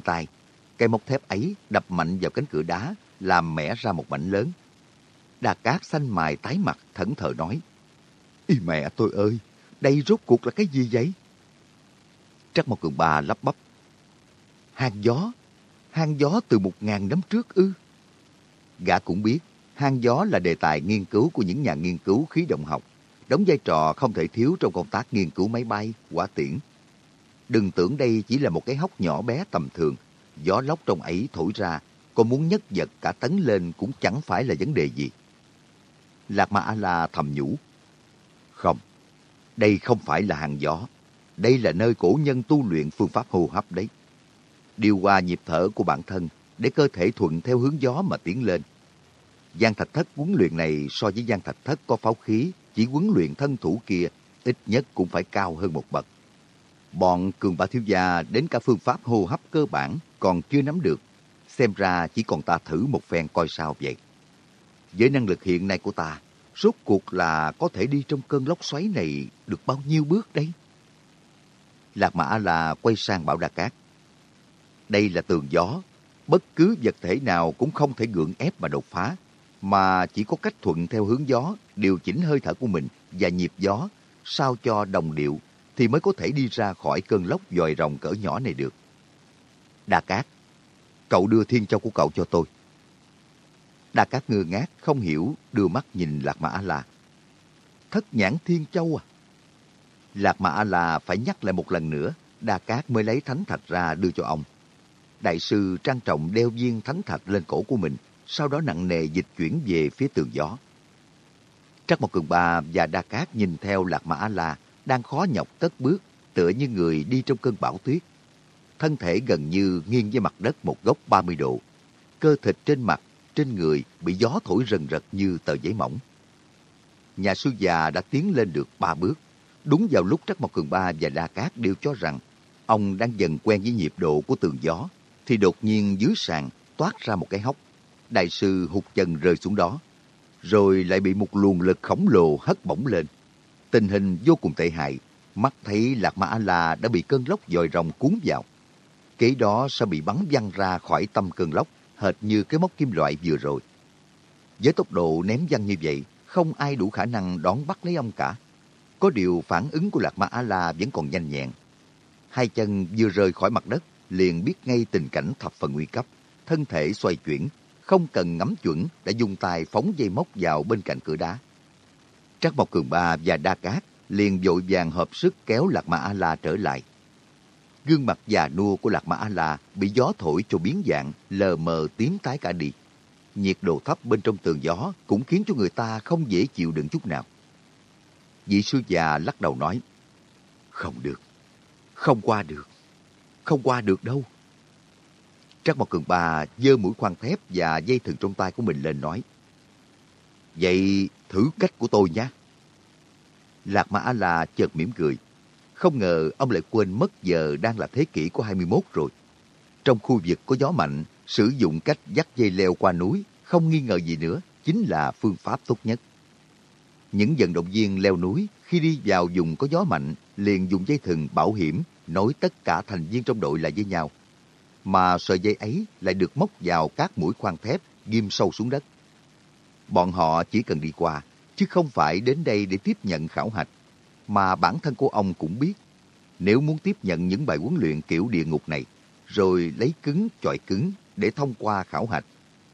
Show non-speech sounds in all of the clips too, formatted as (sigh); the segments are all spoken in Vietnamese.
tay. Cây móc thép ấy đập mạnh vào cánh cửa đá, làm mẻ ra một mảnh lớn. Đà Cát xanh mài tái mặt thẫn thờ nói. Ý mẹ tôi ơi, đây rốt cuộc là cái gì vậy? Trắc một Cường bà lắp bắp. Hang gió, hang gió từ một ngàn năm trước ư? Gã cũng biết, hang gió là đề tài nghiên cứu của những nhà nghiên cứu khí động học, đóng vai trò không thể thiếu trong công tác nghiên cứu máy bay, quả tiễn. Đừng tưởng đây chỉ là một cái hốc nhỏ bé tầm thường, gió lốc trong ấy thổi ra, còn muốn nhất vật cả tấn lên cũng chẳng phải là vấn đề gì. Lạc Ma A-la thầm nhủ. Không, đây không phải là hàng gió. Đây là nơi cổ nhân tu luyện phương pháp hô hấp đấy. Điều hòa nhịp thở của bản thân để cơ thể thuận theo hướng gió mà tiến lên. Giang thạch thất huấn luyện này so với giang thạch thất có pháo khí, chỉ huấn luyện thân thủ kia ít nhất cũng phải cao hơn một bậc. Bọn cường bá thiếu gia đến cả phương pháp hô hấp cơ bản còn chưa nắm được. Xem ra chỉ còn ta thử một phen coi sao vậy. Với năng lực hiện nay của ta, rốt cuộc là có thể đi trong cơn lốc xoáy này được bao nhiêu bước đấy? Lạc Mã là quay sang Bảo Đa Cát. Đây là tường gió, bất cứ vật thể nào cũng không thể gượng ép mà đột phá, mà chỉ có cách thuận theo hướng gió, điều chỉnh hơi thở của mình và nhịp gió, sao cho đồng điệu thì mới có thể đi ra khỏi cơn lốc dòi rồng cỡ nhỏ này được. Đa Cát, cậu đưa thiên châu của cậu cho tôi. Đa Cát ngơ ngác, không hiểu, đưa mắt nhìn Lạc Mã A-La. Thất nhãn thiên châu à? Lạc Mã A-La phải nhắc lại một lần nữa, Đa Cát mới lấy thánh thạch ra đưa cho ông. Đại sư trang trọng đeo viên thánh thạch lên cổ của mình, sau đó nặng nề dịch chuyển về phía tường gió. Trắc Mộc Cường Ba và Đa Cát nhìn theo Lạc Mã A-La đang khó nhọc cất bước, tựa như người đi trong cơn bão tuyết. Thân thể gần như nghiêng với mặt đất một góc 30 độ. Cơ thịt trên mặt, trên người bị gió thổi rần rật như tờ giấy mỏng. Nhà sư già đã tiến lên được ba bước. Đúng vào lúc Trắc Mộc Cường Ba và Đa Cát đều cho rằng ông đang dần quen với nhịp độ của tường gió, thì đột nhiên dưới sàn toát ra một cái hốc. Đại sư hụt chân rơi xuống đó, rồi lại bị một luồng lực khổng lồ hất bổng lên. Tình hình vô cùng tệ hại, mắt thấy Lạc Ma A-la đã bị cơn lốc dòi rồng cuốn vào. Kế đó sẽ bị bắn văng ra khỏi tâm cơn lốc, hệt như cái móc kim loại vừa rồi. Với tốc độ ném văng như vậy, không ai đủ khả năng đón bắt lấy ông cả. Có điều phản ứng của Lạc Ma A-la vẫn còn nhanh nhẹn. Hai chân vừa rời khỏi mặt đất, liền biết ngay tình cảnh thập phần nguy cấp. Thân thể xoay chuyển, không cần ngắm chuẩn đã dùng tay phóng dây móc vào bên cạnh cửa đá. Trắc Mộc Cường Ba và Đa Cát liền vội vàng hợp sức kéo Lạc mã A-la trở lại. Gương mặt già nua của Lạc mã A-la bị gió thổi cho biến dạng, lờ mờ tím tái cả đi. Nhiệt độ thấp bên trong tường gió cũng khiến cho người ta không dễ chịu đựng chút nào. Vị sư già lắc đầu nói, Không được, không qua được, không qua được đâu. Trắc Mộc Cường Ba giơ mũi khoan thép và dây thừng trong tay của mình lên nói, Vậy thử cách của tôi nhé. Lạc Mã là chợt mỉm cười. Không ngờ ông lại quên mất giờ đang là thế kỷ của 21 rồi. Trong khu vực có gió mạnh, sử dụng cách dắt dây leo qua núi, không nghi ngờ gì nữa, chính là phương pháp tốt nhất. Những vận động viên leo núi khi đi vào vùng có gió mạnh liền dùng dây thừng bảo hiểm nối tất cả thành viên trong đội lại với nhau. Mà sợi dây ấy lại được móc vào các mũi khoan thép ghim sâu xuống đất. Bọn họ chỉ cần đi qua, chứ không phải đến đây để tiếp nhận khảo hạch. Mà bản thân của ông cũng biết, nếu muốn tiếp nhận những bài huấn luyện kiểu địa ngục này, rồi lấy cứng chọi cứng để thông qua khảo hạch,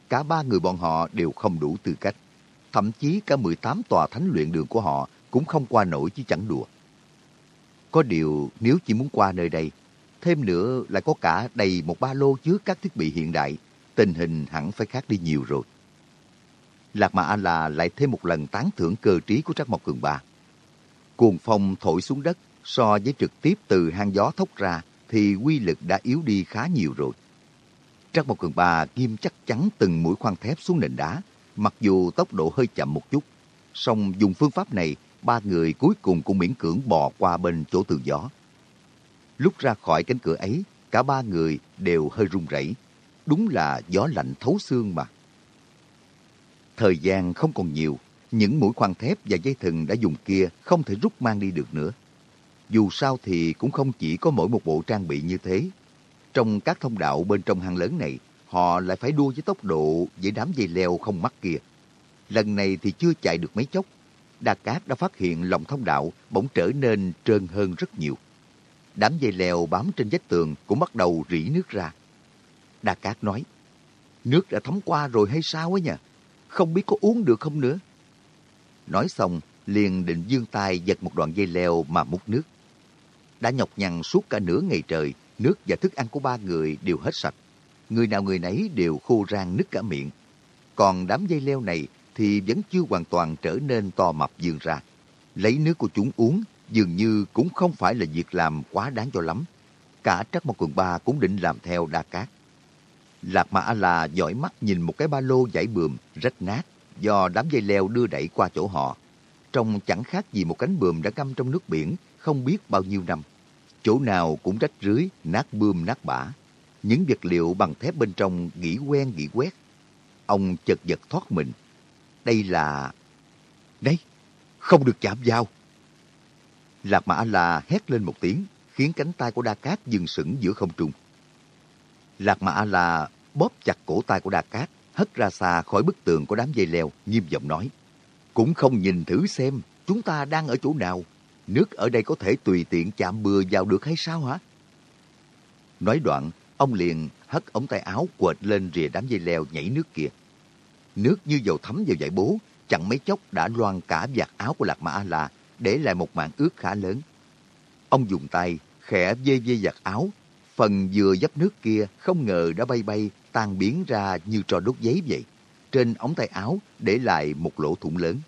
cả ba người bọn họ đều không đủ tư cách. Thậm chí cả 18 tòa thánh luyện đường của họ cũng không qua nổi chứ chẳng đùa. Có điều nếu chỉ muốn qua nơi đây, thêm nữa lại có cả đầy một ba lô chứa các thiết bị hiện đại, tình hình hẳn phải khác đi nhiều rồi. Lạc Mà A-la lại thêm một lần tán thưởng cơ trí của Trắc Mộc Cường Ba. Cuồng phong thổi xuống đất so với trực tiếp từ hang gió thốc ra thì quy lực đã yếu đi khá nhiều rồi. Trắc Mộc Cường Ba ghim chắc chắn từng mũi khoan thép xuống nền đá, mặc dù tốc độ hơi chậm một chút. song dùng phương pháp này, ba người cuối cùng cũng miễn cưỡng bò qua bên chỗ tường gió. Lúc ra khỏi cánh cửa ấy, cả ba người đều hơi run rẩy. Đúng là gió lạnh thấu xương mà. Thời gian không còn nhiều, những mũi khoan thép và dây thừng đã dùng kia không thể rút mang đi được nữa. Dù sao thì cũng không chỉ có mỗi một bộ trang bị như thế. Trong các thông đạo bên trong hang lớn này, họ lại phải đua với tốc độ với đám dây leo không mắt kia. Lần này thì chưa chạy được mấy chốc, Đa Cát đã phát hiện lòng thông đạo bỗng trở nên trơn hơn rất nhiều. Đám dây leo bám trên vách tường cũng bắt đầu rỉ nước ra. Đa Cát nói, nước đã thấm qua rồi hay sao ấy nhỉ? Không biết có uống được không nữa. Nói xong, liền định dương tay giật một đoạn dây leo mà múc nước. Đã nhọc nhằn suốt cả nửa ngày trời, nước và thức ăn của ba người đều hết sạch. Người nào người nấy đều khô rang nứt cả miệng. Còn đám dây leo này thì vẫn chưa hoàn toàn trở nên to mập dương ra. Lấy nước của chúng uống dường như cũng không phải là việc làm quá đáng cho lắm. Cả Trắc Mộc Cường Ba cũng định làm theo Đa Cát. Lạc Mã A-La dõi mắt nhìn một cái ba lô giải bườm rách nát do đám dây leo đưa đẩy qua chỗ họ. Trông chẳng khác gì một cánh bườm đã ngâm trong nước biển không biết bao nhiêu năm. Chỗ nào cũng rách rưới, nát bươm nát bã. Những vật liệu bằng thép bên trong gỉ quen gỉ quét. Ông chật vật thoát mình. Đây là... Đấy, không được chạm vào. Lạc Mã A-La hét lên một tiếng, khiến cánh tay của Đa Cát dừng sững giữa không trung. Lạc Mã A-La bóp chặt cổ tay của Đa Cát, hất ra xa khỏi bức tường của đám dây leo, nghiêm giọng nói. Cũng không nhìn thử xem chúng ta đang ở chỗ nào. Nước ở đây có thể tùy tiện chạm bừa vào được hay sao hả? Nói đoạn, ông liền hất ống tay áo quệt lên rìa đám dây leo nhảy nước kia. Nước như dầu thấm vào dải bố, chẳng mấy chốc đã loan cả vạt áo của Lạc Mã A-La, để lại một mạng ướt khá lớn. Ông dùng tay khẽ dê dê giặt áo, phần vừa dấp nước kia không ngờ đã bay bay tan biến ra như trò đốt giấy vậy. Trên ống tay áo để lại một lỗ thủng lớn.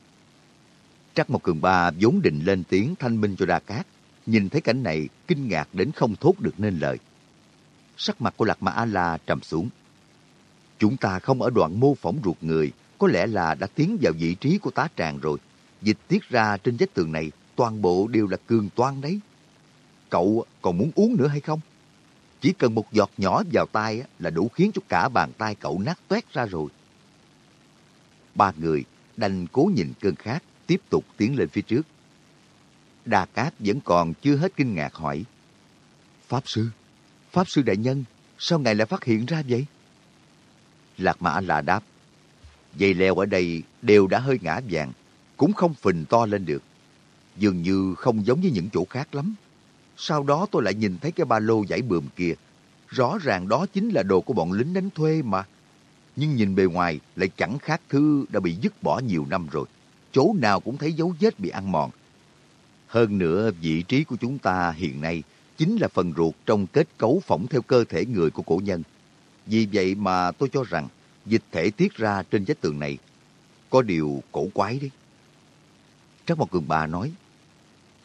Trắc một cường ba vốn định lên tiếng thanh minh cho Đa Cát, nhìn thấy cảnh này kinh ngạc đến không thốt được nên lời. Sắc mặt của Lạc Ma A-La trầm xuống. Chúng ta không ở đoạn mô phỏng ruột người, có lẽ là đã tiến vào vị trí của tá tràng rồi. Dịch tiết ra trên vách tường này, toàn bộ đều là cường toan đấy. Cậu còn muốn uống nữa hay không? Chỉ cần một giọt nhỏ vào tay là đủ khiến cho cả bàn tay cậu nát toét ra rồi. Ba người đành cố nhìn cơn khát, tiếp tục tiến lên phía trước. Đa Cát vẫn còn chưa hết kinh ngạc hỏi. Pháp Sư, Pháp Sư Đại Nhân, sao ngài lại phát hiện ra vậy? Lạc Mã là đáp. Dây leo ở đây đều đã hơi ngã vàng, cũng không phình to lên được. Dường như không giống như những chỗ khác lắm. Sau đó tôi lại nhìn thấy cái ba lô giải bườm kia. Rõ ràng đó chính là đồ của bọn lính đánh thuê mà. Nhưng nhìn bề ngoài lại chẳng khác thứ đã bị dứt bỏ nhiều năm rồi. Chỗ nào cũng thấy dấu vết bị ăn mòn. Hơn nữa, vị trí của chúng ta hiện nay chính là phần ruột trong kết cấu phỏng theo cơ thể người của cổ nhân. Vì vậy mà tôi cho rằng dịch thể tiết ra trên vách tường này có điều cổ quái đấy. Trác Mộc Cường Bà nói,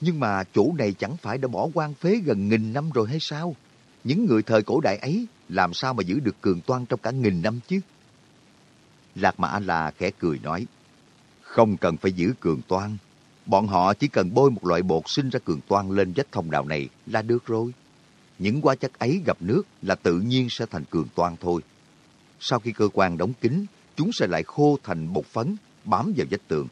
nhưng mà chỗ này chẳng phải đã bỏ quan phế gần nghìn năm rồi hay sao? Những người thời cổ đại ấy làm sao mà giữ được cường toan trong cả nghìn năm chứ? Lạc Mã là khẽ cười nói, không cần phải giữ cường toan. Bọn họ chỉ cần bôi một loại bột sinh ra cường toan lên vách thông đạo này là được rồi. Những hóa chất ấy gặp nước là tự nhiên sẽ thành cường toan thôi. Sau khi cơ quan đóng kín, chúng sẽ lại khô thành bột phấn, bám vào vách tường.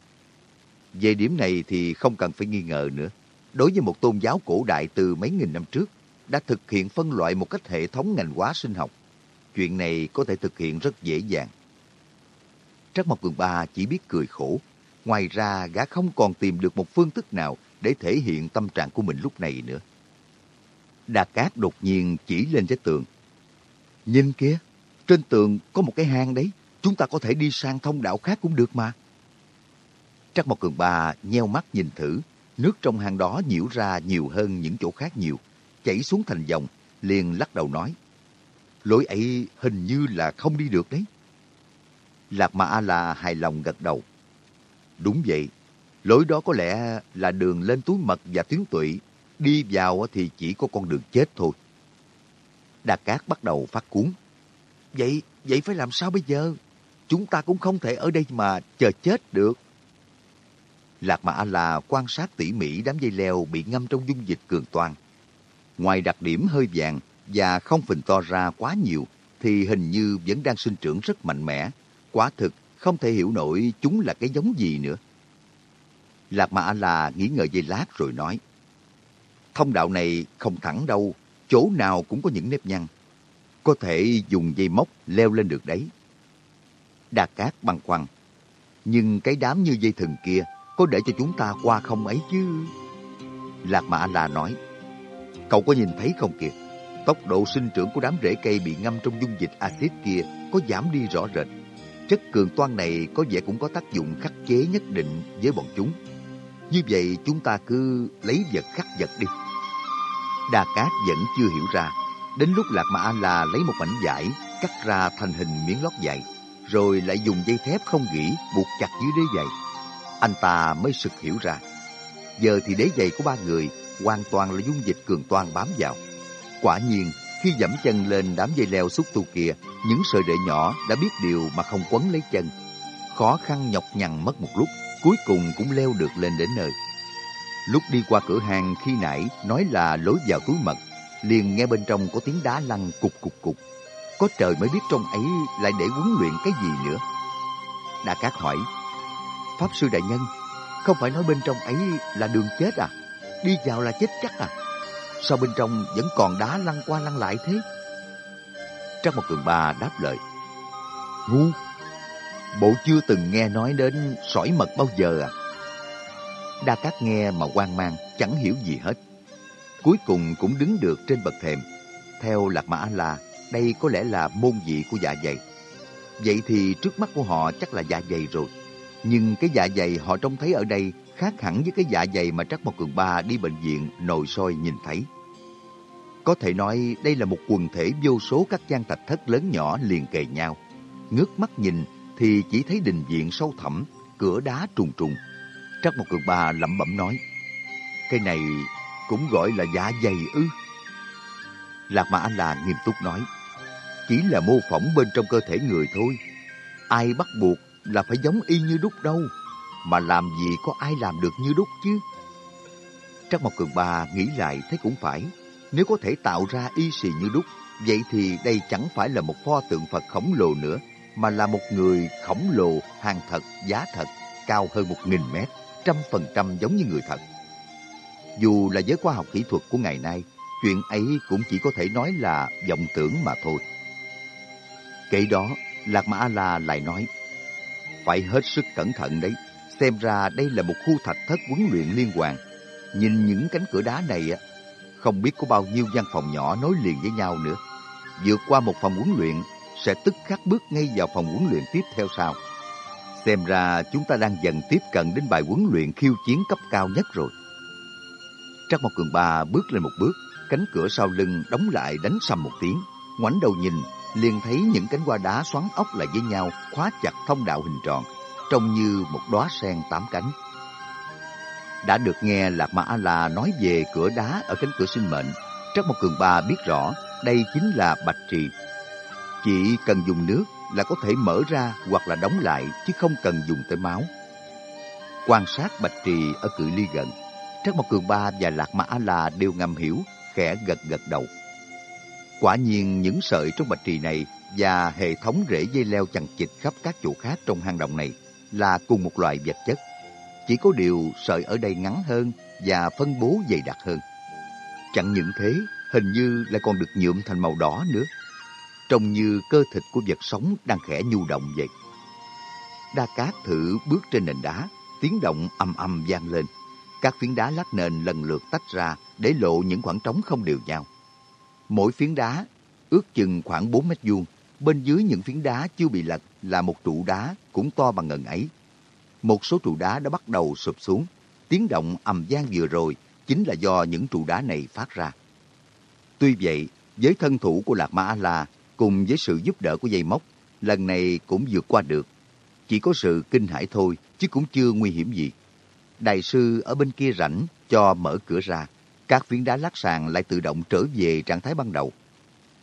Về điểm này thì không cần phải nghi ngờ nữa. Đối với một tôn giáo cổ đại từ mấy nghìn năm trước, đã thực hiện phân loại một cách hệ thống ngành hóa sinh học. Chuyện này có thể thực hiện rất dễ dàng. Trắc Mộc Cường Ba chỉ biết cười khổ. Ngoài ra, gã không còn tìm được một phương thức nào để thể hiện tâm trạng của mình lúc này nữa. Đà Cát đột nhiên chỉ lên trái tường. Nhìn kia, trên tường có một cái hang đấy. Chúng ta có thể đi sang thông đạo khác cũng được mà. Trắc Mộc Cường Ba nheo mắt nhìn thử. Nước trong hang đó nhiễu ra nhiều hơn những chỗ khác nhiều. Chảy xuống thành dòng, liền lắc đầu nói. Lối ấy hình như là không đi được đấy. Lạc Mã A-La hài lòng gật đầu. Đúng vậy, lối đó có lẽ là đường lên túi mật và tuyến tụy. Đi vào thì chỉ có con đường chết thôi. Đà Cát bắt đầu phát cuốn. Vậy, vậy phải làm sao bây giờ? Chúng ta cũng không thể ở đây mà chờ chết được. Lạc Mã là quan sát tỉ mỉ đám dây leo bị ngâm trong dung dịch cường toan. Ngoài đặc điểm hơi vàng và không phình to ra quá nhiều, thì hình như vẫn đang sinh trưởng rất mạnh mẽ. Quả thực không thể hiểu nổi chúng là cái giống gì nữa. Lạc Mã là nghĩ ngợi dây lát rồi nói. Thông đạo này không thẳng đâu, chỗ nào cũng có những nếp nhăn. có thể dùng dây móc leo lên được đấy. Đa Cát băng khoăn. Nhưng cái đám như dây thừng kia có để cho chúng ta qua không ấy chứ? Lạc Mã La nói, cậu có nhìn thấy không kìa? Tốc độ sinh trưởng của đám rễ cây bị ngâm trong dung dịch axit kia có giảm đi rõ rệt. Chất cường toan này có vẻ cũng có tác dụng khắc chế nhất định với bọn chúng. Như vậy chúng ta cứ lấy vật khắc vật đi. Đa Cát vẫn chưa hiểu ra. Đến lúc Lạc Mã La lấy một mảnh vải, cắt ra thành hình miếng lót giày, rồi lại dùng dây thép không gỉ buộc chặt dưới đế giày. Anh ta mới sực hiểu ra. Giờ thì đế giày của ba người hoàn toàn là dung dịch cường toan bám vào. Quả nhiên, khi dẫm chân lên đám dây leo xúc tu kia, những sợi rễ nhỏ đã biết điều mà không quấn lấy chân. Khó khăn nhọc nhằn mất một lúc, cuối cùng cũng leo được lên đến nơi. Lúc đi qua cửa hàng khi nãy nói là lối vào túi mật, liền nghe bên trong có tiếng đá lăn cục cục cục. Có trời mới biết trong ấy lại để huấn luyện cái gì nữa. Đa Cát hỏi, Pháp Sư Đại Nhân, không phải nói bên trong ấy là đường chết à? Đi vào là chết chắc à? Sao bên trong vẫn còn đá lăn qua lăn lại thế? Trác một Cường Ba đáp lời, Ngu, bộ chưa từng nghe nói đến sỏi mật bao giờ à? Đa Cát nghe mà quan mang, chẳng hiểu gì hết. Cuối cùng cũng đứng được trên bậc thềm. Theo Lạc Mã là đây có lẽ là môn vị của dạ dày. Vậy thì trước mắt của họ chắc là dạ dày rồi. Nhưng cái dạ dày họ trông thấy ở đây khác hẳn với cái dạ dày mà Trắc Mộc Cường Ba đi bệnh viện nội soi nhìn thấy. Có thể nói đây là một quần thể vô số các gian thạch thất lớn nhỏ liền kề nhau. Ngước mắt nhìn thì chỉ thấy đình viện sâu thẳm, cửa đá trùng trùng. Trắc Mộc Cường Ba lẩm bẩm nói, cái này cũng gọi là dạ dày ư. Lạc Mà Anh là nghiêm túc nói, chỉ là mô phỏng bên trong cơ thể người thôi. Ai bắt buộc là phải giống y như đúc đâu, mà làm gì có ai làm được như đúc chứ. Trắc Mộc Cường Ba nghĩ lại thấy cũng phải, nếu có thể tạo ra y xì như đúc, vậy thì đây chẳng phải là một pho tượng Phật khổng lồ nữa, mà là một người khổng lồ, hàng thật, giá thật, cao hơn một nghìn mét, trăm phần trăm giống như người thật. Dù là giới khoa học kỹ thuật của ngày nay, chuyện ấy cũng chỉ có thể nói là vọng tưởng mà thôi. Kể đó, Lạc Mã A-La lại nói, phải hết sức cẩn thận đấy, xem ra đây là một khu thạch thất huấn luyện liên hoàn. Nhìn những cánh cửa đá này, á, không biết có bao nhiêu gian phòng nhỏ nối liền với nhau nữa. Vượt qua một phòng huấn luyện, sẽ tức khắc bước ngay vào phòng huấn luyện tiếp theo sau. Xem ra chúng ta đang dần tiếp cận đến bài huấn luyện khiêu chiến cấp cao nhất rồi. Trắc Mộc Cường Ba bước lên một bước, cánh cửa sau lưng đóng lại đánh sầm một tiếng. Ngoảnh đầu nhìn, liền thấy những cánh hoa đá xoắn ốc lại với nhau, khóa chặt thông đạo hình tròn, trông như một đóa sen tám cánh. Đã được nghe Lạc Ma A-La nói về cửa đá ở cánh cửa sinh mệnh, Trắc Mộc Cường Ba biết rõ đây chính là bạch trì. Chỉ cần dùng nước là có thể mở ra hoặc là đóng lại chứ không cần dùng tới máu. Quan sát bạch trì ở cự ly gần, Trắc Mộc Cường Ba và Lạc Ma A-La đều ngầm hiểu, khẽ gật gật đầu. Quả nhiên những sợi trong bạch trì này và hệ thống rễ dây leo chằng chịt khắp các chỗ khác trong hang động này là cùng một loại vật chất. Chỉ có điều sợi ở đây ngắn hơn và phân bố dày đặc hơn. Chẳng những thế, hình như lại còn được nhuộm thành màu đỏ nữa. Trông như cơ thịt của vật sống đang khẽ nhu động vậy. Đa Cát thử bước trên nền đá, tiếng động âm âm vang lên. Các phiến đá lát nền lần lượt tách ra để lộ những khoảng trống không đều nhau. Mỗi phiến đá ước chừng khoảng 4 mét vuông, bên dưới những phiến đá chưa bị lật là một trụ đá cũng to bằng ngần ấy. Một số trụ đá đã bắt đầu sụp xuống. Tiếng động ầm vang vừa rồi chính là do những trụ đá này phát ra. Tuy vậy, với thân thủ của Lạc Ma A-La cùng với sự giúp đỡ của dây móc, lần này cũng vượt qua được. Chỉ có sự kinh hãi thôi, chứ cũng chưa nguy hiểm gì. Đại sư ở bên kia rảnh cho mở cửa ra, các phiến đá lát sàn lại tự động trở về trạng thái ban đầu.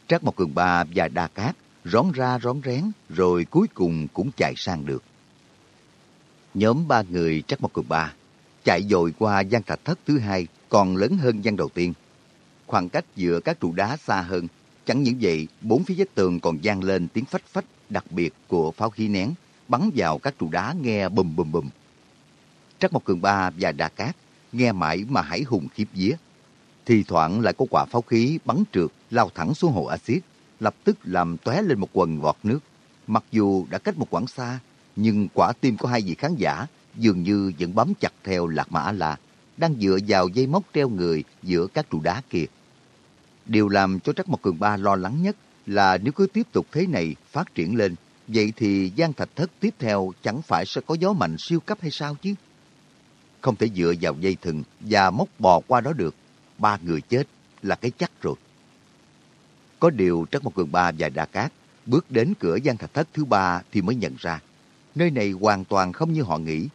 Trác Mộc Cường Ba và Đa Cát rón ra rón rén rồi cuối cùng cũng chạy sang được. Nhóm ba người Trác Mộc Cường Ba chạy dội qua gian thạch thất thứ hai còn lớn hơn gian đầu tiên. Khoảng cách giữa các trụ đá xa hơn, chẳng những vậy, bốn phía vách tường còn gian lên tiếng phách phách đặc biệt của pháo khí nén bắn vào các trụ đá nghe bùm bùm bùm. Trác Mộc Cường Ba và Đa Cát nghe mãi mà hãy hùng khiếp vía. Thì thoảng lại có quả pháo khí bắn trượt lao thẳng xuống hồ axit, lập tức làm tóe lên một quần vọt nước. Mặc dù đã cách một quãng xa, nhưng quả tim của hai vị khán giả dường như vẫn bám chặt theo Lạc Mã La, đang dựa vào dây móc treo người giữa các trụ đá kia. Điều làm cho Trắc Mộc Cường Ba lo lắng nhất là nếu cứ tiếp tục thế này phát triển lên, vậy thì gian thạch thất tiếp theo chẳng phải sẽ có gió mạnh siêu cấp hay sao chứ? Không thể dựa vào dây thừng và móc bò qua đó được. Ba người chết là cái chắc rồi. Có điều Trắc Mộc Cường Ba và Đa Cát bước đến cửa gian thạch thất thứ ba thì mới nhận ra nơi này hoàn toàn không như họ nghĩ.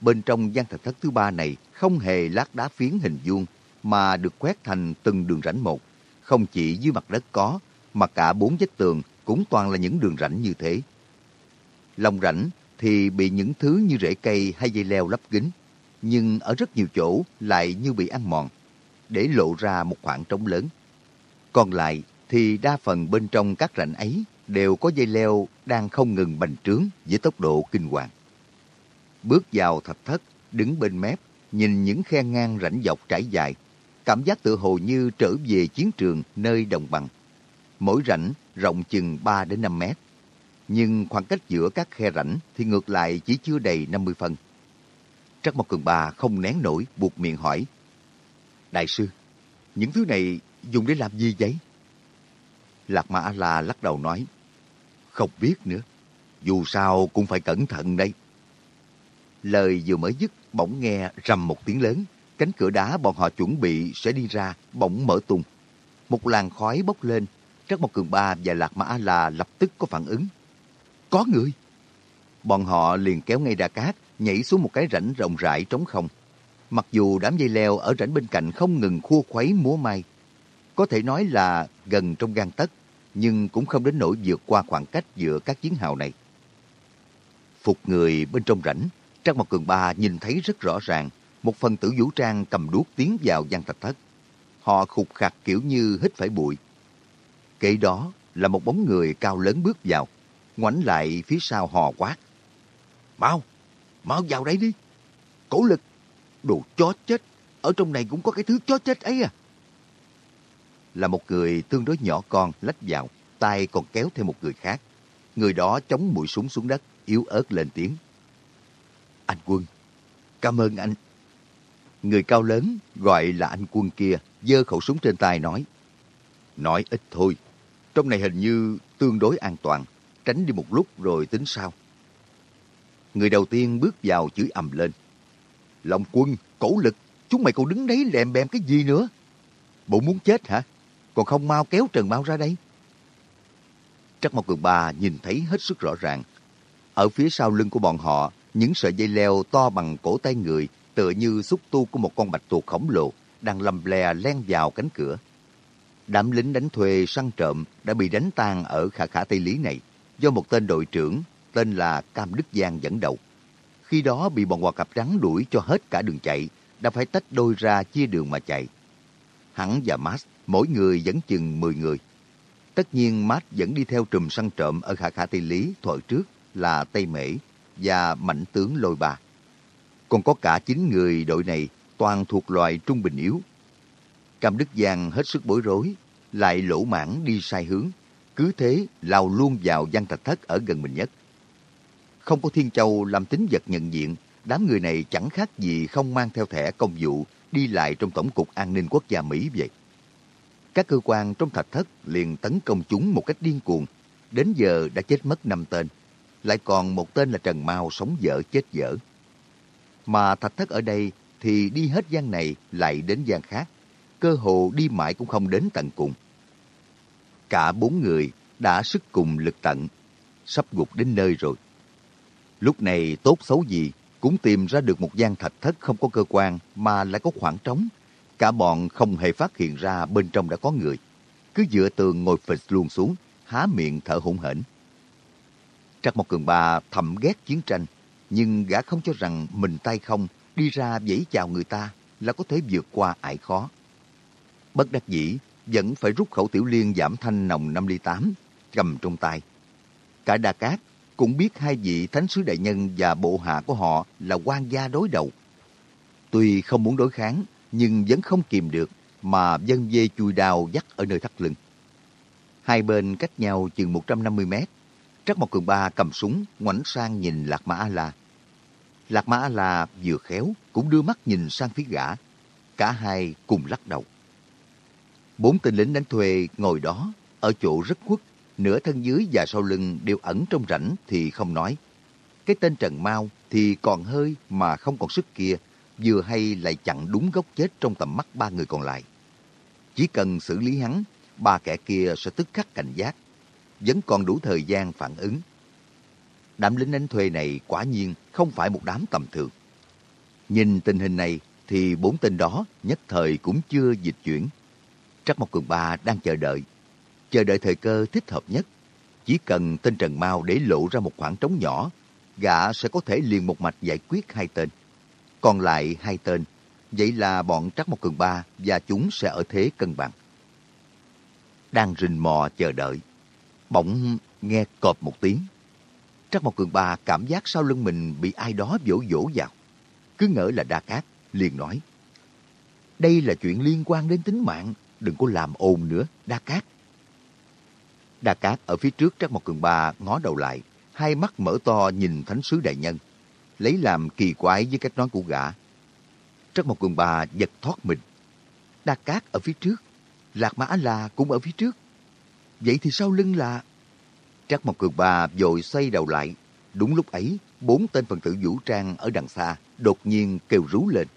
Bên trong gian thạch thất thứ ba này không hề lát đá phiến hình vuông mà được quét thành từng đường rãnh một. Không chỉ dưới mặt đất có, mà cả bốn vách tường cũng toàn là những đường rãnh như thế. Lòng rãnh thì bị những thứ như rễ cây hay dây leo lấp kín, nhưng ở rất nhiều chỗ lại như bị ăn mòn, để lộ ra một khoảng trống lớn. Còn lại thì đa phần bên trong các rãnh ấy đều có dây leo đang không ngừng bành trướng với tốc độ kinh hoàng. Bước vào thạch thất, đứng bên mép, nhìn những khe ngang rãnh dọc trải dài, cảm giác tự hồ như trở về chiến trường nơi đồng bằng. Mỗi rãnh rộng chừng 3 đến 5 mét, nhưng khoảng cách giữa các khe rãnh thì ngược lại chỉ chưa đầy 50 phân. Trắc Mộc Cường Ba không nén nổi, buộc miệng hỏi. Đại sư, những thứ này dùng để làm gì vậy? Lạc mã La lắc đầu nói. Không biết nữa, dù sao cũng phải cẩn thận đây. Lời vừa mới dứt, bỗng nghe rầm một tiếng lớn. Cánh cửa đá bọn họ chuẩn bị sẽ đi ra, bỗng mở tung. Một làn khói bốc lên. Trắc Mộc Cường Ba và Lạc Mã là lập tức có phản ứng. Có người! Bọn họ liền kéo ngay ra cát, nhảy xuống một cái rãnh rộng rãi trống không. Mặc dù đám dây leo ở rãnh bên cạnh không ngừng khua khuấy múa may, có thể nói là gần trong gan tấc, nhưng cũng không đến nỗi vượt qua khoảng cách giữa các chiến hào này. Phục người bên trong rãnh, Trang Mộc Cường Ba nhìn thấy rất rõ ràng một phần tử vũ trang cầm đuốc tiến vào gian thạch thất. Họ khục khạc kiểu như hít phải bụi. Kể đó là một bóng người cao lớn bước vào, ngoảnh lại phía sau hò quát. Mau, mau vào đây đi. Cổ lực, đồ chó chết, ở trong này cũng có cái thứ chó chết ấy à. Là một người tương đối nhỏ con lách vào, tay còn kéo theo một người khác. Người đó chống mũi súng xuống đất, yếu ớt lên tiếng. Anh Quân, cảm ơn anh. Người cao lớn gọi là anh Quân kia, giơ khẩu súng trên tay nói. Nói ít thôi, trong này hình như tương đối an toàn, tránh đi một lúc rồi tính sao. Người đầu tiên bước vào chửi ầm lên lòng quân, cổ lực, chúng mày còn đứng đấy lèm bèm cái gì nữa? Bộ muốn chết hả? Còn không mau kéo Trần Mau ra đây. Trắc Mộc Cường Ba nhìn thấy hết sức rõ ràng. Ở phía sau lưng của bọn họ những sợi dây leo to bằng cổ tay người tựa như xúc tu của một con bạch tuộc khổng lồ đang lầm lè len vào cánh cửa. Đám lính đánh thuê săn trộm đã bị đánh tan ở khả khả Tây Lý này do một tên đội trưởng tên là Cam Đức Giang dẫn đầu. Khi đó bị bọn quà cặp trắng đuổi cho hết cả đường chạy, đã phải tách đôi ra chia đường mà chạy. Hắn và Max, mỗi người dẫn chừng 10 người. Tất nhiên Max vẫn đi theo trùm săn trộm ở khả khả Tây Lý thuở trước là Tây Mễ, và mạnh tướng lôi bà. Còn có cả chín người đội này toàn thuộc loại trung bình yếu. Cam Đức Giang hết sức bối rối, lại lỗ mãn đi sai hướng, cứ thế lao luôn vào gian thạch thất ở gần mình nhất. Không có Thiên Châu làm tính vật nhận diện, đám người này chẳng khác gì không mang theo thẻ công vụ đi lại trong Tổng cục An ninh Quốc gia Mỹ vậy. Các cơ quan trong thạch thất liền tấn công chúng một cách điên cuồng, đến giờ đã chết mất năm tên lại còn một tên là Trần Mao sống dở chết dở. Mà thạch thất ở đây thì đi hết gian này lại đến gian khác, cơ hồ đi mãi cũng không đến tận cùng. Cả bốn người đã sức cùng lực tận, sắp gục đến nơi rồi. Lúc này tốt xấu gì cũng tìm ra được một gian thạch thất không có cơ quan mà lại có khoảng trống. Cả bọn không hề phát hiện ra bên trong đã có người. Cứ dựa tường ngồi phịch luôn xuống, há miệng thở hổn hển. Trắc một Cường Ba thầm ghét chiến tranh, nhưng gã không cho rằng mình tay không đi ra dãy chào người ta là có thể vượt qua ải khó. Bất đắc dĩ, vẫn phải rút khẩu tiểu liên giảm thanh nòng 5 ly 8, cầm trong tay. Cả Đa Cát cũng biết hai vị thánh sứ đại nhân và bộ hạ của họ là quan gia đối đầu. Tuy không muốn đối kháng, nhưng vẫn không kìm được mà dân dê chui đào dắt ở nơi thắt lưng. Hai bên cách nhau chừng 150 mét. Trắc Mộc Cường Ba cầm súng, ngoảnh sang nhìn Lạc Mã A-La. Lạc Mã A-La vừa khéo, cũng đưa mắt nhìn sang phía gã. Cả hai cùng lắc đầu. Bốn tên lính đánh thuê ngồi đó, ở chỗ rất khuất, nửa thân dưới và sau lưng đều ẩn trong rãnh thì không nói. Cái tên Trần Mao thì còn hơi mà không còn sức kia, vừa hay lại chặn đúng gốc chết trong tầm mắt ba người còn lại. Chỉ cần xử lý hắn, ba kẻ kia sẽ tức khắc cảnh giác, vẫn còn đủ thời gian phản ứng. Đám lính đánh thuê này quả nhiên không phải một đám tầm thường. Nhìn tình hình này thì bốn tên đó nhất thời cũng chưa dịch chuyển. Trắc Mộc Cường Ba đang chờ đợi. Chờ đợi thời cơ thích hợp nhất. Chỉ cần tên Trần Mao để lộ ra một khoảng trống nhỏ, gã sẽ có thể liền một mạch giải quyết hai tên. Còn lại hai tên, vậy là bọn Trắc một Cường Ba và chúng sẽ ở thế cân bằng. Đang rình mò chờ đợi. Bỗng nghe cọp một tiếng. Trắc một Cường Ba cảm giác sau lưng mình bị ai đó vỗ vỗ vào. Cứ ngỡ là Đa Cát, liền nói. Đây là chuyện liên quan đến tính mạng, đừng có làm ồn nữa, Đa Cát. Đa Cát ở phía trước Trắc Mộc Cường Ba ngó đầu lại, hai mắt mở to nhìn Thánh Sứ Đại Nhân, lấy làm kỳ quái với cách nói của gã. Trắc Mộc Cường Ba giật thoát mình. Đa Cát ở phía trước, Lạc Mã La cũng ở phía trước. Vậy thì sau lưng là... Trắc Mộc Cường Ba vội xoay đầu lại. Đúng lúc ấy, bốn tên phần tử vũ trang ở đằng xa đột nhiên kêu rú lên.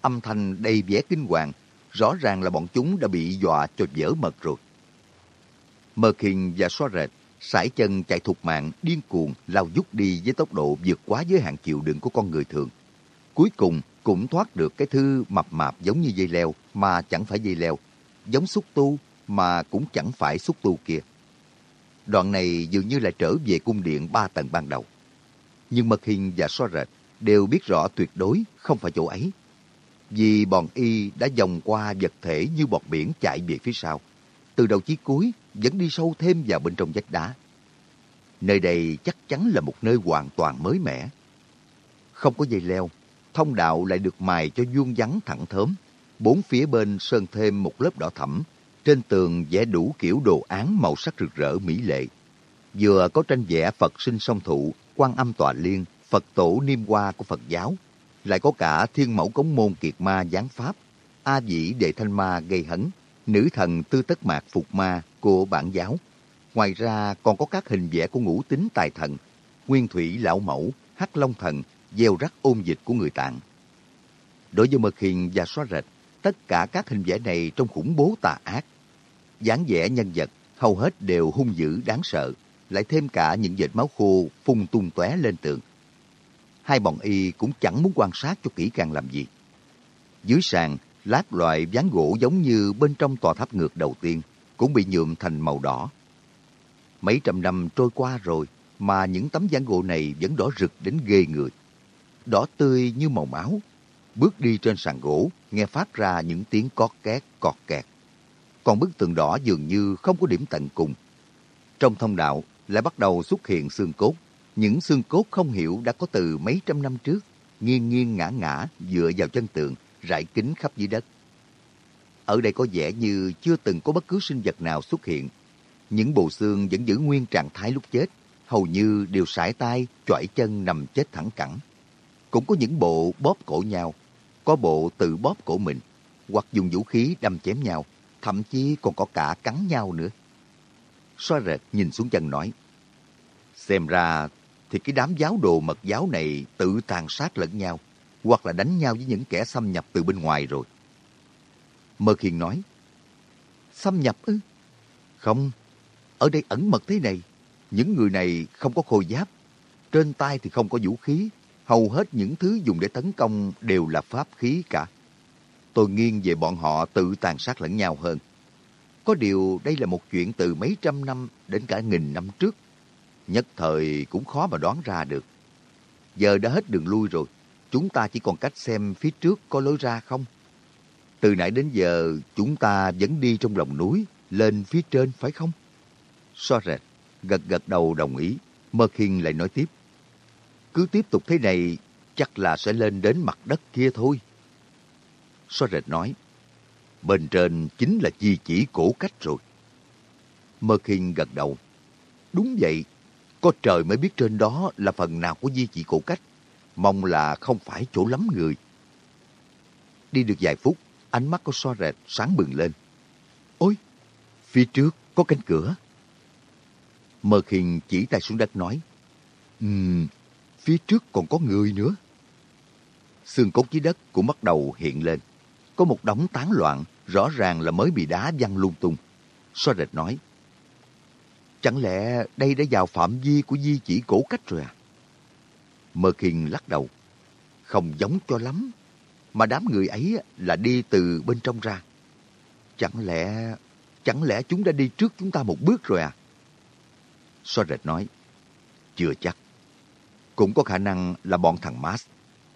Âm thanh đầy vẻ kinh hoàng, rõ ràng là bọn chúng đã bị dọa cho dở mật rồi. Mơ Kinh và Xoa Rệt sải chân chạy thục mạng điên cuồng lao dút đi với tốc độ vượt quá giới hạn chịu đựng của con người thường. Cuối cùng cũng thoát được cái thư mập mạp giống như dây leo mà chẳng phải dây leo, giống xúc tu mà cũng chẳng phải xúc tu kia. Đoạn này dường như lại trở về cung điện ba tầng ban đầu. Nhưng Mật Hình và xoa Rệt đều biết rõ tuyệt đối không phải chỗ ấy. Vì bọn y đã vòng qua vật thể như bọt biển chạy về phía sau. Từ đầu chí cuối vẫn đi sâu thêm vào bên trong vách đá. Nơi đây chắc chắn là một nơi hoàn toàn mới mẻ. Không có dây leo, thông đạo lại được mài cho vuông vắn thẳng thớm. Bốn phía bên sơn thêm một lớp đỏ thẫm. Trên tường vẽ đủ kiểu đồ án màu sắc rực rỡ mỹ lệ. Vừa có tranh vẽ Phật sinh song thụ, quan âm tòa liên, Phật tổ niêm hoa của Phật giáo. Lại có cả thiên mẫu cống môn kiệt ma giáng pháp, A dĩ đệ thanh ma gây hấn, nữ thần tư tất mạc phục ma của bản giáo. Ngoài ra còn có các hình vẽ của ngũ tính tài thần, nguyên thủy lão mẫu, hắc long thần, gieo rắc ôn dịch của người tạng. Đối với mật hiền và xóa rệt, tất cả các hình vẽ này trong khủng bố tà ác. dáng vẽ nhân vật hầu hết đều hung dữ đáng sợ, lại thêm cả những vệt máu khô phun tung tóe lên tượng Hai bọn y cũng chẳng muốn quan sát cho kỹ càng làm gì. Dưới sàn, lát loại ván gỗ giống như bên trong tòa tháp ngược đầu tiên cũng bị nhuộm thành màu đỏ. Mấy trăm năm trôi qua rồi mà những tấm ván gỗ này vẫn đỏ rực đến ghê người. Đỏ tươi như màu máu. Bước đi trên sàn gỗ, nghe phát ra những tiếng cót két, cọt kẹt. Còn bức tường đỏ dường như không có điểm tận cùng. Trong thông đạo lại bắt đầu xuất hiện xương cốt. Những xương cốt không hiểu đã có từ mấy trăm năm trước, nghiêng nghiêng ngã ngã dựa vào chân tường, rải kính khắp dưới đất. Ở đây có vẻ như chưa từng có bất cứ sinh vật nào xuất hiện. Những bộ xương vẫn giữ nguyên trạng thái lúc chết, hầu như đều sải tay, chọi chân nằm chết thẳng cẳng. Cũng có những bộ bóp cổ nhau, có bộ tự bóp cổ mình, hoặc dùng vũ khí đâm chém nhau, thậm chí còn có cả cắn nhau nữa. Xoa rệt nhìn xuống chân nói, Xem ra thì cái đám giáo đồ mật giáo này tự tàn sát lẫn nhau, hoặc là đánh nhau với những kẻ xâm nhập từ bên ngoài rồi. Mơ Khiên nói, xâm nhập ư? Không, ở đây ẩn mật thế này, những người này không có khôi giáp, trên tay thì không có vũ khí, hầu hết những thứ dùng để tấn công đều là pháp khí cả. Tôi nghiêng về bọn họ tự tàn sát lẫn nhau hơn. Có điều đây là một chuyện từ mấy trăm năm đến cả nghìn năm trước. Nhất thời cũng khó mà đoán ra được. Giờ đã hết đường lui rồi. Chúng ta chỉ còn cách xem phía trước có lối ra không. Từ nãy đến giờ chúng ta vẫn đi trong lòng núi, lên phía trên phải không? So rệt, gật gật đầu đồng ý. Mơ Khiên lại nói tiếp. Cứ tiếp tục thế này, chắc là sẽ lên đến mặt đất kia thôi. So rệt nói, bên trên chính là di chỉ cổ cách rồi. Mơ Khiên gật đầu. Đúng vậy, có trời mới biết trên đó là phần nào của di chỉ cổ cách. Mong là không phải chỗ lắm người. Đi được vài phút, ánh mắt của so rệt sáng bừng lên. Ôi, phía trước có cánh cửa. Mơ khiên chỉ tay xuống đất nói. Ừm, phía trước còn có người nữa. Xương cốt dưới đất cũng bắt đầu hiện lên. Có một đống tán loạn, rõ ràng là mới bị đá văng lung tung. So rệt nói. Chẳng lẽ đây đã vào phạm vi của di chỉ cổ cách rồi à? Mơ Kinh lắc đầu. Không giống cho lắm. Mà đám người ấy là đi từ bên trong ra. Chẳng lẽ... Chẳng lẽ chúng đã đi trước chúng ta một bước rồi à? So rệt nói. Chưa chắc. Cũng có khả năng là bọn thằng Mas.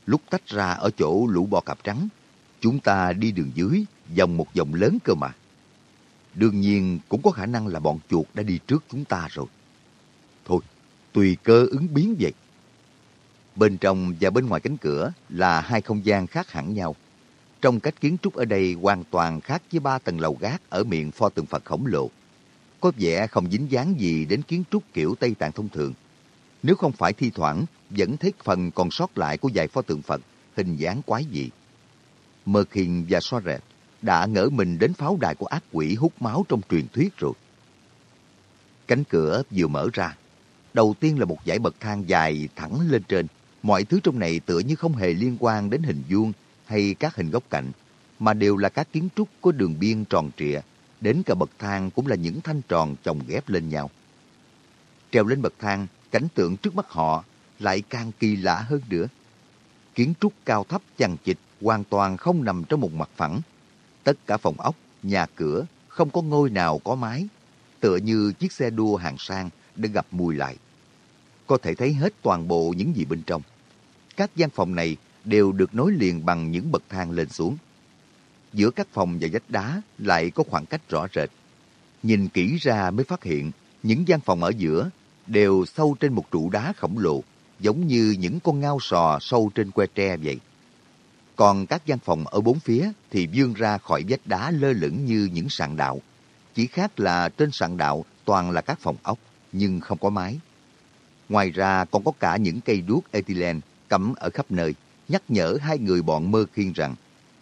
Lúc tách ra ở chỗ lũ bò cạp trắng, chúng ta đi đường dưới, vòng một vòng lớn cơ mà. Đương nhiên cũng có khả năng là bọn chuột đã đi trước chúng ta rồi. Thôi, tùy cơ ứng biến vậy. Bên trong và bên ngoài cánh cửa là hai không gian khác hẳn nhau. Trong cách kiến trúc ở đây hoàn toàn khác với ba tầng lầu gác ở miệng pho tượng Phật khổng lồ. Có vẻ không dính dáng gì đến kiến trúc kiểu Tây Tạng thông thường. Nếu không phải thi thoảng, vẫn thấy phần còn sót lại của vài pho tượng Phật, hình dáng quái dị. Mơ Khiên và So Rệt đã ngỡ mình đến pháo đài của ác quỷ hút máu trong truyền thuyết rồi. Cánh cửa vừa mở ra. Đầu tiên là một dãy bậc thang dài thẳng lên trên. Mọi thứ trong này tựa như không hề liên quan đến hình vuông hay các hình góc cạnh, mà đều là các kiến trúc có đường biên tròn trịa. Đến cả bậc thang cũng là những thanh tròn chồng ghép lên nhau. Trèo lên bậc thang, cảnh tượng trước mắt họ lại càng kỳ lạ hơn nữa. Kiến trúc cao thấp chằng chịt hoàn toàn không nằm trong một mặt phẳng. Tất cả phòng ốc, nhà cửa không có ngôi nào có mái, tựa như chiếc xe đua hàng sang đã gặp mùi lại. Có thể thấy hết toàn bộ những gì bên trong. Các gian phòng này đều được nối liền bằng những bậc thang lên xuống. Giữa các phòng và vách đá lại có khoảng cách rõ rệt. Nhìn kỹ ra mới phát hiện những gian phòng ở giữa đều sâu trên một trụ đá khổng lồ, giống như những con ngao sò sâu trên que tre vậy. Còn các gian phòng ở bốn phía thì vươn ra khỏi vách đá lơ lửng như những sàn đạo. Chỉ khác là trên sàn đạo toàn là các phòng ốc, nhưng không có mái. Ngoài ra còn có cả những cây đuốc ethylene cắm ở khắp nơi, nhắc nhở hai người bọn mơ khiên rằng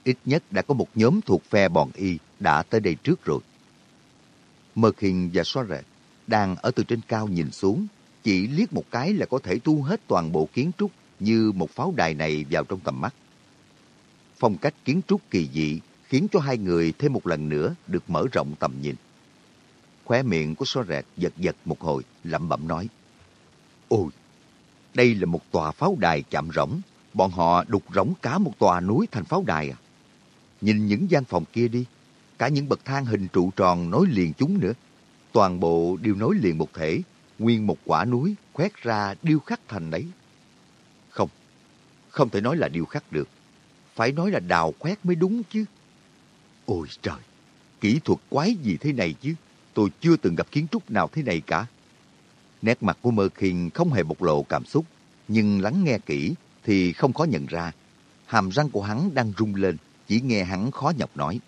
ít nhất đã có một nhóm thuộc phe bọn y đã tới đây trước rồi. Mơ khiên và Soaret đang ở từ trên cao nhìn xuống, chỉ liếc một cái là có thể thu hết toàn bộ kiến trúc như một pháo đài này vào trong tầm mắt. Phong cách kiến trúc kỳ dị khiến cho hai người thêm một lần nữa được mở rộng tầm nhìn. Khóe miệng của xóa rệt giật giật một hồi, lẩm bẩm nói. Ôi, đây là một tòa pháo đài chạm rỗng. Bọn họ đục rỗng cả một tòa núi thành pháo đài à. Nhìn những gian phòng kia đi, cả những bậc thang hình trụ tròn nối liền chúng nữa toàn bộ đều nối liền một thể, nguyên một quả núi khoét ra điêu khắc thành đấy. Không, không thể nói là điêu khắc được. Phải nói là đào khoét mới đúng chứ. Ôi trời, kỹ thuật quái gì thế này chứ? Tôi chưa từng gặp kiến trúc nào thế này cả. Nét mặt của Mơ Khiên không hề bộc lộ cảm xúc, nhưng lắng nghe kỹ thì không khó nhận ra. Hàm răng của hắn đang rung lên, chỉ nghe hắn khó nhọc nói.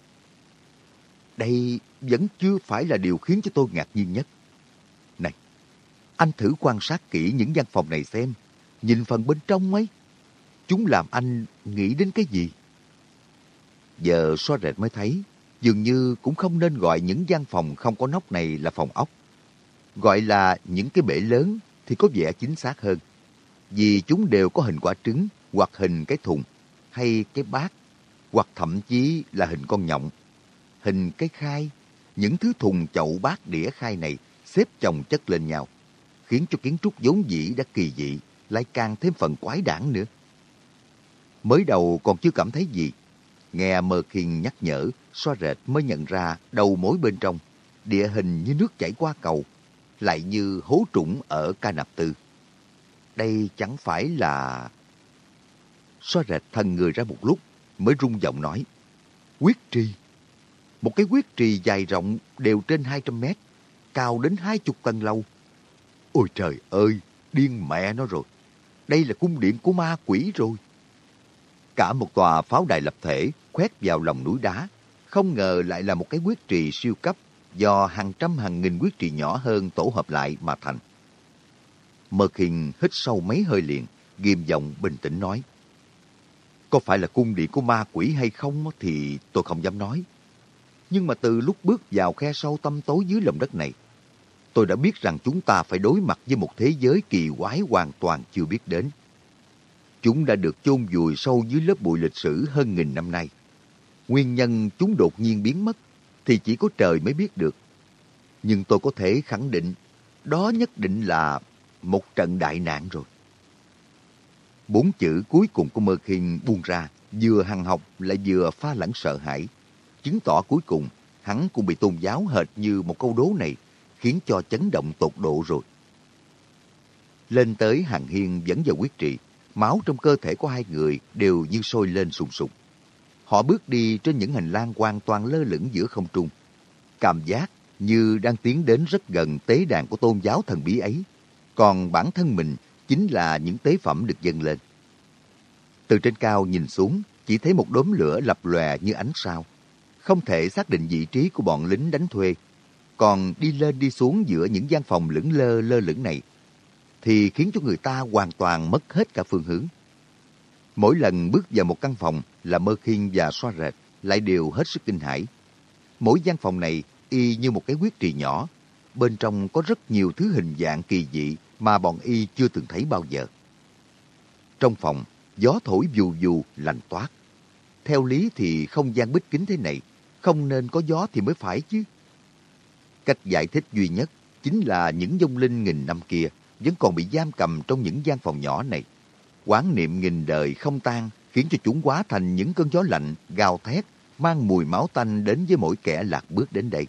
Đây vẫn chưa phải là điều khiến cho tôi ngạc nhiên nhất. Này, anh thử quan sát kỹ những gian phòng này xem. Nhìn phần bên trong ấy. Chúng làm anh nghĩ đến cái gì? Giờ so rệt mới thấy, dường như cũng không nên gọi những gian phòng không có nóc này là phòng ốc. Gọi là những cái bể lớn thì có vẻ chính xác hơn. Vì chúng đều có hình quả trứng hoặc hình cái thùng hay cái bát hoặc thậm chí là hình con nhộng hình cái khai. Những thứ thùng chậu bát đĩa khai này xếp chồng chất lên nhau, khiến cho kiến trúc vốn dĩ đã kỳ dị, lại càng thêm phần quái đản nữa. Mới đầu còn chưa cảm thấy gì, nghe Mơ Khiên nhắc nhở, xoa rệt mới nhận ra đầu mối bên trong, địa hình như nước chảy qua cầu, lại như hố trũng ở ca nạp tư. Đây chẳng phải là... Xoa rệt thân người ra một lúc, mới rung giọng nói, quyết tri. Một cái quyết trì dài rộng đều trên 200 mét, cao đến 20 tầng lâu. Ôi trời ơi, điên mẹ nó rồi. Đây là cung điện của ma quỷ rồi. Cả một tòa pháo đài lập thể khoét vào lòng núi đá, không ngờ lại là một cái quyết trì siêu cấp, do hàng trăm hàng nghìn quyết trì nhỏ hơn tổ hợp lại mà thành. Mật Hiền hít sâu mấy hơi liền, nghiêm giọng bình tĩnh nói. Có phải là cung điện của ma quỷ hay không thì tôi không dám nói. Nhưng mà từ lúc bước vào khe sâu tâm tối dưới lòng đất này, tôi đã biết rằng chúng ta phải đối mặt với một thế giới kỳ quái hoàn toàn chưa biết đến. Chúng đã được chôn vùi sâu dưới lớp bụi lịch sử hơn nghìn năm nay. Nguyên nhân chúng đột nhiên biến mất thì chỉ có trời mới biết được. Nhưng tôi có thể khẳng định đó nhất định là một trận đại nạn rồi. Bốn chữ cuối cùng của Mơ Khiên buông ra, vừa hằng học lại vừa pha lẫn sợ hãi. Chứng tỏ cuối cùng, hắn cũng bị tôn giáo hệt như một câu đố này, khiến cho chấn động tột độ rồi. Lên tới hàng hiên vẫn vào quyết trị, máu trong cơ thể của hai người đều như sôi lên sùng sục. Họ bước đi trên những hành lang hoàn toàn lơ lửng giữa không trung. Cảm giác như đang tiến đến rất gần tế đàn của tôn giáo thần bí ấy. Còn bản thân mình chính là những tế phẩm được dâng lên. Từ trên cao nhìn xuống, chỉ thấy một đốm lửa lập lòe như ánh sao. Không thể xác định vị trí của bọn lính đánh thuê. Còn đi lên đi xuống giữa những gian phòng lững lơ lơ lửng này, thì khiến cho người ta hoàn toàn mất hết cả phương hướng. Mỗi lần bước vào một căn phòng là Mơ Khiên và Xoa Rệt lại đều hết sức kinh hãi. Mỗi gian phòng này y như một cái quyết trì nhỏ. Bên trong có rất nhiều thứ hình dạng kỳ dị mà bọn y chưa từng thấy bao giờ. Trong phòng, gió thổi vù vù, lạnh toát. Theo lý thì không gian bích kính thế này, không nên có gió thì mới phải chứ. Cách giải thích duy nhất chính là những dông linh nghìn năm kia vẫn còn bị giam cầm trong những gian phòng nhỏ này. Quán niệm nghìn đời không tan khiến cho chúng hóa thành những cơn gió lạnh, gào thét, mang mùi máu tanh đến với mỗi kẻ lạc bước đến đây.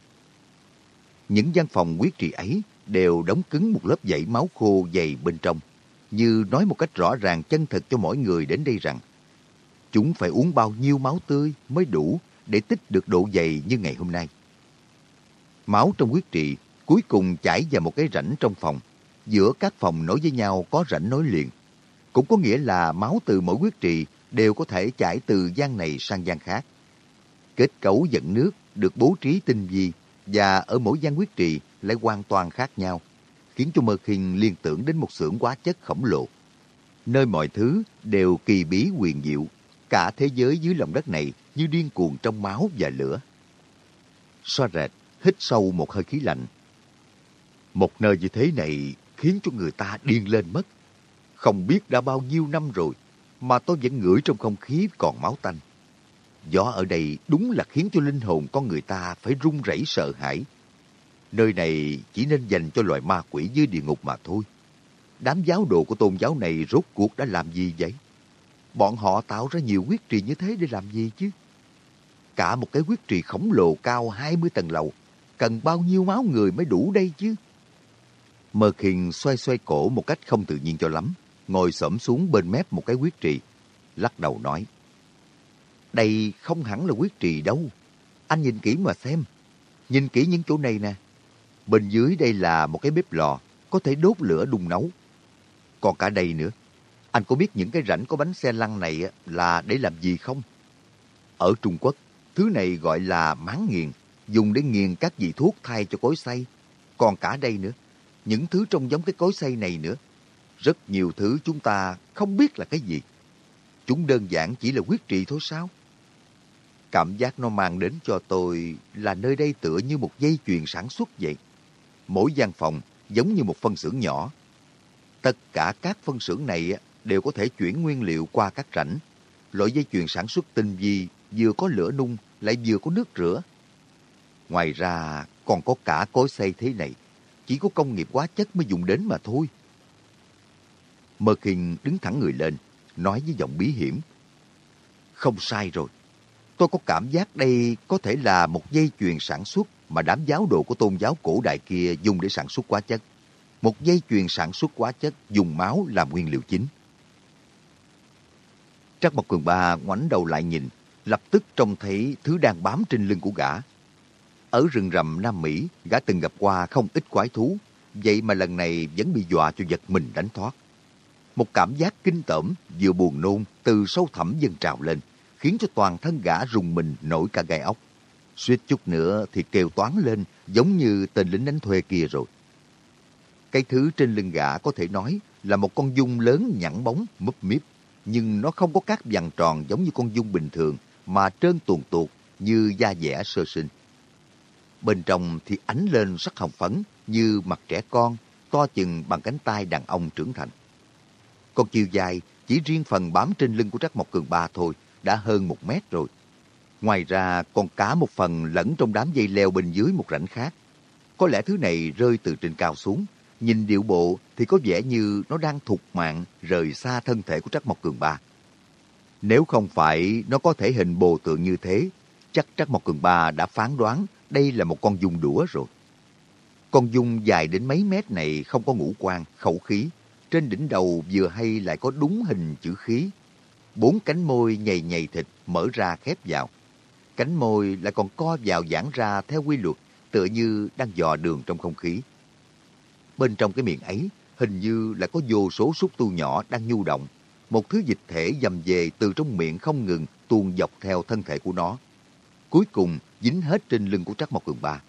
Những gian phòng quyết trị ấy đều đóng cứng một lớp dãy máu khô dày bên trong, như nói một cách rõ ràng chân thực cho mỗi người đến đây rằng chúng phải uống bao nhiêu máu tươi mới đủ để tích được độ dày như ngày hôm nay. Máu trong quyết trị cuối cùng chảy vào một cái rãnh trong phòng. Giữa các phòng nối với nhau có rãnh nối liền. Cũng có nghĩa là máu từ mỗi quyết trị đều có thể chảy từ gian này sang gian khác. Kết cấu dẫn nước được bố trí tinh vi và ở mỗi gian quyết trì lại hoàn toàn khác nhau, khiến cho Mơ Khinh liên tưởng đến một xưởng quá chất khổng lồ. Nơi mọi thứ đều kỳ bí quyền diệu, cả thế giới dưới lòng đất này như điên cuồng trong máu và lửa. Xoa rệt, hít sâu một hơi khí lạnh. Một nơi như thế này khiến cho người ta điên lên mất. Không biết đã bao nhiêu năm rồi, mà tôi vẫn ngửi trong không khí còn máu tanh. Gió ở đây đúng là khiến cho linh hồn con người ta phải run rẩy sợ hãi. Nơi này chỉ nên dành cho loài ma quỷ dưới địa ngục mà thôi. Đám giáo đồ của tôn giáo này rốt cuộc đã làm gì vậy? Bọn họ tạo ra nhiều quyết trì như thế để làm gì chứ? Cả một cái quyết trì khổng lồ cao 20 tầng lầu, cần bao nhiêu máu người mới đủ đây chứ? Mơ Khiền xoay xoay cổ một cách không tự nhiên cho lắm, ngồi xổm xuống bên mép một cái quyết trì, lắc đầu nói. Đây không hẳn là quyết trì đâu. Anh nhìn kỹ mà xem. Nhìn kỹ những chỗ này nè. Bên dưới đây là một cái bếp lò, có thể đốt lửa đun nấu. Còn cả đây nữa. Anh có biết những cái rãnh có bánh xe lăn này là để làm gì không? Ở Trung Quốc, thứ này gọi là máng nghiền, dùng để nghiền các vị thuốc thay cho cối xay. Còn cả đây nữa, những thứ trông giống cái cối xay này nữa. Rất nhiều thứ chúng ta không biết là cái gì. Chúng đơn giản chỉ là quyết trị thôi sao? Cảm giác nó mang đến cho tôi là nơi đây tựa như một dây chuyền sản xuất vậy. Mỗi gian phòng giống như một phân xưởng nhỏ. Tất cả các phân xưởng này đều có thể chuyển nguyên liệu qua các rãnh. Loại dây chuyền sản xuất tinh vi vừa có lửa nung lại vừa có nước rửa. Ngoài ra, còn có cả cối xay thế này. Chỉ có công nghiệp hóa chất mới dùng đến mà thôi. Mơ Kinh đứng thẳng người lên, nói với giọng bí hiểm. Không sai rồi. Tôi có cảm giác đây có thể là một dây chuyền sản xuất mà đám giáo đồ của tôn giáo cổ đại kia dùng để sản xuất hóa chất. Một dây chuyền sản xuất hóa chất dùng máu làm nguyên liệu chính. Trắc Mộc Cường Ba ngoảnh đầu lại nhìn, lập tức trông thấy thứ đang bám trên lưng của gã. Ở rừng rầm Nam Mỹ, gã từng gặp qua không ít quái thú, vậy mà lần này vẫn bị dọa cho giật mình đánh thoát. Một cảm giác kinh tởm, vừa buồn nôn từ sâu thẳm dâng trào lên khiến cho toàn thân gã rùng mình nổi cả gai ốc. suýt chút nữa thì kêu toán lên giống như tên lính đánh thuê kia rồi. Cái thứ trên lưng gã có thể nói là một con dung lớn nhẵn bóng, múp míp, nhưng nó không có các vằn tròn giống như con dung bình thường, mà trơn tuồn tuột như da dẻ sơ sinh. Bên trong thì ánh lên sắc hồng phấn như mặt trẻ con, to chừng bằng cánh tay đàn ông trưởng thành. Con chiều dài chỉ riêng phần bám trên lưng của Trác Mộc Cường Ba thôi đã hơn một mét rồi. Ngoài ra còn cả một phần lẫn trong đám dây leo bên dưới một rãnh khác. Có lẽ thứ này rơi từ trên cao xuống. Nhìn điệu bộ thì có vẻ như nó đang thục mạng rời xa thân thể của Trắc Mộc Cường Ba. Nếu không phải nó có thể hình bồ tượng như thế, chắc Trắc Mộc Cường Ba đã phán đoán đây là một con dung đũa rồi. Con dung dài đến mấy mét này không có ngũ quan, khẩu khí. Trên đỉnh đầu vừa hay lại có đúng hình chữ khí. Bốn cánh môi nhầy nhầy thịt mở ra khép vào. Cánh môi lại còn co vào giãn ra theo quy luật, tựa như đang dò đường trong không khí. Bên trong cái miệng ấy, hình như là có vô số xúc tu nhỏ đang nhu động. Một thứ dịch thể dầm về từ trong miệng không ngừng tuôn dọc theo thân thể của nó. Cuối cùng dính hết trên lưng của Trắc Mộc Cường Ba.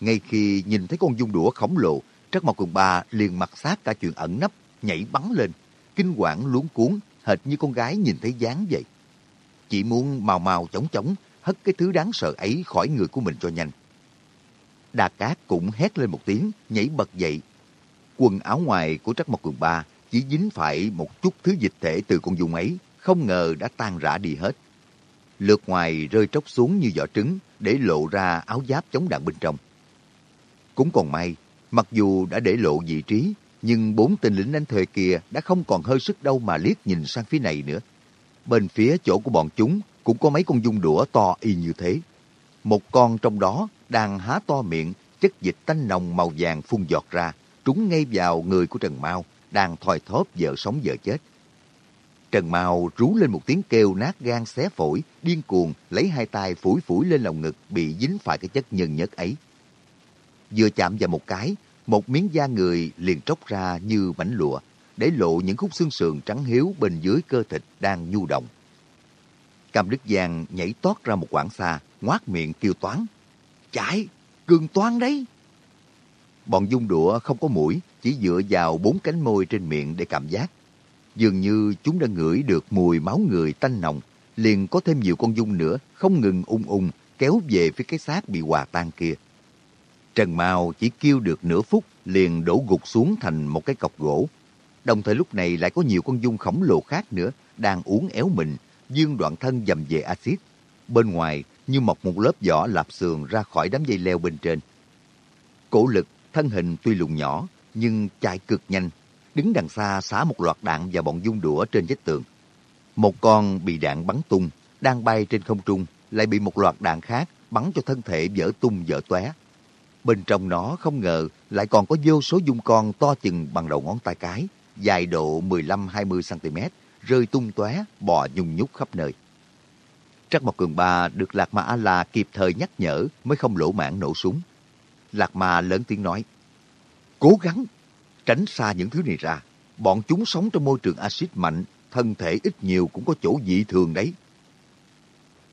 Ngay khi nhìn thấy con dung đũa khổng lồ, Trắc Mộc Cường bà liền mặt sát cả chuyện ẩn nấp, nhảy bắn lên, kinh quản luống cuốn, hệt như con gái nhìn thấy dáng vậy. Chỉ muốn màu màu chóng chóng, hất cái thứ đáng sợ ấy khỏi người của mình cho nhanh. Đà Cát cũng hét lên một tiếng, nhảy bật dậy. Quần áo ngoài của Trắc Mộc Cường Ba chỉ dính phải một chút thứ dịch thể từ con dung ấy, không ngờ đã tan rã đi hết. Lượt ngoài rơi tróc xuống như vỏ trứng để lộ ra áo giáp chống đạn bên trong. Cũng còn may, mặc dù đã để lộ vị trí, nhưng bốn tên lính đánh thuê kia đã không còn hơi sức đâu mà liếc nhìn sang phía này nữa. Bên phía chỗ của bọn chúng cũng có mấy con dung đũa to y như thế. Một con trong đó đang há to miệng, chất dịch tanh nồng màu vàng phun giọt ra, trúng ngay vào người của Trần Mao, đang thoi thóp vợ sống vợ chết. Trần Mao rú lên một tiếng kêu nát gan xé phổi, điên cuồng lấy hai tay phủi phủi lên lòng ngực bị dính phải cái chất nhân nhất ấy. Vừa chạm vào một cái, một miếng da người liền tróc ra như mảnh lụa, để lộ những khúc xương sườn trắng hiếu bên dưới cơ thịt đang nhu động. Cam Đức Giang nhảy tót ra một quãng xa, ngoác miệng kêu toán. Chạy, cường toán đấy! Bọn dung đũa không có mũi, chỉ dựa vào bốn cánh môi trên miệng để cảm giác. Dường như chúng đã ngửi được mùi máu người tanh nồng, liền có thêm nhiều con dung nữa, không ngừng ung ung, kéo về phía cái xác bị hòa tan kia. Trần Mao chỉ kêu được nửa phút liền đổ gục xuống thành một cái cọc gỗ. Đồng thời lúc này lại có nhiều con dung khổng lồ khác nữa đang uống éo mình, dương đoạn thân dầm về axit. Bên ngoài như mọc một lớp vỏ lạp sườn ra khỏi đám dây leo bên trên. Cổ lực, thân hình tuy lùn nhỏ, nhưng chạy cực nhanh, đứng đằng xa xả một loạt đạn vào bọn dung đũa trên vách tường. Một con bị đạn bắn tung, đang bay trên không trung, lại bị một loạt đạn khác bắn cho thân thể vỡ tung vỡ tóe. Bên trong nó không ngờ lại còn có vô số dung con to chừng bằng đầu ngón tay cái, dài độ 15-20cm, rơi tung tóe, bò nhung nhúc khắp nơi. Trắc Mộc Cường Ba được Lạc Ma A-La kịp thời nhắc nhở mới không lỗ mãn nổ súng. Lạc Ma lớn tiếng nói, Cố gắng, tránh xa những thứ này ra. Bọn chúng sống trong môi trường axit mạnh, thân thể ít nhiều cũng có chỗ dị thường đấy.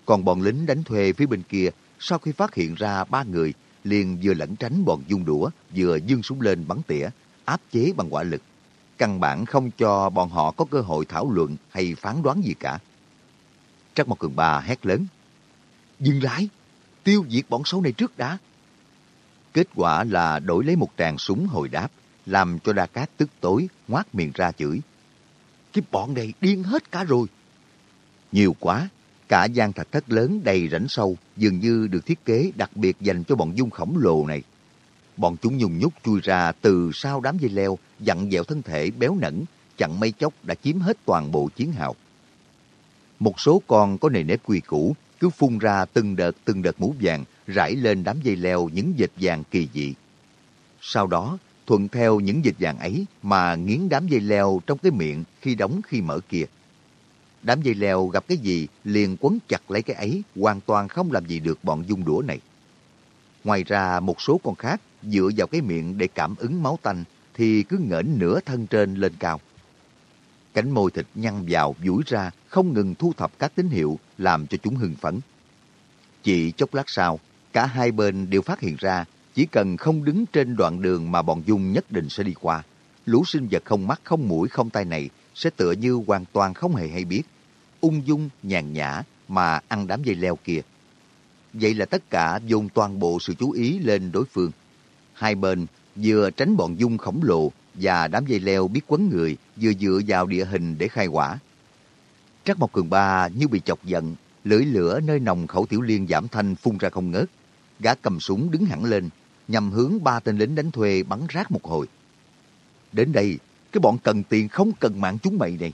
Còn bọn lính đánh thuê phía bên kia, sau khi phát hiện ra ba người, liền vừa lẩn tránh bọn dung đũa, vừa dương súng lên bắn tỉa, áp chế bằng quả lực. Căn bản không cho bọn họ có cơ hội thảo luận hay phán đoán gì cả. Trắc Mộc Cường Ba hét lớn. Dừng lái, Tiêu diệt bọn xấu này trước đã! Kết quả là đổi lấy một tràng súng hồi đáp, làm cho Đa Cát tức tối, ngoác miệng ra chửi. Cái bọn này điên hết cả rồi! Nhiều quá, Cả gian thạch thất lớn đầy rãnh sâu dường như được thiết kế đặc biệt dành cho bọn dung khổng lồ này. Bọn chúng nhung nhúc chui ra từ sau đám dây leo, dặn dẹo thân thể béo nẫn, chặn mây chốc đã chiếm hết toàn bộ chiến hào. Một số con có nề nếp quy củ, cứ phun ra từng đợt từng đợt mũ vàng, rải lên đám dây leo những dịch vàng kỳ dị. Sau đó, thuận theo những dịch vàng ấy mà nghiến đám dây leo trong cái miệng khi đóng khi mở kia. Đám dây leo gặp cái gì liền quấn chặt lấy cái ấy, hoàn toàn không làm gì được bọn dung đũa này. Ngoài ra một số con khác dựa vào cái miệng để cảm ứng máu tanh thì cứ ngẩng nửa thân trên lên cao. Cánh môi thịt nhăn vào, duỗi ra, không ngừng thu thập các tín hiệu làm cho chúng hưng phấn. Chỉ chốc lát sau, cả hai bên đều phát hiện ra chỉ cần không đứng trên đoạn đường mà bọn Dung nhất định sẽ đi qua. Lũ sinh vật không mắt, không mũi, không tay này sẽ tựa như hoàn toàn không hề hay biết. Ung dung, nhàn nhã mà ăn đám dây leo kia. Vậy là tất cả dồn toàn bộ sự chú ý lên đối phương. Hai bên vừa tránh bọn Dung khổng lồ và đám dây leo biết quấn người vừa dựa vào địa hình để khai quả. Trắc Mộc Cường Ba như bị chọc giận, lưỡi lửa nơi nòng khẩu tiểu liên giảm thanh phun ra không ngớt. Gã cầm súng đứng hẳn lên, nhằm hướng ba tên lính đánh thuê bắn rác một hồi. Đến đây, cái bọn cần tiền không cần mạng chúng mày này.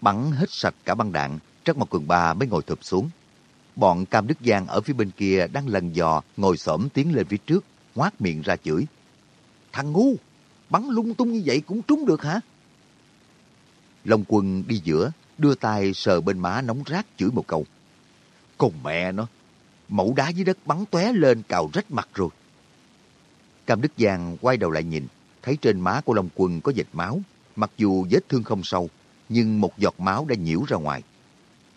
Bắn hết sạch cả băng đạn, Trắc Mộc Cường Ba mới ngồi thụp xuống. Bọn Cam Đức Giang ở phía bên kia đang lần dò, ngồi xổm tiến lên phía trước, ngoác miệng ra chửi. Thằng ngu, bắn lung tung như vậy cũng trúng được hả? Long quân đi giữa, đưa tay sờ bên má nóng rát chửi một câu. Con mẹ nó, mẫu đá dưới đất bắn tóe lên cào rách mặt rồi. Cam Đức Giang quay đầu lại nhìn, thấy trên má của Long Quân có dịch máu, mặc dù vết thương không sâu, nhưng một giọt máu đã nhiễu ra ngoài.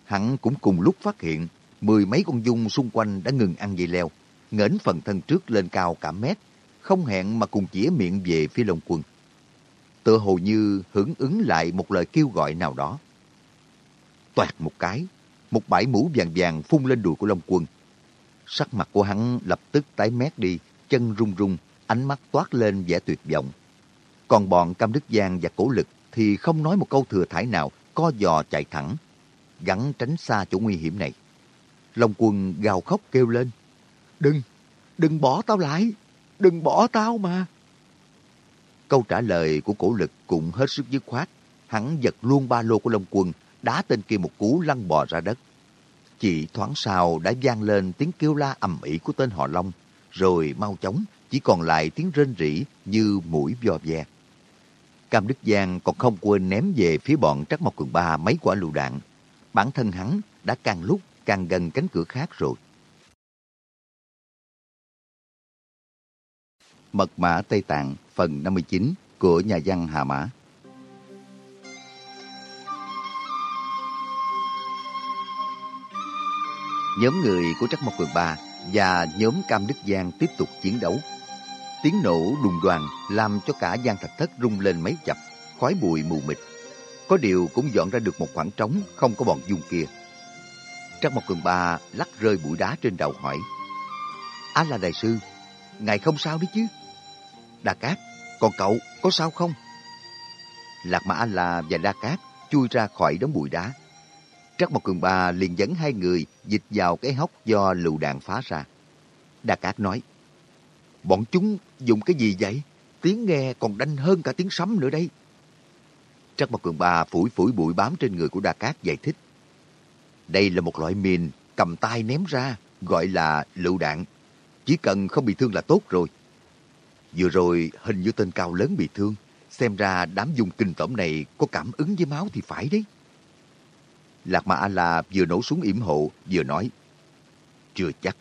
Hắn cũng cùng lúc phát hiện mười mấy con dung xung quanh đã ngừng ăn dây leo, ngẩng phần thân trước lên cao cả mét, không hẹn mà cùng chĩa miệng về phía Long Quân. Tựa hồ như hưởng ứng lại một lời kêu gọi nào đó. Toạt một cái, một bãi mũ vàng vàng phun lên đùi của Long Quân. Sắc mặt của hắn lập tức tái mét đi, chân run run, ánh mắt toát lên vẻ tuyệt vọng. Còn bọn Cam Đức Giang và Cổ Lực thì không nói một câu thừa thải nào, co giò chạy thẳng, gắn tránh xa chỗ nguy hiểm này. Long Quân gào khóc kêu lên, Đừng, đừng bỏ tao lại, đừng bỏ tao mà. Câu trả lời của cổ lực cũng hết sức dứt khoát. Hắn giật luôn ba lô của Long Quân, đá tên kia một cú lăn bò ra đất. Chỉ thoáng sau đã vang lên tiếng kêu la ầm ĩ của tên họ Long, rồi mau chóng chỉ còn lại tiếng rên rỉ như mũi vò ve. Cam Đức Giang còn không quên ném về phía bọn Trắc Mộc Cường Ba mấy quả lựu đạn. Bản thân hắn đã càng lúc càng gần cánh cửa khác rồi. Mật mã Tây Tạng, phần 59 của nhà văn Hà Mã Nhóm người của Trắc Mộc Cường Ba và nhóm Cam Đức Giang tiếp tục chiến đấu. Tiếng nổ đùng đoàn làm cho cả gian thạch thất rung lên mấy chập, khói bụi mù mịt. Có điều cũng dọn ra được một khoảng trống không có bọn dung kia. Trắc Mộc Cường Ba lắc rơi bụi đá trên đầu hỏi. Á là đại sư, ngài không sao đấy chứ? Đa Cát, còn cậu có sao không? Lạc Mã a là và Đa Cát chui ra khỏi đống bụi đá. Trắc Mộc Cường Ba liền dẫn hai người dịch vào cái hốc do lựu đạn phá ra. Đa Cát nói, Bọn chúng dùng cái gì vậy? Tiếng nghe còn đanh hơn cả tiếng sấm nữa đây. Trắc Mộc Cường Ba phủi phủi bụi bám trên người của Đa Cát giải thích. Đây là một loại mìn cầm tay ném ra, gọi là lựu đạn. Chỉ cần không bị thương là tốt rồi. Vừa rồi hình như tên cao lớn bị thương. Xem ra đám dùng kinh tởm này có cảm ứng với máu thì phải đấy. Lạc mã A-la vừa nổ súng yểm hộ, vừa nói. Chưa chắc.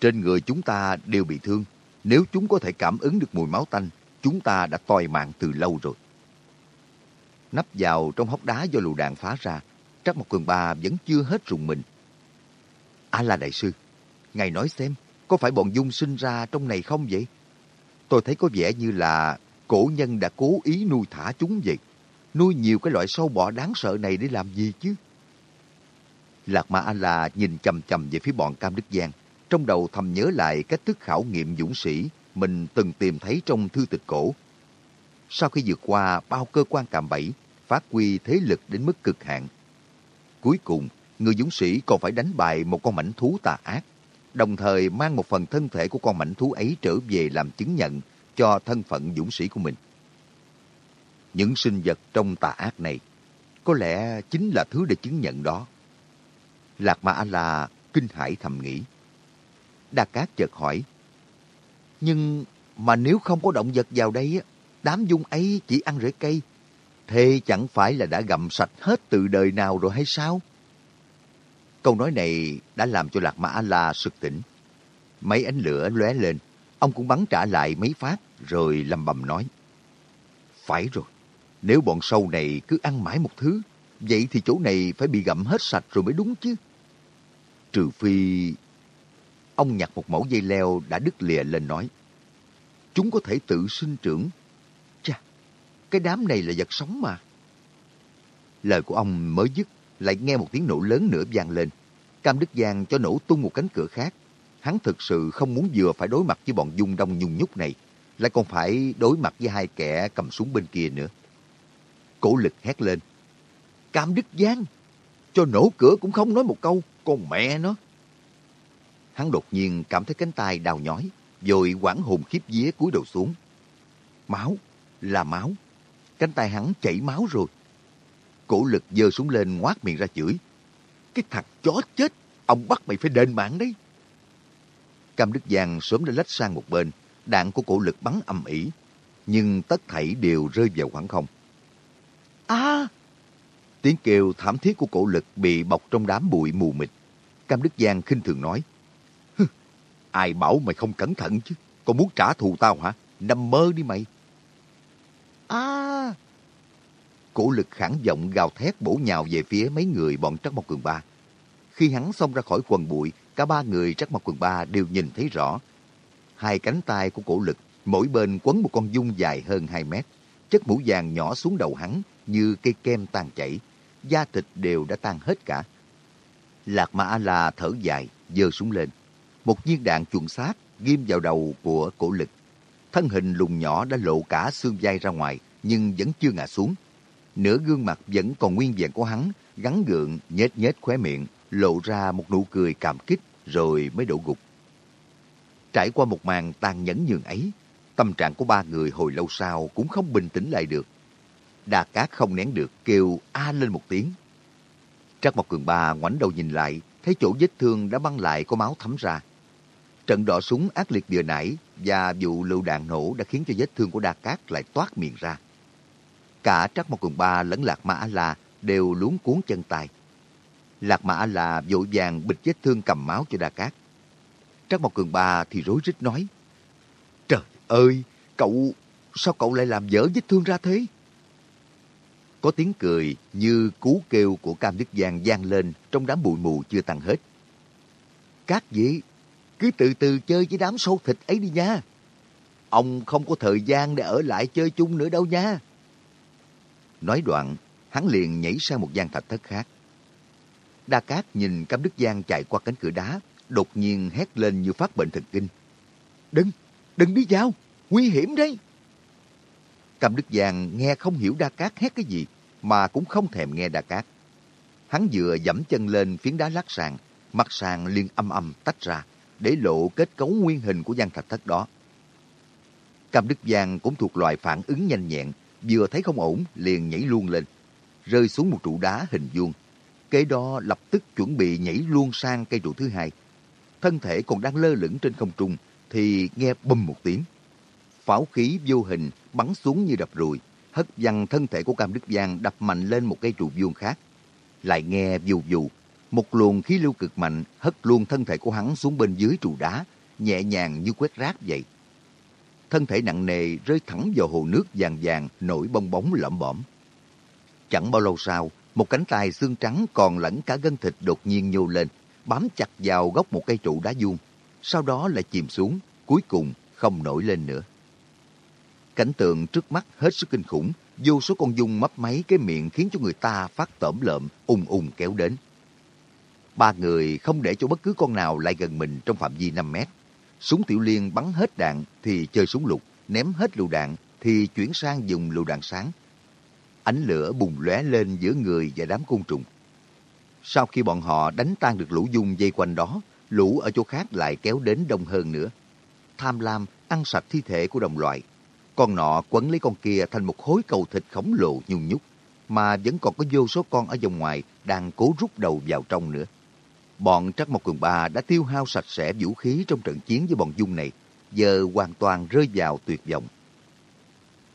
Trên người chúng ta đều bị thương. Nếu chúng có thể cảm ứng được mùi máu tanh, chúng ta đã toi mạng từ lâu rồi. Nắp vào trong hốc đá do lù đạn phá ra, Trắc một Cường Ba vẫn chưa hết rùng mình. À là Đại Sư, Ngài nói xem, có phải bọn Dung sinh ra trong này không vậy? Tôi thấy có vẻ như là cổ nhân đã cố ý nuôi thả chúng vậy. Nuôi nhiều cái loại sâu bọ đáng sợ này để làm gì chứ? Lạc Ma A-la nhìn chầm chầm về phía bọn Cam Đức Giang, trong đầu thầm nhớ lại cách thức khảo nghiệm dũng sĩ mình từng tìm thấy trong thư tịch cổ. Sau khi vượt qua bao cơ quan cạm bẫy, phát huy thế lực đến mức cực hạn. Cuối cùng, người dũng sĩ còn phải đánh bại một con mảnh thú tà ác, đồng thời mang một phần thân thể của con mảnh thú ấy trở về làm chứng nhận cho thân phận dũng sĩ của mình. Những sinh vật trong tà ác này có lẽ chính là thứ để chứng nhận đó. Lạc Ma A-la kinh hãi thầm nghĩ. Đa Cát chợt hỏi, Nhưng mà nếu không có động vật vào đây, đám dung ấy chỉ ăn rễ cây, thế chẳng phải là đã gặm sạch hết từ đời nào rồi hay sao? Câu nói này đã làm cho Lạc Ma A-la sực tỉnh. Mấy ánh lửa lóe lên, ông cũng bắn trả lại mấy phát rồi lầm bầm nói. Phải rồi, nếu bọn sâu này cứ ăn mãi một thứ, vậy thì chỗ này phải bị gặm hết sạch rồi mới đúng chứ. Trừ phi... Ông nhặt một mẫu dây leo đã đứt lìa lên nói. Chúng có thể tự sinh trưởng. Chà, cái đám này là vật sống mà. Lời của ông mới dứt, lại nghe một tiếng nổ lớn nữa vang lên. Cam Đức Giang cho nổ tung một cánh cửa khác. Hắn thực sự không muốn vừa phải đối mặt với bọn dung đông nhung nhúc này, lại còn phải đối mặt với hai kẻ cầm súng bên kia nữa. Cổ lực hét lên. Cam Đức Giang, cho nổ cửa cũng không nói một câu, con mẹ nó. Hắn đột nhiên cảm thấy cánh tay đau nhói, rồi quảng hồn khiếp vía cúi đầu xuống. Máu, là máu. Cánh tay hắn chảy máu rồi. Cổ lực giơ súng lên ngoác miệng ra chửi. Cái thằng chó chết, ông bắt mày phải đền mạng đấy. Cam Đức Giang sớm đã lách sang một bên, đạn của cổ lực bắn âm ỉ, nhưng tất thảy đều rơi vào khoảng không. À! Tiếng kêu thảm thiết của cổ lực bị bọc trong đám bụi mù mịt. Cam Đức Giang khinh thường nói, Ai bảo mày không cẩn thận chứ? Còn muốn trả thù tao hả? Nằm mơ đi mày. À! Cổ lực khẳng giọng gào thét bổ nhào về phía mấy người bọn Trắc Mộc Cường Ba. Khi hắn xông ra khỏi quần bụi, cả ba người Trắc Mộc Cường Ba đều nhìn thấy rõ. Hai cánh tay của cổ lực, mỗi bên quấn một con dung dài hơn 2 mét. Chất mũ vàng nhỏ xuống đầu hắn như cây kem tan chảy. Da thịt đều đã tan hết cả. Lạc Mã A-La thở dài, giơ súng lên. Một viên đạn chuẩn xác ghim vào đầu của cổ lực. Thân hình lùng nhỏ đã lộ cả xương vai ra ngoài, nhưng vẫn chưa ngã xuống. Nửa gương mặt vẫn còn nguyên vẹn của hắn, gắn gượng, nhếch nhếch khóe miệng, lộ ra một nụ cười cảm kích rồi mới đổ gục. Trải qua một màn tàn nhẫn nhường ấy, tâm trạng của ba người hồi lâu sau cũng không bình tĩnh lại được. Đà Cát không nén được kêu a lên một tiếng. Trắc Mộc Cường Ba ngoảnh đầu nhìn lại, thấy chỗ vết thương đã băng lại có máu thấm ra. Trận đỏ súng ác liệt vừa nãy và vụ lựu đạn nổ đã khiến cho vết thương của Đa Cát lại toát miệng ra. Cả Trắc Mộc Cường Ba lẫn Lạc mã La đều luống cuốn chân tay. Lạc mã La vội vàng bịch vết thương cầm máu cho Đa Cát. Trắc Mộc Cường Ba thì rối rít nói. Trời ơi, cậu, sao cậu lại làm dở vết thương ra thế? Có tiếng cười như cú kêu của Cam Đức Giang gian lên trong đám bụi mù chưa tăng hết. Các dế cứ từ từ chơi với đám sâu thịt ấy đi nha. Ông không có thời gian để ở lại chơi chung nữa đâu nha. Nói đoạn, hắn liền nhảy sang một gian thạch thất khác. Đa Cát nhìn Cam Đức Giang chạy qua cánh cửa đá, đột nhiên hét lên như phát bệnh thần kinh. Đừng, đừng đi vào, nguy hiểm đấy. Cam Đức Giang nghe không hiểu Đa Cát hét cái gì, mà cũng không thèm nghe Đa Cát. Hắn vừa dẫm chân lên phiến đá lát sàn, mặt sàn liền âm âm tách ra, để lộ kết cấu nguyên hình của gian thạch thất đó. Cam Đức Giang cũng thuộc loại phản ứng nhanh nhẹn, vừa thấy không ổn liền nhảy luôn lên, rơi xuống một trụ đá hình vuông. Kế đó lập tức chuẩn bị nhảy luôn sang cây trụ thứ hai. Thân thể còn đang lơ lửng trên không trung thì nghe bùm một tiếng. Pháo khí vô hình bắn xuống như đập rùi, hất văng thân thể của Cam Đức Giang đập mạnh lên một cây trụ vuông khác. Lại nghe vù vù, một luồng khí lưu cực mạnh hất luôn thân thể của hắn xuống bên dưới trụ đá, nhẹ nhàng như quét rác vậy. Thân thể nặng nề rơi thẳng vào hồ nước vàng vàng nổi bong bóng lõm bõm. Chẳng bao lâu sau, một cánh tay xương trắng còn lẫn cả gân thịt đột nhiên nhô lên, bám chặt vào gốc một cây trụ đá vuông, sau đó lại chìm xuống, cuối cùng không nổi lên nữa. Cảnh tượng trước mắt hết sức kinh khủng, vô số con dung mấp máy cái miệng khiến cho người ta phát tởm lợm, ung ung kéo đến. Ba người không để cho bất cứ con nào lại gần mình trong phạm vi 5 mét. Súng tiểu liên bắn hết đạn thì chơi súng lục, ném hết lựu đạn thì chuyển sang dùng lựu đạn sáng. Ánh lửa bùng lóe lên giữa người và đám côn trùng. Sau khi bọn họ đánh tan được lũ dung dây quanh đó, lũ ở chỗ khác lại kéo đến đông hơn nữa. Tham lam ăn sạch thi thể của đồng loại. Con nọ quấn lấy con kia thành một khối cầu thịt khổng lồ nhung nhúc, mà vẫn còn có vô số con ở vòng ngoài đang cố rút đầu vào trong nữa. Bọn Trắc Mộc Cường Ba đã tiêu hao sạch sẽ vũ khí trong trận chiến với bọn Dung này, giờ hoàn toàn rơi vào tuyệt vọng.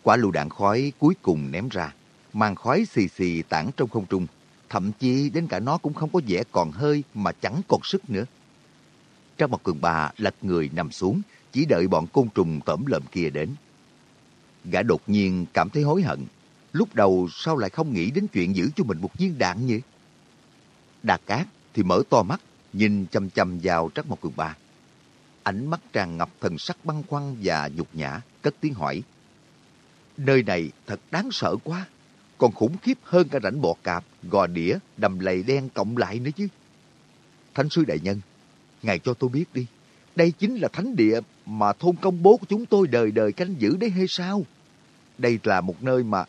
Quả lựu đạn khói cuối cùng ném ra, màn khói xì xì tản trong không trung, thậm chí đến cả nó cũng không có vẻ còn hơi mà chẳng còn sức nữa. Trắc Mộc Cường Ba lật người nằm xuống, chỉ đợi bọn côn trùng tẩm lợm kia đến. Gã đột nhiên cảm thấy hối hận. Lúc đầu sao lại không nghĩ đến chuyện giữ cho mình một viên đạn nhỉ? Đà Cát thì mở to mắt, nhìn chăm chăm vào Trắc Mộc Cường Ba. Ánh mắt tràn ngập thần sắc băng khoăn và nhục nhã, cất tiếng hỏi. Nơi này thật đáng sợ quá, còn khủng khiếp hơn cả rảnh bọ cạp, gò đĩa, đầm lầy đen cộng lại nữa chứ. Thánh sư đại nhân, ngài cho tôi biết đi, đây chính là thánh địa mà thôn công bố của chúng tôi đời đời canh giữ đấy hay sao? Đây là một nơi mà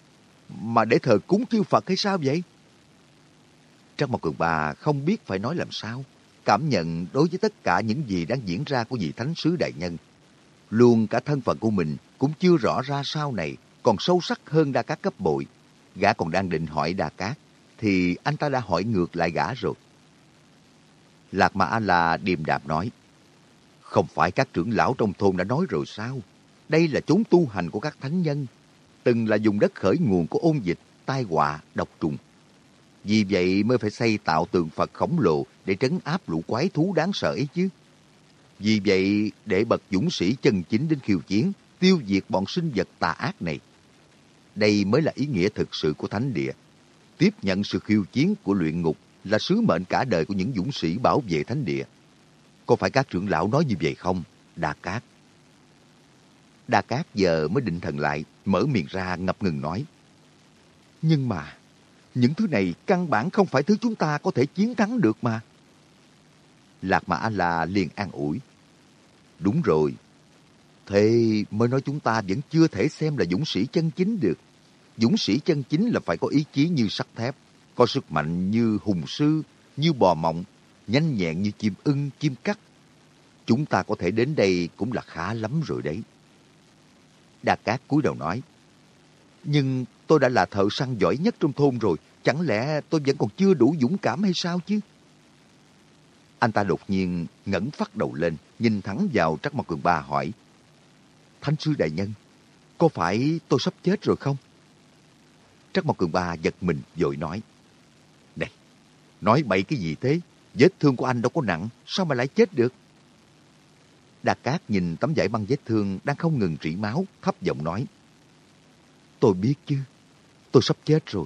mà để thờ cúng chư Phật hay sao vậy? Trắc Mộc Cường Bà không biết phải nói làm sao, cảm nhận đối với tất cả những gì đang diễn ra của vị thánh sứ đại nhân. Luôn cả thân phận của mình cũng chưa rõ ra sau này, còn sâu sắc hơn Đa Cát cấp bội. Gã còn đang định hỏi Đa Cát, thì anh ta đã hỏi ngược lại gã rồi. Lạc mã A-La điềm đạm nói, không phải các trưởng lão trong thôn đã nói rồi sao? Đây là chốn tu hành của các thánh nhân, từng là dùng đất khởi nguồn của ôn dịch, tai họa, độc trùng. Vì vậy mới phải xây tạo tượng Phật khổng lồ để trấn áp lũ quái thú đáng sợ ấy chứ. Vì vậy, để bậc dũng sĩ chân chính đến khiêu chiến, tiêu diệt bọn sinh vật tà ác này. Đây mới là ý nghĩa thực sự của thánh địa. Tiếp nhận sự khiêu chiến của luyện ngục là sứ mệnh cả đời của những dũng sĩ bảo vệ thánh địa. Có phải các trưởng lão nói như vậy không? Đa Cát. Đa Cát giờ mới định thần lại, mở miệng ra ngập ngừng nói. Nhưng mà, những thứ này căn bản không phải thứ chúng ta có thể chiến thắng được mà. Lạc Mã là liền an ủi. Đúng rồi. Thế mới nói chúng ta vẫn chưa thể xem là dũng sĩ chân chính được. Dũng sĩ chân chính là phải có ý chí như sắt thép, có sức mạnh như hùng sư, như bò mộng, nhanh nhẹn như chim ưng, chim cắt. Chúng ta có thể đến đây cũng là khá lắm rồi đấy. Đa Cát cúi đầu nói, nhưng tôi đã là thợ săn giỏi nhất trong thôn rồi, chẳng lẽ tôi vẫn còn chưa đủ dũng cảm hay sao chứ? Anh ta đột nhiên ngẩng phát đầu lên, nhìn thẳng vào Trắc Mặt Cường Ba hỏi, Thánh sư đại nhân, có phải tôi sắp chết rồi không? Trắc Mộc Cường Ba giật mình vội nói, Này, nói bậy cái gì thế? Vết thương của anh đâu có nặng, sao mà lại chết được? đà Cát nhìn tấm vải băng vết thương đang không ngừng rỉ máu, thấp giọng nói. Tôi biết chứ, tôi sắp chết rồi.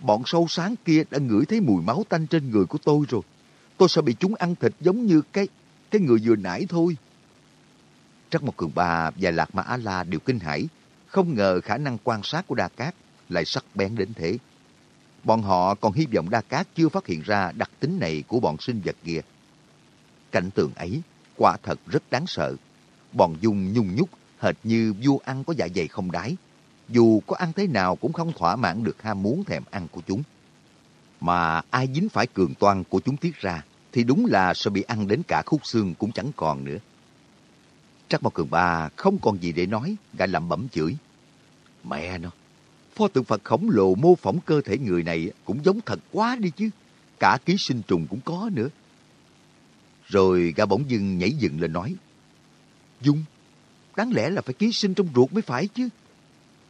Bọn sâu sáng kia đã ngửi thấy mùi máu tanh trên người của tôi rồi. Tôi sẽ bị chúng ăn thịt giống như cái cái người vừa nãy thôi. Trắc Mộc Cường Ba và Lạc Mã A-La đều kinh hãi, không ngờ khả năng quan sát của Đa Cát lại sắc bén đến thế. Bọn họ còn hy vọng Đa Cát chưa phát hiện ra đặc tính này của bọn sinh vật kia. Cảnh tượng ấy quả thật rất đáng sợ. Bọn Dung nhung nhúc hệt như vua ăn có dạ dày không đáy. Dù có ăn thế nào cũng không thỏa mãn được ham muốn thèm ăn của chúng. Mà ai dính phải cường toan của chúng tiết ra thì đúng là sẽ bị ăn đến cả khúc xương cũng chẳng còn nữa. Trắc Mộc Cường Ba không còn gì để nói, gã lẩm bẩm chửi. Mẹ nó, pho tượng Phật khổng lồ mô phỏng cơ thể người này cũng giống thật quá đi chứ. Cả ký sinh trùng cũng có nữa. Rồi gã bỗng dưng nhảy dựng lên nói. Dung, đáng lẽ là phải ký sinh trong ruột mới phải chứ.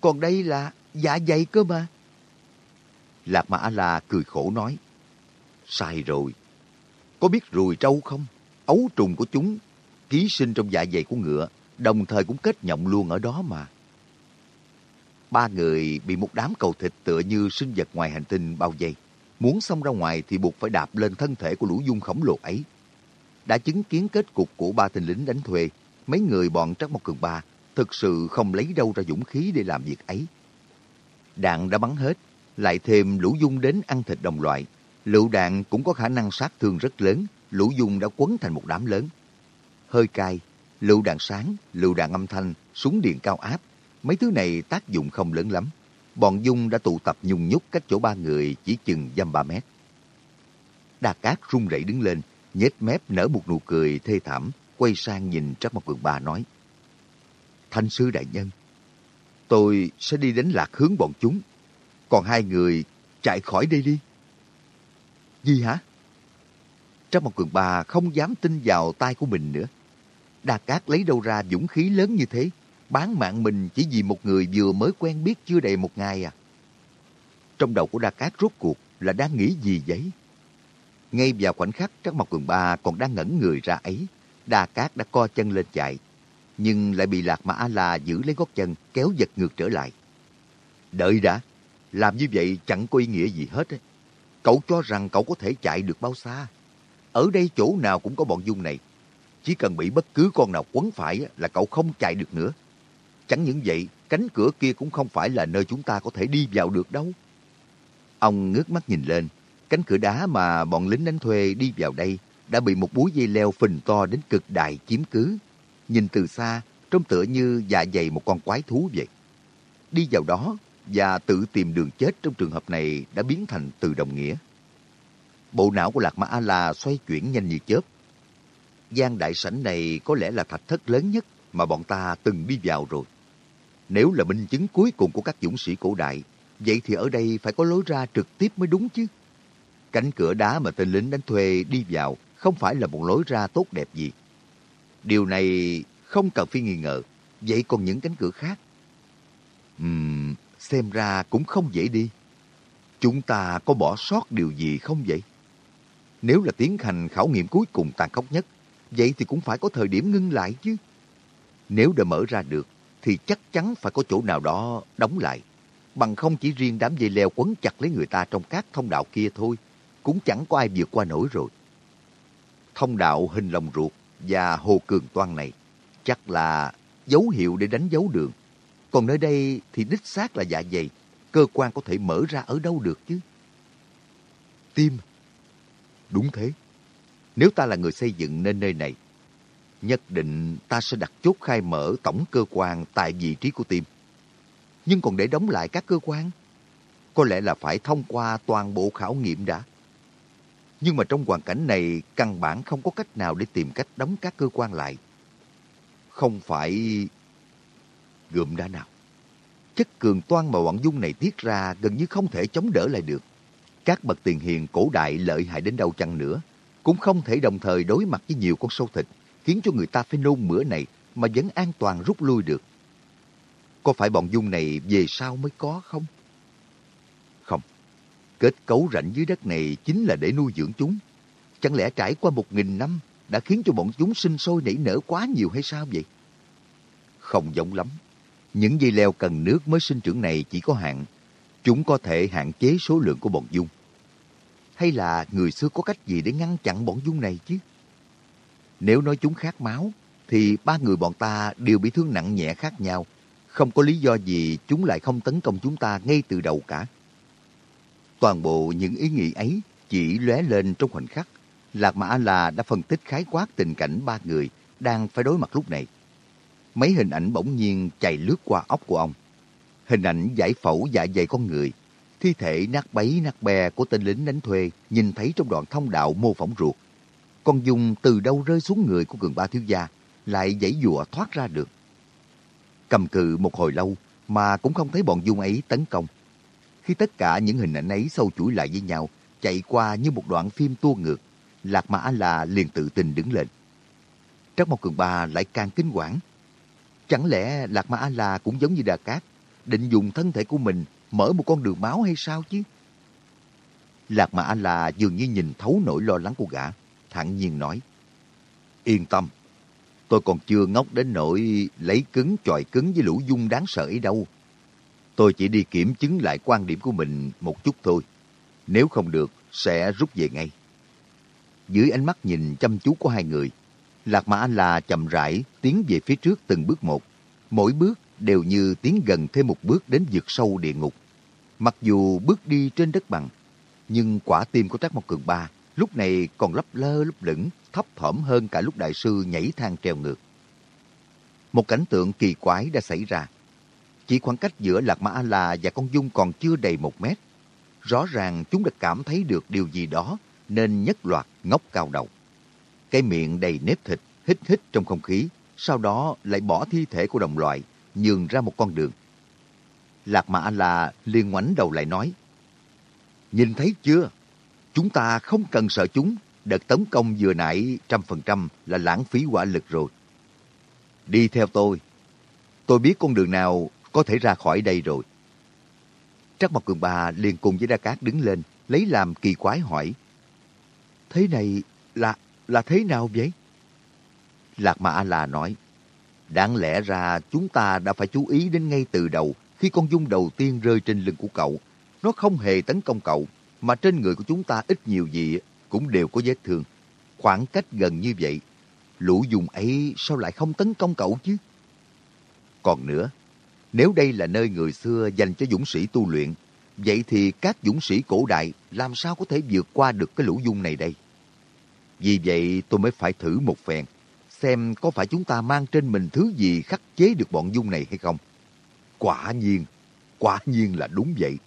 Còn đây là dạ dày cơ mà. Lạc Mã La cười khổ nói. Sai rồi. Có biết ruồi trâu không? Ấu trùng của chúng ký sinh trong dạ dày của ngựa, đồng thời cũng kết nhộng luôn ở đó mà. Ba người bị một đám cầu thịt tựa như sinh vật ngoài hành tinh bao vây. Muốn xông ra ngoài thì buộc phải đạp lên thân thể của lũ dung khổng lồ ấy đã chứng kiến kết cục của ba tên lính đánh thuê, mấy người bọn Trắc Mộc Cường Ba thực sự không lấy đâu ra dũng khí để làm việc ấy. Đạn đã bắn hết, lại thêm lũ dung đến ăn thịt đồng loại. Lựu đạn cũng có khả năng sát thương rất lớn, lũ dung đã quấn thành một đám lớn. Hơi cay, lựu đạn sáng, lựu đạn âm thanh, súng điện cao áp, mấy thứ này tác dụng không lớn lắm. Bọn dung đã tụ tập nhung nhúc cách chỗ ba người chỉ chừng dăm ba mét. Đa Cát run rẩy đứng lên, nhếch mép nở một nụ cười thê thảm, quay sang nhìn Trắc Mộc Cường Ba nói. Thanh sư đại nhân, tôi sẽ đi đến lạc hướng bọn chúng. Còn hai người chạy khỏi đây đi. Gì hả? Trong Mộc Cường Ba không dám tin vào tay của mình nữa. Đa Cát lấy đâu ra dũng khí lớn như thế, bán mạng mình chỉ vì một người vừa mới quen biết chưa đầy một ngày à. Trong đầu của Đa Cát rốt cuộc là đang nghĩ gì vậy? Ngay vào khoảnh khắc Trắc Mộc Cường Ba còn đang ngẩn người ra ấy, Đa Cát đã co chân lên chạy, nhưng lại bị Lạc Mã A-La giữ lấy gót chân kéo giật ngược trở lại. Đợi đã, làm như vậy chẳng có ý nghĩa gì hết. Ấy. Cậu cho rằng cậu có thể chạy được bao xa? Ở đây chỗ nào cũng có bọn dung này. Chỉ cần bị bất cứ con nào quấn phải là cậu không chạy được nữa. Chẳng những vậy, cánh cửa kia cũng không phải là nơi chúng ta có thể đi vào được đâu. Ông ngước mắt nhìn lên, cánh cửa đá mà bọn lính đánh thuê đi vào đây đã bị một búi dây leo phình to đến cực đại chiếm cứ. Nhìn từ xa, trông tựa như dạ dày một con quái thú vậy. Đi vào đó và tự tìm đường chết trong trường hợp này đã biến thành từ đồng nghĩa. Bộ não của Lạc Mã A-La xoay chuyển nhanh như chớp. gian đại sảnh này có lẽ là thạch thất lớn nhất mà bọn ta từng đi vào rồi. Nếu là minh chứng cuối cùng của các dũng sĩ cổ đại, vậy thì ở đây phải có lối ra trực tiếp mới đúng chứ. Cánh cửa đá mà tên lính đánh thuê đi vào không phải là một lối ra tốt đẹp gì. Điều này không cần phải nghi ngờ. Vậy còn những cánh cửa khác? Ừm, xem ra cũng không dễ đi. Chúng ta có bỏ sót điều gì không vậy? Nếu là tiến hành khảo nghiệm cuối cùng tàn khốc nhất, vậy thì cũng phải có thời điểm ngưng lại chứ. Nếu đã mở ra được, thì chắc chắn phải có chỗ nào đó đóng lại. Bằng không chỉ riêng đám dây leo quấn chặt lấy người ta trong các thông đạo kia thôi, cũng chẳng có ai vượt qua nổi rồi. Thông đạo hình lòng ruột và hồ cường toan này chắc là dấu hiệu để đánh dấu đường. Còn nơi đây thì đích xác là dạ dày, cơ quan có thể mở ra ở đâu được chứ? Tim. Đúng thế. Nếu ta là người xây dựng nên nơi này, nhất định ta sẽ đặt chốt khai mở tổng cơ quan tại vị trí của tim. Nhưng còn để đóng lại các cơ quan, có lẽ là phải thông qua toàn bộ khảo nghiệm đã. Nhưng mà trong hoàn cảnh này, căn bản không có cách nào để tìm cách đóng các cơ quan lại. Không phải gượm đá nào. Chất cường toan mà bọn dung này tiết ra gần như không thể chống đỡ lại được. Các bậc tiền hiền cổ đại lợi hại đến đâu chăng nữa, cũng không thể đồng thời đối mặt với nhiều con sâu thịt, khiến cho người ta phải nôn mửa này mà vẫn an toàn rút lui được. Có phải bọn dung này về sau mới có? Không. Kết cấu rãnh dưới đất này chính là để nuôi dưỡng chúng. Chẳng lẽ trải qua một nghìn năm đã khiến cho bọn chúng sinh sôi nảy nở quá nhiều hay sao vậy? Không giống lắm. Những dây leo cần nước mới sinh trưởng này chỉ có hạn. Chúng có thể hạn chế số lượng của bọn dung. Hay là người xưa có cách gì để ngăn chặn bọn dung này chứ? Nếu nói chúng khát máu, thì ba người bọn ta đều bị thương nặng nhẹ khác nhau. Không có lý do gì chúng lại không tấn công chúng ta ngay từ đầu cả. Toàn bộ những ý nghĩ ấy chỉ lóe lên trong khoảnh khắc. Lạc Mã là đã phân tích khái quát tình cảnh ba người đang phải đối mặt lúc này. Mấy hình ảnh bỗng nhiên chạy lướt qua óc của ông. Hình ảnh giải phẫu dạ dày con người, thi thể nát bấy nát bè của tên lính đánh thuê nhìn thấy trong đoạn thông đạo mô phỏng ruột. Con dung từ đâu rơi xuống người của cường ba thiếu gia, lại dãy dụa thoát ra được. Cầm cự một hồi lâu mà cũng không thấy bọn dung ấy tấn công. Khi tất cả những hình ảnh ấy sâu chuỗi lại với nhau, chạy qua như một đoạn phim tua ngược, Lạc Mã là liền tự tin đứng lên. Trắc Mộc Cường Ba lại càng kinh quản. Chẳng lẽ Lạc Mã là cũng giống như Đà Cát, định dùng thân thể của mình mở một con đường máu hay sao chứ? Lạc Mã là dường như nhìn thấu nỗi lo lắng của gã, thản nhiên nói. Yên tâm, tôi còn chưa ngốc đến nỗi lấy cứng chọi cứng với lũ dung đáng sợ ấy đâu. Tôi chỉ đi kiểm chứng lại quan điểm của mình một chút thôi. Nếu không được, sẽ rút về ngay. Dưới ánh mắt nhìn chăm chú của hai người, Lạc Mã là chậm rãi tiến về phía trước từng bước một. Mỗi bước đều như tiến gần thêm một bước đến vực sâu địa ngục. Mặc dù bước đi trên đất bằng, nhưng quả tim của Trác Mộc Cường Ba lúc này còn lấp lơ lấp lửng, thấp thỏm hơn cả lúc đại sư nhảy thang treo ngược. Một cảnh tượng kỳ quái đã xảy ra. Chỉ khoảng cách giữa Lạc Mã A-La và con Dung còn chưa đầy một mét. Rõ ràng chúng đã cảm thấy được điều gì đó nên nhất loạt ngóc cao đầu. Cái miệng đầy nếp thịt, hít hít trong không khí, sau đó lại bỏ thi thể của đồng loại, nhường ra một con đường. Lạc Mã A-La liền ngoảnh đầu lại nói, Nhìn thấy chưa? Chúng ta không cần sợ chúng, đợt tấn công vừa nãy trăm phần trăm là lãng phí quả lực rồi. Đi theo tôi. Tôi biết con đường nào có thể ra khỏi đây rồi. Trắc Mộc Cường Ba liền cùng với Đa Cát đứng lên, lấy làm kỳ quái hỏi. Thế này là là thế nào vậy? Lạc Mã A-La nói, đáng lẽ ra chúng ta đã phải chú ý đến ngay từ đầu khi con dung đầu tiên rơi trên lưng của cậu. Nó không hề tấn công cậu, mà trên người của chúng ta ít nhiều gì cũng đều có vết thương. Khoảng cách gần như vậy, lũ dùng ấy sao lại không tấn công cậu chứ? Còn nữa, nếu đây là nơi người xưa dành cho dũng sĩ tu luyện, vậy thì các dũng sĩ cổ đại làm sao có thể vượt qua được cái lũ dung này đây? Vì vậy tôi mới phải thử một phen, xem có phải chúng ta mang trên mình thứ gì khắc chế được bọn dung này hay không. Quả nhiên, quả nhiên là đúng vậy.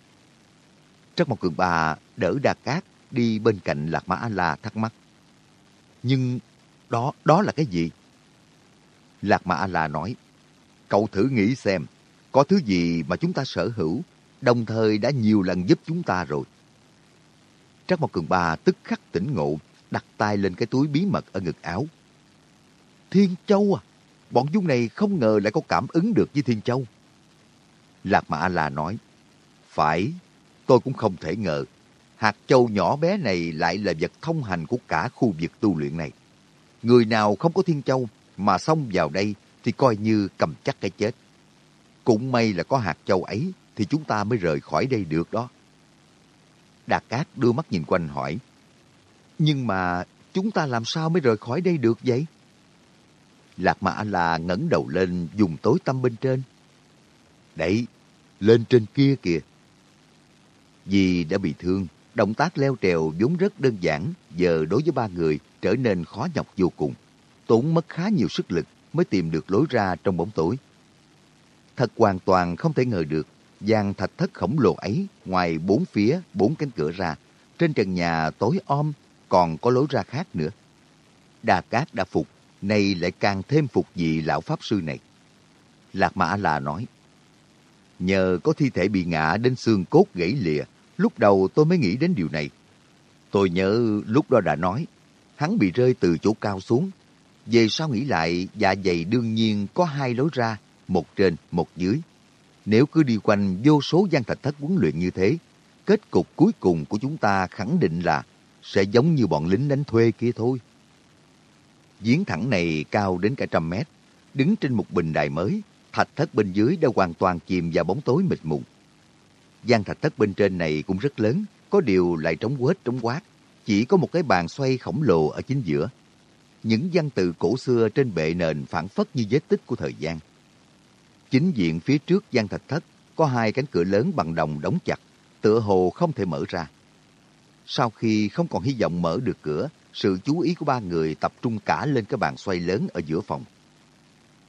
Trắc Mộc Cường bà đỡ Đa Cát đi bên cạnh Lạc Mã A-La thắc mắc. Nhưng đó, đó là cái gì? Lạc Mã A-La nói, cậu thử nghĩ xem, có thứ gì mà chúng ta sở hữu, đồng thời đã nhiều lần giúp chúng ta rồi. Trắc Mộc Cường Ba tức khắc tỉnh ngộ, đặt tay lên cái túi bí mật ở ngực áo. Thiên Châu à? Bọn chúng này không ngờ lại có cảm ứng được với Thiên Châu. Lạc Mã La nói, Phải, tôi cũng không thể ngờ. Hạt châu nhỏ bé này lại là vật thông hành của cả khu vực tu luyện này. Người nào không có Thiên Châu mà xông vào đây thì coi như cầm chắc cái chết. Cũng may là có hạt châu ấy thì chúng ta mới rời khỏi đây được đó. Đạt Cát đưa mắt nhìn quanh hỏi, Nhưng mà chúng ta làm sao mới rời khỏi đây được vậy? Lạc Mã là ngẩng đầu lên dùng tối tâm bên trên. Đấy, lên trên kia kìa. Vì đã bị thương, động tác leo trèo vốn rất đơn giản, giờ đối với ba người trở nên khó nhọc vô cùng. Tốn mất khá nhiều sức lực mới tìm được lối ra trong bóng tối. Thật hoàn toàn không thể ngờ được, gian thạch thất khổng lồ ấy, ngoài bốn phía, bốn cánh cửa ra, trên trần nhà tối om còn có lối ra khác nữa. Đà Cát đã phục, nay lại càng thêm phục vị lão Pháp Sư này. Lạc Mã là nói, Nhờ có thi thể bị ngã đến xương cốt gãy lìa, lúc đầu tôi mới nghĩ đến điều này. Tôi nhớ lúc đó đã nói, hắn bị rơi từ chỗ cao xuống. Về sau nghĩ lại, dạ dày đương nhiên có hai lối ra, một trên, một dưới. Nếu cứ đi quanh vô số gian thạch thất huấn luyện như thế, kết cục cuối cùng của chúng ta khẳng định là sẽ giống như bọn lính đánh thuê kia thôi. Giếng thẳng này cao đến cả trăm mét, đứng trên một bình đài mới, thạch thất bên dưới đã hoàn toàn chìm vào bóng tối mịt mùng. gian thạch thất bên trên này cũng rất lớn, có điều lại trống quết trống quát, chỉ có một cái bàn xoay khổng lồ ở chính giữa. Những văn tự cổ xưa trên bệ nền phản phất như vết tích của thời gian. Chính diện phía trước gian thạch thất có hai cánh cửa lớn bằng đồng đóng chặt, tựa hồ không thể mở ra. Sau khi không còn hy vọng mở được cửa, sự chú ý của ba người tập trung cả lên cái bàn xoay lớn ở giữa phòng.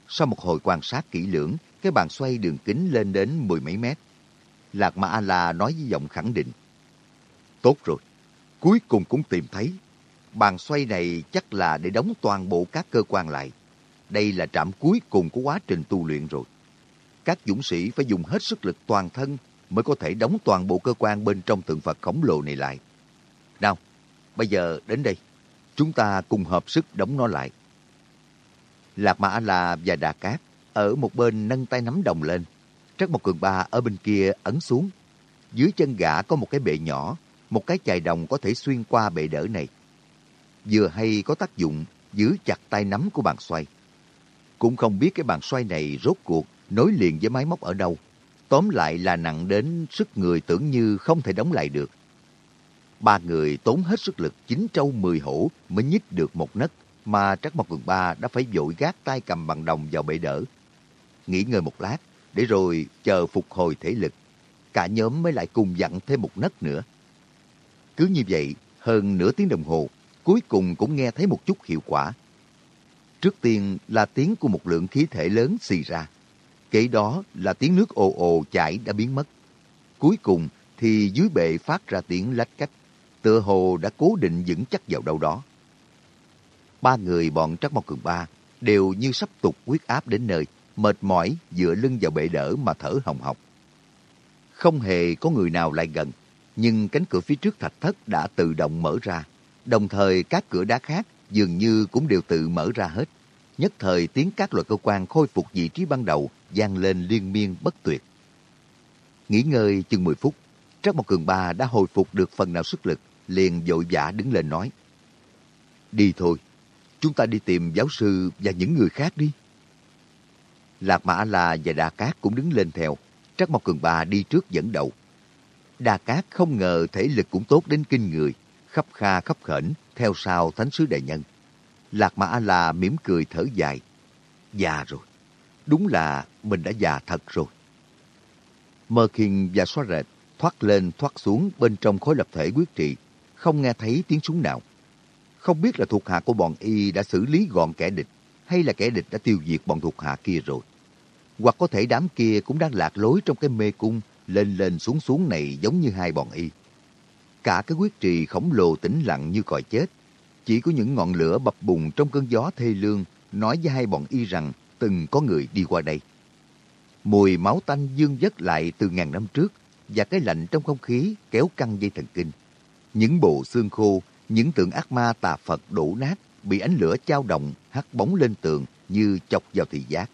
Sau một hồi quan sát kỹ lưỡng, cái bàn xoay đường kính lên đến mười mấy mét. Lạc Mã A-La nói với giọng khẳng định. Tốt rồi, cuối cùng cũng tìm thấy. Bàn xoay này chắc là để đóng toàn bộ các cơ quan lại. Đây là trạm cuối cùng của quá trình tu luyện rồi. Các dũng sĩ phải dùng hết sức lực toàn thân mới có thể đóng toàn bộ cơ quan bên trong tượng Phật khổng lồ này lại. Nào, bây giờ đến đây. Chúng ta cùng hợp sức đóng nó lại. Lạc Mã La và Đà Cát ở một bên nâng tay nắm đồng lên. Trắc một cường ba ở bên kia ấn xuống. Dưới chân gã có một cái bệ nhỏ, một cái chài đồng có thể xuyên qua bệ đỡ này. Vừa hay có tác dụng giữ chặt tay nắm của bàn xoay. Cũng không biết cái bàn xoay này rốt cuộc nối liền với máy móc ở đâu. Tóm lại là nặng đến sức người tưởng như không thể đóng lại được. Ba người tốn hết sức lực chín trâu mười hổ mới nhích được một nấc mà Trắc Mộc Cường Ba đã phải vội gác tay cầm bằng đồng vào bệ đỡ. Nghỉ ngơi một lát, để rồi chờ phục hồi thể lực. Cả nhóm mới lại cùng dặn thêm một nấc nữa. Cứ như vậy, hơn nửa tiếng đồng hồ, cuối cùng cũng nghe thấy một chút hiệu quả. Trước tiên là tiếng của một lượng khí thể lớn xì ra. Kế đó là tiếng nước ồ ồ chảy đã biến mất. Cuối cùng thì dưới bệ phát ra tiếng lách cách, tựa hồ đã cố định vững chắc vào đâu đó. Ba người bọn Trắc Mộc Cường Ba đều như sắp tục huyết áp đến nơi, mệt mỏi dựa lưng vào bệ đỡ mà thở hồng hộc. Không hề có người nào lại gần, nhưng cánh cửa phía trước thạch thất đã tự động mở ra. Đồng thời các cửa đá khác dường như cũng đều tự mở ra hết. Nhất thời tiếng các loại cơ quan khôi phục vị trí ban đầu vang lên liên miên bất tuyệt. Nghỉ ngơi chừng 10 phút, Trắc Mộc Cường Ba đã hồi phục được phần nào sức lực, liền vội vã đứng lên nói. Đi thôi, chúng ta đi tìm giáo sư và những người khác đi. Lạc Mã La và Đa Cát cũng đứng lên theo. Trắc Mộc Cường Ba đi trước dẫn đầu. Đa Cát không ngờ thể lực cũng tốt đến kinh người, khắp kha khắp khẩn, theo sau thánh sứ đại nhân. Lạc Mã la mỉm cười thở dài. Già rồi, đúng là mình đã già thật rồi. Mơ khiên và xóa rệt thoát lên thoát xuống bên trong khối lập thể quyết trị, không nghe thấy tiếng súng nào. Không biết là thuộc hạ của bọn y đã xử lý gọn kẻ địch, hay là kẻ địch đã tiêu diệt bọn thuộc hạ kia rồi. Hoặc có thể đám kia cũng đang lạc lối trong cái mê cung lên lên xuống xuống này giống như hai bọn y. Cả cái quyết trì khổng lồ tĩnh lặng như còi chết. Chỉ có những ngọn lửa bập bùng trong cơn gió thê lương nói với hai bọn y rằng từng có người đi qua đây. Mùi máu tanh dương dất lại từ ngàn năm trước và cái lạnh trong không khí kéo căng dây thần kinh. Những bộ xương khô, những tượng ác ma tà Phật đổ nát bị ánh lửa trao động hắt bóng lên tường như chọc vào thị giác.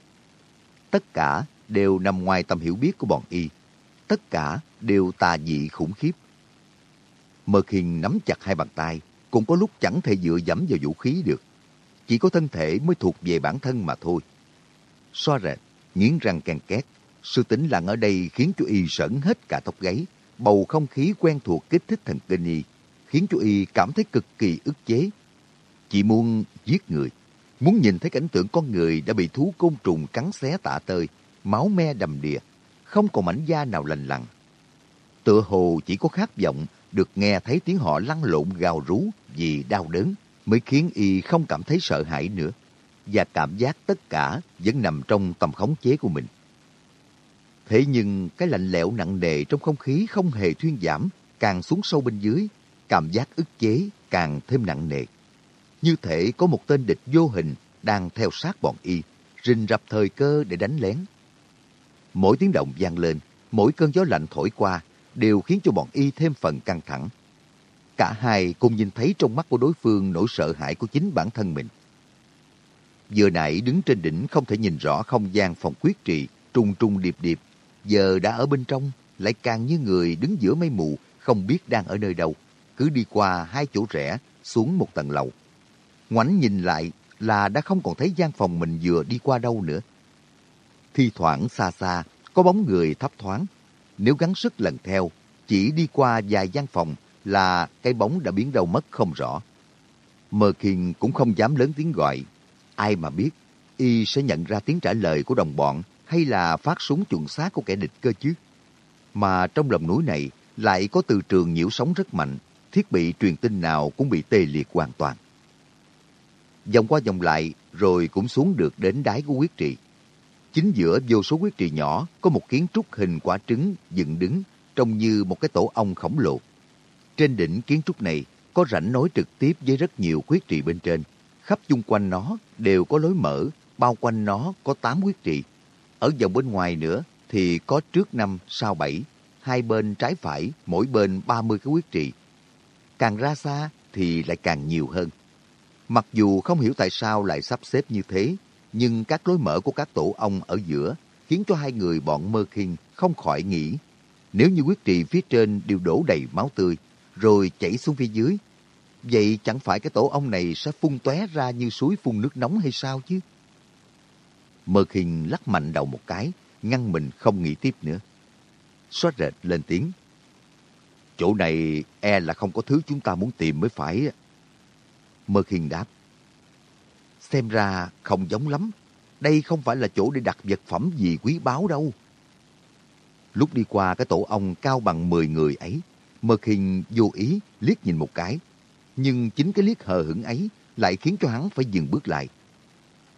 Tất cả đều nằm ngoài tầm hiểu biết của bọn y. Tất cả đều tà dị khủng khiếp. Mơ Khiên nắm chặt hai bàn tay, cũng có lúc chẳng thể dựa dẫm vào vũ khí được. Chỉ có thân thể mới thuộc về bản thân mà thôi so rệt, nghiến răng ken két. Sự tĩnh lặng ở đây khiến cho y sởn hết cả tóc gáy. Bầu không khí quen thuộc kích thích thần kinh y, khiến cho y cảm thấy cực kỳ ức chế. Chị muốn giết người, muốn nhìn thấy cảnh tượng con người đã bị thú côn trùng cắn xé tạ tơi, máu me đầm đìa, không còn mảnh da nào lành lặn. Tựa hồ chỉ có khát vọng được nghe thấy tiếng họ lăn lộn gào rú vì đau đớn mới khiến y không cảm thấy sợ hãi nữa và cảm giác tất cả vẫn nằm trong tầm khống chế của mình. Thế nhưng cái lạnh lẽo nặng nề trong không khí không hề thuyên giảm, càng xuống sâu bên dưới, cảm giác ức chế càng thêm nặng nề. Như thể có một tên địch vô hình đang theo sát bọn y, rình rập thời cơ để đánh lén. Mỗi tiếng động vang lên, mỗi cơn gió lạnh thổi qua đều khiến cho bọn y thêm phần căng thẳng. Cả hai cùng nhìn thấy trong mắt của đối phương nỗi sợ hãi của chính bản thân mình. Vừa nãy đứng trên đỉnh không thể nhìn rõ không gian phòng quyết trị, trung trung điệp điệp. Giờ đã ở bên trong, lại càng như người đứng giữa mây mù, không biết đang ở nơi đâu. Cứ đi qua hai chỗ rẽ, xuống một tầng lầu. Ngoảnh nhìn lại là đã không còn thấy gian phòng mình vừa đi qua đâu nữa. Thi thoảng xa xa, có bóng người thấp thoáng. Nếu gắng sức lần theo, chỉ đi qua vài gian phòng là cái bóng đã biến đâu mất không rõ. Mơ Kiên cũng không dám lớn tiếng gọi. Ai mà biết, y sẽ nhận ra tiếng trả lời của đồng bọn hay là phát súng chuẩn xác của kẻ địch cơ chứ. Mà trong lòng núi này lại có từ trường nhiễu sóng rất mạnh, thiết bị truyền tin nào cũng bị tê liệt hoàn toàn. Vòng qua vòng lại rồi cũng xuống được đến đáy của quyết trì. Chính giữa vô số quyết trì nhỏ có một kiến trúc hình quả trứng dựng đứng trông như một cái tổ ong khổng lồ. Trên đỉnh kiến trúc này có rãnh nối trực tiếp với rất nhiều quyết trì bên trên. Khắp chung quanh nó đều có lối mở, bao quanh nó có 8 quyết trị. Ở vòng bên ngoài nữa thì có trước năm sau bảy, hai bên trái phải, mỗi bên 30 cái quyết trị. Càng ra xa thì lại càng nhiều hơn. Mặc dù không hiểu tại sao lại sắp xếp như thế, nhưng các lối mở của các tổ ong ở giữa khiến cho hai người bọn Mơ Kinh không khỏi nghĩ nếu như quyết trì phía trên đều đổ đầy máu tươi, rồi chảy xuống phía dưới, vậy chẳng phải cái tổ ong này sẽ phun tóe ra như suối phun nước nóng hay sao chứ? Mơ khinh lắc mạnh đầu một cái, ngăn mình không nghĩ tiếp nữa. Xóa rệt lên tiếng. Chỗ này e là không có thứ chúng ta muốn tìm mới phải. Mơ khinh đáp. Xem ra không giống lắm. Đây không phải là chỗ để đặt vật phẩm gì quý báu đâu. Lúc đi qua cái tổ ong cao bằng 10 người ấy, Mơ khinh vô ý liếc nhìn một cái. Nhưng chính cái liếc hờ hững ấy lại khiến cho hắn phải dừng bước lại.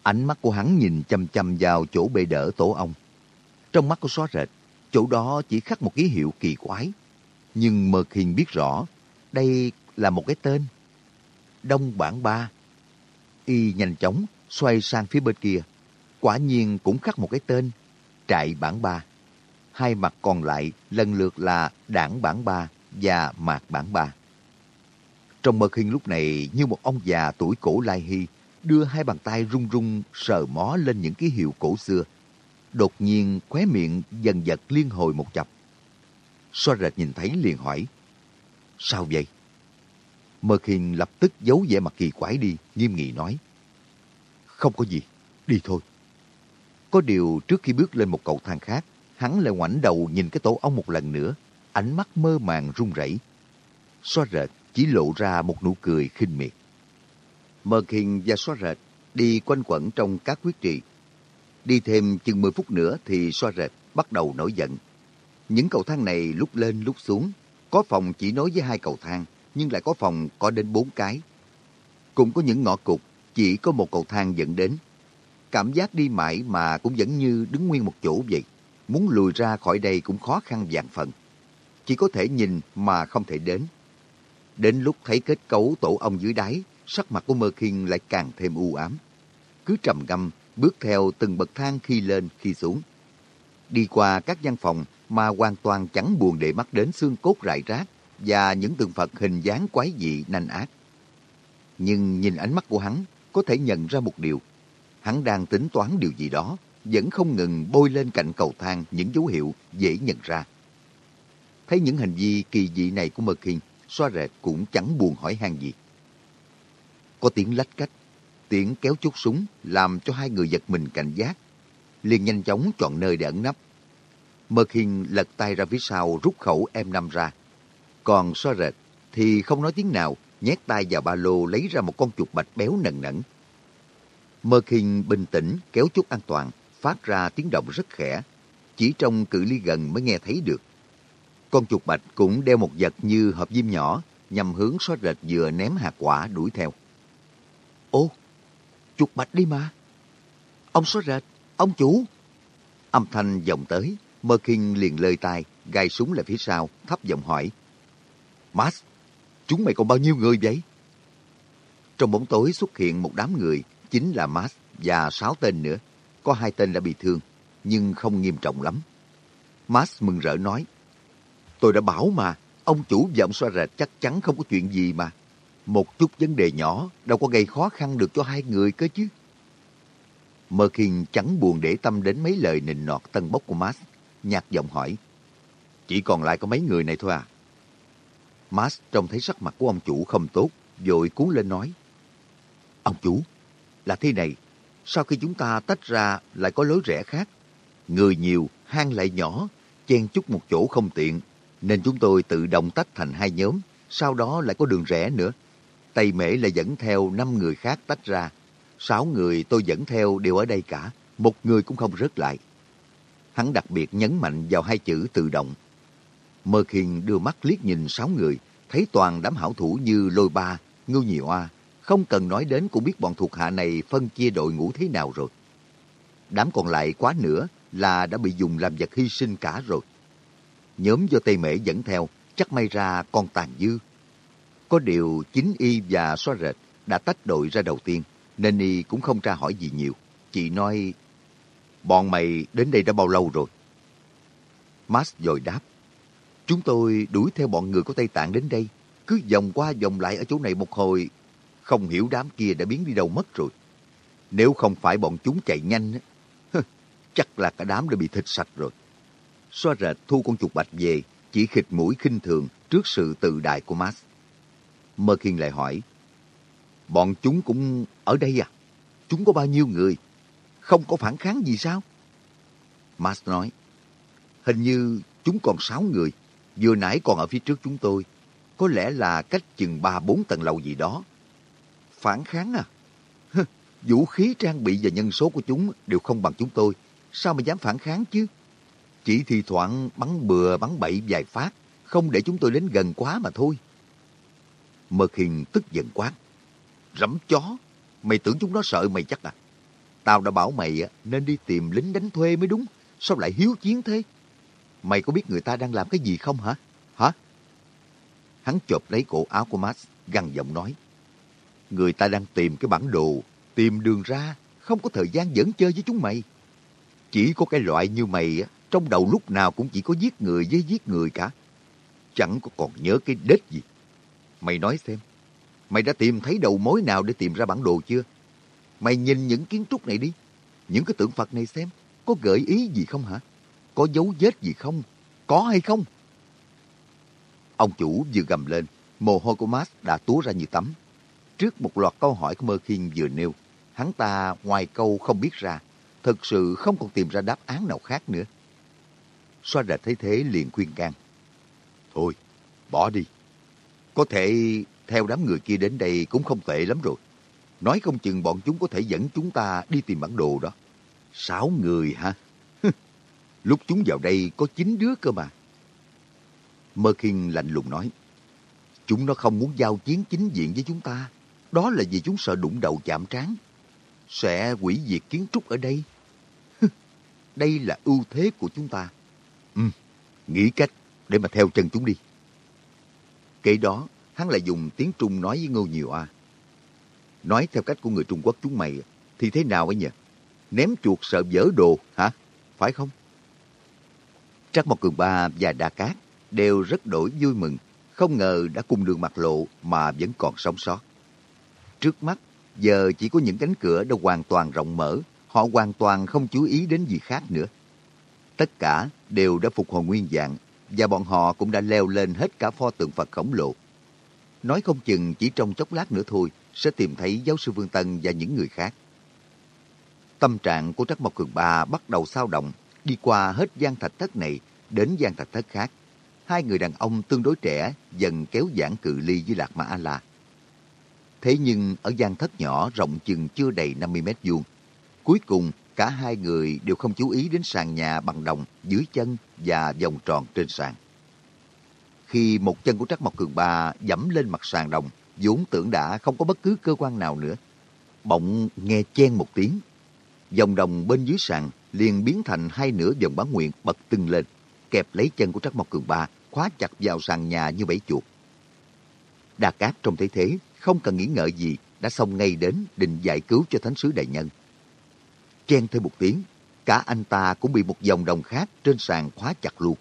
Ánh mắt của hắn nhìn chăm chăm vào chỗ bệ đỡ tổ ong. Trong mắt có xóa rệt, chỗ đó chỉ khắc một ký hiệu kỳ quái. Nhưng Mơ Khiên biết rõ, đây là một cái tên. Đông Bản Ba. Y nhanh chóng xoay sang phía bên kia. Quả nhiên cũng khắc một cái tên, Trại Bản Ba hai mặt còn lại lần lượt là đảng bản ba và mạc bản ba. Trong mơ khinh lúc này như một ông già tuổi cổ lai hy, đưa hai bàn tay run run sờ mó lên những ký hiệu cổ xưa. Đột nhiên khóe miệng dần giật liên hồi một chập. So rệt nhìn thấy liền hỏi, Sao vậy? Mơ khinh lập tức giấu vẻ mặt kỳ quái đi, nghiêm nghị nói, Không có gì, đi thôi. Có điều trước khi bước lên một cầu thang khác, hắn lại ngoảnh đầu nhìn cái tổ ong một lần nữa, ánh mắt mơ màng run rẩy. Xoa rệt, chỉ lộ ra một nụ cười khinh miệt. Mơ Kinh và xóa rệt đi quanh quẩn trong các quyết trị. Đi thêm chừng 10 phút nữa thì xoa rệt bắt đầu nổi giận. Những cầu thang này lúc lên lúc xuống, có phòng chỉ nối với hai cầu thang, nhưng lại có phòng có đến bốn cái. Cũng có những ngõ cụt, chỉ có một cầu thang dẫn đến. Cảm giác đi mãi mà cũng vẫn như đứng nguyên một chỗ vậy. Muốn lùi ra khỏi đây cũng khó khăn vạn phần. Chỉ có thể nhìn mà không thể đến. Đến lúc thấy kết cấu tổ ong dưới đáy, sắc mặt của Mơ Kinh lại càng thêm u ám. Cứ trầm ngâm, bước theo từng bậc thang khi lên khi xuống. Đi qua các gian phòng mà hoàn toàn chẳng buồn để mắt đến xương cốt rải rác và những tượng Phật hình dáng quái dị nanh ác. Nhưng nhìn ánh mắt của hắn, có thể nhận ra một điều. Hắn đang tính toán điều gì đó, vẫn không ngừng bôi lên cạnh cầu thang những dấu hiệu dễ nhận ra. Thấy những hành vi kỳ dị này của Mơ Kinh, xoa rệt cũng chẳng buồn hỏi han gì. Có tiếng lách cách, tiếng kéo chốt súng làm cho hai người giật mình cảnh giác. liền nhanh chóng chọn nơi để ẩn nấp. Mơ Kinh lật tay ra phía sau rút khẩu M5 ra. Còn xoa rệt thì không nói tiếng nào, nhét tay vào ba lô lấy ra một con chuột bạch béo nần nẫn. Mơ Kinh bình tĩnh kéo chốt an toàn, phát ra tiếng động rất khẽ. Chỉ trong cự ly gần mới nghe thấy được. Con chuột bạch cũng đeo một vật như hộp diêm nhỏ, nhằm hướng xóa rệt vừa ném hạt quả đuổi theo. Ô, chuột bạch đi mà. Ông xóa rệt, ông chủ. Âm thanh vọng tới, Mơ Kinh liền lơi tai, gai súng lại phía sau, thấp giọng hỏi. Max, chúng mày còn bao nhiêu người vậy? Trong bóng tối xuất hiện một đám người, chính là Max và sáu tên nữa. Có hai tên đã bị thương, nhưng không nghiêm trọng lắm. Max mừng rỡ nói, Tôi đã bảo mà, ông chủ và ông xoa rệt chắc chắn không có chuyện gì mà. Một chút vấn đề nhỏ đâu có gây khó khăn được cho hai người cơ chứ. Mơ Kinh chẳng buồn để tâm đến mấy lời nịnh nọt tân bốc của Max, nhạt giọng hỏi. Chỉ còn lại có mấy người này thôi à? Max trông thấy sắc mặt của ông chủ không tốt, vội cuốn lên nói. Ông chủ, là thế này, sau khi chúng ta tách ra lại có lối rẽ khác. Người nhiều, hang lại nhỏ, chen chúc một chỗ không tiện, nên chúng tôi tự động tách thành hai nhóm, sau đó lại có đường rẽ nữa. Tây Mễ là dẫn theo năm người khác tách ra. Sáu người tôi dẫn theo đều ở đây cả, một người cũng không rớt lại. Hắn đặc biệt nhấn mạnh vào hai chữ tự động. Mơ Khiên đưa mắt liếc nhìn sáu người, thấy toàn đám hảo thủ như Lôi Ba, Ngưu Nhị Oa. Không cần nói đến cũng biết bọn thuộc hạ này phân chia đội ngũ thế nào rồi. Đám còn lại quá nữa là đã bị dùng làm vật hy sinh cả rồi. Nhóm do Tây Mễ dẫn theo, chắc may ra còn tàn dư. Có điều chính y và xoa rệt đã tách đội ra đầu tiên, nên y cũng không tra hỏi gì nhiều. chị nói, bọn mày đến đây đã bao lâu rồi? Max dội đáp, chúng tôi đuổi theo bọn người của Tây Tạng đến đây, cứ vòng qua vòng lại ở chỗ này một hồi, không hiểu đám kia đã biến đi đâu mất rồi. Nếu không phải bọn chúng chạy nhanh, (laughs) chắc là cả đám đã bị thịt sạch rồi so rệt thu con chuột bạch về, chỉ khịt mũi khinh thường trước sự tự đại của Max. Mơ Kiên lại hỏi, bọn chúng cũng ở đây à? Chúng có bao nhiêu người? Không có phản kháng gì sao? Max nói, hình như chúng còn sáu người, vừa nãy còn ở phía trước chúng tôi. Có lẽ là cách chừng ba bốn tầng lầu gì đó. Phản kháng à? Vũ khí trang bị và nhân số của chúng đều không bằng chúng tôi. Sao mà dám phản kháng chứ? Chỉ thi thoảng bắn bừa bắn bậy vài phát, không để chúng tôi đến gần quá mà thôi. Mật hình tức giận quát. Rắm chó, mày tưởng chúng nó sợ mày chắc à? Tao đã bảo mày nên đi tìm lính đánh thuê mới đúng. Sao lại hiếu chiến thế? Mày có biết người ta đang làm cái gì không hả? Hả? Hắn chộp lấy cổ áo của Max, gằn giọng nói. Người ta đang tìm cái bản đồ, tìm đường ra, không có thời gian dẫn chơi với chúng mày. Chỉ có cái loại như mày trong đầu lúc nào cũng chỉ có giết người với giết người cả. Chẳng có còn nhớ cái đết gì. Mày nói xem, mày đã tìm thấy đầu mối nào để tìm ra bản đồ chưa? Mày nhìn những kiến trúc này đi, những cái tượng Phật này xem, có gợi ý gì không hả? Có dấu vết gì không? Có hay không? Ông chủ vừa gầm lên, mồ hôi của Max đã túa ra như tắm. Trước một loạt câu hỏi của Mơ Khiên vừa nêu, hắn ta ngoài câu không biết ra, thực sự không còn tìm ra đáp án nào khác nữa. Xoa rệt thấy thế liền khuyên can. Thôi, bỏ đi. Có thể theo đám người kia đến đây cũng không tệ lắm rồi. Nói không chừng bọn chúng có thể dẫn chúng ta đi tìm bản đồ đó. Sáu người hả? (laughs) Lúc chúng vào đây có chín đứa cơ mà. Mơ Kinh lạnh lùng nói. Chúng nó không muốn giao chiến chính diện với chúng ta. Đó là vì chúng sợ đụng đầu chạm trán. Sẽ hủy diệt kiến trúc ở đây. (laughs) đây là ưu thế của chúng ta. Ừ, nghĩ cách để mà theo chân chúng đi. Kế đó, hắn lại dùng tiếng Trung nói với Ngô Nhiều A. Nói theo cách của người Trung Quốc chúng mày thì thế nào ấy nhỉ? Ném chuột sợ vỡ đồ, hả? Phải không? Trắc Mộc Cường Ba và Đa Cát đều rất đổi vui mừng, không ngờ đã cùng đường mặt lộ mà vẫn còn sống sót. Trước mắt, giờ chỉ có những cánh cửa đã hoàn toàn rộng mở, họ hoàn toàn không chú ý đến gì khác nữa. Tất cả đều đã phục hồi nguyên dạng, và bọn họ cũng đã leo lên hết cả pho tượng Phật khổng lồ. Nói không chừng chỉ trong chốc lát nữa thôi sẽ tìm thấy giáo sư Vương Tân và những người khác. Tâm trạng của Trắc Mộc Cường Ba bắt đầu sao động, đi qua hết gian thạch thất này đến gian thạch thất khác. Hai người đàn ông tương đối trẻ dần kéo giãn cự ly với Lạc Ma A-La. Thế nhưng ở gian thất nhỏ rộng chừng chưa đầy 50 mét vuông, cuối cùng cả hai người đều không chú ý đến sàn nhà bằng đồng dưới chân và vòng tròn trên sàn. Khi một chân của Trắc Mộc Cường Ba dẫm lên mặt sàn đồng, vốn tưởng đã không có bất cứ cơ quan nào nữa. Bỗng nghe chen một tiếng. Dòng đồng bên dưới sàn liền biến thành hai nửa vòng bán nguyện bật tưng lên, kẹp lấy chân của Trắc Mộc Cường Ba, khóa chặt vào sàn nhà như bẫy chuột. đa Cát trong thế thế, không cần nghĩ ngợi gì, đã xông ngay đến định giải cứu cho thánh sứ đại nhân. Chen thêm một tiếng, cả anh ta cũng bị một dòng đồng khác trên sàn khóa chặt luôn.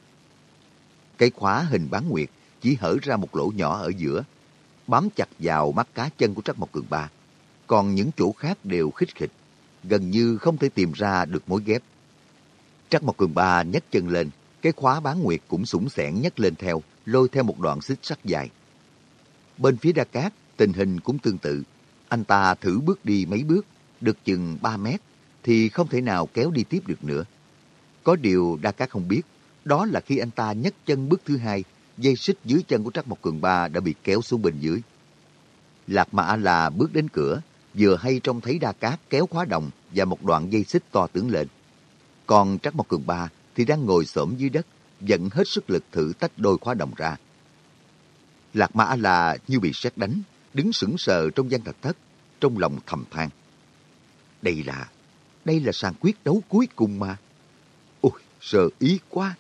Cái khóa hình bán nguyệt chỉ hở ra một lỗ nhỏ ở giữa, bám chặt vào mắt cá chân của Trắc Mộc Cường Ba. Còn những chỗ khác đều khích khịch, gần như không thể tìm ra được mối ghép. Trắc Mộc Cường Ba nhấc chân lên, cái khóa bán nguyệt cũng sủng sẻn nhấc lên theo, lôi theo một đoạn xích sắt dài. Bên phía Đa Cát, tình hình cũng tương tự. Anh ta thử bước đi mấy bước, được chừng 3 mét, thì không thể nào kéo đi tiếp được nữa. Có điều Đa Cát không biết, đó là khi anh ta nhấc chân bước thứ hai, dây xích dưới chân của Trắc Mộc Cường Ba đã bị kéo xuống bên dưới. Lạc Mã là bước đến cửa, vừa hay trông thấy Đa Cát kéo khóa đồng và một đoạn dây xích to tướng lên. Còn Trắc Mộc Cường Ba thì đang ngồi xổm dưới đất, dẫn hết sức lực thử tách đôi khóa đồng ra. Lạc Mã là như bị sét đánh, đứng sững sờ trong gian thạch thất, trong lòng thầm than. Đây là, đây là sàn quyết đấu cuối cùng mà. Ôi, sợ ý quá.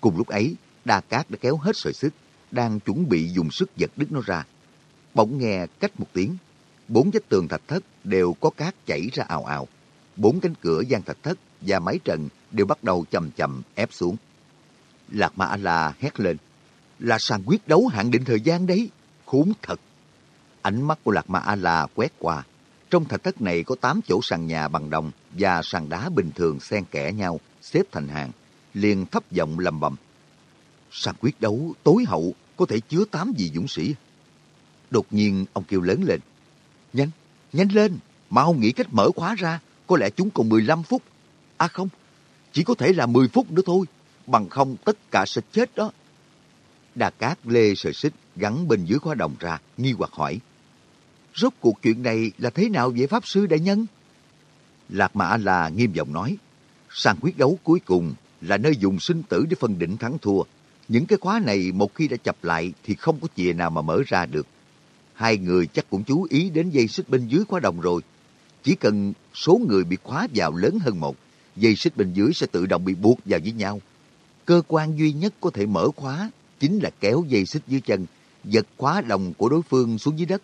Cùng lúc ấy, Đa Cát đã kéo hết sợi xích, đang chuẩn bị dùng sức giật đứt nó ra. Bỗng nghe cách một tiếng, bốn vách tường thạch thất đều có cát chảy ra ào ào. Bốn cánh cửa gian thạch thất và máy trần đều bắt đầu chậm chậm ép xuống. Lạc Ma A-la hét lên, là sàn quyết đấu hạn định thời gian đấy, khốn thật. Ánh mắt của Lạc Ma A-la quét qua, trong thạch thất này có tám chỗ sàn nhà bằng đồng và sàn đá bình thường xen kẽ nhau, xếp thành hàng, liền thấp giọng lầm bầm. Sàn quyết đấu tối hậu có thể chứa tám vị dũng sĩ. Đột nhiên ông kêu lớn lên. Nhanh, nhanh lên, mau nghĩ cách mở khóa ra, có lẽ chúng còn 15 phút. À không, chỉ có thể là 10 phút nữa thôi, bằng không tất cả sẽ chết đó. Đà Cát lê sợi xích gắn bên dưới khóa đồng ra, nghi hoặc hỏi. Rốt cuộc chuyện này là thế nào vậy Pháp Sư Đại Nhân? Lạc Mã là nghiêm giọng nói, sàn quyết đấu cuối cùng là nơi dùng sinh tử để phân định thắng thua. Những cái khóa này một khi đã chập lại thì không có chìa nào mà mở ra được. Hai người chắc cũng chú ý đến dây xích bên dưới khóa đồng rồi. Chỉ cần số người bị khóa vào lớn hơn một, dây xích bên dưới sẽ tự động bị buộc vào với nhau. Cơ quan duy nhất có thể mở khóa chính là kéo dây xích dưới chân, giật khóa đồng của đối phương xuống dưới đất.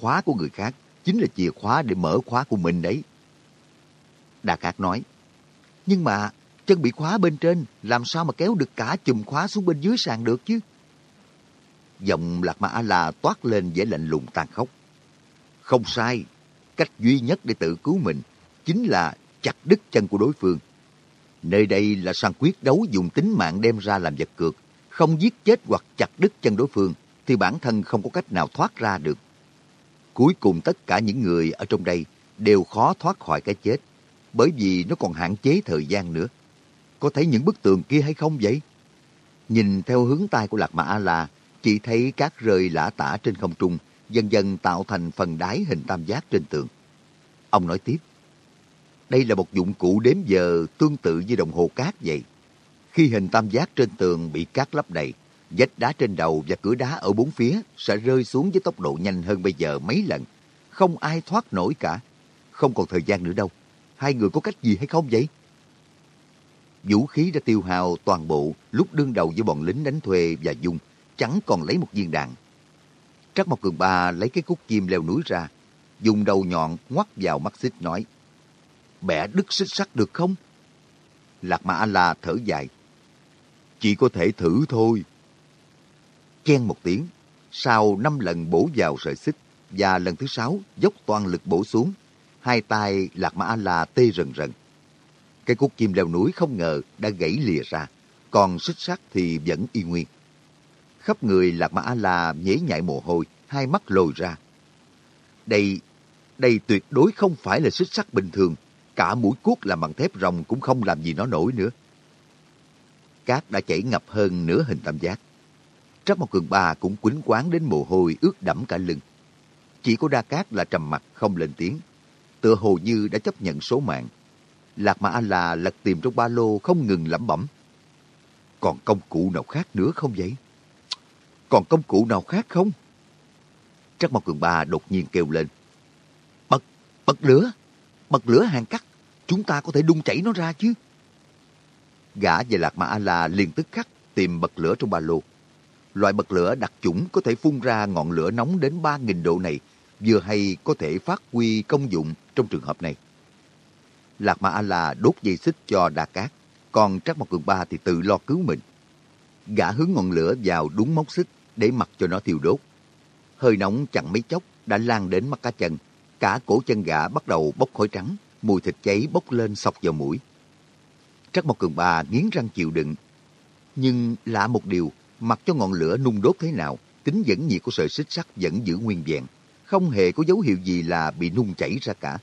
Khóa của người khác chính là chìa khóa để mở khóa của mình đấy. Đà Cát nói, nhưng mà chân bị khóa bên trên, làm sao mà kéo được cả chùm khóa xuống bên dưới sàn được chứ? Giọng Lạc Ma A-la toát lên vẻ lạnh lùng tàn khốc. Không sai, cách duy nhất để tự cứu mình chính là chặt đứt chân của đối phương. Nơi đây là sàn quyết đấu dùng tính mạng đem ra làm vật cược, không giết chết hoặc chặt đứt chân đối phương thì bản thân không có cách nào thoát ra được. Cuối cùng tất cả những người ở trong đây đều khó thoát khỏi cái chết, bởi vì nó còn hạn chế thời gian nữa. Có thấy những bức tường kia hay không vậy? Nhìn theo hướng tay của Lạc Mã A-La, Chỉ thấy cát rơi lả tả trên không trung, dần dần tạo thành phần đáy hình tam giác trên tường. Ông nói tiếp, đây là một dụng cụ đếm giờ tương tự như đồng hồ cát vậy. Khi hình tam giác trên tường bị cát lấp đầy, vách đá trên đầu và cửa đá ở bốn phía sẽ rơi xuống với tốc độ nhanh hơn bây giờ mấy lần. Không ai thoát nổi cả. Không còn thời gian nữa đâu. Hai người có cách gì hay không vậy? Vũ khí đã tiêu hao toàn bộ lúc đương đầu với bọn lính đánh thuê và Dung, chẳng còn lấy một viên đạn. Trắc Mộc Cường Ba lấy cái cúc kim leo núi ra, dùng đầu nhọn ngoắt vào mắt xích nói, bẻ đứt xích sắt được không? Lạc Mã A-La thở dài, chỉ có thể thử thôi. Chen một tiếng, sau năm lần bổ vào sợi xích và lần thứ sáu dốc toàn lực bổ xuống, hai tay Lạc Mã A-La tê rần rần. Cái cuốc chim leo núi không ngờ đã gãy lìa ra, còn xích sắt thì vẫn y nguyên. Khắp người Lạc Mã A-La nhễ nhại mồ hôi, hai mắt lồi ra. Đây, đây tuyệt đối không phải là xích sắt bình thường. Cả mũi cuốc làm bằng thép rồng cũng không làm gì nó nổi nữa. Cát đã chảy ngập hơn nửa hình tam giác. Trắc Mộc Cường Ba cũng quýnh quán đến mồ hôi ướt đẫm cả lưng. Chỉ có Đa Cát là trầm mặt không lên tiếng. Tựa hồ như đã chấp nhận số mạng. Lạc Mã A-La lật tìm trong ba lô không ngừng lẩm bẩm. Còn công cụ nào khác nữa không vậy? Còn công cụ nào khác không? Trắc Mộc Cường Ba đột nhiên kêu lên. Bật, bật lửa, bật lửa hàng cắt, chúng ta có thể đun chảy nó ra chứ. Gã và Lạc Mã A-La liền tức khắc tìm bật lửa trong ba lô. Loại bật lửa đặc chủng có thể phun ra ngọn lửa nóng đến 3.000 độ này, vừa hay có thể phát huy công dụng trong trường hợp này. Lạc Mã A-La đốt dây xích cho Đa Cát, còn Trắc Mộc Cường Ba thì tự lo cứu mình. Gã hướng ngọn lửa vào đúng móc xích để mặc cho nó thiêu đốt. Hơi nóng chẳng mấy chốc đã lan đến mắt cá chân. Cả cổ chân gã bắt đầu bốc khói trắng, mùi thịt cháy bốc lên sọc vào mũi. Trắc Mộc Cường Ba nghiến răng chịu đựng. Nhưng lạ một điều, mặc cho ngọn lửa nung đốt thế nào, tính dẫn nhiệt của sợi xích sắt vẫn giữ nguyên vẹn. Không hề có dấu hiệu gì là bị nung chảy ra cả.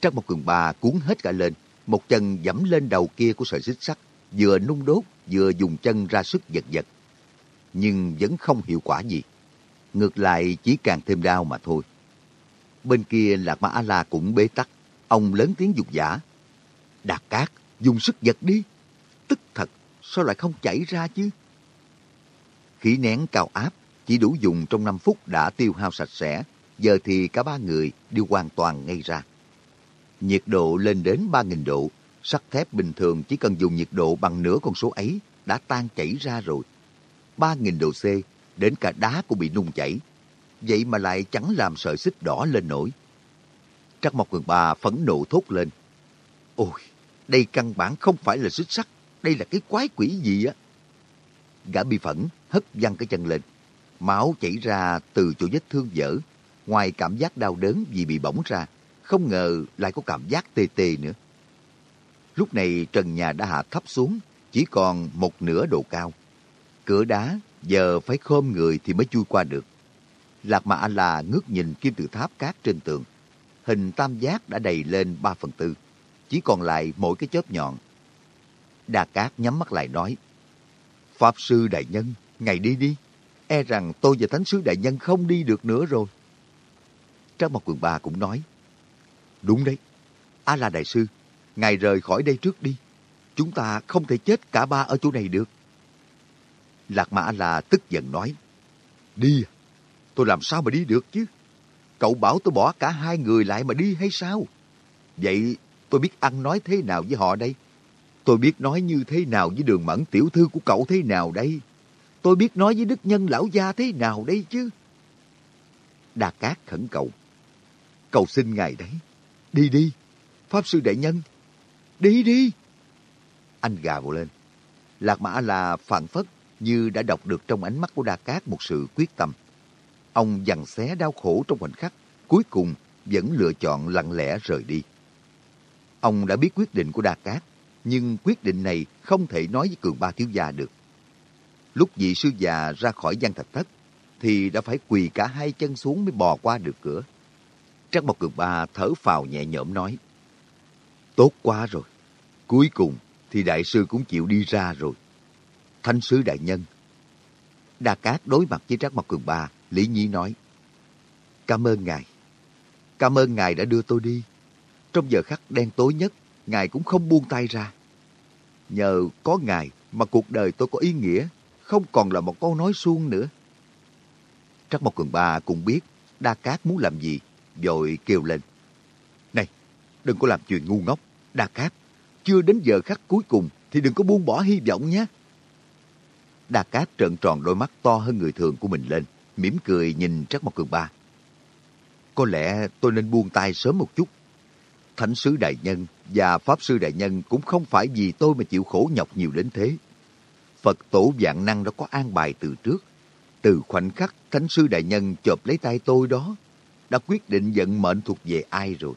Trắc Mộc Cường Ba cuốn hết cả lên, một chân dẫm lên đầu kia của sợi xích sắt, vừa nung đốt, vừa dùng chân ra sức giật giật. Nhưng vẫn không hiệu quả gì. Ngược lại chỉ càng thêm đau mà thôi. Bên kia Lạc Ma A-La cũng bế tắc. Ông lớn tiếng dục giả. Đạt cát, dùng sức giật đi. Tức thật, sao lại không chảy ra chứ? Khí nén cao áp, chỉ đủ dùng trong 5 phút đã tiêu hao sạch sẽ. Giờ thì cả ba người đều hoàn toàn ngay ra. Nhiệt độ lên đến 3.000 độ, sắt thép bình thường chỉ cần dùng nhiệt độ bằng nửa con số ấy đã tan chảy ra rồi. 3.000 độ C, đến cả đá cũng bị nung chảy. Vậy mà lại chẳng làm sợi xích đỏ lên nổi. Trắc Mộc Cường bà phẫn nộ thốt lên. Ôi, đây căn bản không phải là xích sắt, đây là cái quái quỷ gì á. Gã bi phẫn hất văng cái chân lên. Máu chảy ra từ chỗ vết thương dở. Ngoài cảm giác đau đớn vì bị bỏng ra, không ngờ lại có cảm giác tê tê nữa. Lúc này trần nhà đã hạ thấp xuống, chỉ còn một nửa độ cao. Cửa đá giờ phải khom người thì mới chui qua được. Lạc Mà là ngước nhìn kim tự tháp cát trên tường. Hình tam giác đã đầy lên ba phần tư. Chỉ còn lại mỗi cái chớp nhọn. Đà Cát nhắm mắt lại nói. Pháp Sư Đại Nhân, ngày đi đi. E rằng tôi và Thánh Sứ Đại Nhân không đi được nữa rồi. Trang Mộc Quần Ba cũng nói. Đúng đấy. A-La Đại Sư, ngài rời khỏi đây trước đi. Chúng ta không thể chết cả ba ở chỗ này được. Lạc Mã là tức giận nói. Đi à? Tôi làm sao mà đi được chứ? Cậu bảo tôi bỏ cả hai người lại mà đi hay sao? Vậy tôi biết ăn nói thế nào với họ đây? Tôi biết nói như thế nào với đường mẫn tiểu thư của cậu thế nào đây? Tôi biết nói với đức nhân lão gia thế nào đây chứ? Đà Cát khẩn cầu. Cầu xin ngài đấy. Đi đi. Pháp sư đại nhân. Đi đi. Anh gào lên. Lạc Mã là phản phất như đã đọc được trong ánh mắt của Đa Cát một sự quyết tâm. Ông dằn xé đau khổ trong khoảnh khắc, cuối cùng vẫn lựa chọn lặng lẽ rời đi. Ông đã biết quyết định của Đa Cát, nhưng quyết định này không thể nói với Cường Ba Thiếu Gia được. Lúc vị sư già ra khỏi gian thạch thất, thì đã phải quỳ cả hai chân xuống mới bò qua được cửa. Trắc Bọc Cường Ba thở phào nhẹ nhõm nói, Tốt quá rồi, cuối cùng thì đại sư cũng chịu đi ra rồi. thanh sứ đại nhân. Đa Cát đối mặt với Trác Bọc Cường Ba, Lý Nhi nói, Cảm ơn ngài. Cảm ơn ngài đã đưa tôi đi. Trong giờ khắc đen tối nhất, ngài cũng không buông tay ra. Nhờ có ngài mà cuộc đời tôi có ý nghĩa, không còn là một câu nói suông nữa. Trắc Mộc Cường Ba cũng biết Đa Cát muốn làm gì, rồi kêu lên. Này, đừng có làm chuyện ngu ngốc. Đa Cát, chưa đến giờ khắc cuối cùng thì đừng có buông bỏ hy vọng nhé. Đa Cát trợn tròn đôi mắt to hơn người thường của mình lên, mỉm cười nhìn Trắc Mộc Cường Ba. Có lẽ tôi nên buông tay sớm một chút. Thánh sứ đại nhân và Pháp sư đại nhân cũng không phải vì tôi mà chịu khổ nhọc nhiều đến thế. Phật tổ vạn năng đã có an bài từ trước. Từ khoảnh khắc Thánh sư đại nhân chộp lấy tay tôi đó, đã quyết định vận mệnh thuộc về ai rồi.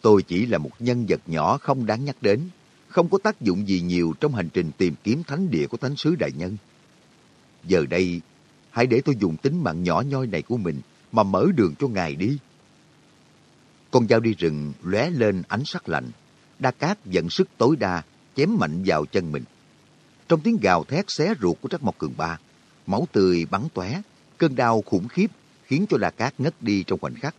Tôi chỉ là một nhân vật nhỏ không đáng nhắc đến, không có tác dụng gì nhiều trong hành trình tìm kiếm thánh địa của Thánh sứ đại nhân. Giờ đây, hãy để tôi dùng tính mạng nhỏ nhoi này của mình mà mở đường cho ngài đi. Con dao đi rừng lóe lên ánh sắc lạnh. Đa Cát dẫn sức tối đa, chém mạnh vào chân mình. Trong tiếng gào thét xé ruột của Trắc Mộc Cường Ba, máu tươi bắn tóe, cơn đau khủng khiếp khiến cho Đa Cát ngất đi trong khoảnh khắc.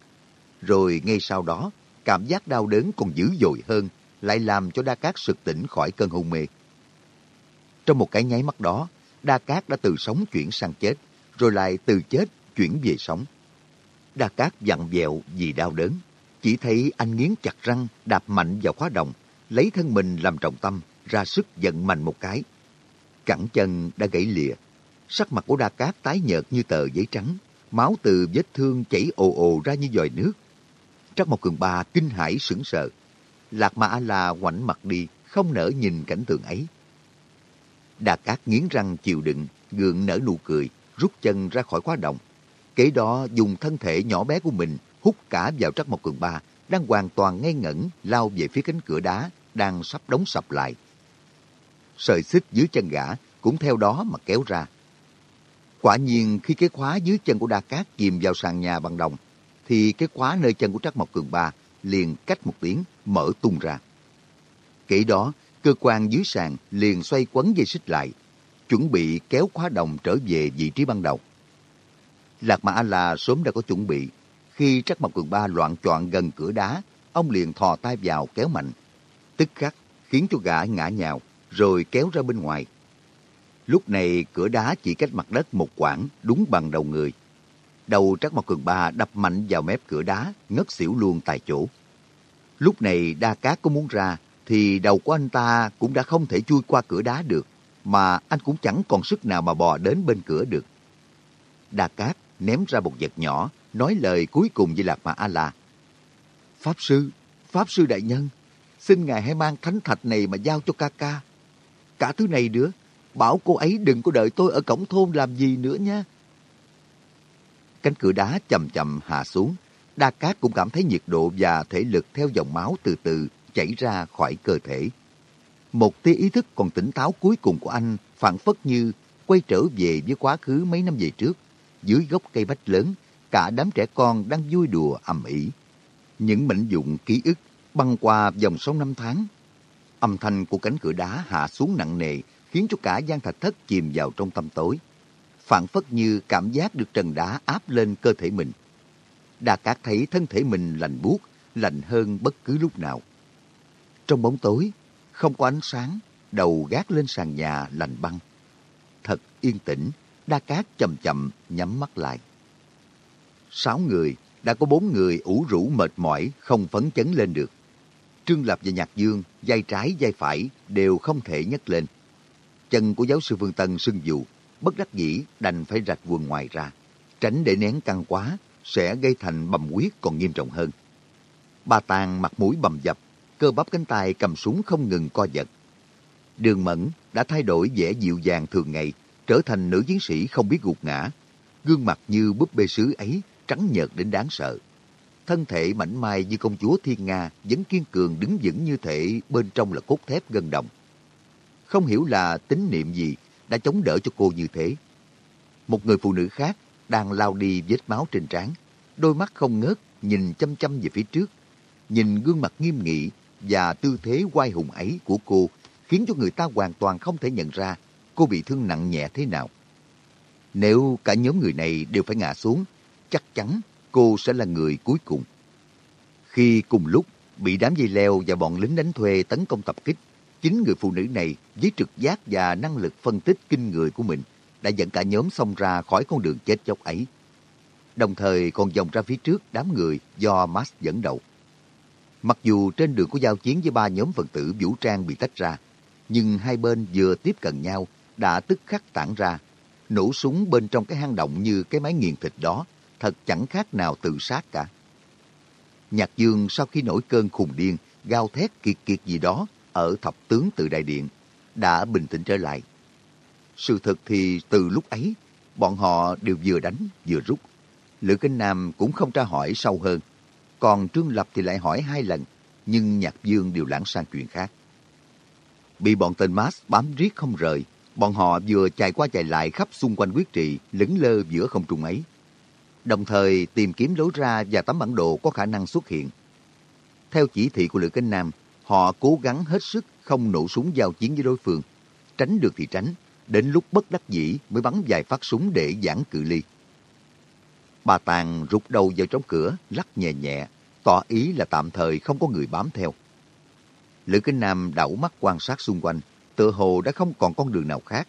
Rồi ngay sau đó, cảm giác đau đớn còn dữ dội hơn, lại làm cho Đa Cát sực tỉnh khỏi cơn hôn mê. Trong một cái nháy mắt đó, Đa Cát đã từ sống chuyển sang chết, rồi lại từ chết chuyển về sống. Đa Cát dặn dẹo vì đau đớn. Chỉ thấy anh nghiến chặt răng, đạp mạnh vào khóa đồng, lấy thân mình làm trọng tâm, ra sức giận mạnh một cái. Cẳng chân đã gãy lìa. Sắc mặt của Đa Cát tái nhợt như tờ giấy trắng, máu từ vết thương chảy ồ ồ ra như dòi nước. Trắc một Cường Ba kinh hãi sững sờ. Lạc Ma A-la ngoảnh mặt đi, không nỡ nhìn cảnh tượng ấy. Đa Cát nghiến răng chịu đựng, gượng nở nụ cười, rút chân ra khỏi khóa đồng, Kế đó dùng thân thể nhỏ bé của mình hút cả vào Trắc một Cường Ba, đang hoàn toàn ngây ngẩn lao về phía cánh cửa đá đang sắp đóng sập lại. Sợi xích dưới chân gã cũng theo đó mà kéo ra. Quả nhiên khi cái khóa dưới chân của Đa Cát chìm vào sàn nhà bằng đồng, thì cái khóa nơi chân của Trắc Mộc Cường Ba liền cách một tiếng mở tung ra. Kể đó, cơ quan dưới sàn liền xoay quấn dây xích lại, chuẩn bị kéo khóa đồng trở về vị trí ban đầu. Lạc Mã a la sớm đã có chuẩn bị. Khi Trắc Mộc Cường Ba loạn choạng gần cửa đá, ông liền thò tay vào kéo mạnh. Tức khắc khiến cho gã ngã nhào, rồi kéo ra bên ngoài. Lúc này cửa đá chỉ cách mặt đất một quãng đúng bằng đầu người. Đầu Trắc Mộc Cường Ba đập mạnh vào mép cửa đá, ngất xỉu luôn tại chỗ. Lúc này Đa Cát có muốn ra, thì đầu của anh ta cũng đã không thể chui qua cửa đá được, mà anh cũng chẳng còn sức nào mà bò đến bên cửa được. Đa Cát ném ra một vật nhỏ, nói lời cuối cùng với Lạc Mã A-la. Pháp sư, Pháp sư đại nhân, xin ngài hãy mang thánh thạch này mà giao cho ca ca. Cả thứ này nữa, bảo cô ấy đừng có đợi tôi ở cổng thôn làm gì nữa nha. Cánh cửa đá chậm chậm hạ xuống, Đa Cát cũng cảm thấy nhiệt độ và thể lực theo dòng máu từ từ chảy ra khỏi cơ thể. Một tia ý thức còn tỉnh táo cuối cùng của anh phản phất như quay trở về với quá khứ mấy năm về trước, dưới gốc cây bách lớn, cả đám trẻ con đang vui đùa ầm ĩ. Những mảnh dụng ký ức băng qua dòng sông năm tháng. Âm thanh của cánh cửa đá hạ xuống nặng nề, khiến cho cả gian thạch thất chìm vào trong tâm tối. Phản phất như cảm giác được trần đá áp lên cơ thể mình. Đà Cát thấy thân thể mình lạnh buốt, lạnh hơn bất cứ lúc nào. Trong bóng tối, không có ánh sáng, đầu gác lên sàn nhà lạnh băng. Thật yên tĩnh, Đa Cát chậm chậm nhắm mắt lại. Sáu người, đã có bốn người ủ rũ mệt mỏi, không phấn chấn lên được. Trương Lập và Nhạc Dương, vai trái, vai phải đều không thể nhấc lên. Chân của giáo sư Vương Tân sưng dù, bất đắc dĩ đành phải rạch quần ngoài ra. Tránh để nén căng quá, sẽ gây thành bầm huyết còn nghiêm trọng hơn. Ba Tàng mặt mũi bầm dập, cơ bắp cánh tay cầm súng không ngừng co giật. Đường Mẫn đã thay đổi vẻ dịu dàng thường ngày trở thành nữ chiến sĩ không biết gục ngã. Gương mặt như búp bê sứ ấy trắng nhợt đến đáng sợ. Thân thể mảnh mai như công chúa thiên nga vẫn kiên cường đứng vững như thể bên trong là cốt thép gân đồng. Không hiểu là tín niệm gì đã chống đỡ cho cô như thế. Một người phụ nữ khác đang lao đi vết máu trên trán, đôi mắt không ngớt nhìn chăm chăm về phía trước. Nhìn gương mặt nghiêm nghị và tư thế quay hùng ấy của cô khiến cho người ta hoàn toàn không thể nhận ra cô bị thương nặng nhẹ thế nào. Nếu cả nhóm người này đều phải ngã xuống, chắc chắn cô sẽ là người cuối cùng. Khi cùng lúc bị đám dây leo và bọn lính đánh thuê tấn công tập kích, chính người phụ nữ này với trực giác và năng lực phân tích kinh người của mình đã dẫn cả nhóm xông ra khỏi con đường chết chóc ấy. Đồng thời còn dòng ra phía trước đám người do Max dẫn đầu. Mặc dù trên đường có giao chiến với ba nhóm phần tử vũ trang bị tách ra, nhưng hai bên vừa tiếp cận nhau đã tức khắc tản ra. Nổ súng bên trong cái hang động như cái máy nghiền thịt đó, thật chẳng khác nào tự sát cả. Nhạc Dương sau khi nổi cơn khùng điên, gao thét kiệt kiệt gì đó ở thập tướng từ đại điện, đã bình tĩnh trở lại. Sự thật thì từ lúc ấy, bọn họ đều vừa đánh vừa rút. Lữ Kinh Nam cũng không tra hỏi sâu hơn. Còn Trương Lập thì lại hỏi hai lần, nhưng Nhạc Dương đều lãng sang chuyện khác. Bị bọn tên Mas bám riết không rời, bọn họ vừa chạy qua chạy lại khắp xung quanh quyết trị, lững lơ giữa không trung ấy. Đồng thời tìm kiếm lối ra và tấm bản đồ có khả năng xuất hiện. Theo chỉ thị của Lữ Kinh Nam, họ cố gắng hết sức không nổ súng giao chiến với đối phương. Tránh được thì tránh, đến lúc bất đắc dĩ mới bắn vài phát súng để giãn cự ly. Bà Tàng rụt đầu vào trong cửa, lắc nhẹ nhẹ, tỏ ý là tạm thời không có người bám theo. Lữ Kinh Nam đảo mắt quan sát xung quanh, tựa hồ đã không còn con đường nào khác.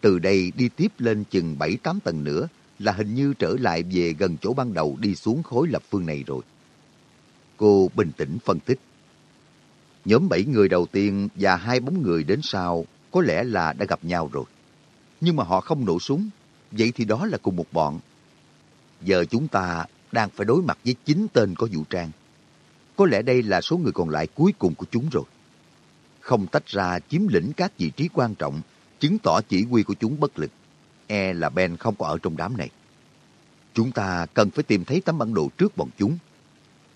Từ đây đi tiếp lên chừng 7-8 tầng nữa là hình như trở lại về gần chỗ ban đầu đi xuống khối lập phương này rồi. Cô bình tĩnh phân tích. Nhóm bảy người đầu tiên và hai bóng người đến sau có lẽ là đã gặp nhau rồi. Nhưng mà họ không nổ súng, vậy thì đó là cùng một bọn. Giờ chúng ta đang phải đối mặt với chín tên có vũ trang. Có lẽ đây là số người còn lại cuối cùng của chúng rồi. Không tách ra chiếm lĩnh các vị trí quan trọng, chứng tỏ chỉ huy của chúng bất lực. E là Ben không có ở trong đám này. Chúng ta cần phải tìm thấy tấm bản đồ trước bọn chúng.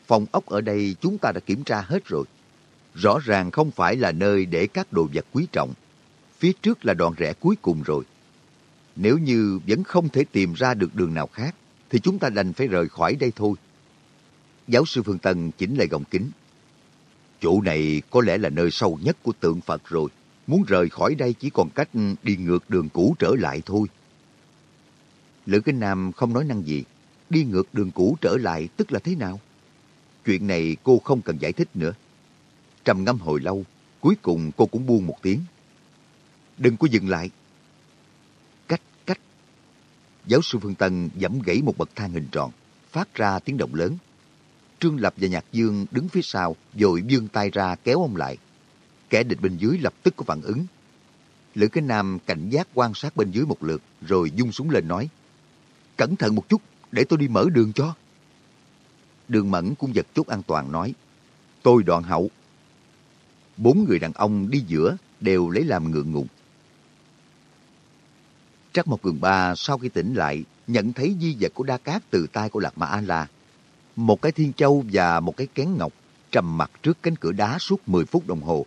Phòng ốc ở đây chúng ta đã kiểm tra hết rồi. Rõ ràng không phải là nơi để các đồ vật quý trọng. Phía trước là đoạn rẽ cuối cùng rồi. Nếu như vẫn không thể tìm ra được đường nào khác, thì chúng ta đành phải rời khỏi đây thôi. Giáo sư Phương Tân chỉnh lại gọng kính. Chỗ này có lẽ là nơi sâu nhất của tượng Phật rồi. Muốn rời khỏi đây chỉ còn cách đi ngược đường cũ trở lại thôi. Lữ Kinh Nam không nói năng gì. Đi ngược đường cũ trở lại tức là thế nào? Chuyện này cô không cần giải thích nữa. Trầm ngâm hồi lâu, cuối cùng cô cũng buông một tiếng. Đừng có dừng lại. Cách, cách. Giáo sư Phương Tân dẫm gãy một bậc thang hình tròn, phát ra tiếng động lớn. Trương Lập và Nhạc Dương đứng phía sau, rồi vươn tay ra kéo ông lại. Kẻ địch bên dưới lập tức có phản ứng. Lữ Cái Nam cảnh giác quan sát bên dưới một lượt, rồi dung súng lên nói. Cẩn thận một chút, để tôi đi mở đường cho. Đường Mẫn cũng giật chút an toàn nói. Tôi đoạn hậu. Bốn người đàn ông đi giữa đều lấy làm ngượng ngùng. Trắc một Cường Ba sau khi tỉnh lại, nhận thấy di vật của Đa Cát từ tay của Lạc Ma A-La. Một cái thiên châu và một cái kén ngọc trầm mặt trước cánh cửa đá suốt 10 phút đồng hồ.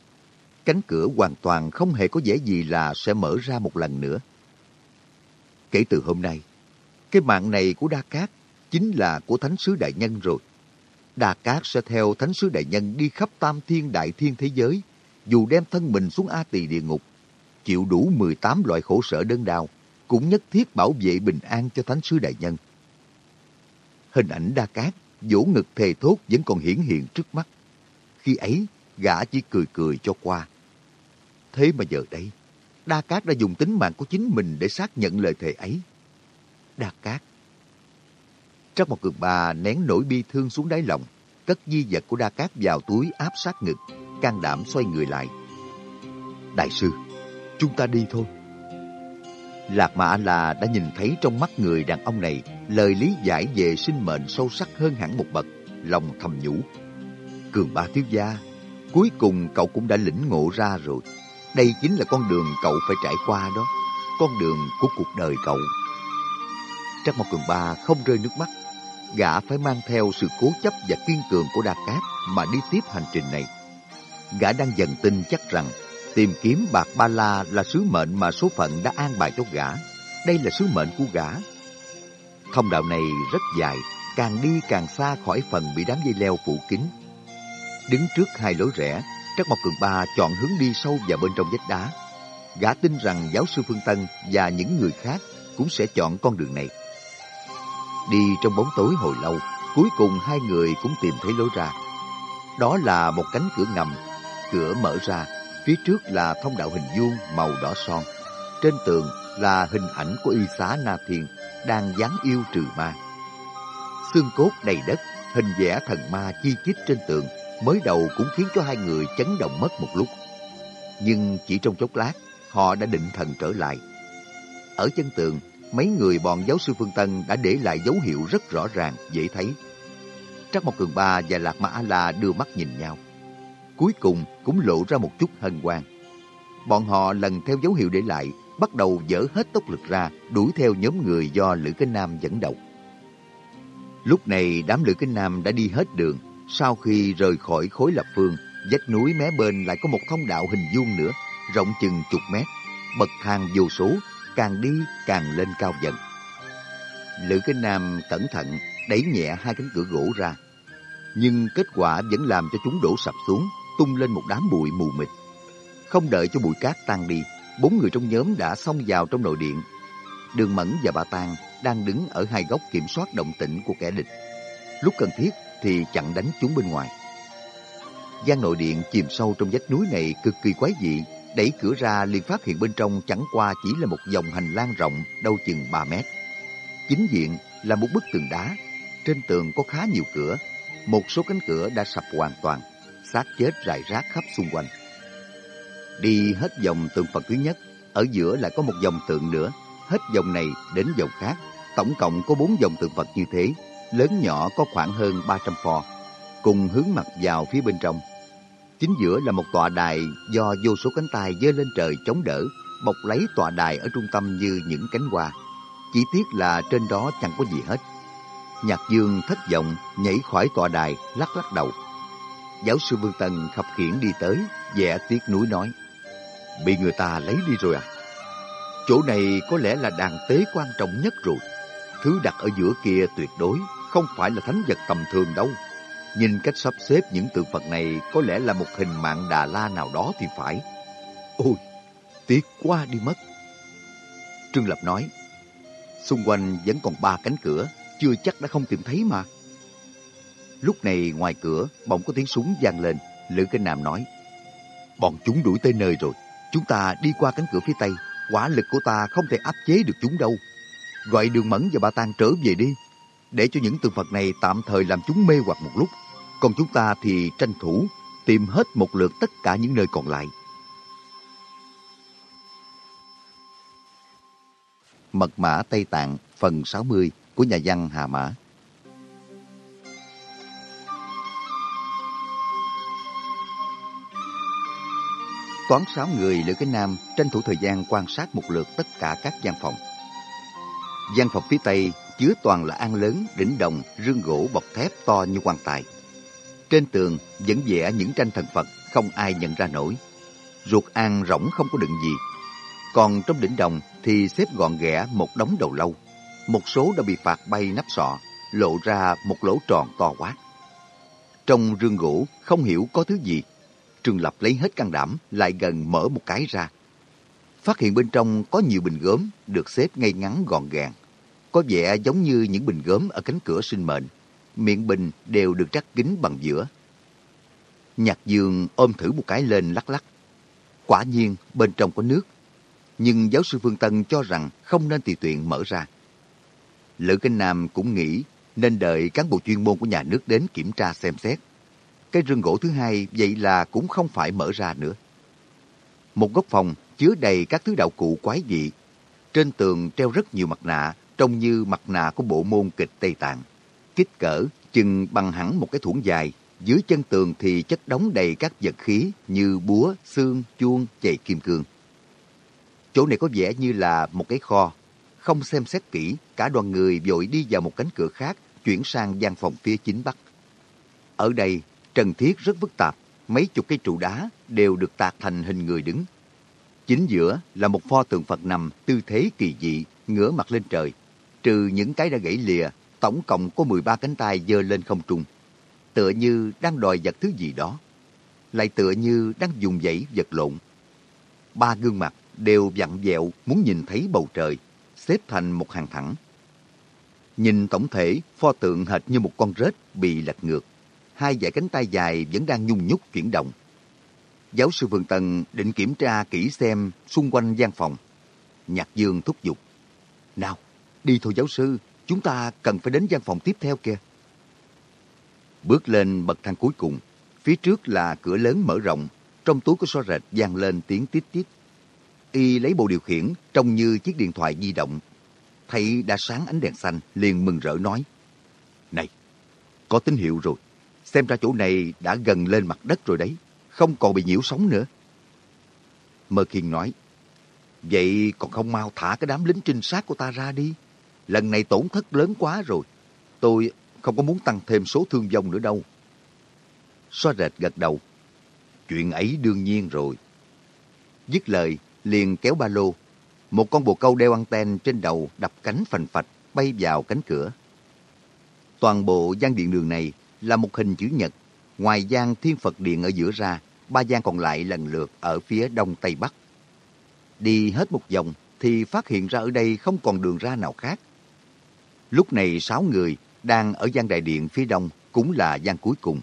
Cánh cửa hoàn toàn không hề có vẻ gì là sẽ mở ra một lần nữa. Kể từ hôm nay, cái mạng này của Đa Cát chính là của Thánh Sứ Đại Nhân rồi. Đa Cát sẽ theo Thánh Sứ Đại Nhân đi khắp tam thiên đại thiên thế giới, dù đem thân mình xuống A tỳ địa ngục, chịu đủ 18 loại khổ sở đơn đau, cũng nhất thiết bảo vệ bình an cho Thánh Sứ Đại Nhân. Hình ảnh Đa Cát, vỗ ngực thề thốt vẫn còn hiển hiện trước mắt. Khi ấy, gã chỉ cười cười cho qua. Thế mà giờ đây, Đa Cát đã dùng tính mạng của chính mình để xác nhận lời thề ấy. Đa Cát. Trong một cường bà nén nỗi bi thương xuống đáy lòng, cất di vật của Đa Cát vào túi áp sát ngực, can đảm xoay người lại. Đại sư, chúng ta đi thôi. Lạc Mà là đã nhìn thấy trong mắt người đàn ông này lời lý giải về sinh mệnh sâu sắc hơn hẳn một bậc, lòng thầm nhủ. Cường ba thiếu gia, cuối cùng cậu cũng đã lĩnh ngộ ra rồi. Đây chính là con đường cậu phải trải qua đó, con đường của cuộc đời cậu. Trắc Mộc Cường Ba không rơi nước mắt, gã phải mang theo sự cố chấp và kiên cường của Đa Cát mà đi tiếp hành trình này. Gã đang dần tin chắc rằng Tìm kiếm bạc ba la là sứ mệnh mà số phận đã an bài cho gã. Đây là sứ mệnh của gã. Thông đạo này rất dài, càng đi càng xa khỏi phần bị đám dây leo phủ kín. Đứng trước hai lối rẽ, Trắc Mộc Cường Ba chọn hướng đi sâu vào bên trong vách đá. Gã tin rằng giáo sư Phương Tân và những người khác cũng sẽ chọn con đường này. Đi trong bóng tối hồi lâu, cuối cùng hai người cũng tìm thấy lối ra. Đó là một cánh cửa ngầm, cửa mở ra, phía trước là thông đạo hình vuông màu đỏ son. Trên tường là hình ảnh của y xá Na Thiên đang dáng yêu trừ ma. Xương cốt đầy đất, hình vẽ thần ma chi chít trên tường mới đầu cũng khiến cho hai người chấn động mất một lúc. Nhưng chỉ trong chốc lát, họ đã định thần trở lại. Ở chân tường, mấy người bọn giáo sư Phương Tân đã để lại dấu hiệu rất rõ ràng, dễ thấy. Trắc Mộc Cường Ba và Lạc Mã A-La đưa mắt nhìn nhau. Cuối cùng cũng lộ ra một chút hân hoan. Bọn họ lần theo dấu hiệu để lại, bắt đầu dỡ hết tốc lực ra, đuổi theo nhóm người do Lữ Kinh Nam dẫn đầu. Lúc này đám Lữ Kinh Nam đã đi hết đường. Sau khi rời khỏi khối lập phương, vách núi mé bên lại có một thông đạo hình vuông nữa, rộng chừng chục mét, bậc thang vô số, càng đi càng lên cao dần. Lữ Kinh Nam cẩn thận đẩy nhẹ hai cánh cửa gỗ ra, nhưng kết quả vẫn làm cho chúng đổ sập xuống, tung lên một đám bụi mù mịt. Không đợi cho bụi cát tan đi, bốn người trong nhóm đã xông vào trong nội điện. Đường Mẫn và bà Tang đang đứng ở hai góc kiểm soát động tĩnh của kẻ địch. Lúc cần thiết thì chặn đánh chúng bên ngoài. gian nội điện chìm sâu trong vách núi này cực kỳ quái dị, đẩy cửa ra liền phát hiện bên trong chẳng qua chỉ là một dòng hành lang rộng đâu chừng 3 mét. Chính diện là một bức tường đá, trên tường có khá nhiều cửa, một số cánh cửa đã sập hoàn toàn, xác chết rải rác khắp xung quanh. Đi hết dòng tượng Phật thứ nhất, ở giữa lại có một dòng tượng nữa, hết dòng này đến dòng khác, tổng cộng có bốn dòng tượng Phật như thế, lớn nhỏ có khoảng hơn 300 pho, cùng hướng mặt vào phía bên trong. Chính giữa là một tọa đài do vô số cánh tay giơ lên trời chống đỡ, bọc lấy tọa đài ở trung tâm như những cánh hoa. Chỉ tiếc là trên đó chẳng có gì hết. Nhạc dương thất vọng nhảy khỏi tọa đài, lắc lắc đầu. Giáo sư Vương Tần khập khiển đi tới, vẻ tiếc nuối nói. Bị người ta lấy đi rồi à? Chỗ này có lẽ là đàn tế quan trọng nhất rồi. Thứ đặt ở giữa kia tuyệt đối không phải là thánh vật tầm thường đâu. Nhìn cách sắp xếp những tượng Phật này có lẽ là một hình mạng Đà La nào đó thì phải. Ôi, tiếc quá đi mất. Trương Lập nói, xung quanh vẫn còn ba cánh cửa, chưa chắc đã không tìm thấy mà. Lúc này ngoài cửa, bỗng có tiếng súng vang lên. Lữ Kinh Nam nói, bọn chúng đuổi tới nơi rồi. Chúng ta đi qua cánh cửa phía Tây, quả lực của ta không thể áp chế được chúng đâu. Gọi đường mẫn và bà Tang trở về đi, để cho những tượng Phật này tạm thời làm chúng mê hoặc một lúc. Còn chúng ta thì tranh thủ, tìm hết một lượt tất cả những nơi còn lại. Mật mã Tây Tạng phần 60 của nhà văn Hà Mã Toán sáu người Lữ Cái Nam tranh thủ thời gian quan sát một lượt tất cả các gian phòng. Gian phòng phía Tây chứa toàn là an lớn, đỉnh đồng, rương gỗ bọc thép to như quan tài. Trên tường vẫn vẽ những tranh thần Phật không ai nhận ra nổi. Ruột an rỗng không có đựng gì. Còn trong đỉnh đồng thì xếp gọn ghẽ một đống đầu lâu. Một số đã bị phạt bay nắp sọ, lộ ra một lỗ tròn to quá Trong rương gỗ không hiểu có thứ gì. trường Lập lấy hết can đảm lại gần mở một cái ra. Phát hiện bên trong có nhiều bình gốm được xếp ngay ngắn gọn gàng có vẻ giống như những bình gốm ở cánh cửa sinh mệnh. Miệng bình đều được trắc kính bằng giữa. Nhạc dương ôm thử một cái lên lắc lắc. Quả nhiên, bên trong có nước. Nhưng giáo sư Phương Tân cho rằng không nên tùy tiện mở ra. Lữ Kinh Nam cũng nghĩ nên đợi cán bộ chuyên môn của nhà nước đến kiểm tra xem xét. Cái rương gỗ thứ hai vậy là cũng không phải mở ra nữa. Một góc phòng chứa đầy các thứ đạo cụ quái dị. Trên tường treo rất nhiều mặt nạ trông như mặt nạ của bộ môn kịch Tây Tạng. Kích cỡ, chừng bằng hẳn một cái thủng dài, dưới chân tường thì chất đóng đầy các vật khí như búa, xương, chuông, chày kim cương. Chỗ này có vẻ như là một cái kho. Không xem xét kỹ, cả đoàn người vội đi vào một cánh cửa khác, chuyển sang gian phòng phía chính bắc. Ở đây, trần thiết rất phức tạp, mấy chục cây trụ đá đều được tạc thành hình người đứng. Chính giữa là một pho tượng Phật nằm tư thế kỳ dị, ngửa mặt lên trời, trừ những cái đã gãy lìa, tổng cộng có 13 cánh tay giơ lên không trung, tựa như đang đòi vật thứ gì đó, lại tựa như đang dùng dãy vật lộn. Ba gương mặt đều vặn vẹo muốn nhìn thấy bầu trời, xếp thành một hàng thẳng. Nhìn tổng thể, pho tượng hệt như một con rết bị lật ngược. Hai dải cánh tay dài vẫn đang nhung nhúc chuyển động. Giáo sư Vườn Tần định kiểm tra kỹ xem xung quanh gian phòng. Nhạc Dương thúc giục. Nào, đi thôi giáo sư, chúng ta cần phải đến gian phòng tiếp theo kìa. Bước lên bậc thang cuối cùng, phía trước là cửa lớn mở rộng, trong túi của so rệt vang lên tiếng tít tít. Y lấy bộ điều khiển trông như chiếc điện thoại di động. Thấy đã sáng ánh đèn xanh, liền mừng rỡ nói. Này, có tín hiệu rồi. Xem ra chỗ này đã gần lên mặt đất rồi đấy. Không còn bị nhiễu sóng nữa. Mơ Kiên nói. Vậy còn không mau thả cái đám lính trinh sát của ta ra đi. Lần này tổn thất lớn quá rồi. Tôi không có muốn tăng thêm số thương vong nữa đâu. Xoa rệt gật đầu. Chuyện ấy đương nhiên rồi. Dứt lời, liền kéo ba lô. Một con bồ câu đeo anten trên đầu đập cánh phành phạch bay vào cánh cửa. Toàn bộ gian điện đường này là một hình chữ nhật. Ngoài gian thiên Phật điện ở giữa ra, ba gian còn lại lần lượt ở phía đông tây bắc. Đi hết một vòng thì phát hiện ra ở đây không còn đường ra nào khác. Lúc này sáu người đang ở gian đại điện phía đông cũng là gian cuối cùng.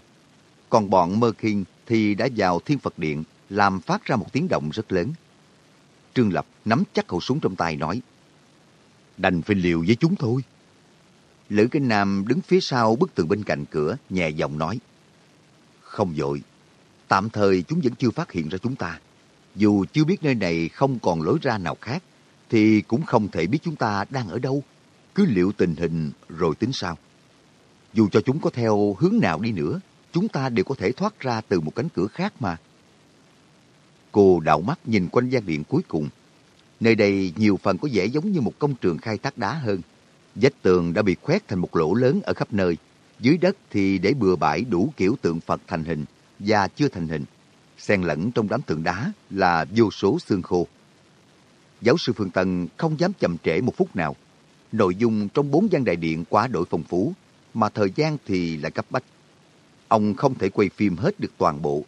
Còn bọn Mơ Kinh thì đã vào thiên Phật điện làm phát ra một tiếng động rất lớn. Trương Lập nắm chắc khẩu súng trong tay nói Đành phải liều với chúng thôi. Lữ Kinh Nam đứng phía sau bức tường bên cạnh cửa nhẹ giọng nói Không vội, tạm thời chúng vẫn chưa phát hiện ra chúng ta. Dù chưa biết nơi này không còn lối ra nào khác thì cũng không thể biết chúng ta đang ở đâu. Cứ liệu tình hình rồi tính sao. Dù cho chúng có theo hướng nào đi nữa, chúng ta đều có thể thoát ra từ một cánh cửa khác mà. Cô đảo mắt nhìn quanh gian điện cuối cùng. Nơi đây nhiều phần có vẻ giống như một công trường khai thác đá hơn. Vách tường đã bị khoét thành một lỗ lớn ở khắp nơi. Dưới đất thì để bừa bãi đủ kiểu tượng Phật thành hình và chưa thành hình. Xen lẫn trong đám tượng đá là vô số xương khô. Giáo sư Phương Tân không dám chậm trễ một phút nào. Nội dung trong bốn gian đại điện quá đổi phong phú, mà thời gian thì lại cấp bách. Ông không thể quay phim hết được toàn bộ.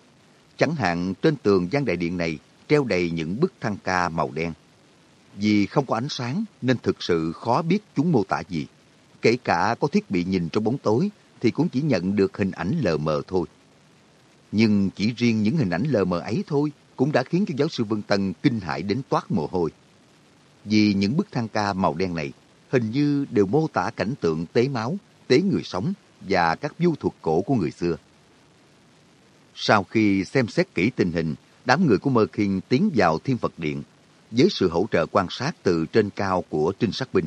Chẳng hạn trên tường gian đại điện này treo đầy những bức thăng ca màu đen. Vì không có ánh sáng nên thực sự khó biết chúng mô tả gì. Kể cả có thiết bị nhìn trong bóng tối thì cũng chỉ nhận được hình ảnh lờ mờ thôi. Nhưng chỉ riêng những hình ảnh lờ mờ ấy thôi cũng đã khiến cho giáo sư Vân Tân kinh hãi đến toát mồ hôi. Vì những bức thăng ca màu đen này hình như đều mô tả cảnh tượng tế máu, tế người sống và các du thuật cổ của người xưa. Sau khi xem xét kỹ tình hình, đám người của Mơ Kinh tiến vào Thiên Phật Điện với sự hỗ trợ quan sát từ trên cao của trinh sát binh.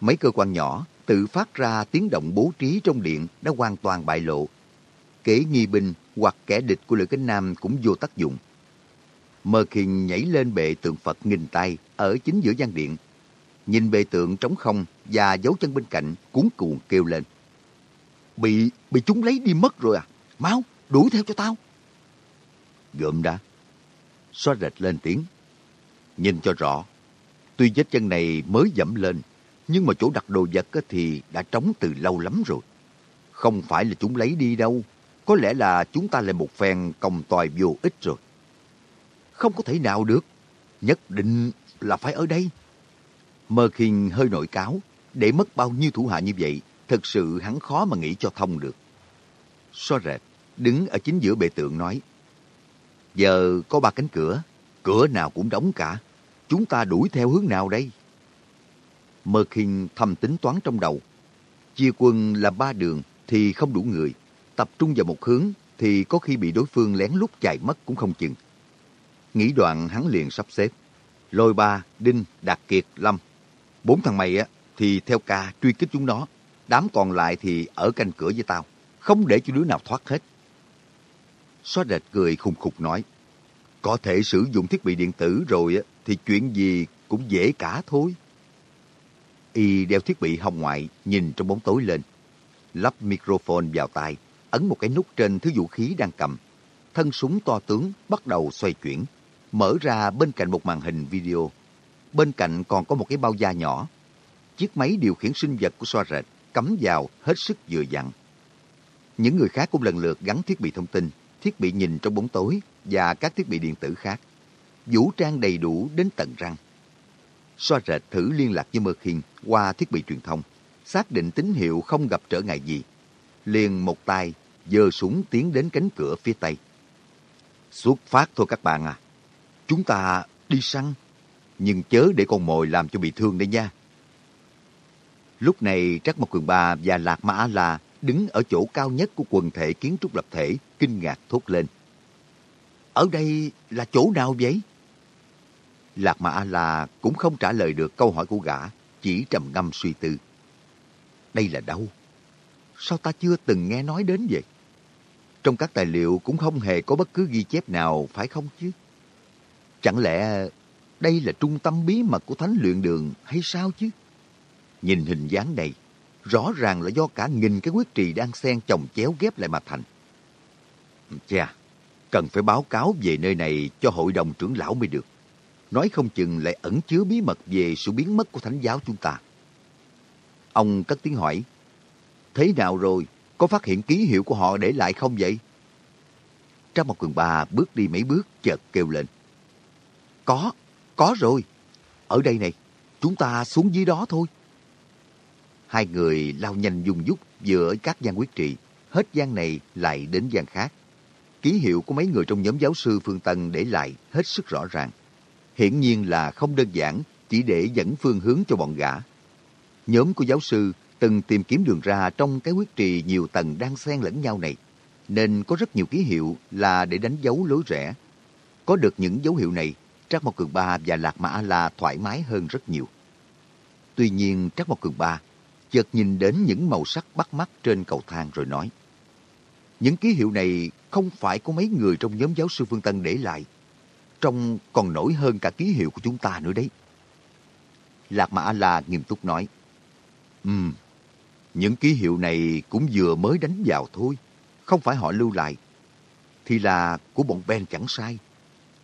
Mấy cơ quan nhỏ tự phát ra tiếng động bố trí trong điện đã hoàn toàn bại lộ. Kế nghi binh hoặc kẻ địch của Lữ Cánh Nam cũng vô tác dụng. Mơ Kinh nhảy lên bệ tượng Phật nghìn tay ở chính giữa gian điện. Nhìn bề tượng trống không và dấu chân bên cạnh cuốn cuồng kêu lên. Bị, bị chúng lấy đi mất rồi à? Mau, đuổi theo cho tao. Gượm đã. Xóa rệt lên tiếng. Nhìn cho rõ. Tuy vết chân này mới dẫm lên, nhưng mà chỗ đặt đồ vật thì đã trống từ lâu lắm rồi. Không phải là chúng lấy đi đâu. Có lẽ là chúng ta lại một phen công tòi vô ích rồi. Không có thể nào được. Nhất định là phải ở đây. Mơ Kinh hơi nội cáo. Để mất bao nhiêu thủ hạ như vậy, thật sự hắn khó mà nghĩ cho thông được. So rệt, đứng ở chính giữa bệ tượng nói. Giờ có ba cánh cửa, cửa nào cũng đóng cả. Chúng ta đuổi theo hướng nào đây? Mơ Kinh thầm tính toán trong đầu. Chia quân là ba đường thì không đủ người. Tập trung vào một hướng thì có khi bị đối phương lén lút chạy mất cũng không chừng. Nghĩ đoạn hắn liền sắp xếp. Lôi ba, Đinh, Đạt Kiệt, Lâm. Bốn thằng mày á thì theo ca truy kích chúng nó. Đám còn lại thì ở canh cửa với tao. Không để cho đứa nào thoát hết. Xóa đệt cười khùng khục nói. Có thể sử dụng thiết bị điện tử rồi á thì chuyện gì cũng dễ cả thôi. Y đeo thiết bị hồng ngoại nhìn trong bóng tối lên. Lắp microphone vào tai, ấn một cái nút trên thứ vũ khí đang cầm. Thân súng to tướng bắt đầu xoay chuyển, mở ra bên cạnh một màn hình video. Bên cạnh còn có một cái bao da nhỏ. Chiếc máy điều khiển sinh vật của xoa rệt cắm vào hết sức vừa dặn. Những người khác cũng lần lượt gắn thiết bị thông tin, thiết bị nhìn trong bóng tối và các thiết bị điện tử khác. Vũ trang đầy đủ đến tận răng. xoa rệt thử liên lạc với Mơ Khiên qua thiết bị truyền thông, xác định tín hiệu không gặp trở ngại gì. Liền một tay giơ súng tiến đến cánh cửa phía tây. Xuất phát thôi các bạn à. Chúng ta đi săn, nhưng chớ để con mồi làm cho bị thương đấy nha. Lúc này Trắc Mộc Cường Ba và Lạc Mã La đứng ở chỗ cao nhất của quần thể kiến trúc lập thể, kinh ngạc thốt lên. Ở đây là chỗ nào vậy? Lạc Mã La cũng không trả lời được câu hỏi của gã, chỉ trầm ngâm suy tư. Đây là đâu? Sao ta chưa từng nghe nói đến vậy? Trong các tài liệu cũng không hề có bất cứ ghi chép nào, phải không chứ? Chẳng lẽ đây là trung tâm bí mật của thánh luyện đường hay sao chứ? Nhìn hình dáng này, rõ ràng là do cả nghìn cái quyết trì đang xen chồng chéo ghép lại mà thành. Chà, cần phải báo cáo về nơi này cho hội đồng trưởng lão mới được. Nói không chừng lại ẩn chứa bí mật về sự biến mất của thánh giáo chúng ta. Ông cất tiếng hỏi, Thế nào rồi? Có phát hiện ký hiệu của họ để lại không vậy? Trang một quần bà bước đi mấy bước chợt kêu lên. Có, có rồi. Ở đây này, chúng ta xuống dưới đó thôi. Hai người lao nhanh dùng dút giữa các gian quyết trị, hết gian này lại đến gian khác. Ký hiệu của mấy người trong nhóm giáo sư Phương Tân để lại hết sức rõ ràng. Hiển nhiên là không đơn giản, chỉ để dẫn phương hướng cho bọn gã. Nhóm của giáo sư từng tìm kiếm đường ra trong cái quyết trì nhiều tầng đang xen lẫn nhau này, nên có rất nhiều ký hiệu là để đánh dấu lối rẽ. Có được những dấu hiệu này, Trác Mộc Cường Ba và Lạc Mã La thoải mái hơn rất nhiều. Tuy nhiên, Trác Mộc Cường Ba chợt nhìn đến những màu sắc bắt mắt trên cầu thang rồi nói. Những ký hiệu này không phải có mấy người trong nhóm giáo sư Phương Tân để lại. Trông còn nổi hơn cả ký hiệu của chúng ta nữa đấy. Lạc Mã La nghiêm túc nói. Ừm, những ký hiệu này cũng vừa mới đánh vào thôi. Không phải họ lưu lại. Thì là của bọn Ben chẳng sai.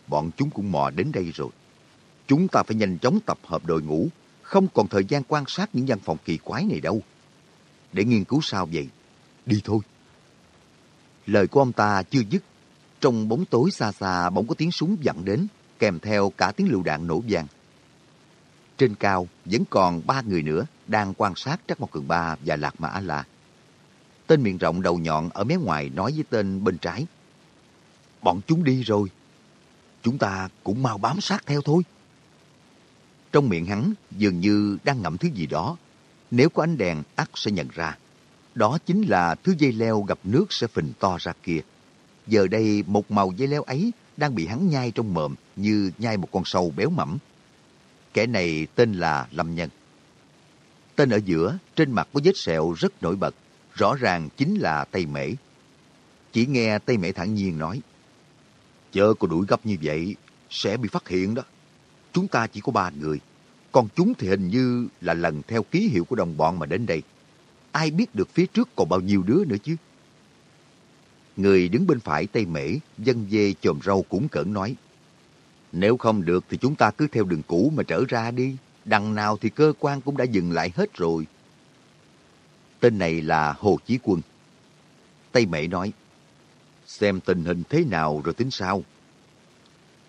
Bọn chúng cũng mò đến đây rồi. Chúng ta phải nhanh chóng tập hợp đội ngũ không còn thời gian quan sát những văn phòng kỳ quái này đâu. Để nghiên cứu sao vậy? Đi thôi. Lời của ông ta chưa dứt. Trong bóng tối xa xa bỗng có tiếng súng vặn đến, kèm theo cả tiếng lựu đạn nổ vang. Trên cao vẫn còn ba người nữa đang quan sát Trắc Mộc Cường Ba và Lạc Mã La. Tên miệng rộng đầu nhọn ở mé ngoài nói với tên bên trái. Bọn chúng đi rồi. Chúng ta cũng mau bám sát theo thôi. Trong miệng hắn dường như đang ngậm thứ gì đó. Nếu có ánh đèn, ắt sẽ nhận ra. Đó chính là thứ dây leo gặp nước sẽ phình to ra kia. Giờ đây một màu dây leo ấy đang bị hắn nhai trong mồm như nhai một con sâu béo mẫm. Kẻ này tên là Lâm Nhân. Tên ở giữa, trên mặt có vết sẹo rất nổi bật, rõ ràng chính là Tây Mễ. Chỉ nghe Tây Mễ thản nhiên nói, Chớ có đuổi gấp như vậy, sẽ bị phát hiện đó chúng ta chỉ có ba người. Còn chúng thì hình như là lần theo ký hiệu của đồng bọn mà đến đây. Ai biết được phía trước còn bao nhiêu đứa nữa chứ? Người đứng bên phải Tây Mễ, dân dê chồm râu cũng cẩn nói. Nếu không được thì chúng ta cứ theo đường cũ mà trở ra đi. Đằng nào thì cơ quan cũng đã dừng lại hết rồi. Tên này là Hồ Chí Quân. Tây Mễ nói, xem tình hình thế nào rồi tính sao.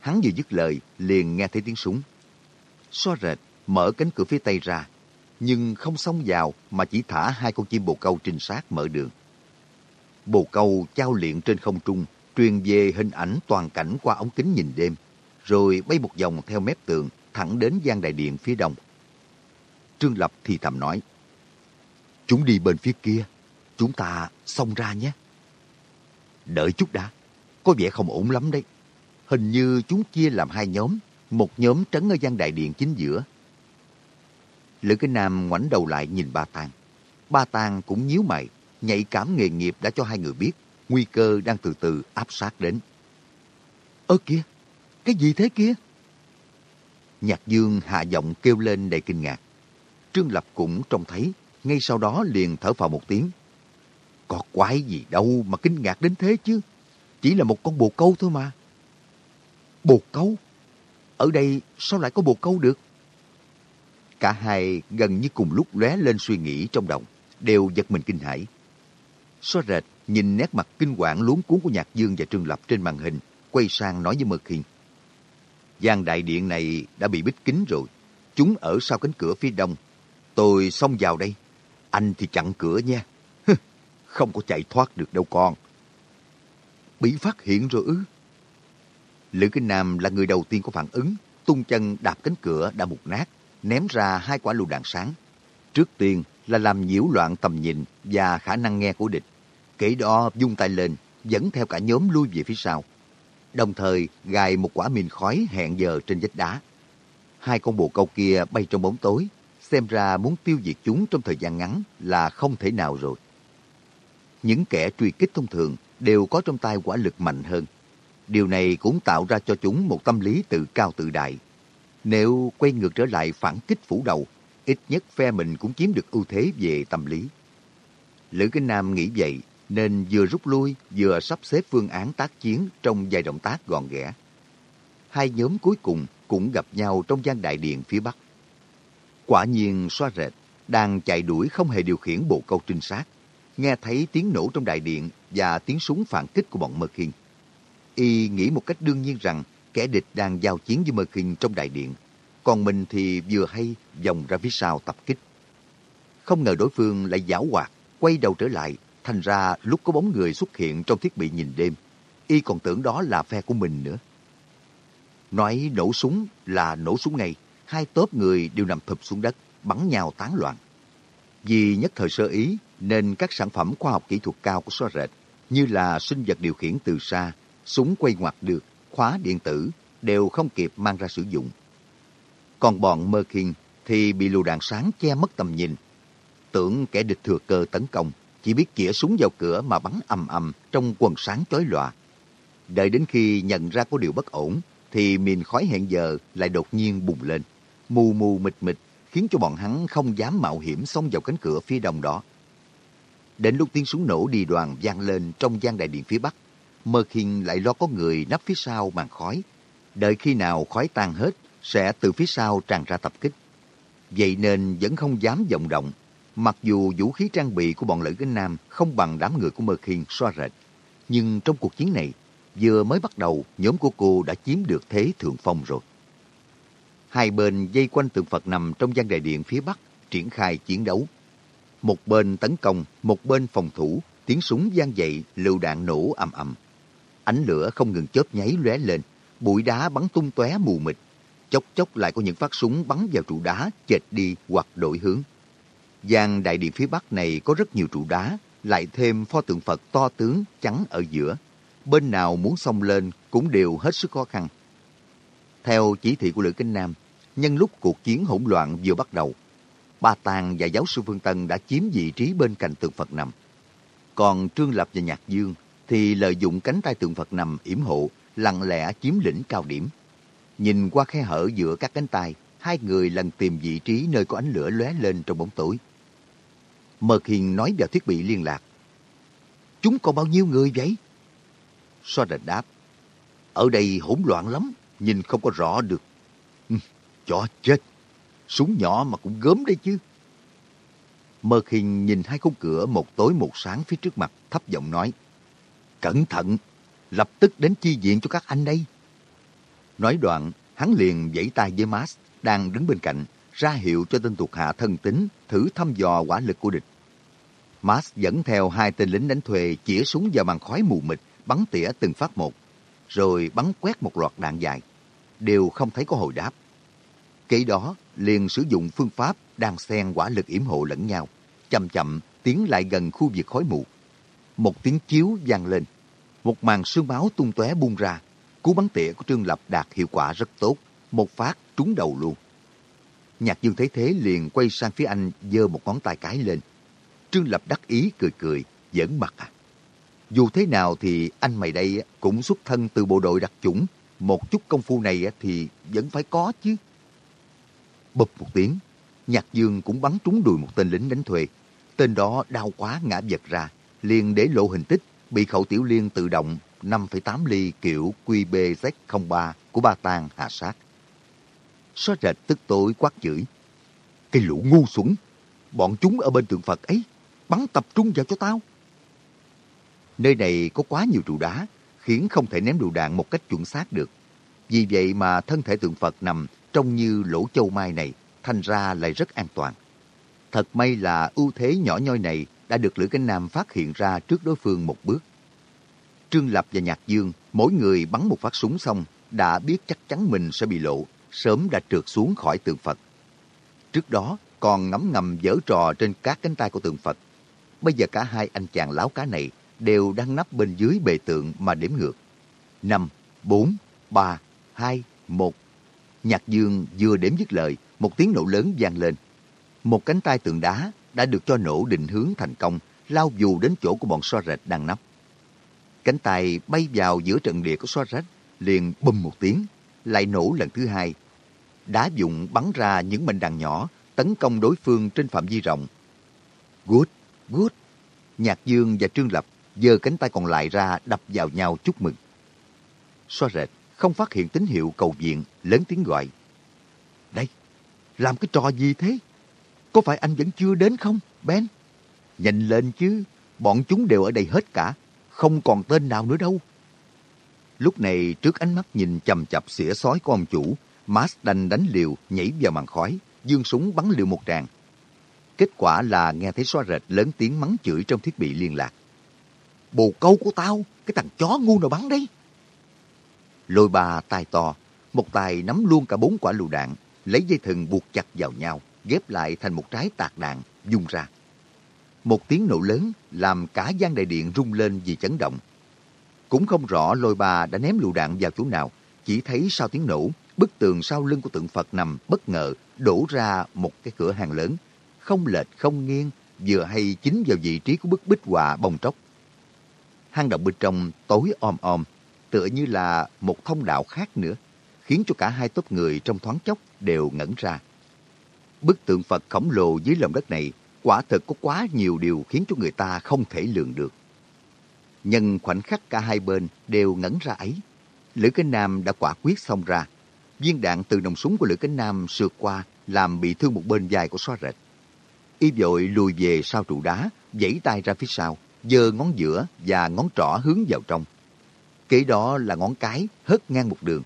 Hắn vừa dứt lời, liền nghe thấy tiếng súng. Xóa rệt, mở cánh cửa phía tây ra, nhưng không xông vào mà chỉ thả hai con chim bồ câu trinh sát mở đường. Bồ câu trao luyện trên không trung, truyền về hình ảnh toàn cảnh qua ống kính nhìn đêm, rồi bay một vòng theo mép tường thẳng đến gian đại điện phía đông. Trương Lập thì thầm nói, Chúng đi bên phía kia, chúng ta xông ra nhé. Đợi chút đã, có vẻ không ổn lắm đấy. Hình như chúng chia làm hai nhóm, một nhóm trấn ở gian đại điện chính giữa. Lữ cái Nam ngoảnh đầu lại nhìn ba Tàng. Ba Tàng cũng nhíu mày, nhạy cảm nghề nghiệp đã cho hai người biết nguy cơ đang từ từ áp sát đến. Ơ kìa, cái gì thế kia? Nhạc Dương hạ giọng kêu lên đầy kinh ngạc. Trương Lập cũng trông thấy, ngay sau đó liền thở phào một tiếng. Có quái gì đâu mà kinh ngạc đến thế chứ. Chỉ là một con bồ câu thôi mà. Bồ câu? Ở đây sao lại có bồ câu được? Cả hai gần như cùng lúc lóe lên suy nghĩ trong đầu, đều giật mình kinh hãi. Xóa rệt nhìn nét mặt kinh hoàng luống cuốn của Nhạc Dương và Trương Lập trên màn hình, quay sang nói với Mơ Khiên. Giang đại điện này đã bị bích kín rồi. chúng ở sau cánh cửa phía đông. Tôi xông vào đây. Anh thì chặn cửa nha. Không có chạy thoát được đâu con. Bị phát hiện rồi ư? Lữ Kinh Nam là người đầu tiên có phản ứng, tung chân đạp cánh cửa đã mục nát, ném ra hai quả lựu đạn sáng. Trước tiên là làm nhiễu loạn tầm nhìn và khả năng nghe của địch. Kể đó dung tay lên, dẫn theo cả nhóm lui về phía sau. Đồng thời gài một quả mìn khói hẹn giờ trên vách đá. Hai con bồ câu kia bay trong bóng tối, xem ra muốn tiêu diệt chúng trong thời gian ngắn là không thể nào rồi. Những kẻ truy kích thông thường đều có trong tay quả lực mạnh hơn. Điều này cũng tạo ra cho chúng một tâm lý tự cao tự đại. Nếu quay ngược trở lại phản kích phủ đầu, ít nhất phe mình cũng chiếm được ưu thế về tâm lý. Lữ Kinh Nam nghĩ vậy nên vừa rút lui vừa sắp xếp phương án tác chiến trong vài động tác gọn ghẽ. Hai nhóm cuối cùng cũng gặp nhau trong gian đại điện phía bắc. Quả nhiên xoa rệt, đang chạy đuổi không hề điều khiển bộ câu trinh sát. Nghe thấy tiếng nổ trong đại điện và tiếng súng phản kích của bọn Mơ Y nghĩ một cách đương nhiên rằng kẻ địch đang giao chiến với Mơ trong đại điện. Còn mình thì vừa hay vòng ra phía sau tập kích. Không ngờ đối phương lại giảo hoạt, quay đầu trở lại. Thành ra lúc có bóng người xuất hiện trong thiết bị nhìn đêm, Y còn tưởng đó là phe của mình nữa. Nói nổ súng là nổ súng ngay, hai tốp người đều nằm thụp xuống đất, bắn nhau tán loạn. Vì nhất thời sơ ý, nên các sản phẩm khoa học kỹ thuật cao của xóa rệt, như là sinh vật điều khiển từ xa, súng quay ngoặt được, khóa điện tử, đều không kịp mang ra sử dụng. Còn bọn Mơ Kinh thì bị lù đạn sáng che mất tầm nhìn. Tưởng kẻ địch thừa cơ tấn công, chỉ biết chĩa súng vào cửa mà bắn ầm ầm trong quần sáng chói lòa. Đợi đến khi nhận ra có điều bất ổn, thì mìn khói hẹn giờ lại đột nhiên bùng lên, mù mù mịt mịt, khiến cho bọn hắn không dám mạo hiểm xông vào cánh cửa phía đông đó. Đến lúc tiếng súng nổ đi đoàn vang lên trong gian đại điện phía bắc, Mơ Khiên lại lo có người nấp phía sau màn khói. Đợi khi nào khói tan hết, sẽ từ phía sau tràn ra tập kích. Vậy nên vẫn không dám vọng động, mặc dù vũ khí trang bị của bọn lữ cánh nam không bằng đám người của Mơ Khiên xoa rệt. Nhưng trong cuộc chiến này, vừa mới bắt đầu, nhóm của cô đã chiếm được thế thượng phong rồi. Hai bên dây quanh tượng Phật nằm trong gian đại điện phía bắc, triển khai chiến đấu. Một bên tấn công, một bên phòng thủ, tiếng súng gian dậy, lựu đạn nổ ầm ầm. Ánh lửa không ngừng chớp nháy lóe lên, bụi đá bắn tung tóe mù mịt. Chốc chốc lại có những phát súng bắn vào trụ đá, chệch đi hoặc đổi hướng. Gian đại điện phía bắc này có rất nhiều trụ đá, lại thêm pho tượng Phật to tướng trắng ở giữa. Bên nào muốn xông lên cũng đều hết sức khó khăn. Theo chỉ thị của Lữ Kinh Nam, nhân lúc cuộc chiến hỗn loạn vừa bắt đầu, Ba Tàng và giáo sư Phương Tân đã chiếm vị trí bên cạnh tượng Phật nằm. Còn Trương Lập và Nhạc Dương thì lợi dụng cánh tay tượng Phật nằm yểm hộ, lặng lẽ chiếm lĩnh cao điểm. Nhìn qua khe hở giữa các cánh tay, hai người lần tìm vị trí nơi có ánh lửa lóe lên trong bóng tối. Mật Hiền nói vào thiết bị liên lạc. Chúng còn bao nhiêu người vậy? So đạch đáp. Ở đây hỗn loạn lắm, nhìn không có rõ được. Chó chết, súng nhỏ mà cũng gớm đấy chứ. Mơ khinh nhìn hai khung cửa một tối một sáng phía trước mặt, thấp giọng nói. Cẩn thận, lập tức đến chi viện cho các anh đây. Nói đoạn, hắn liền vẫy tay với Mas đang đứng bên cạnh, ra hiệu cho tên thuộc hạ thân tín thử thăm dò quả lực của địch. Mas dẫn theo hai tên lính đánh thuê chĩa súng vào màn khói mù mịt, bắn tỉa từng phát một, rồi bắn quét một loạt đạn dài. Đều không thấy có hồi đáp. Kế đó, liền sử dụng phương pháp đang xen quả lực yểm hộ lẫn nhau, chậm chậm tiến lại gần khu vực khói mù. Một tiếng chiếu vang lên, một màn sương máu tung tóe bung ra. Cú bắn tỉa của Trương Lập đạt hiệu quả rất tốt, một phát trúng đầu luôn. Nhạc Dương thấy thế liền quay sang phía anh giơ một ngón tay cái lên. Trương Lập đắc ý cười cười, giỡn mặt à. Dù thế nào thì anh mày đây cũng xuất thân từ bộ đội đặc chủng. Một chút công phu này thì vẫn phải có chứ. Bụp một tiếng, Nhạc Dương cũng bắn trúng đùi một tên lính đánh thuê. Tên đó đau quá ngã vật ra, liền để lộ hình tích, bị khẩu tiểu liên tự động 5,8 ly kiểu QBZ03 của ba tang hạ sát. Xóa rệt tức tối quát chửi. Cái lũ ngu xuẩn, bọn chúng ở bên tượng Phật ấy, bắn tập trung vào cho tao. Nơi này có quá nhiều trụ đá, khiến không thể ném đồ đạn một cách chuẩn xác được. Vì vậy mà thân thể tượng Phật nằm trông như lỗ châu mai này thành ra lại rất an toàn. Thật may là ưu thế nhỏ nhoi này đã được Lữ Cánh Nam phát hiện ra trước đối phương một bước. Trương Lập và Nhạc Dương, mỗi người bắn một phát súng xong, đã biết chắc chắn mình sẽ bị lộ, sớm đã trượt xuống khỏi tượng Phật. Trước đó, còn ngấm ngầm dở trò trên các cánh tay của tượng Phật. Bây giờ cả hai anh chàng láo cá này đều đang nắp bên dưới bề tượng mà đếm ngược. 5, 4, 3, 2, 1. Nhạc Dương vừa đếm dứt lời, một tiếng nổ lớn vang lên. Một cánh tay tượng đá đã được cho nổ định hướng thành công, lao dù đến chỗ của bọn so rệt đang nấp. Cánh tay bay vào giữa trận địa của so rách, liền bùm một tiếng, lại nổ lần thứ hai. Đá dụng bắn ra những mệnh đạn nhỏ, tấn công đối phương trên phạm vi rộng. Good, good. Nhạc Dương và Trương Lập giơ cánh tay còn lại ra đập vào nhau chúc mừng. So rệt, không phát hiện tín hiệu cầu viện, lớn tiếng gọi. Đây, làm cái trò gì thế? Có phải anh vẫn chưa đến không, Ben? Nhìn lên chứ, bọn chúng đều ở đây hết cả, không còn tên nào nữa đâu. Lúc này, trước ánh mắt nhìn chầm chập xỉa sói của ông chủ, Mas đành đánh liều, nhảy vào màn khói, dương súng bắn liều một tràng. Kết quả là nghe thấy xoa rệt lớn tiếng mắng chửi trong thiết bị liên lạc. Bồ câu của tao, cái thằng chó ngu nào bắn đấy. Lôi bà tay to, một tay nắm luôn cả bốn quả lựu đạn, lấy dây thừng buộc chặt vào nhau, ghép lại thành một trái tạc đạn, dung ra. Một tiếng nổ lớn làm cả gian đại điện rung lên vì chấn động. Cũng không rõ lôi bà đã ném lựu đạn vào chỗ nào, chỉ thấy sau tiếng nổ, bức tường sau lưng của tượng Phật nằm bất ngờ đổ ra một cái cửa hàng lớn, không lệch không nghiêng, vừa hay chính vào vị trí của bức bích họa bông tróc. Hang động bên trong tối om om, tựa như là một thông đạo khác nữa, khiến cho cả hai tốp người trong thoáng chốc đều ngẩn ra. Bức tượng Phật khổng lồ dưới lòng đất này quả thực có quá nhiều điều khiến cho người ta không thể lường được. Nhân khoảnh khắc cả hai bên đều ngẩn ra ấy, Lữ Cánh Nam đã quả quyết xông ra. Viên đạn từ nòng súng của Lữ Cánh Nam sượt qua làm bị thương một bên dài của xóa rệt. Y vội lùi về sau trụ đá, giãy tay ra phía sau, giơ ngón giữa và ngón trỏ hướng vào trong. Kế đó là ngón cái hất ngang một đường.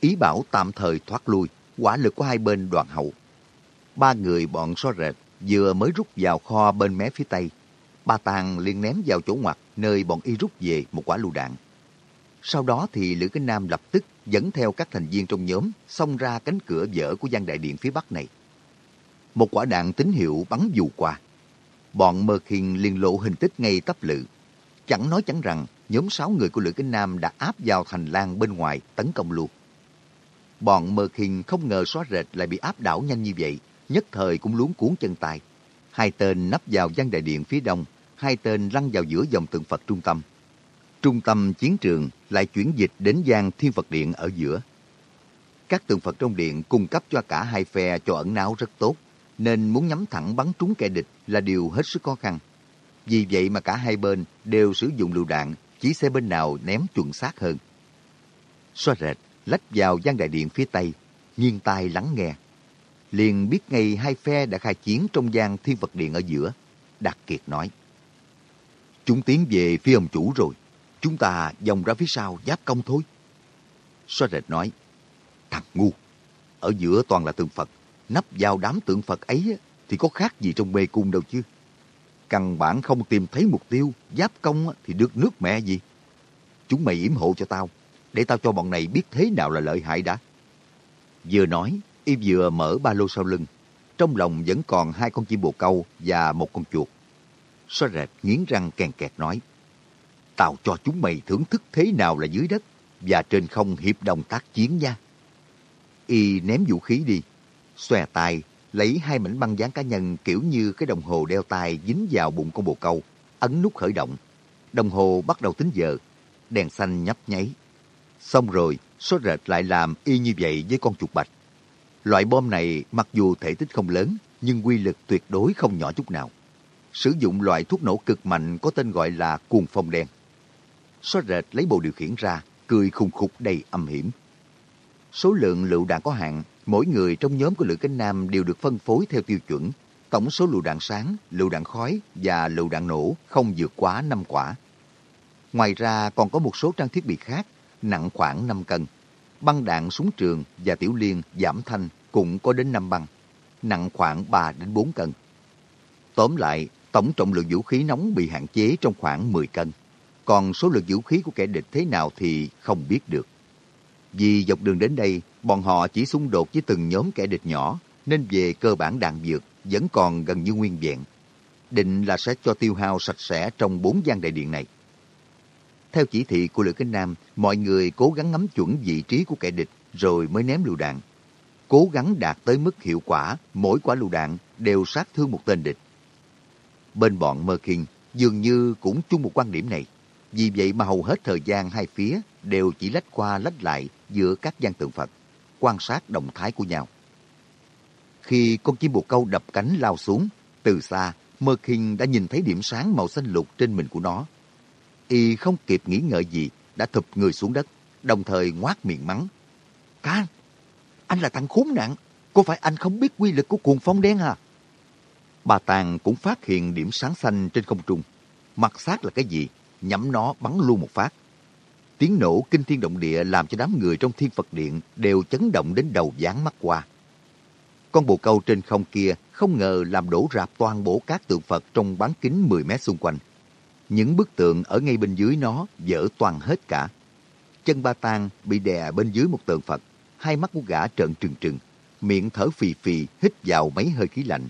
Ý bảo tạm thời thoát lui, quả lực của hai bên đoàn hậu. Ba người bọn xóa rệt vừa mới rút vào kho bên mé phía tây. Ba Tàng liền ném vào chỗ ngoặt nơi bọn y rút về một quả lựu đạn. Sau đó thì Lữ Kinh Nam lập tức dẫn theo các thành viên trong nhóm xông ra cánh cửa vỡ của gian đại điện phía bắc này. Một quả đạn tín hiệu bắn dù qua. Bọn Mơ Khiên liền lộ hình tích ngay tấp lự. Chẳng nói chẳng rằng nhóm sáu người của Lữ Kính Nam đã áp vào thành lang bên ngoài tấn công luôn. Bọn Mơ Khiên không ngờ xóa rệt lại bị áp đảo nhanh như vậy, nhất thời cũng luống cuốn chân tay. Hai tên nấp vào văn đại điện phía đông, hai tên lăn vào giữa dòng tượng Phật trung tâm. Trung tâm chiến trường lại chuyển dịch đến gian thiên Phật điện ở giữa. Các tượng Phật trong điện cung cấp cho cả hai phe cho ẩn náu rất tốt, nên muốn nhắm thẳng bắn trúng kẻ địch là điều hết sức khó khăn. Vì vậy mà cả hai bên đều sử dụng lựu đạn, chỉ xe bên nào ném chuẩn xác hơn. Xoa rệt, lách vào gian đại điện phía tây, nghiêng tai lắng nghe liền biết ngay hai phe đã khai chiến trong gian thiên vật điện ở giữa. Đạt Kiệt nói, Chúng tiến về phía ông chủ rồi, chúng ta vòng ra phía sau giáp công thôi. Xoa rệt nói, thằng ngu, ở giữa toàn là tượng Phật, nắp vào đám tượng Phật ấy thì có khác gì trong mê cung đâu chứ. Căn bản không tìm thấy mục tiêu, giáp công thì được nước mẹ gì. Chúng mày yểm hộ cho tao, để tao cho bọn này biết thế nào là lợi hại đã. Vừa nói, Y vừa mở ba lô sau lưng, trong lòng vẫn còn hai con chim bồ câu và một con chuột. Xóa rệt nghiến răng kèn kẹt nói, Tao cho chúng mày thưởng thức thế nào là dưới đất và trên không hiệp đồng tác chiến nha. Y ném vũ khí đi, xòe tay, lấy hai mảnh băng dán cá nhân kiểu như cái đồng hồ đeo tay dính vào bụng con bồ câu, ấn nút khởi động. Đồng hồ bắt đầu tính giờ, đèn xanh nhấp nháy. Xong rồi, số rệt lại làm y như vậy với con chuột bạch. Loại bom này mặc dù thể tích không lớn, nhưng quy lực tuyệt đối không nhỏ chút nào. Sử dụng loại thuốc nổ cực mạnh có tên gọi là cuồng phong đen. số rệt lấy bộ điều khiển ra, cười khùng khục đầy âm hiểm. Số lượng lựu đạn có hạn, mỗi người trong nhóm của Lữ Cánh Nam đều được phân phối theo tiêu chuẩn. Tổng số lựu đạn sáng, lựu đạn khói và lựu đạn nổ không vượt quá 5 quả. Ngoài ra còn có một số trang thiết bị khác, nặng khoảng 5 cân băng đạn súng trường và tiểu liên giảm thanh cũng có đến 5 băng. nặng khoảng 3 đến 4 cân. Tóm lại, tổng trọng lượng vũ khí nóng bị hạn chế trong khoảng 10 cân. Còn số lượng vũ khí của kẻ địch thế nào thì không biết được. Vì dọc đường đến đây, bọn họ chỉ xung đột với từng nhóm kẻ địch nhỏ, nên về cơ bản đạn dược vẫn còn gần như nguyên vẹn. Định là sẽ cho tiêu hao sạch sẽ trong bốn gian đại điện này. Theo chỉ thị của Lữ Kinh Nam, mọi người cố gắng ngắm chuẩn vị trí của kẻ địch rồi mới ném lựu đạn. Cố gắng đạt tới mức hiệu quả, mỗi quả lựu đạn đều sát thương một tên địch. Bên bọn Mơ Kinh dường như cũng chung một quan điểm này. Vì vậy mà hầu hết thời gian hai phía đều chỉ lách qua lách lại giữa các gian tượng Phật, quan sát động thái của nhau. Khi con chim bồ câu đập cánh lao xuống, từ xa, Mơ Kinh đã nhìn thấy điểm sáng màu xanh lục trên mình của nó. Y không kịp nghĩ ngợi gì, đã thụp người xuống đất, đồng thời ngoác miệng mắng. Can, anh là thằng khốn nạn, có phải anh không biết quy lực của cuồng phong đen à? Bà Tàng cũng phát hiện điểm sáng xanh trên không trung. Mặt xác là cái gì? Nhắm nó bắn luôn một phát. Tiếng nổ kinh thiên động địa làm cho đám người trong thiên Phật điện đều chấn động đến đầu dán mắt qua. Con bồ câu trên không kia không ngờ làm đổ rạp toàn bộ các tượng Phật trong bán kính 10 mét xung quanh. Những bức tượng ở ngay bên dưới nó vỡ toàn hết cả. Chân ba tang bị đè bên dưới một tượng Phật, hai mắt của gã trợn trừng trừng, miệng thở phì phì hít vào mấy hơi khí lạnh.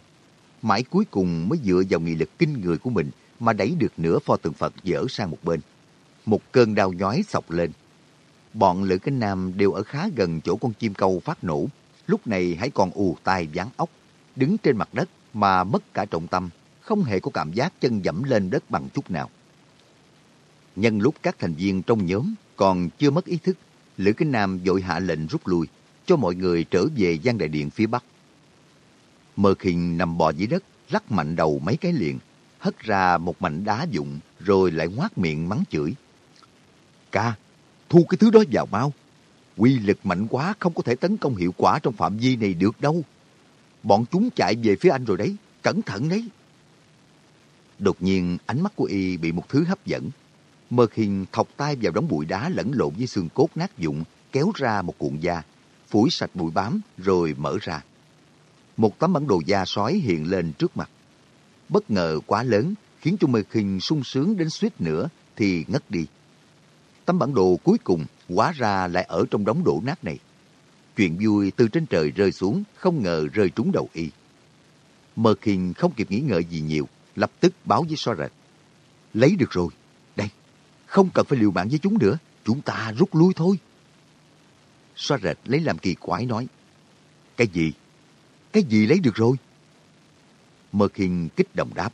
Mãi cuối cùng mới dựa vào nghị lực kinh người của mình mà đẩy được nửa pho tượng Phật dở sang một bên. Một cơn đau nhói sọc lên. Bọn Lữ Kinh Nam đều ở khá gần chỗ con chim câu phát nổ. Lúc này hãy còn ù tai ván ốc, đứng trên mặt đất mà mất cả trọng tâm, không hề có cảm giác chân dẫm lên đất bằng chút nào. Nhân lúc các thành viên trong nhóm còn chưa mất ý thức, Lữ Kinh Nam vội hạ lệnh rút lui, cho mọi người trở về gian đại điện phía bắc. Mơ khình nằm bò dưới đất, lắc mạnh đầu mấy cái liền, hất ra một mảnh đá dụng, rồi lại ngoác miệng mắng chửi. Ca, thu cái thứ đó vào mau. Quy lực mạnh quá không có thể tấn công hiệu quả trong phạm vi này được đâu. Bọn chúng chạy về phía anh rồi đấy, cẩn thận đấy. Đột nhiên ánh mắt của y bị một thứ hấp dẫn. Mơ khinh thọc tay vào đống bụi đá lẫn lộn với xương cốt nát dụng, kéo ra một cuộn da, phủi sạch bụi bám rồi mở ra. Một tấm bản đồ da sói hiện lên trước mặt. Bất ngờ quá lớn khiến cho Mơ khinh sung sướng đến suýt nữa thì ngất đi. Tấm bản đồ cuối cùng hóa ra lại ở trong đống đổ nát này. Chuyện vui từ trên trời rơi xuống không ngờ rơi trúng đầu y. Mơ Kinh không kịp nghĩ ngợi gì nhiều, lập tức báo với so rệt. Lấy được rồi, đây, không cần phải liều mạng với chúng nữa, chúng ta rút lui thôi. Xoa rệt lấy làm kỳ quái nói. Cái gì? Cái gì lấy được rồi? Mơ Kinh kích động đáp.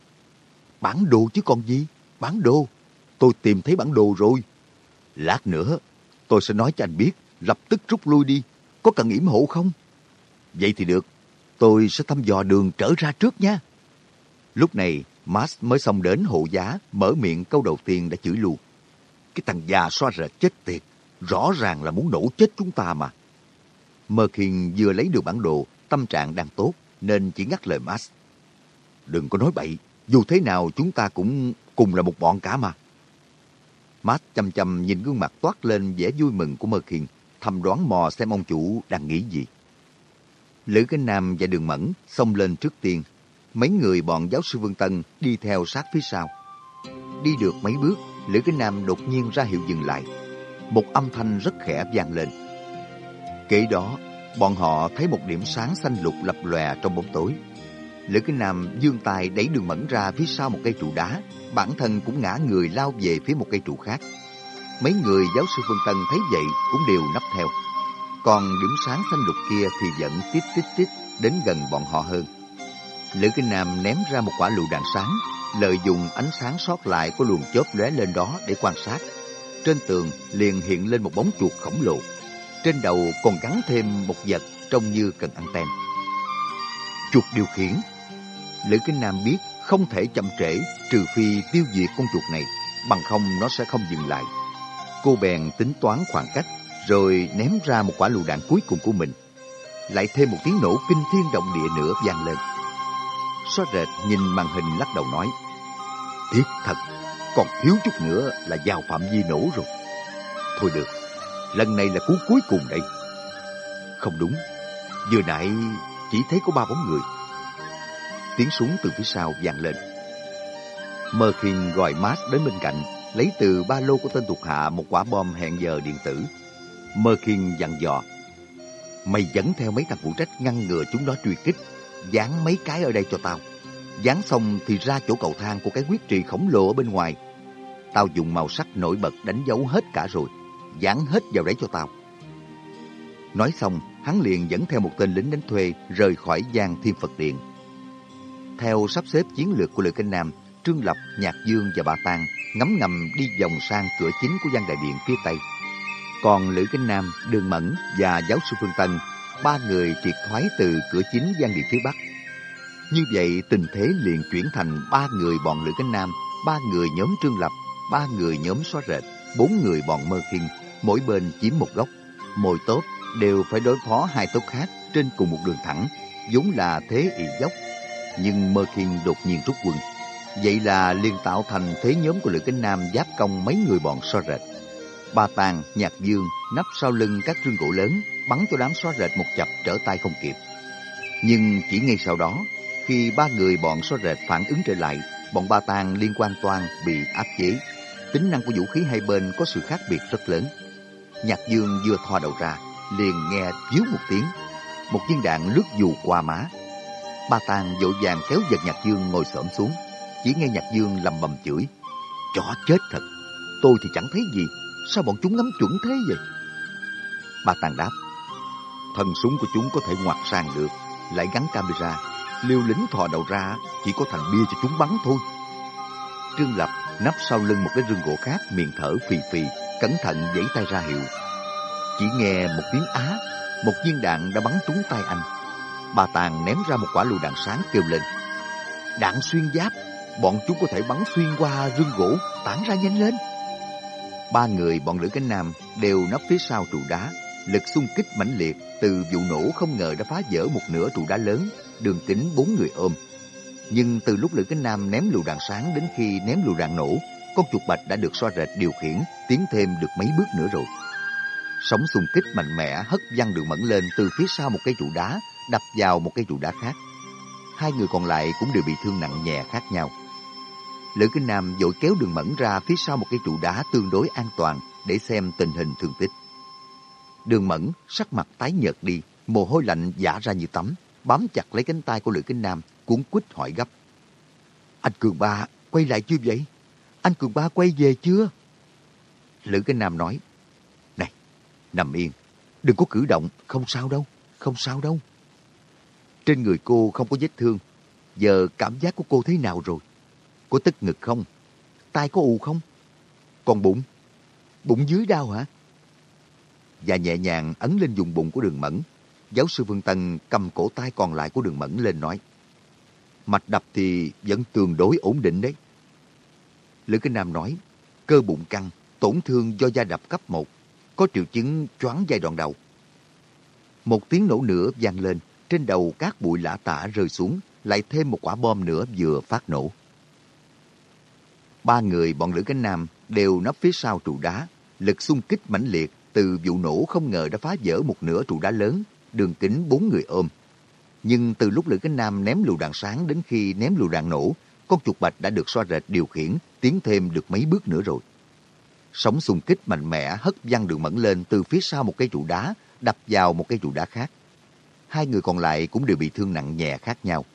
Bản đồ chứ còn gì? Bản đồ. Tôi tìm thấy bản đồ rồi. Lát nữa, tôi sẽ nói cho anh biết, lập tức rút lui đi. Có cần yểm hộ không? Vậy thì được. Tôi sẽ thăm dò đường trở ra trước nha. Lúc này, Max mới xong đến hộ giá, mở miệng câu đầu tiên đã chửi luôn. Cái thằng già xoa rệt chết tiệt, rõ ràng là muốn nổ chết chúng ta mà. Mơ Khiên vừa lấy được bản đồ, tâm trạng đang tốt, nên chỉ ngắt lời Max. Đừng có nói bậy, dù thế nào chúng ta cũng cùng là một bọn cả mà. Matt chăm chăm nhìn gương mặt toát lên vẻ vui mừng của Mơ Khiên, thầm đoán mò xem ông chủ đang nghĩ gì. Lữ Kinh Nam và Đường Mẫn xông lên trước tiên, mấy người bọn giáo sư Vương Tân đi theo sát phía sau. Đi được mấy bước, Lữ Kinh Nam đột nhiên ra hiệu dừng lại. Một âm thanh rất khẽ vang lên. Kể đó, bọn họ thấy một điểm sáng xanh lục lập lòe trong bóng tối. Lữ Kinh Nam dương tài đẩy đường mẫn ra phía sau một cây trụ đá, bản thân cũng ngã người lao về phía một cây trụ khác. Mấy người giáo sư Phương Tân thấy vậy cũng đều nấp theo. Còn điểm sáng xanh lục kia thì vẫn tít tít tít đến gần bọn họ hơn. Lữ Kinh Nam ném ra một quả lựu đạn sáng, lợi dụng ánh sáng sót lại của luồng chớp lóe lên đó để quan sát. Trên tường liền hiện lên một bóng chuột khổng lồ. Trên đầu còn gắn thêm một vật trông như cần anten. Chuột điều khiển. Lữ Kinh Nam biết không thể chậm trễ trừ phi tiêu diệt con chuột này, bằng không nó sẽ không dừng lại. Cô bèn tính toán khoảng cách, rồi ném ra một quả lựu đạn cuối cùng của mình. Lại thêm một tiếng nổ kinh thiên động địa nữa vang lên. Xóa rệt nhìn màn hình lắc đầu nói, Tiếc thật, còn thiếu chút nữa là vào phạm vi nổ rồi. Thôi được, lần này là cú cuối cùng đây. Không đúng, vừa nãy chỉ thấy có ba bóng người. Tiếng súng từ phía sau vang lên. Mơ Kinh gọi mát đến bên cạnh, lấy từ ba lô của tên thuộc hạ một quả bom hẹn giờ điện tử. Mơ Kinh dặn dò. Mày dẫn theo mấy thằng phụ trách ngăn ngừa chúng nó truy kích, dán mấy cái ở đây cho tao. Dán xong thì ra chỗ cầu thang của cái quyết trì khổng lồ ở bên ngoài. Tao dùng màu sắc nổi bật đánh dấu hết cả rồi, dán hết vào đấy cho tao. Nói xong, hắn liền dẫn theo một tên lính đánh thuê rời khỏi gian Thiên Phật Điện. Theo sắp xếp chiến lược của Lữ Kinh Nam, Trương Lập, Nhạc Dương và Bà Tàng ngấm ngầm đi vòng sang cửa chính của gian đại điện phía Tây. Còn Lữ Kinh Nam, Đường Mẫn và giáo sư Phương Tân, ba người triệt thoái từ cửa chính gian điện phía Bắc. Như vậy tình thế liền chuyển thành ba người bọn Lữ Kinh Nam, ba người nhóm Trương Lập, ba người nhóm xóa rệt, bốn người bọn Mơ Kinh, mỗi bên chiếm một góc. Mồi tốt đều phải đối phó hai tốt khác trên cùng một đường thẳng, vốn là thế ị dốc. Nhưng Mơ Khiên đột nhiên rút quân. Vậy là liền tạo thành thế nhóm của Lữ Cánh Nam giáp công mấy người bọn so rệt. Ba Tàng, Nhạc Dương nấp sau lưng các rương gỗ lớn, bắn cho đám xóa rệt một chập trở tay không kịp. Nhưng chỉ ngay sau đó, khi ba người bọn xóa rệt phản ứng trở lại, bọn Ba Tàng liên quan toàn bị áp chế. Tính năng của vũ khí hai bên có sự khác biệt rất lớn. Nhạc Dương vừa thò đầu ra, liền nghe díu một tiếng. Một viên đạn lướt dù qua má. Ba Tàng vội vàng kéo giật Nhạc Dương ngồi xổm xuống. Chỉ nghe Nhạc Dương lầm bầm chửi. Chó chết thật. Tôi thì chẳng thấy gì. Sao bọn chúng ngắm chuẩn thế vậy? Ba Tàng đáp. Thân súng của chúng có thể ngoặt sang được. Lại gắn camera. Liêu lính thò đầu ra chỉ có thành bia cho chúng bắn thôi. Trương Lập nấp sau lưng một cái rương gỗ khác miệng thở phì phì, cẩn thận giãy tay ra hiệu. Chỉ nghe một tiếng á, một viên đạn đã bắn trúng tay anh. Bà Tàng ném ra một quả lựu đạn sáng kêu lên. Đạn xuyên giáp, bọn chúng có thể bắn xuyên qua rương gỗ, tản ra nhanh lên. Ba người bọn Lữ Cánh Nam đều nấp phía sau trụ đá, lực xung kích mãnh liệt từ vụ nổ không ngờ đã phá vỡ một nửa trụ đá lớn, đường kính bốn người ôm. Nhưng từ lúc Lữ Cánh Nam ném lựu đạn sáng đến khi ném lựu đạn nổ, con chuột bạch đã được xoa rệt điều khiển, tiến thêm được mấy bước nữa rồi. Sóng xung kích mạnh mẽ hất văng đường mẫn lên từ phía sau một cây trụ đá, đập vào một cây trụ đá khác. Hai người còn lại cũng đều bị thương nặng nhẹ khác nhau. Lữ Kinh Nam vội kéo đường mẫn ra phía sau một cây trụ đá tương đối an toàn để xem tình hình thương tích. Đường mẫn sắc mặt tái nhợt đi, mồ hôi lạnh giả ra như tắm, bám chặt lấy cánh tay của Lữ Kinh Nam, cuốn quýt hỏi gấp. Anh Cường Ba quay lại chưa vậy? Anh Cường Ba quay về chưa? Lữ Kinh Nam nói, Này, nằm yên, đừng có cử động, không sao đâu, không sao đâu. Trên người cô không có vết thương, giờ cảm giác của cô thế nào rồi? Có tức ngực không? tay có ù không? Còn bụng? Bụng dưới đau hả? Và nhẹ nhàng ấn lên vùng bụng của đường mẫn. Giáo sư Phương Tân cầm cổ tay còn lại của đường mẫn lên nói. Mạch đập thì vẫn tương đối ổn định đấy. Lữ Kinh Nam nói, cơ bụng căng, tổn thương do da đập cấp 1, có triệu chứng choáng giai đoạn đầu. Một tiếng nổ nữa vang lên, trên đầu các bụi lã tả rơi xuống, lại thêm một quả bom nữa vừa phát nổ. Ba người bọn Lữ Cánh Nam đều nấp phía sau trụ đá, lực xung kích mãnh liệt từ vụ nổ không ngờ đã phá vỡ một nửa trụ đá lớn, đường kính bốn người ôm. Nhưng từ lúc Lữ Cánh Nam ném lựu đạn sáng đến khi ném lựu đạn nổ, con chuột bạch đã được xoa rệt điều khiển, tiến thêm được mấy bước nữa rồi. Sóng xung kích mạnh mẽ hất văng đường mẫn lên từ phía sau một cây trụ đá, đập vào một cây trụ đá khác. Hai người còn lại cũng đều bị thương nặng nhẹ khác nhau.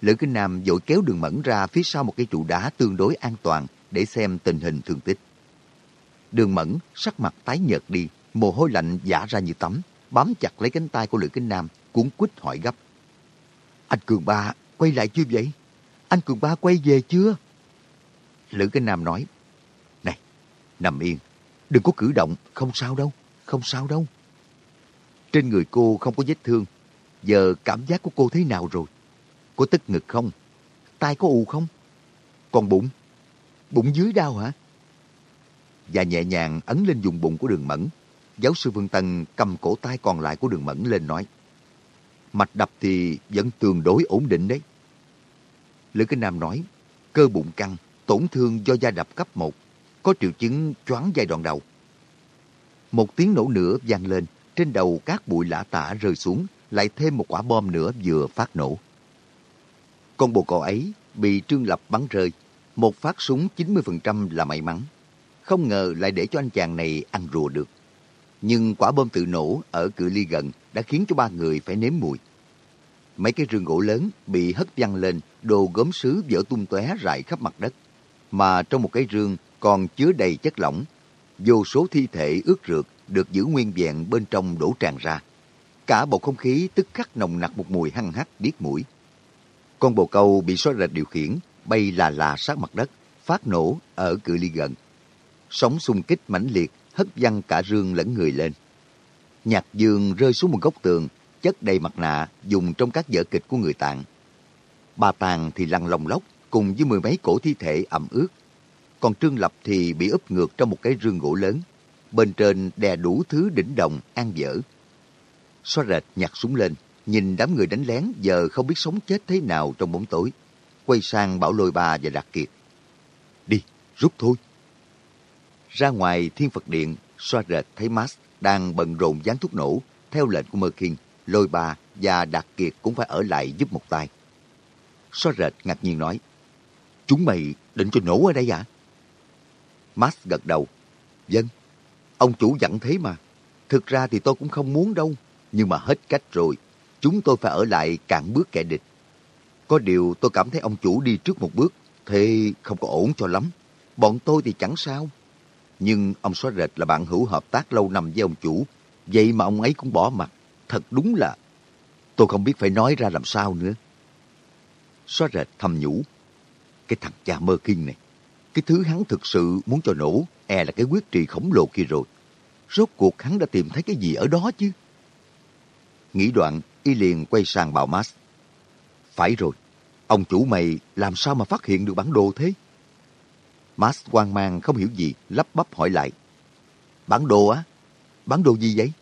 Lữ Kinh Nam vội kéo đường mẫn ra phía sau một cây trụ đá tương đối an toàn để xem tình hình thương tích. Đường mẫn sắc mặt tái nhợt đi, mồ hôi lạnh giả ra như tắm, bám chặt lấy cánh tay của Lữ Kinh Nam, cuốn quýt hỏi gấp. Anh Cường Ba quay lại chưa vậy? Anh Cường Ba quay về chưa? Lữ Kinh Nam nói, Này, nằm yên, đừng có cử động, không sao đâu, không sao đâu. Trên người cô không có vết thương, giờ cảm giác của cô thế nào rồi? Có tức ngực không? tay có ù không? Còn bụng? Bụng dưới đau hả? Và nhẹ nhàng ấn lên vùng bụng của đường mẫn. Giáo sư Vương Tân cầm cổ tay còn lại của đường mẫn lên nói. Mạch đập thì vẫn tương đối ổn định đấy. Lữ Kinh Nam nói, cơ bụng căng, tổn thương do da đập cấp 1, có triệu chứng choáng giai đoạn đầu. Một tiếng nổ nữa vang lên, trên đầu các bụi lã tả rơi xuống, lại thêm một quả bom nữa vừa phát nổ. Con bồ cò ấy bị Trương Lập bắn rơi. Một phát súng 90% là may mắn. Không ngờ lại để cho anh chàng này ăn rùa được. Nhưng quả bom tự nổ ở cự ly gần đã khiến cho ba người phải nếm mùi. Mấy cái rương gỗ lớn bị hất văng lên, đồ gốm sứ vỡ tung tóe rải khắp mặt đất. Mà trong một cái rương còn chứa đầy chất lỏng. Vô số thi thể ướt rượt được giữ nguyên vẹn bên trong đổ tràn ra. Cả bầu không khí tức khắc nồng nặc một mùi hăng hắc điếc mũi. Con bồ câu bị xóa rạch điều khiển, bay là là sát mặt đất, phát nổ ở cự ly gần. Sóng xung kích mãnh liệt, hất văng cả rương lẫn người lên. Nhạc dương rơi xuống một góc tường, chất đầy mặt nạ dùng trong các vở kịch của người tạng. Bà Tàng thì lăn lồng lóc cùng với mười mấy cổ thi thể ẩm ướt. Còn Trương Lập thì bị úp ngược trong một cái rương gỗ lớn. Bên trên đè đủ thứ đỉnh đồng, an dở. Xóa rệt nhặt súng lên, nhìn đám người đánh lén giờ không biết sống chết thế nào trong bóng tối. Quay sang bảo lôi ba và Đạt Kiệt. Đi, rút thôi. Ra ngoài thiên Phật điện, xoa rệt thấy Max đang bận rộn dán thuốc nổ. Theo lệnh của Mơ Kinh, lôi ba và Đạt Kiệt cũng phải ở lại giúp một tay. Xoa rệt ngạc nhiên nói, Chúng mày định cho nổ ở đây à? Max gật đầu. Dân, ông chủ dặn thế mà. Thực ra thì tôi cũng không muốn đâu, nhưng mà hết cách rồi. Chúng tôi phải ở lại cạn bước kẻ địch. Có điều tôi cảm thấy ông chủ đi trước một bước, thế không có ổn cho lắm. Bọn tôi thì chẳng sao. Nhưng ông xóa rệt là bạn hữu hợp tác lâu năm với ông chủ. Vậy mà ông ấy cũng bỏ mặt. Thật đúng là... Tôi không biết phải nói ra làm sao nữa. Xóa rệt thầm nhủ. Cái thằng cha mơ kinh này. Cái thứ hắn thực sự muốn cho nổ e là cái quyết trì khổng lồ kia rồi. Rốt cuộc hắn đã tìm thấy cái gì ở đó chứ? Nghĩ đoạn, y liền quay sang bảo Max. Phải rồi, ông chủ mày làm sao mà phát hiện được bản đồ thế? Max hoang mang không hiểu gì, lắp bắp hỏi lại. Bản đồ á? Bản đồ gì vậy?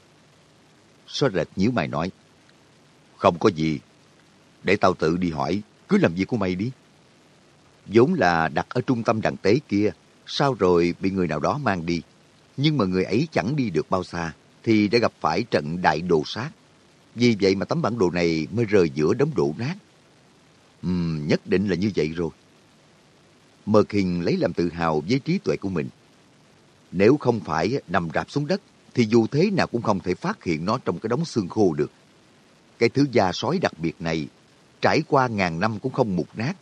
Sơ rệt nhíu mày nói. Không có gì. Để tao tự đi hỏi, cứ làm việc của mày đi. vốn là đặt ở trung tâm đằng tế kia, sao rồi bị người nào đó mang đi. Nhưng mà người ấy chẳng đi được bao xa, thì đã gặp phải trận đại đồ sát. Vì vậy mà tấm bản đồ này mới rơi giữa đống đổ nát. Ừm, nhất định là như vậy rồi. Mơ Kinh lấy làm tự hào với trí tuệ của mình. Nếu không phải nằm rạp xuống đất, thì dù thế nào cũng không thể phát hiện nó trong cái đống xương khô được. Cái thứ da sói đặc biệt này, trải qua ngàn năm cũng không mục nát.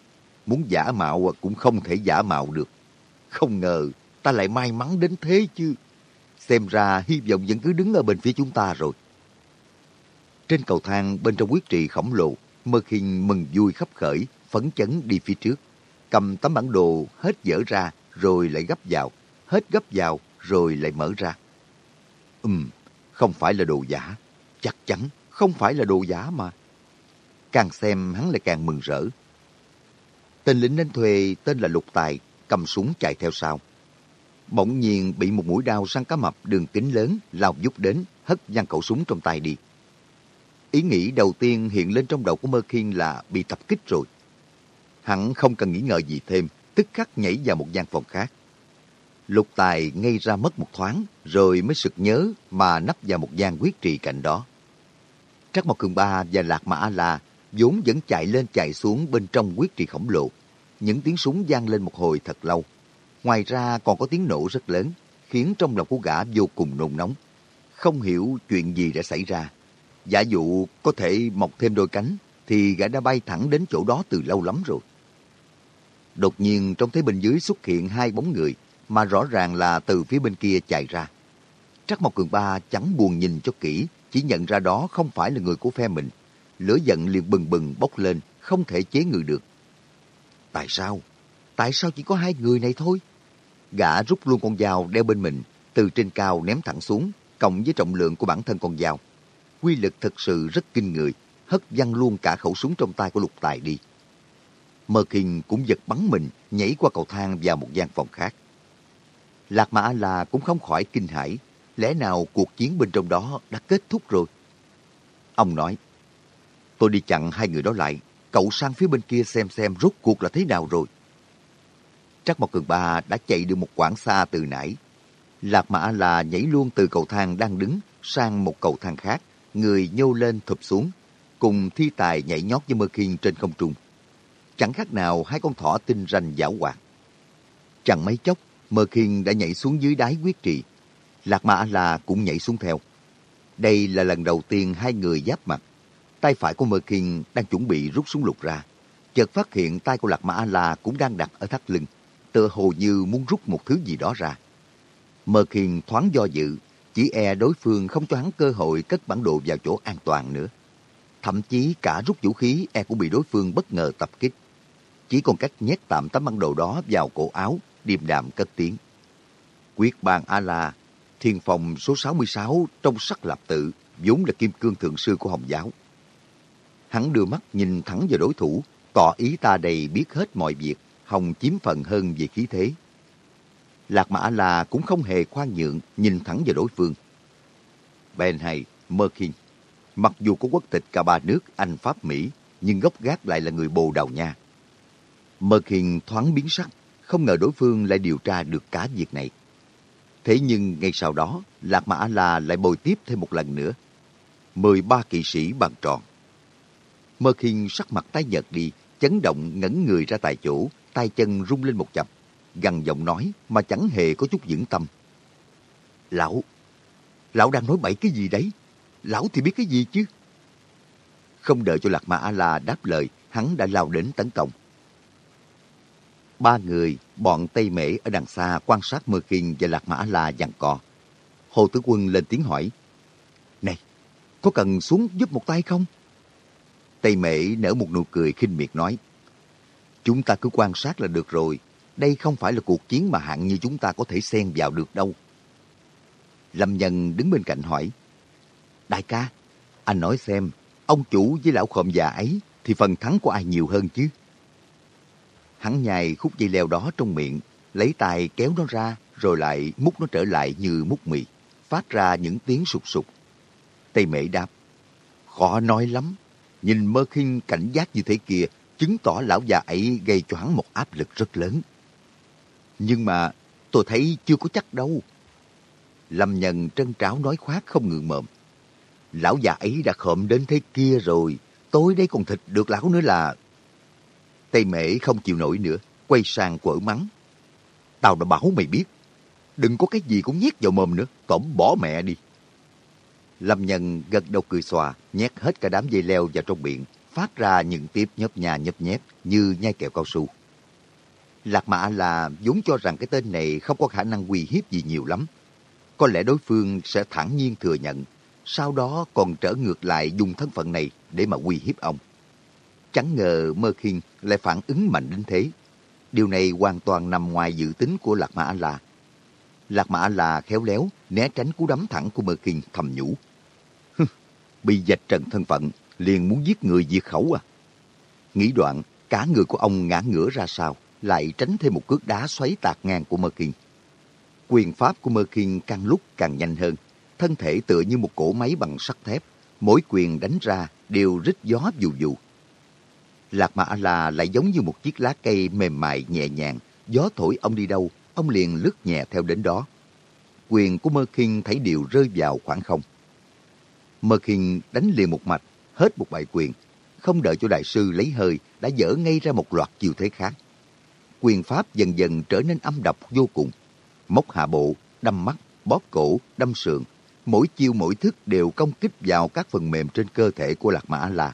Muốn giả mạo cũng không thể giả mạo được. Không ngờ ta lại may mắn đến thế chứ. Xem ra hy vọng vẫn cứ đứng ở bên phía chúng ta rồi. Trên cầu thang bên trong quyết trì khổng lồ, Mơ khinh mừng vui khắp khởi, phấn chấn đi phía trước. Cầm tấm bản đồ hết dở ra rồi lại gấp vào, hết gấp vào rồi lại mở ra. Ừm, không phải là đồ giả. Chắc chắn không phải là đồ giả mà. Càng xem hắn lại càng mừng rỡ. Tên lính đánh thuê tên là Lục Tài, cầm súng chạy theo sau. Bỗng nhiên bị một mũi đao săn cá mập đường kính lớn lao vút đến, hất văng khẩu súng trong tay đi. Ý nghĩ đầu tiên hiện lên trong đầu của Mơ Khiên là bị tập kích rồi. Hắn không cần nghĩ ngợi gì thêm, tức khắc nhảy vào một gian phòng khác. Lục Tài ngay ra mất một thoáng, rồi mới sực nhớ mà nấp vào một gian quyết trì cạnh đó. Trắc Mộc Cường Ba và Lạc Mã A-La vốn vẫn chạy lên chạy xuống bên trong quyết trì khổng lồ. Những tiếng súng vang lên một hồi thật lâu. Ngoài ra còn có tiếng nổ rất lớn, khiến trong lòng của gã vô cùng nôn nóng. Không hiểu chuyện gì đã xảy ra. Giả dụ có thể mọc thêm đôi cánh, thì gã đã bay thẳng đến chỗ đó từ lâu lắm rồi. Đột nhiên trong thế bên dưới xuất hiện hai bóng người, mà rõ ràng là từ phía bên kia chạy ra. Trắc Mộc Cường Ba chẳng buồn nhìn cho kỹ, chỉ nhận ra đó không phải là người của phe mình. Lửa giận liền bừng bừng bốc lên, không thể chế ngự được. Tại sao? Tại sao chỉ có hai người này thôi? Gã rút luôn con dao đeo bên mình, từ trên cao ném thẳng xuống, cộng với trọng lượng của bản thân con dao. Quy lực thật sự rất kinh người, hất văng luôn cả khẩu súng trong tay của lục tài đi. Mơ Kinh cũng giật bắn mình, nhảy qua cầu thang vào một gian phòng khác. Lạc Mã là cũng không khỏi kinh hãi, lẽ nào cuộc chiến bên trong đó đã kết thúc rồi? Ông nói, tôi đi chặn hai người đó lại, cậu sang phía bên kia xem xem rốt cuộc là thế nào rồi. Trắc Mộc Cường Ba đã chạy được một quãng xa từ nãy. Lạc Mã là nhảy luôn từ cầu thang đang đứng sang một cầu thang khác, người nhô lên thụp xuống, cùng thi tài nhảy nhót với Mơ Khiên trên không trung. Chẳng khác nào hai con thỏ tinh ranh giảo hoạt. Chẳng mấy chốc, Mơ Khiên đã nhảy xuống dưới đáy quyết trị. Lạc mã là cũng nhảy xuống theo. Đây là lần đầu tiên hai người giáp mặt. Tay phải của Mơ Khiên đang chuẩn bị rút súng lục ra. Chợt phát hiện tay của Lạc mã là cũng đang đặt ở thắt lưng, tựa hồ như muốn rút một thứ gì đó ra. Mơ Khiên thoáng do dự, chỉ e đối phương không cho hắn cơ hội cất bản đồ vào chỗ an toàn nữa. Thậm chí cả rút vũ khí e cũng bị đối phương bất ngờ tập kích. Chỉ còn cách nhét tạm tấm bản đồ đó vào cổ áo, điềm đạm cất tiếng. Quyết bàn A-la, thiên phòng số 66 trong sắc lạp tự, vốn là kim cương thượng sư của Hồng giáo. Hắn đưa mắt nhìn thẳng vào đối thủ, tỏ ý ta đầy biết hết mọi việc, Hồng chiếm phần hơn về khí thế. Lạc Mã La cũng không hề khoan nhượng, nhìn thẳng vào đối phương. Ben hay, Mơ Kinh, mặc dù có quốc tịch cả ba nước Anh, Pháp, Mỹ, nhưng gốc gác lại là người Bồ Đào Nha. Mơ Kinh thoáng biến sắc, không ngờ đối phương lại điều tra được cả việc này. Thế nhưng ngay sau đó, Lạc Mã La lại bồi tiếp thêm một lần nữa. 13 kỵ sĩ bằng tròn. Mơ Kinh sắc mặt tái nhợt đi, chấn động ngẩn người ra tại chỗ, tay chân rung lên một chập gằn giọng nói mà chẳng hề có chút dưỡng tâm. Lão, lão đang nói bậy cái gì đấy? Lão thì biết cái gì chứ? Không đợi cho Lạc Ma A-la đáp lời, hắn đã lao đến tấn công. Ba người, bọn Tây Mễ ở đằng xa quan sát Mơ Kinh và Lạc mã la giằng co. Hồ Tử Quân lên tiếng hỏi, Này, có cần xuống giúp một tay không? Tây Mễ nở một nụ cười khinh miệt nói, Chúng ta cứ quan sát là được rồi, đây không phải là cuộc chiến mà hạng như chúng ta có thể xen vào được đâu. Lâm Nhân đứng bên cạnh hỏi. Đại ca, anh nói xem, ông chủ với lão khộm già ấy thì phần thắng của ai nhiều hơn chứ? Hắn nhai khúc dây leo đó trong miệng, lấy tay kéo nó ra rồi lại múc nó trở lại như múc mì, phát ra những tiếng sụt sụt. Tây Mễ đáp, khó nói lắm, nhìn mơ khinh cảnh giác như thế kia, chứng tỏ lão già ấy gây cho hắn một áp lực rất lớn. Nhưng mà tôi thấy chưa có chắc đâu. Lâm Nhân trân tráo nói khoát không ngượng mồm. Lão già ấy đã khộm đến thế kia rồi. Tối đây còn thịt được lão nữa là... Tây mễ không chịu nổi nữa. Quay sang quở mắng. Tao đã bảo mày biết. Đừng có cái gì cũng nhét vào mồm nữa. Cổng bỏ mẹ đi. Lâm Nhân gật đầu cười xòa, nhét hết cả đám dây leo vào trong miệng, phát ra những tiếp nhấp nhà nhấp nhép như nhai kẹo cao su. Lạc Mã là vốn cho rằng cái tên này không có khả năng uy hiếp gì nhiều lắm. Có lẽ đối phương sẽ thẳng nhiên thừa nhận, sau đó còn trở ngược lại dùng thân phận này để mà uy hiếp ông. Chẳng ngờ Mơ Khiên lại phản ứng mạnh đến thế. Điều này hoàn toàn nằm ngoài dự tính của Lạc Mã là. Lạc Mã là khéo léo, né tránh cú đấm thẳng của Mơ Khiên thầm nhủ. Bị dạch trần thân phận, liền muốn giết người diệt khẩu à. Nghĩ đoạn, cả người của ông ngã ngửa ra sau lại tránh thêm một cước đá xoáy tạc ngang của Mơ Kiên. Quyền pháp của Mơ Kiên càng lúc càng nhanh hơn, thân thể tựa như một cỗ máy bằng sắt thép, mỗi quyền đánh ra đều rít gió dù dù. Lạc Mã A-La lại giống như một chiếc lá cây mềm mại nhẹ nhàng, gió thổi ông đi đâu, ông liền lướt nhẹ theo đến đó. Quyền của Mơ Kinh thấy đều rơi vào khoảng không. Mơ Kinh đánh liền một mạch, hết một bài quyền, không đợi cho đại sư lấy hơi, đã dở ngay ra một loạt chiêu thế khác quyền pháp dần dần trở nên âm độc vô cùng. Móc hạ bộ, đâm mắt, bóp cổ, đâm sườn. Mỗi chiêu mỗi thức đều công kích vào các phần mềm trên cơ thể của Lạc Mã La.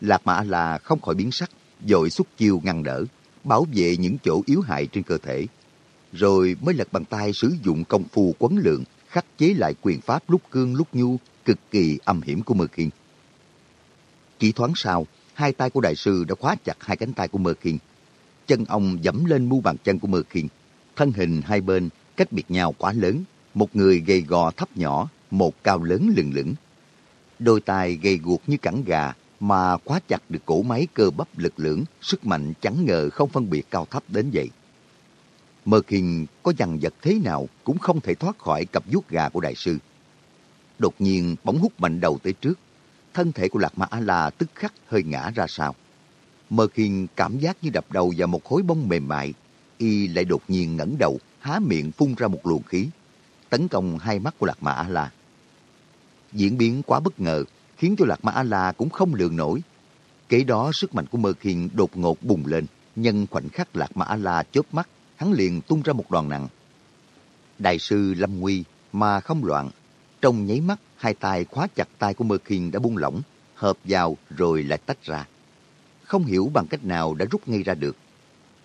Lạc Mã La không khỏi biến sắc, dội xuất chiêu ngăn đỡ, bảo vệ những chỗ yếu hại trên cơ thể. Rồi mới lật bàn tay sử dụng công phu quấn lượng, khắc chế lại quyền pháp lúc cương lúc nhu, cực kỳ âm hiểm của Mơ Kiên. Chỉ thoáng sau, hai tay của đại sư đã khóa chặt hai cánh tay của Mơ Kiên, chân ông dẫm lên mu bàn chân của Mơ Khiên. Thân hình hai bên cách biệt nhau quá lớn, một người gầy gò thấp nhỏ, một cao lớn lừng lửng. Đôi tay gầy guộc như cẳng gà mà khóa chặt được cổ máy cơ bắp lực lưỡng, sức mạnh chẳng ngờ không phân biệt cao thấp đến vậy. Mơ Khiên có dằn vật thế nào cũng không thể thoát khỏi cặp vuốt gà của đại sư. Đột nhiên bóng hút mạnh đầu tới trước, thân thể của Lạc Ma A-La tức khắc hơi ngã ra sau. Mơ khiên cảm giác như đập đầu vào một khối bông mềm mại. Y lại đột nhiên ngẩng đầu, há miệng phun ra một luồng khí, tấn công hai mắt của Lạc Mã A-La. Diễn biến quá bất ngờ, khiến cho Lạc Ma A-La cũng không lường nổi. Kế đó sức mạnh của Mơ Khiên đột ngột bùng lên, nhân khoảnh khắc Lạc Ma A-La chớp mắt, hắn liền tung ra một đoàn nặng. Đại sư Lâm Nguy mà không loạn, trong nháy mắt hai tay khóa chặt tay của Mơ Khiên đã buông lỏng, hợp vào rồi lại tách ra. Không hiểu bằng cách nào đã rút ngay ra được.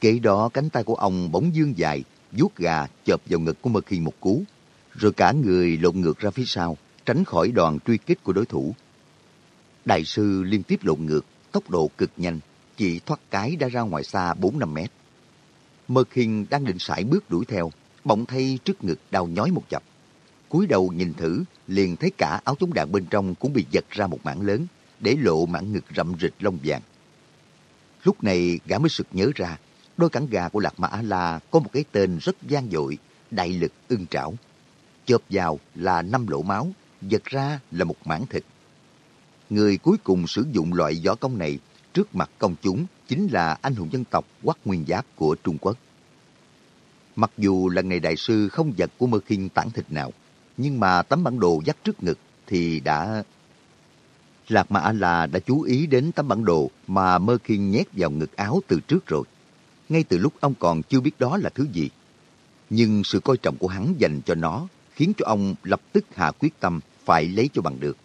Kế đó cánh tay của ông bỗng dương dài, vuốt gà chộp vào ngực của Mơ Khiên một cú, rồi cả người lộn ngược ra phía sau, tránh khỏi đoàn truy kích của đối thủ. Đại sư liên tiếp lộn ngược, tốc độ cực nhanh, chỉ thoát cái đã ra ngoài xa 4-5 mét. Mơ Khiên đang định sải bước đuổi theo, bỗng thấy trước ngực đau nhói một chập cúi đầu nhìn thử, liền thấy cả áo chống đạn bên trong cũng bị giật ra một mảng lớn, để lộ mảng ngực rậm rịch lông vàng. Lúc này gã mới sực nhớ ra, đôi cẳng gà của Lạc Mã A-La có một cái tên rất gian dội, đại lực ưng trảo. Chộp vào là năm lỗ máu, giật ra là một mảng thịt. Người cuối cùng sử dụng loại võ công này trước mặt công chúng chính là anh hùng dân tộc Quắc Nguyên Giáp của Trung Quốc. Mặc dù lần này đại sư không giật của Mơ Kinh tản thịt nào, nhưng mà tấm bản đồ dắt trước ngực thì đã... Lạc mã là đã chú ý đến tấm bản đồ mà Mơ Kiên nhét vào ngực áo từ trước rồi. Ngay từ lúc ông còn chưa biết đó là thứ gì. Nhưng sự coi trọng của hắn dành cho nó khiến cho ông lập tức hạ quyết tâm phải lấy cho bằng được.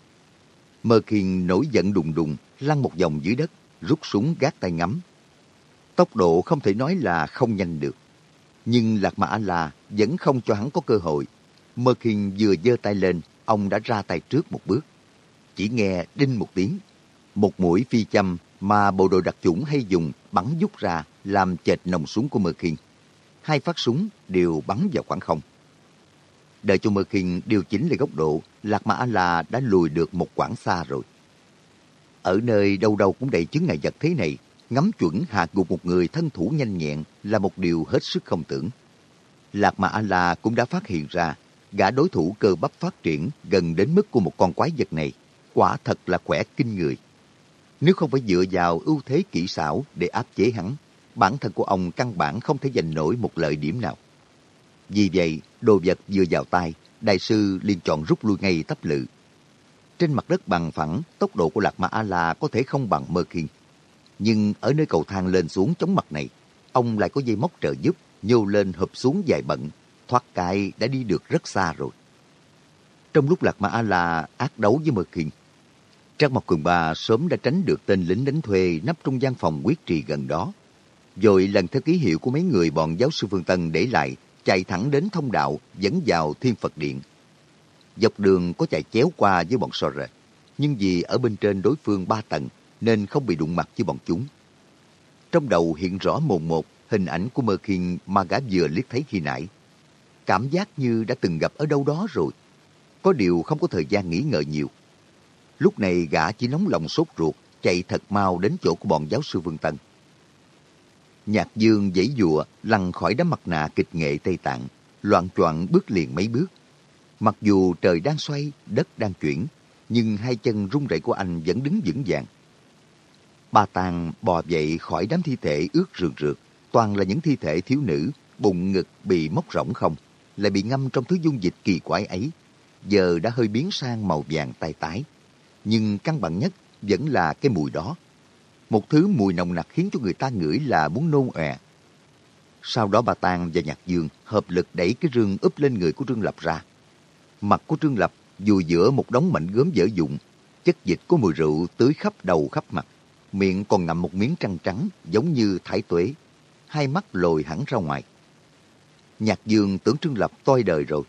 Mơ Kiên nổi giận đùng đùng, lăn một vòng dưới đất, rút súng gác tay ngắm. Tốc độ không thể nói là không nhanh được. Nhưng Lạc Mã là vẫn không cho hắn có cơ hội. Mơ Kinh vừa giơ tay lên, ông đã ra tay trước một bước. Chỉ nghe đinh một tiếng. Một mũi phi châm mà bộ đội đặc chủng hay dùng bắn rút ra làm chệch nòng súng của Mơ Kinh. Hai phát súng đều bắn vào khoảng không. Đợi cho Mơ Kinh điều chỉnh lại góc độ, Lạc Mã La đã lùi được một quãng xa rồi. Ở nơi đâu đâu cũng đầy chứng ngại vật thế này, ngắm chuẩn hạ gục một người thân thủ nhanh nhẹn là một điều hết sức không tưởng. Lạc mã A-La cũng đã phát hiện ra gã đối thủ cơ bắp phát triển gần đến mức của một con quái vật này, quả thật là khỏe kinh người. Nếu không phải dựa vào ưu thế kỹ xảo để áp chế hắn, bản thân của ông căn bản không thể giành nổi một lợi điểm nào. Vì vậy, đồ vật vừa vào tay, đại sư liền chọn rút lui ngay tấp lự. Trên mặt đất bằng phẳng, tốc độ của Lạc Ma A-La có thể không bằng Mơ Khiên. Nhưng ở nơi cầu thang lên xuống chống mặt này, ông lại có dây móc trợ giúp, nhô lên hợp xuống dài bận, thoát cái đã đi được rất xa rồi. Trong lúc Lạc Ma A-La ác đấu với Mực Khiên, Trang Mộc Cường Ba sớm đã tránh được tên lính đánh thuê nấp trong gian phòng quyết trì gần đó. Rồi lần theo ký hiệu của mấy người bọn giáo sư Phương Tân để lại, chạy thẳng đến thông đạo dẫn vào Thiên Phật Điện. Dọc đường có chạy chéo qua với bọn so rệt, nhưng vì ở bên trên đối phương ba tầng nên không bị đụng mặt với bọn chúng. Trong đầu hiện rõ mồn một hình ảnh của Mơ Khiên mà gã vừa liếc thấy khi nãy. Cảm giác như đã từng gặp ở đâu đó rồi. Có điều không có thời gian nghĩ ngợi nhiều. Lúc này gã chỉ nóng lòng sốt ruột, chạy thật mau đến chỗ của bọn giáo sư Vương Tân. Nhạc dương dãy dùa, lăn khỏi đám mặt nạ kịch nghệ Tây Tạng, loạn choạng bước liền mấy bước. Mặc dù trời đang xoay, đất đang chuyển, nhưng hai chân run rẩy của anh vẫn đứng vững vàng. Ba Tàng bò dậy khỏi đám thi thể ướt rượt rượt, toàn là những thi thể thiếu nữ, bụng ngực bị móc rỗng không, lại bị ngâm trong thứ dung dịch kỳ quái ấy. Giờ đã hơi biến sang màu vàng tay tái. Nhưng căn bản nhất vẫn là cái mùi đó. Một thứ mùi nồng nặc khiến cho người ta ngửi là muốn nôn ọe. Sau đó bà Tàng và Nhạc Dương hợp lực đẩy cái rương úp lên người của Trương Lập ra. Mặt của Trương Lập dù giữa một đống mảnh gớm dở dụng, chất dịch của mùi rượu tưới khắp đầu khắp mặt miệng còn ngậm một miếng trăng trắng giống như thái tuế, hai mắt lồi hẳn ra ngoài. Nhạc dương tưởng Trương Lập toi đời rồi,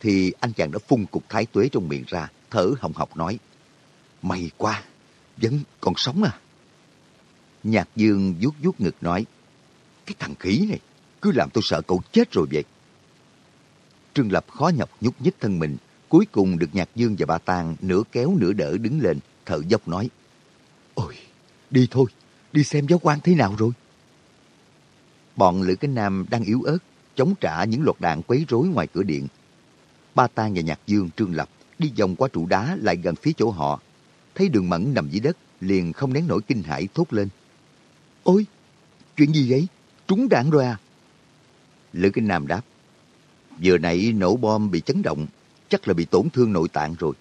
thì anh chàng đã phun cục thái tuế trong miệng ra, thở hồng hộc nói, May quá, vẫn còn sống à? Nhạc dương vuốt vuốt ngực nói, cái thằng khí này, cứ làm tôi sợ cậu chết rồi vậy. Trương Lập khó nhọc nhúc nhích thân mình, cuối cùng được Nhạc Dương và bà Tàng nửa kéo nửa đỡ đứng lên, thở dốc nói, Ôi, Đi thôi, đi xem giáo quan thế nào rồi. Bọn Lữ Cánh Nam đang yếu ớt, chống trả những loạt đạn quấy rối ngoài cửa điện. Ba Tang và Nhạc Dương Trương Lập đi vòng qua trụ đá lại gần phía chỗ họ. Thấy đường mẫn nằm dưới đất, liền không nén nổi kinh hãi thốt lên. Ôi, chuyện gì vậy? Trúng đạn rồi à? Lữ Kinh Nam đáp. Vừa nãy nổ bom bị chấn động, chắc là bị tổn thương nội tạng rồi.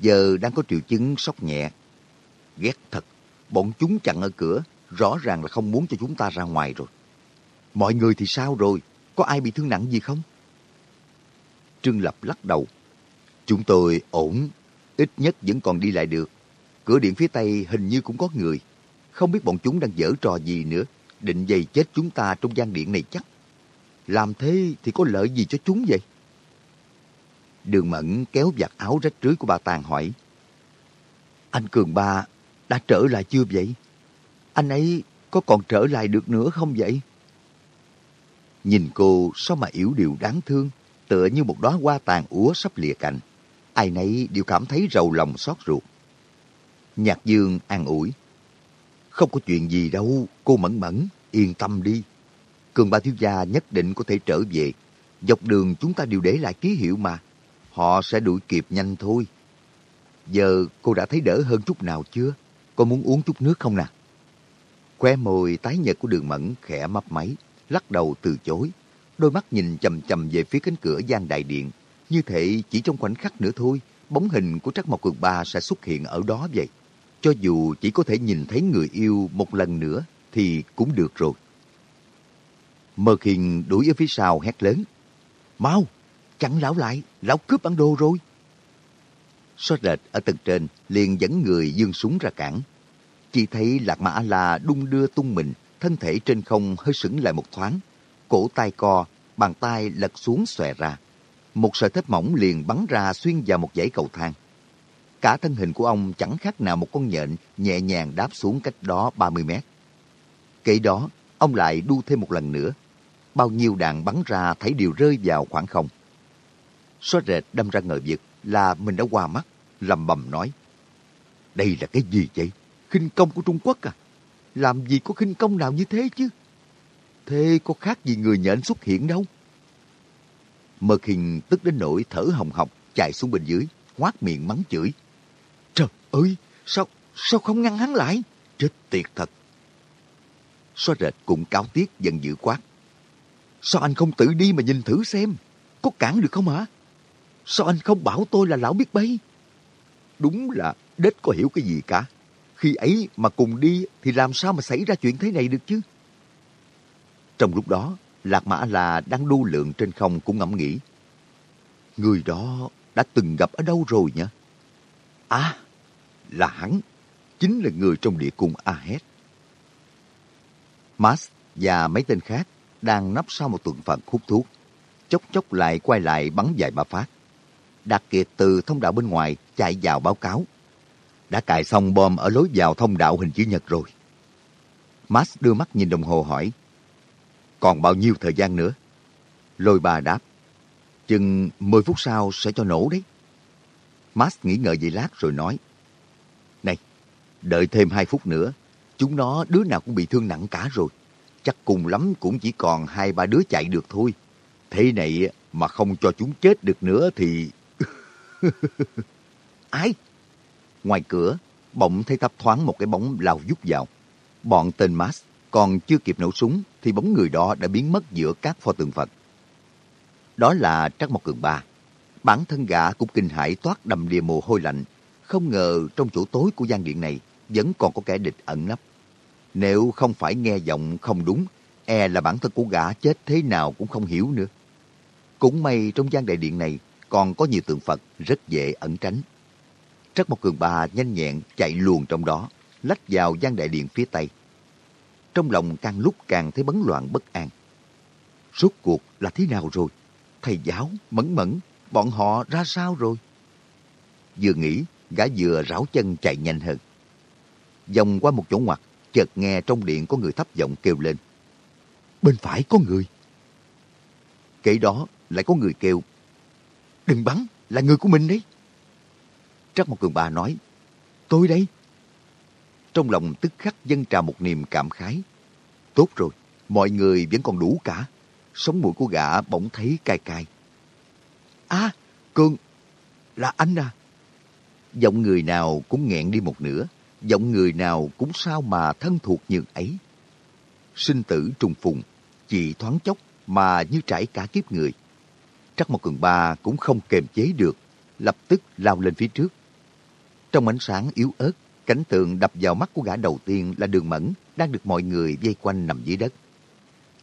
giờ đang có triệu chứng sốc nhẹ. Ghét thật, bọn chúng chặn ở cửa, rõ ràng là không muốn cho chúng ta ra ngoài rồi. Mọi người thì sao rồi? Có ai bị thương nặng gì không? Trương Lập lắc đầu. Chúng tôi ổn, ít nhất vẫn còn đi lại được. Cửa điện phía Tây hình như cũng có người. Không biết bọn chúng đang dở trò gì nữa, định dày chết chúng ta trong gian điện này chắc. Làm thế thì có lợi gì cho chúng vậy? Đường Mẫn kéo giặt áo rách rưới của bà Tàng hỏi. Anh Cường Ba đã trở lại chưa vậy? Anh ấy có còn trở lại được nữa không vậy? Nhìn cô sao mà yếu điệu đáng thương, tựa như một đóa hoa tàn úa sắp lìa cành. Ai nấy đều cảm thấy rầu lòng xót ruột. Nhạc Dương an ủi. Không có chuyện gì đâu, cô Mẫn Mẫn, yên tâm đi. Cường ba thiếu gia nhất định có thể trở về. Dọc đường chúng ta đều để lại ký hiệu mà. Họ sẽ đuổi kịp nhanh thôi. Giờ cô đã thấy đỡ hơn chút nào chưa? Cô muốn uống chút nước không nè? Khóe môi tái nhợt của đường mẫn khẽ mấp máy, lắc đầu từ chối. Đôi mắt nhìn chầm chầm về phía cánh cửa gian đại điện. Như thể chỉ trong khoảnh khắc nữa thôi, bóng hình của Trắc Mộc Cường Ba sẽ xuất hiện ở đó vậy. Cho dù chỉ có thể nhìn thấy người yêu một lần nữa thì cũng được rồi. Mơ Khiên đuổi ở phía sau hét lớn. Mau, chặn lão lại, lão cướp bản đồ rồi. Xót rệt ở tầng trên liền dẫn người dương súng ra cản. Chỉ thấy Lạc Mã La đung đưa tung mình, thân thể trên không hơi sững lại một thoáng. Cổ tay co, bàn tay lật xuống xòe ra. Một sợi thép mỏng liền bắn ra xuyên vào một dãy cầu thang. Cả thân hình của ông chẳng khác nào một con nhện nhẹ nhàng đáp xuống cách đó 30 mét. Kể đó, ông lại đu thêm một lần nữa. Bao nhiêu đạn bắn ra thấy đều rơi vào khoảng không. Xóa rệt đâm ra ngờ vực là mình đã qua mắt, lầm bầm nói. Đây là cái gì vậy? khinh công của Trung Quốc à? Làm gì có khinh công nào như thế chứ? Thế có khác gì người nhện xuất hiện đâu? Mơ khinh tức đến nỗi thở hồng hộc chạy xuống bên dưới, hoát miệng mắng chửi. Trời ơi, sao, sao không ngăn hắn lại? Chết tiệt thật. Xóa rệt cũng cáo tiếc giận dữ quát. Sao anh không tự đi mà nhìn thử xem? Có cản được không hả? Sao anh không bảo tôi là lão biết bay? Đúng là đếch có hiểu cái gì cả. Khi ấy mà cùng đi thì làm sao mà xảy ra chuyện thế này được chứ? Trong lúc đó, Lạc Mã là đang đu lượng trên không cũng ngẫm nghĩ. Người đó đã từng gặp ở đâu rồi nhỉ? À, là hắn, chính là người trong địa cung Ahed. Mas và mấy tên khác đang nấp sau một tượng Phật hút thuốc. Chốc chốc lại quay lại bắn vài ba phát. Đạt Kiệt từ thông đạo bên ngoài chạy vào báo cáo. Đã cài xong bom ở lối vào thông đạo hình chữ nhật rồi. Max đưa mắt nhìn đồng hồ hỏi. Còn bao nhiêu thời gian nữa? Lôi bà đáp. Chừng 10 phút sau sẽ cho nổ đấy. Max nghĩ ngợi vậy lát rồi nói. Này, đợi thêm 2 phút nữa. Chúng nó đứa nào cũng bị thương nặng cả rồi. Chắc cùng lắm cũng chỉ còn hai ba đứa chạy được thôi. Thế này mà không cho chúng chết được nữa thì (laughs) Ai? Ngoài cửa, bỗng thấy thấp thoáng một cái bóng lao vút vào. Bọn tên Mas còn chưa kịp nổ súng thì bóng người đó đã biến mất giữa các pho tượng Phật. Đó là Trắc Mộc Cường Ba. Bản thân gã cũng kinh hãi toát đầm đìa mồ hôi lạnh. Không ngờ trong chỗ tối của gian điện này vẫn còn có kẻ địch ẩn nấp. Nếu không phải nghe giọng không đúng, e là bản thân của gã chết thế nào cũng không hiểu nữa. Cũng may trong gian đại điện này còn có nhiều tượng Phật rất dễ ẩn tránh. Trắc Mộc Cường bà nhanh nhẹn chạy luồn trong đó, lách vào gian đại điện phía Tây. Trong lòng càng lúc càng thấy bấn loạn bất an. Rốt cuộc là thế nào rồi? Thầy giáo, mẫn mẫn, bọn họ ra sao rồi? Vừa nghĩ, gã vừa rảo chân chạy nhanh hơn. Dòng qua một chỗ ngoặt, chợt nghe trong điện có người thấp giọng kêu lên. Bên phải có người. Kể đó lại có người kêu Đừng bắn, là người của mình đấy. Trắc một cường bà nói, tôi đây. Trong lòng tức khắc dâng trào một niềm cảm khái. Tốt rồi, mọi người vẫn còn đủ cả. Sống mũi của gã bỗng thấy cay cay. À, Cường, là anh à. Giọng người nào cũng nghẹn đi một nửa. Giọng người nào cũng sao mà thân thuộc như ấy. Sinh tử trùng phùng, chỉ thoáng chốc mà như trải cả kiếp người. Trắc một Cường Ba cũng không kềm chế được, lập tức lao lên phía trước. Trong ánh sáng yếu ớt, cảnh tượng đập vào mắt của gã đầu tiên là đường mẫn đang được mọi người vây quanh nằm dưới đất.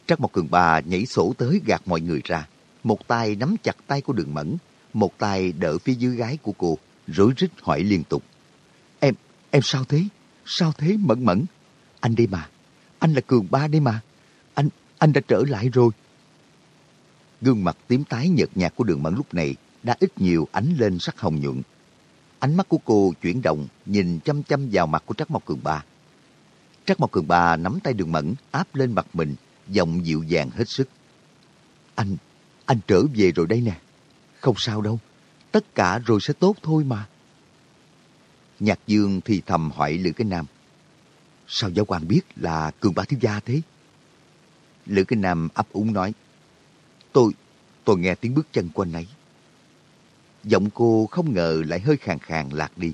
Trắc Mộc Cường Ba nhảy sổ tới gạt mọi người ra. Một tay nắm chặt tay của đường mẫn, một tay đỡ phía dưới gái của cô, rối rít hỏi liên tục. Em, em sao thế? Sao thế Mẫn Mẫn? Anh đây mà, anh là Cường Ba đây mà. Anh, anh đã trở lại rồi. Gương mặt tím tái nhợt nhạt của đường Mẫn lúc này đã ít nhiều ánh lên sắc hồng nhuận. Ánh mắt của cô chuyển động, nhìn chăm chăm vào mặt của Trắc Mộc Cường Ba. Trắc Mộc Cường Ba nắm tay đường Mẫn áp lên mặt mình, giọng dịu dàng hết sức. Anh, anh trở về rồi đây nè. Không sao đâu, tất cả rồi sẽ tốt thôi mà. Nhạc Dương thì thầm hỏi Lữ Cái Nam. Sao giáo quan biết là cường Ba thiếu gia thế? Lữ Cái Nam ấp úng nói. Tôi, tôi nghe tiếng bước chân quanh ấy. Giọng cô không ngờ lại hơi khàn khàn lạc đi.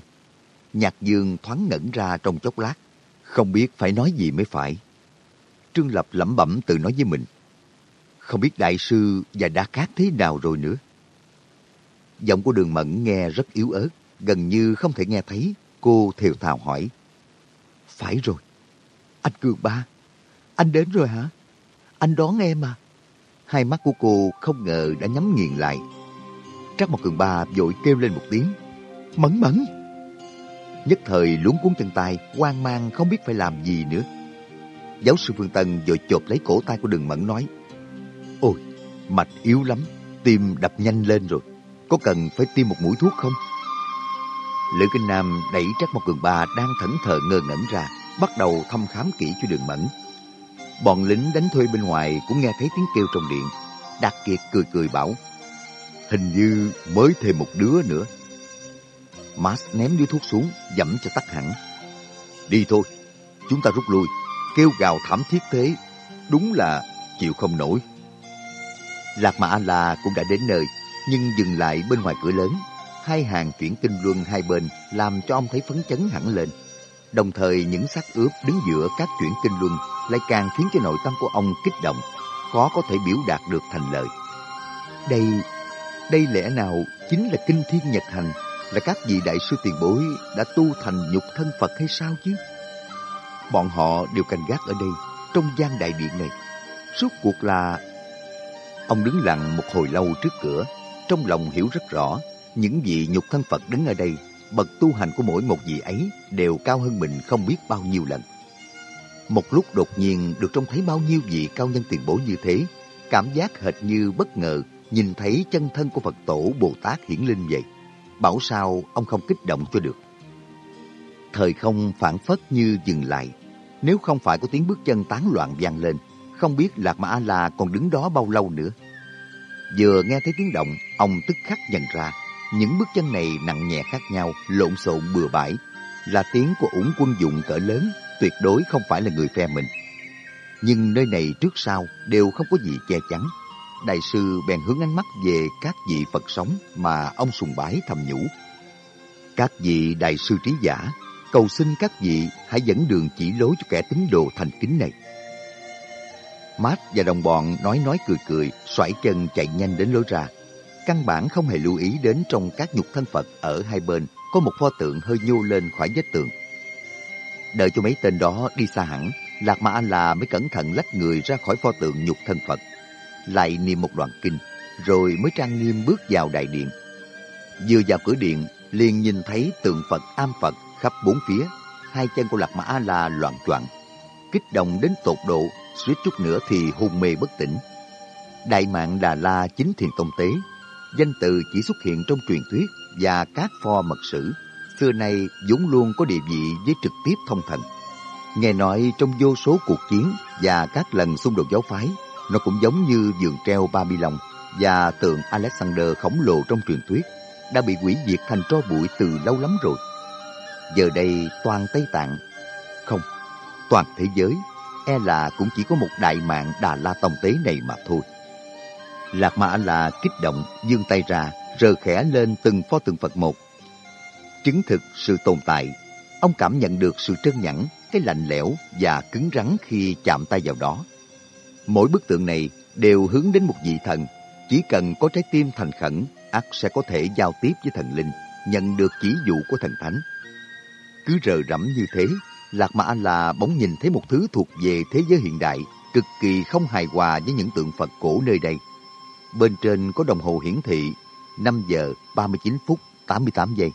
Nhạc Dương thoáng ngẩn ra trong chốc lát, không biết phải nói gì mới phải. Trương Lập lẩm bẩm tự nói với mình. Không biết đại sư và đa cát thế nào rồi nữa. Giọng của đường mẫn nghe rất yếu ớt, gần như không thể nghe thấy. Cô thều thào hỏi. Phải rồi. Anh Cường Ba, anh đến rồi hả? Anh đón em à? Hai mắt của cô không ngờ đã nhắm nghiền lại. Trác một Cường Ba vội kêu lên một tiếng. Mẫn mẫn! Nhất thời luống cuốn chân tay, hoang mang không biết phải làm gì nữa. Giáo sư Phương Tân vội chộp lấy cổ tay của đường mẫn nói. Ôi, mạch yếu lắm, tim đập nhanh lên rồi. Có cần phải tiêm một mũi thuốc không? Lữ Kinh Nam đẩy Trác Mộc Cường Ba đang thẫn thờ ngơ ngẩn ra, bắt đầu thăm khám kỹ cho đường mẫn. Bọn lính đánh thuê bên ngoài cũng nghe thấy tiếng kêu trong điện. Đạt Kiệt cười cười bảo, hình như mới thêm một đứa nữa. Max ném điếu thuốc xuống, dẫm cho tắt hẳn. Đi thôi, chúng ta rút lui, kêu gào thảm thiết thế, đúng là chịu không nổi. Lạc Mã A-La cũng đã đến nơi, nhưng dừng lại bên ngoài cửa lớn. Hai hàng chuyển kinh luân hai bên làm cho ông thấy phấn chấn hẳn lên. Đồng thời những xác ướp đứng giữa các chuyển kinh luân lại càng khiến cho nội tâm của ông kích động, khó có thể biểu đạt được thành lời. Đây, đây lẽ nào chính là kinh thiên nhật hành, là các vị đại sư tiền bối đã tu thành nhục thân Phật hay sao chứ? Bọn họ đều canh gác ở đây, trong gian đại điện này. Suốt cuộc là... Ông đứng lặng một hồi lâu trước cửa, trong lòng hiểu rất rõ, những vị nhục thân Phật đứng ở đây, bậc tu hành của mỗi một vị ấy đều cao hơn mình không biết bao nhiêu lần. Một lúc đột nhiên được trông thấy bao nhiêu vị cao nhân tiền bối như thế, cảm giác hệt như bất ngờ nhìn thấy chân thân của Phật tổ Bồ Tát hiển linh vậy. Bảo sao ông không kích động cho được. Thời không phản phất như dừng lại. Nếu không phải có tiếng bước chân tán loạn vang lên, không biết Lạc Ma A-La còn đứng đó bao lâu nữa. Vừa nghe thấy tiếng động, ông tức khắc nhận ra những bước chân này nặng nhẹ khác nhau, lộn xộn bừa bãi, là tiếng của ủng quân dụng cỡ lớn, tuyệt đối không phải là người phe mình. Nhưng nơi này trước sau đều không có gì che chắn. Đại sư bèn hướng ánh mắt về các vị Phật sống mà ông sùng bái thầm nhủ. Các vị đại sư trí giả, cầu xin các vị hãy dẫn đường chỉ lối cho kẻ tín đồ thành kính này. Mát và đồng bọn nói nói cười cười, xoải chân chạy nhanh đến lối ra. Căn bản không hề lưu ý đến trong các nhục thân Phật ở hai bên có một pho tượng hơi nhô lên khỏi vết tường. Đợi cho mấy tên đó đi xa hẳn, Lạc Ma A-la mới cẩn thận lách người ra khỏi pho tượng nhục thân Phật. Lại niệm một đoạn kinh, rồi mới trang nghiêm bước vào đại điện. Vừa vào cửa điện, liền nhìn thấy tượng Phật am Phật khắp bốn phía. Hai chân của Lạc Ma A-la loạn choạng kích động đến tột độ, suýt chút nữa thì hôn mê bất tỉnh. Đại mạng Đà La chính thiền tông tế, danh từ chỉ xuất hiện trong truyền thuyết và các pho mật sử, xưa nay vốn luôn có địa vị với trực tiếp thông thần. Nghe nói trong vô số cuộc chiến và các lần xung đột giáo phái, nó cũng giống như vườn treo Babylon và tượng Alexander khổng lồ trong truyền thuyết đã bị hủy diệt thành tro bụi từ lâu lắm rồi. Giờ đây toàn Tây Tạng, không, toàn thế giới, e là cũng chỉ có một đại mạng Đà La Tông Tế này mà thôi. Lạc mã là kích động, dương tay ra, rờ khẽ lên từng pho tượng Phật một. Chứng thực sự tồn tại, ông cảm nhận được sự trơn nhẵn, cái lạnh lẽo và cứng rắn khi chạm tay vào đó. Mỗi bức tượng này đều hướng đến một vị thần, chỉ cần có trái tim thành khẩn, ắt sẽ có thể giao tiếp với thần linh, nhận được chỉ dụ của thần thánh. Cứ rờ rẫm như thế, Lạc Mã là bỗng nhìn thấy một thứ thuộc về thế giới hiện đại, cực kỳ không hài hòa với những tượng Phật cổ nơi đây. Bên trên có đồng hồ hiển thị 5 giờ 39 phút 88 giây.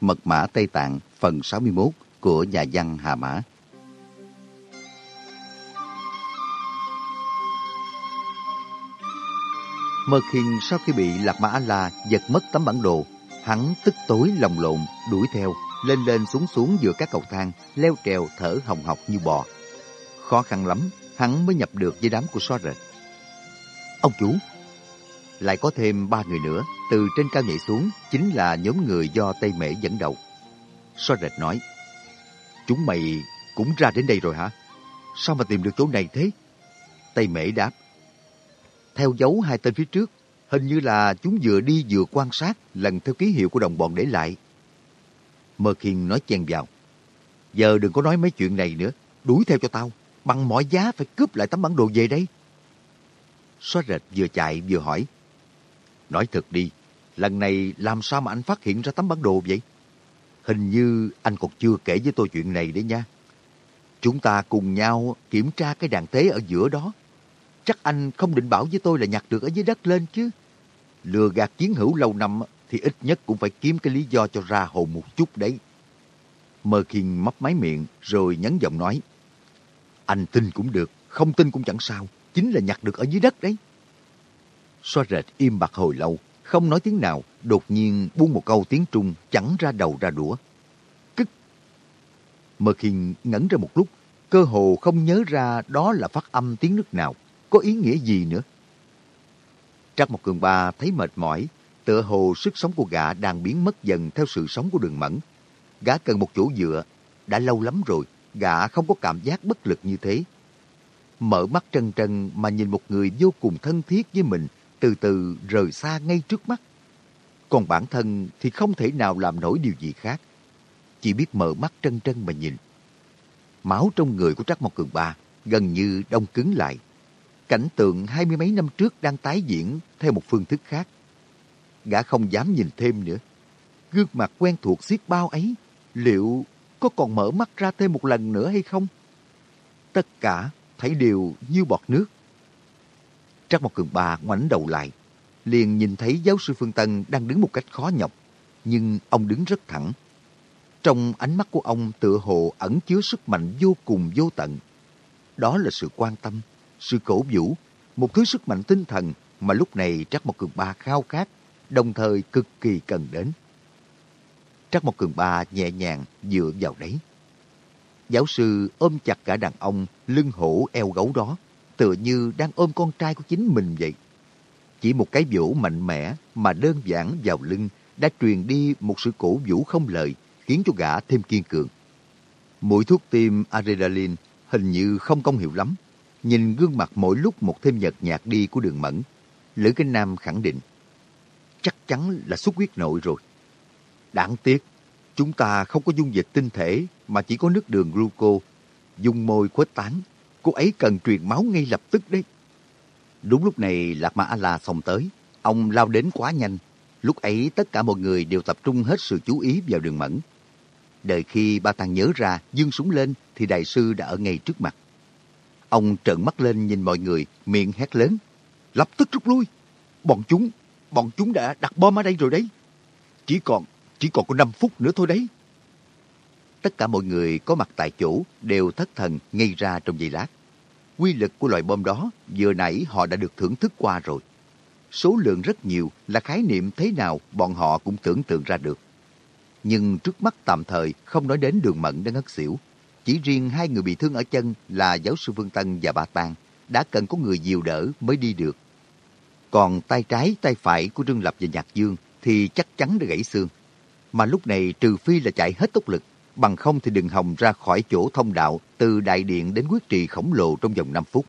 Mật mã Tây Tạng phần 61 của nhà văn Hà Mã. Mơ Khiên sau khi bị Lạc Mã A-La giật mất tấm bản đồ, hắn tức tối lòng lộn đuổi theo, lên lên xuống xuống giữa các cầu thang, leo trèo thở hồng hộc như bò. Khó khăn lắm, hắn mới nhập được với đám của so rệt. Ông chủ, lại có thêm ba người nữa, từ trên cao nhảy xuống, chính là nhóm người do Tây Mễ dẫn đầu. So rệt nói, Chúng mày cũng ra đến đây rồi hả? Sao mà tìm được chỗ này thế? Tây Mễ đáp, theo dấu hai tên phía trước, hình như là chúng vừa đi vừa quan sát lần theo ký hiệu của đồng bọn để lại. Mơ Khiên nói chen vào. Giờ đừng có nói mấy chuyện này nữa, đuổi theo cho tao, bằng mọi giá phải cướp lại tấm bản đồ về đây. Xóa rệt vừa chạy vừa hỏi. Nói thật đi, lần này làm sao mà anh phát hiện ra tấm bản đồ vậy? Hình như anh còn chưa kể với tôi chuyện này đấy nha. Chúng ta cùng nhau kiểm tra cái đàn tế ở giữa đó. Chắc anh không định bảo với tôi là nhặt được ở dưới đất lên chứ. Lừa gạt chiến hữu lâu năm thì ít nhất cũng phải kiếm cái lý do cho ra hồn một chút đấy. Mơ Khiên mấp máy miệng rồi nhấn giọng nói. Anh tin cũng được, không tin cũng chẳng sao. Chính là nhặt được ở dưới đất đấy. Xoa rệt im bặt hồi lâu, không nói tiếng nào, đột nhiên buông một câu tiếng Trung chẳng ra đầu ra đũa. Cứt! Mơ Khiên ngẩn ra một lúc, cơ hồ không nhớ ra đó là phát âm tiếng nước nào, có ý nghĩa gì nữa. Trắc một cường ba thấy mệt mỏi, tựa hồ sức sống của gã đang biến mất dần theo sự sống của đường mẫn. Gã cần một chỗ dựa, đã lâu lắm rồi, gã không có cảm giác bất lực như thế. Mở mắt trân trân mà nhìn một người vô cùng thân thiết với mình, từ từ rời xa ngay trước mắt. Còn bản thân thì không thể nào làm nổi điều gì khác. Chỉ biết mở mắt trân trân mà nhìn. Máu trong người của Trắc Mộc Cường Ba gần như đông cứng lại. Cảnh tượng hai mươi mấy năm trước đang tái diễn theo một phương thức khác. Gã không dám nhìn thêm nữa. Gương mặt quen thuộc xiết bao ấy, liệu có còn mở mắt ra thêm một lần nữa hay không? Tất cả thấy đều như bọt nước. Trắc một Cường bà ngoảnh đầu lại, liền nhìn thấy giáo sư Phương Tân đang đứng một cách khó nhọc, nhưng ông đứng rất thẳng. Trong ánh mắt của ông tựa hồ ẩn chứa sức mạnh vô cùng vô tận. Đó là sự quan tâm, sự cổ vũ, một thứ sức mạnh tinh thần mà lúc này Trắc Mộc Cường Ba khao khát, đồng thời cực kỳ cần đến. Trắc Mộc Cường Ba nhẹ nhàng dựa vào đấy. Giáo sư ôm chặt cả đàn ông lưng hổ eo gấu đó, tựa như đang ôm con trai của chính mình vậy. Chỉ một cái vỗ mạnh mẽ mà đơn giản vào lưng đã truyền đi một sự cổ vũ không lời, khiến cho gã thêm kiên cường. Mũi thuốc tim adrenaline hình như không công hiệu lắm. Nhìn gương mặt mỗi lúc một thêm nhợt nhạt đi của đường mẫn, Lữ Kinh Nam khẳng định, chắc chắn là xuất huyết nội rồi. Đáng tiếc, chúng ta không có dung dịch tinh thể mà chỉ có nước đường gluco. Dung môi khuếch tán, cô ấy cần truyền máu ngay lập tức đấy. Đúng lúc này Lạc Ma A-la xông tới, ông lao đến quá nhanh. Lúc ấy tất cả mọi người đều tập trung hết sự chú ý vào đường mẫn. Đợi khi ba tàng nhớ ra dương súng lên thì đại sư đã ở ngay trước mặt. Ông trợn mắt lên nhìn mọi người, miệng hét lớn. Lập tức rút lui. Bọn chúng, bọn chúng đã đặt bom ở đây rồi đấy. Chỉ còn, chỉ còn có 5 phút nữa thôi đấy. Tất cả mọi người có mặt tại chỗ đều thất thần ngây ra trong giây lát. Quy lực của loại bom đó vừa nãy họ đã được thưởng thức qua rồi. Số lượng rất nhiều là khái niệm thế nào bọn họ cũng tưởng tượng ra được. Nhưng trước mắt tạm thời không nói đến đường mẫn đã ngất xỉu. Chỉ riêng hai người bị thương ở chân là giáo sư Vương Tân và bà Tàng đã cần có người dìu đỡ mới đi được. Còn tay trái, tay phải của Trương Lập và Nhạc Dương thì chắc chắn đã gãy xương. Mà lúc này trừ phi là chạy hết tốc lực, bằng không thì đừng hòng ra khỏi chỗ thông đạo từ đại điện đến quyết trì khổng lồ trong vòng 5 phút.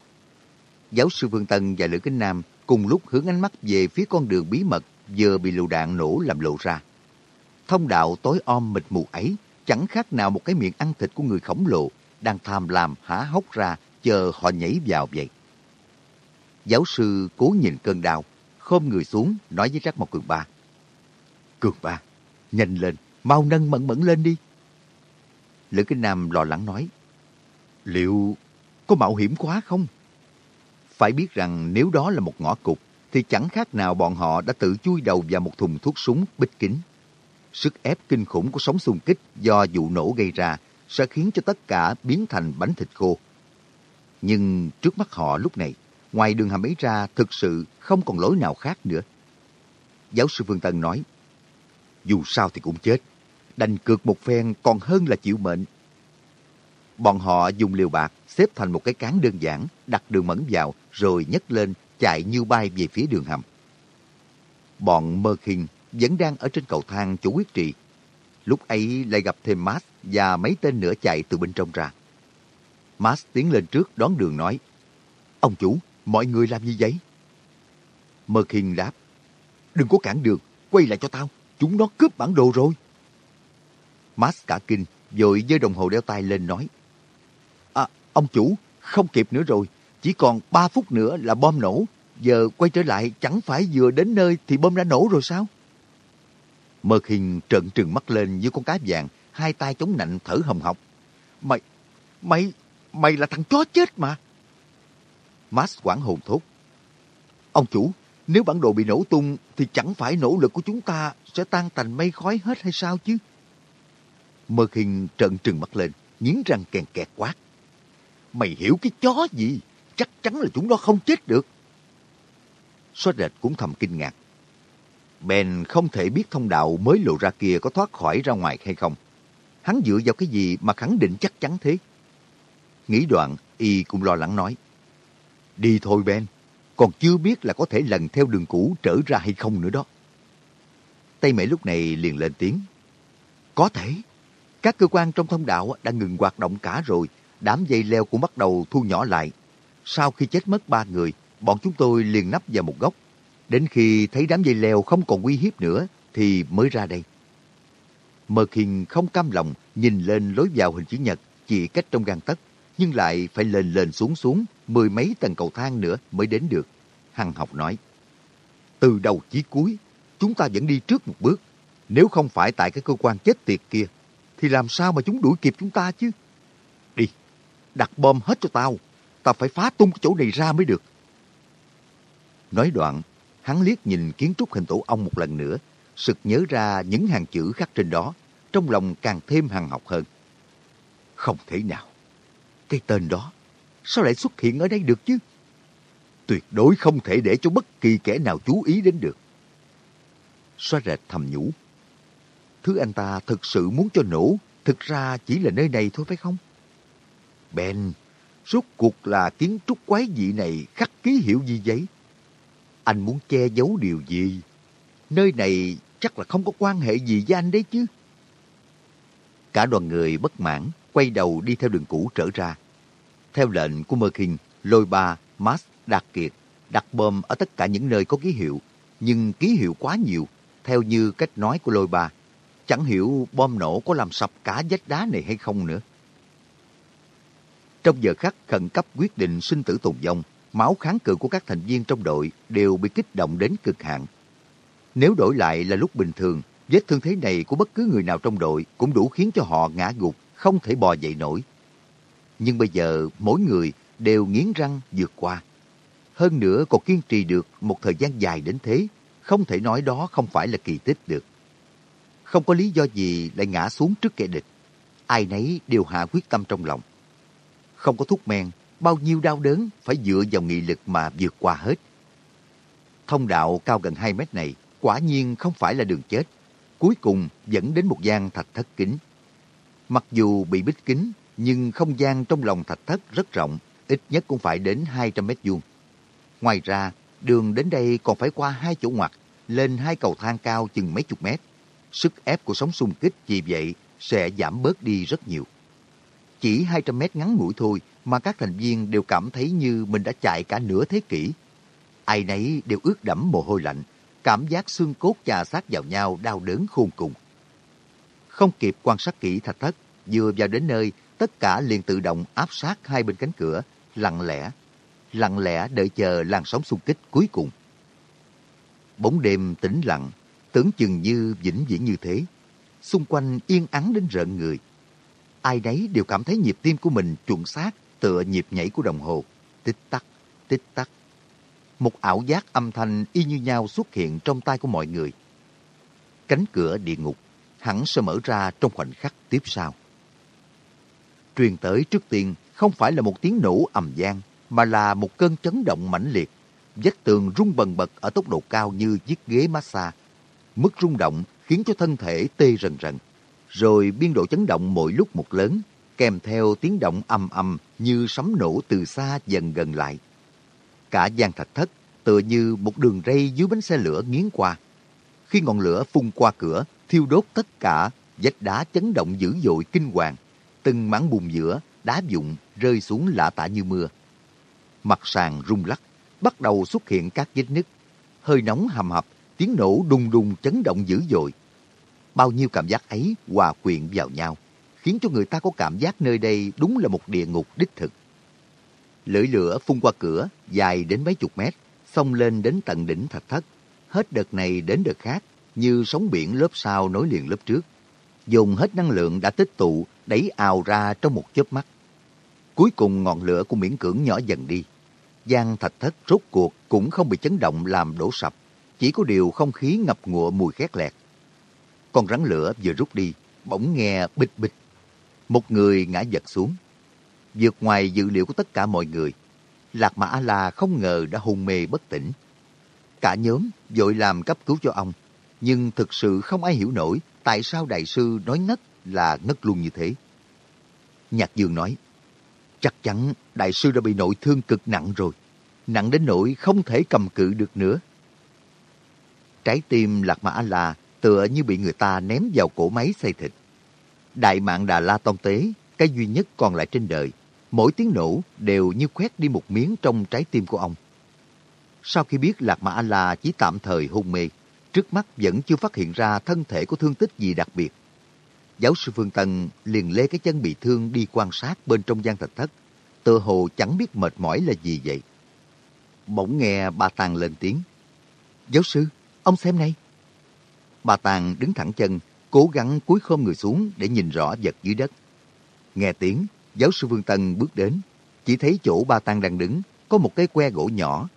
Giáo sư Vương Tân và Lữ Kính Nam cùng lúc hướng ánh mắt về phía con đường bí mật vừa bị lựu đạn nổ làm lộ ra. Thông đạo tối om mịt mù ấy chẳng khác nào một cái miệng ăn thịt của người khổng lồ đang tham lam há hốc ra chờ họ nhảy vào vậy. Giáo sư cố nhìn cơn đau, khom người xuống nói với Trác Mộc Cường Ba. Cường Ba, nhanh lên, mau nâng mẫn mẫn lên đi. Lữ Kinh Nam lo lắng nói, liệu có mạo hiểm quá không? Phải biết rằng nếu đó là một ngõ cụt, thì chẳng khác nào bọn họ đã tự chui đầu vào một thùng thuốc súng bích kính. Sức ép kinh khủng của sóng xung kích do vụ nổ gây ra sẽ khiến cho tất cả biến thành bánh thịt khô. Nhưng trước mắt họ lúc này, ngoài đường hầm ấy ra thực sự không còn lối nào khác nữa. Giáo sư Phương Tân nói, dù sao thì cũng chết, đành cược một phen còn hơn là chịu mệnh. Bọn họ dùng liều bạc xếp thành một cái cán đơn giản, đặt đường mẫn vào rồi nhấc lên chạy như bay về phía đường hầm. Bọn Mơ khinh vẫn đang ở trên cầu thang chủ quyết trị. Lúc ấy lại gặp thêm Max và mấy tên nữa chạy từ bên trong ra. Max tiến lên trước đón đường nói, Ông chủ, mọi người làm gì vậy? Merkin đáp, Đừng có cản đường, quay lại cho tao, chúng nó cướp bản đồ rồi. Max cả kinh, rồi giơ đồng hồ đeo tay lên nói, À, ông chủ, không kịp nữa rồi, chỉ còn 3 phút nữa là bom nổ. Giờ quay trở lại chẳng phải vừa đến nơi thì bom đã nổ rồi sao? Mơ khinh trợn trừng mắt lên như con cá vàng, hai tay chống nạnh thở hồng hộc. Mày, mày, mày là thằng chó chết mà. Max quảng hồn thốt. Ông chủ, nếu bản đồ bị nổ tung thì chẳng phải nỗ lực của chúng ta sẽ tan tành mây khói hết hay sao chứ? Mơ khinh trợn trừng mắt lên, nghiến răng kèn kẹt quát. Mày hiểu cái chó gì? chắc chắn là chúng nó không chết được. Xóa rệt cũng thầm kinh ngạc. Ben không thể biết thông đạo mới lộ ra kia có thoát khỏi ra ngoài hay không. Hắn dựa vào cái gì mà khẳng định chắc chắn thế? Nghĩ đoạn, y cũng lo lắng nói. Đi thôi Ben, còn chưa biết là có thể lần theo đường cũ trở ra hay không nữa đó. Tây Mễ lúc này liền lên tiếng. Có thể. Các cơ quan trong thông đạo đã ngừng hoạt động cả rồi. Đám dây leo cũng bắt đầu thu nhỏ lại. Sau khi chết mất ba người, bọn chúng tôi liền nấp vào một góc. Đến khi thấy đám dây leo không còn uy hiếp nữa, thì mới ra đây. Mơ Kinh không cam lòng nhìn lên lối vào hình chữ nhật chỉ cách trong gang tấc, nhưng lại phải lên lên xuống xuống mười mấy tầng cầu thang nữa mới đến được. Hằng học nói, từ đầu chí cuối, chúng ta vẫn đi trước một bước. Nếu không phải tại cái cơ quan chết tiệt kia, thì làm sao mà chúng đuổi kịp chúng ta chứ? Đi, đặt bom hết cho tao, Tao phải phá tung cái chỗ này ra mới được. Nói đoạn, hắn liếc nhìn kiến trúc hình tổ ong một lần nữa, sực nhớ ra những hàng chữ khắc trên đó, trong lòng càng thêm hằng học hơn. Không thể nào. Cái tên đó, sao lại xuất hiện ở đây được chứ? Tuyệt đối không thể để cho bất kỳ kẻ nào chú ý đến được. Xoa rệt thầm nhủ. Thứ anh ta thực sự muốn cho nổ, thực ra chỉ là nơi này thôi phải không? Ben, Rốt cuộc là kiến trúc quái dị này khắc ký hiệu gì vậy? Anh muốn che giấu điều gì? Nơi này chắc là không có quan hệ gì với anh đấy chứ. Cả đoàn người bất mãn, quay đầu đi theo đường cũ trở ra. Theo lệnh của Mơ Kinh, Lôi Ba, Max, Đạt Kiệt đặt bom ở tất cả những nơi có ký hiệu, nhưng ký hiệu quá nhiều, theo như cách nói của Lôi Ba. Chẳng hiểu bom nổ có làm sập cả vách đá này hay không nữa. Trong giờ khắc khẩn cấp quyết định sinh tử tồn vong, máu kháng cự của các thành viên trong đội đều bị kích động đến cực hạn. Nếu đổi lại là lúc bình thường, vết thương thế này của bất cứ người nào trong đội cũng đủ khiến cho họ ngã gục, không thể bò dậy nổi. Nhưng bây giờ mỗi người đều nghiến răng vượt qua. Hơn nữa còn kiên trì được một thời gian dài đến thế, không thể nói đó không phải là kỳ tích được. Không có lý do gì lại ngã xuống trước kẻ địch. Ai nấy đều hạ quyết tâm trong lòng không có thuốc men, bao nhiêu đau đớn phải dựa vào nghị lực mà vượt qua hết. Thông đạo cao gần 2 mét này quả nhiên không phải là đường chết. Cuối cùng dẫn đến một gian thạch thất kính. Mặc dù bị bích kính, nhưng không gian trong lòng thạch thất rất rộng, ít nhất cũng phải đến 200 mét vuông. Ngoài ra, đường đến đây còn phải qua hai chỗ ngoặt, lên hai cầu thang cao chừng mấy chục mét. Sức ép của sóng xung kích vì vậy sẽ giảm bớt đi rất nhiều. Chỉ 200 mét ngắn ngủi thôi mà các thành viên đều cảm thấy như mình đã chạy cả nửa thế kỷ. Ai nấy đều ướt đẫm mồ hôi lạnh, cảm giác xương cốt chà sát vào nhau đau đớn khôn cùng. Không kịp quan sát kỹ thạch thất, vừa vào đến nơi, tất cả liền tự động áp sát hai bên cánh cửa, lặng lẽ, lặng lẽ đợi chờ làn sóng xung kích cuối cùng. Bóng đêm tĩnh lặng, tưởng chừng như vĩnh viễn như thế. xung quanh yên ắng đến rợn người. Ai đấy đều cảm thấy nhịp tim của mình chuẩn xác tựa nhịp nhảy của đồng hồ. Tích tắc, tích tắc. Một ảo giác âm thanh y như nhau xuất hiện trong tay của mọi người. Cánh cửa địa ngục hẳn sẽ mở ra trong khoảnh khắc tiếp sau. Truyền tới trước tiên không phải là một tiếng nổ ầm gian, mà là một cơn chấn động mãnh liệt. Vách tường rung bần bật ở tốc độ cao như chiếc ghế massage. Mức rung động khiến cho thân thể tê rần rần. Rồi biên độ chấn động mỗi lúc một lớn, kèm theo tiếng động âm âm như sấm nổ từ xa dần gần lại. Cả gian thạch thất tựa như một đường ray dưới bánh xe lửa nghiến qua. Khi ngọn lửa phun qua cửa, thiêu đốt tất cả, vách đá chấn động dữ dội kinh hoàng. Từng mảng bùn giữa, đá dụng rơi xuống lạ tả như mưa. Mặt sàn rung lắc, bắt đầu xuất hiện các vết nứt. Hơi nóng hầm hập, tiếng nổ đùng đùng chấn động dữ dội. Bao nhiêu cảm giác ấy hòa quyện vào nhau, khiến cho người ta có cảm giác nơi đây đúng là một địa ngục đích thực. Lưỡi lửa phun qua cửa, dài đến mấy chục mét, xông lên đến tận đỉnh thạch thất. Hết đợt này đến đợt khác, như sóng biển lớp sau nối liền lớp trước. Dùng hết năng lượng đã tích tụ, đẩy ào ra trong một chớp mắt. Cuối cùng ngọn lửa cũng miễn cưỡng nhỏ dần đi. Giang thạch thất rốt cuộc cũng không bị chấn động làm đổ sập. Chỉ có điều không khí ngập ngụa mùi khét lẹt. Con rắn lửa vừa rút đi, bỗng nghe bịch bịch. Một người ngã vật xuống. Vượt ngoài dự liệu của tất cả mọi người, Lạc Mã A-La không ngờ đã hôn mê bất tỉnh. Cả nhóm vội làm cấp cứu cho ông, nhưng thực sự không ai hiểu nổi tại sao đại sư nói ngất là ngất luôn như thế. Nhạc Dương nói, chắc chắn đại sư đã bị nội thương cực nặng rồi, nặng đến nỗi không thể cầm cự được nữa. Trái tim Lạc Mã A-La tựa như bị người ta ném vào cổ máy xay thịt. Đại mạng Đà La Tông Tế, cái duy nhất còn lại trên đời, mỗi tiếng nổ đều như quét đi một miếng trong trái tim của ông. Sau khi biết Lạc Mã A-La chỉ tạm thời hôn mê, trước mắt vẫn chưa phát hiện ra thân thể có thương tích gì đặc biệt. Giáo sư Phương Tân liền lê cái chân bị thương đi quan sát bên trong gian thạch thất, tựa hồ chẳng biết mệt mỏi là gì vậy. Bỗng nghe bà Tàng lên tiếng. Giáo sư, ông xem này. Bà Tàng đứng thẳng chân, cố gắng cúi khom người xuống để nhìn rõ vật dưới đất. Nghe tiếng, giáo sư Vương Tân bước đến, chỉ thấy chỗ bà Tàng đang đứng có một cái que gỗ nhỏ.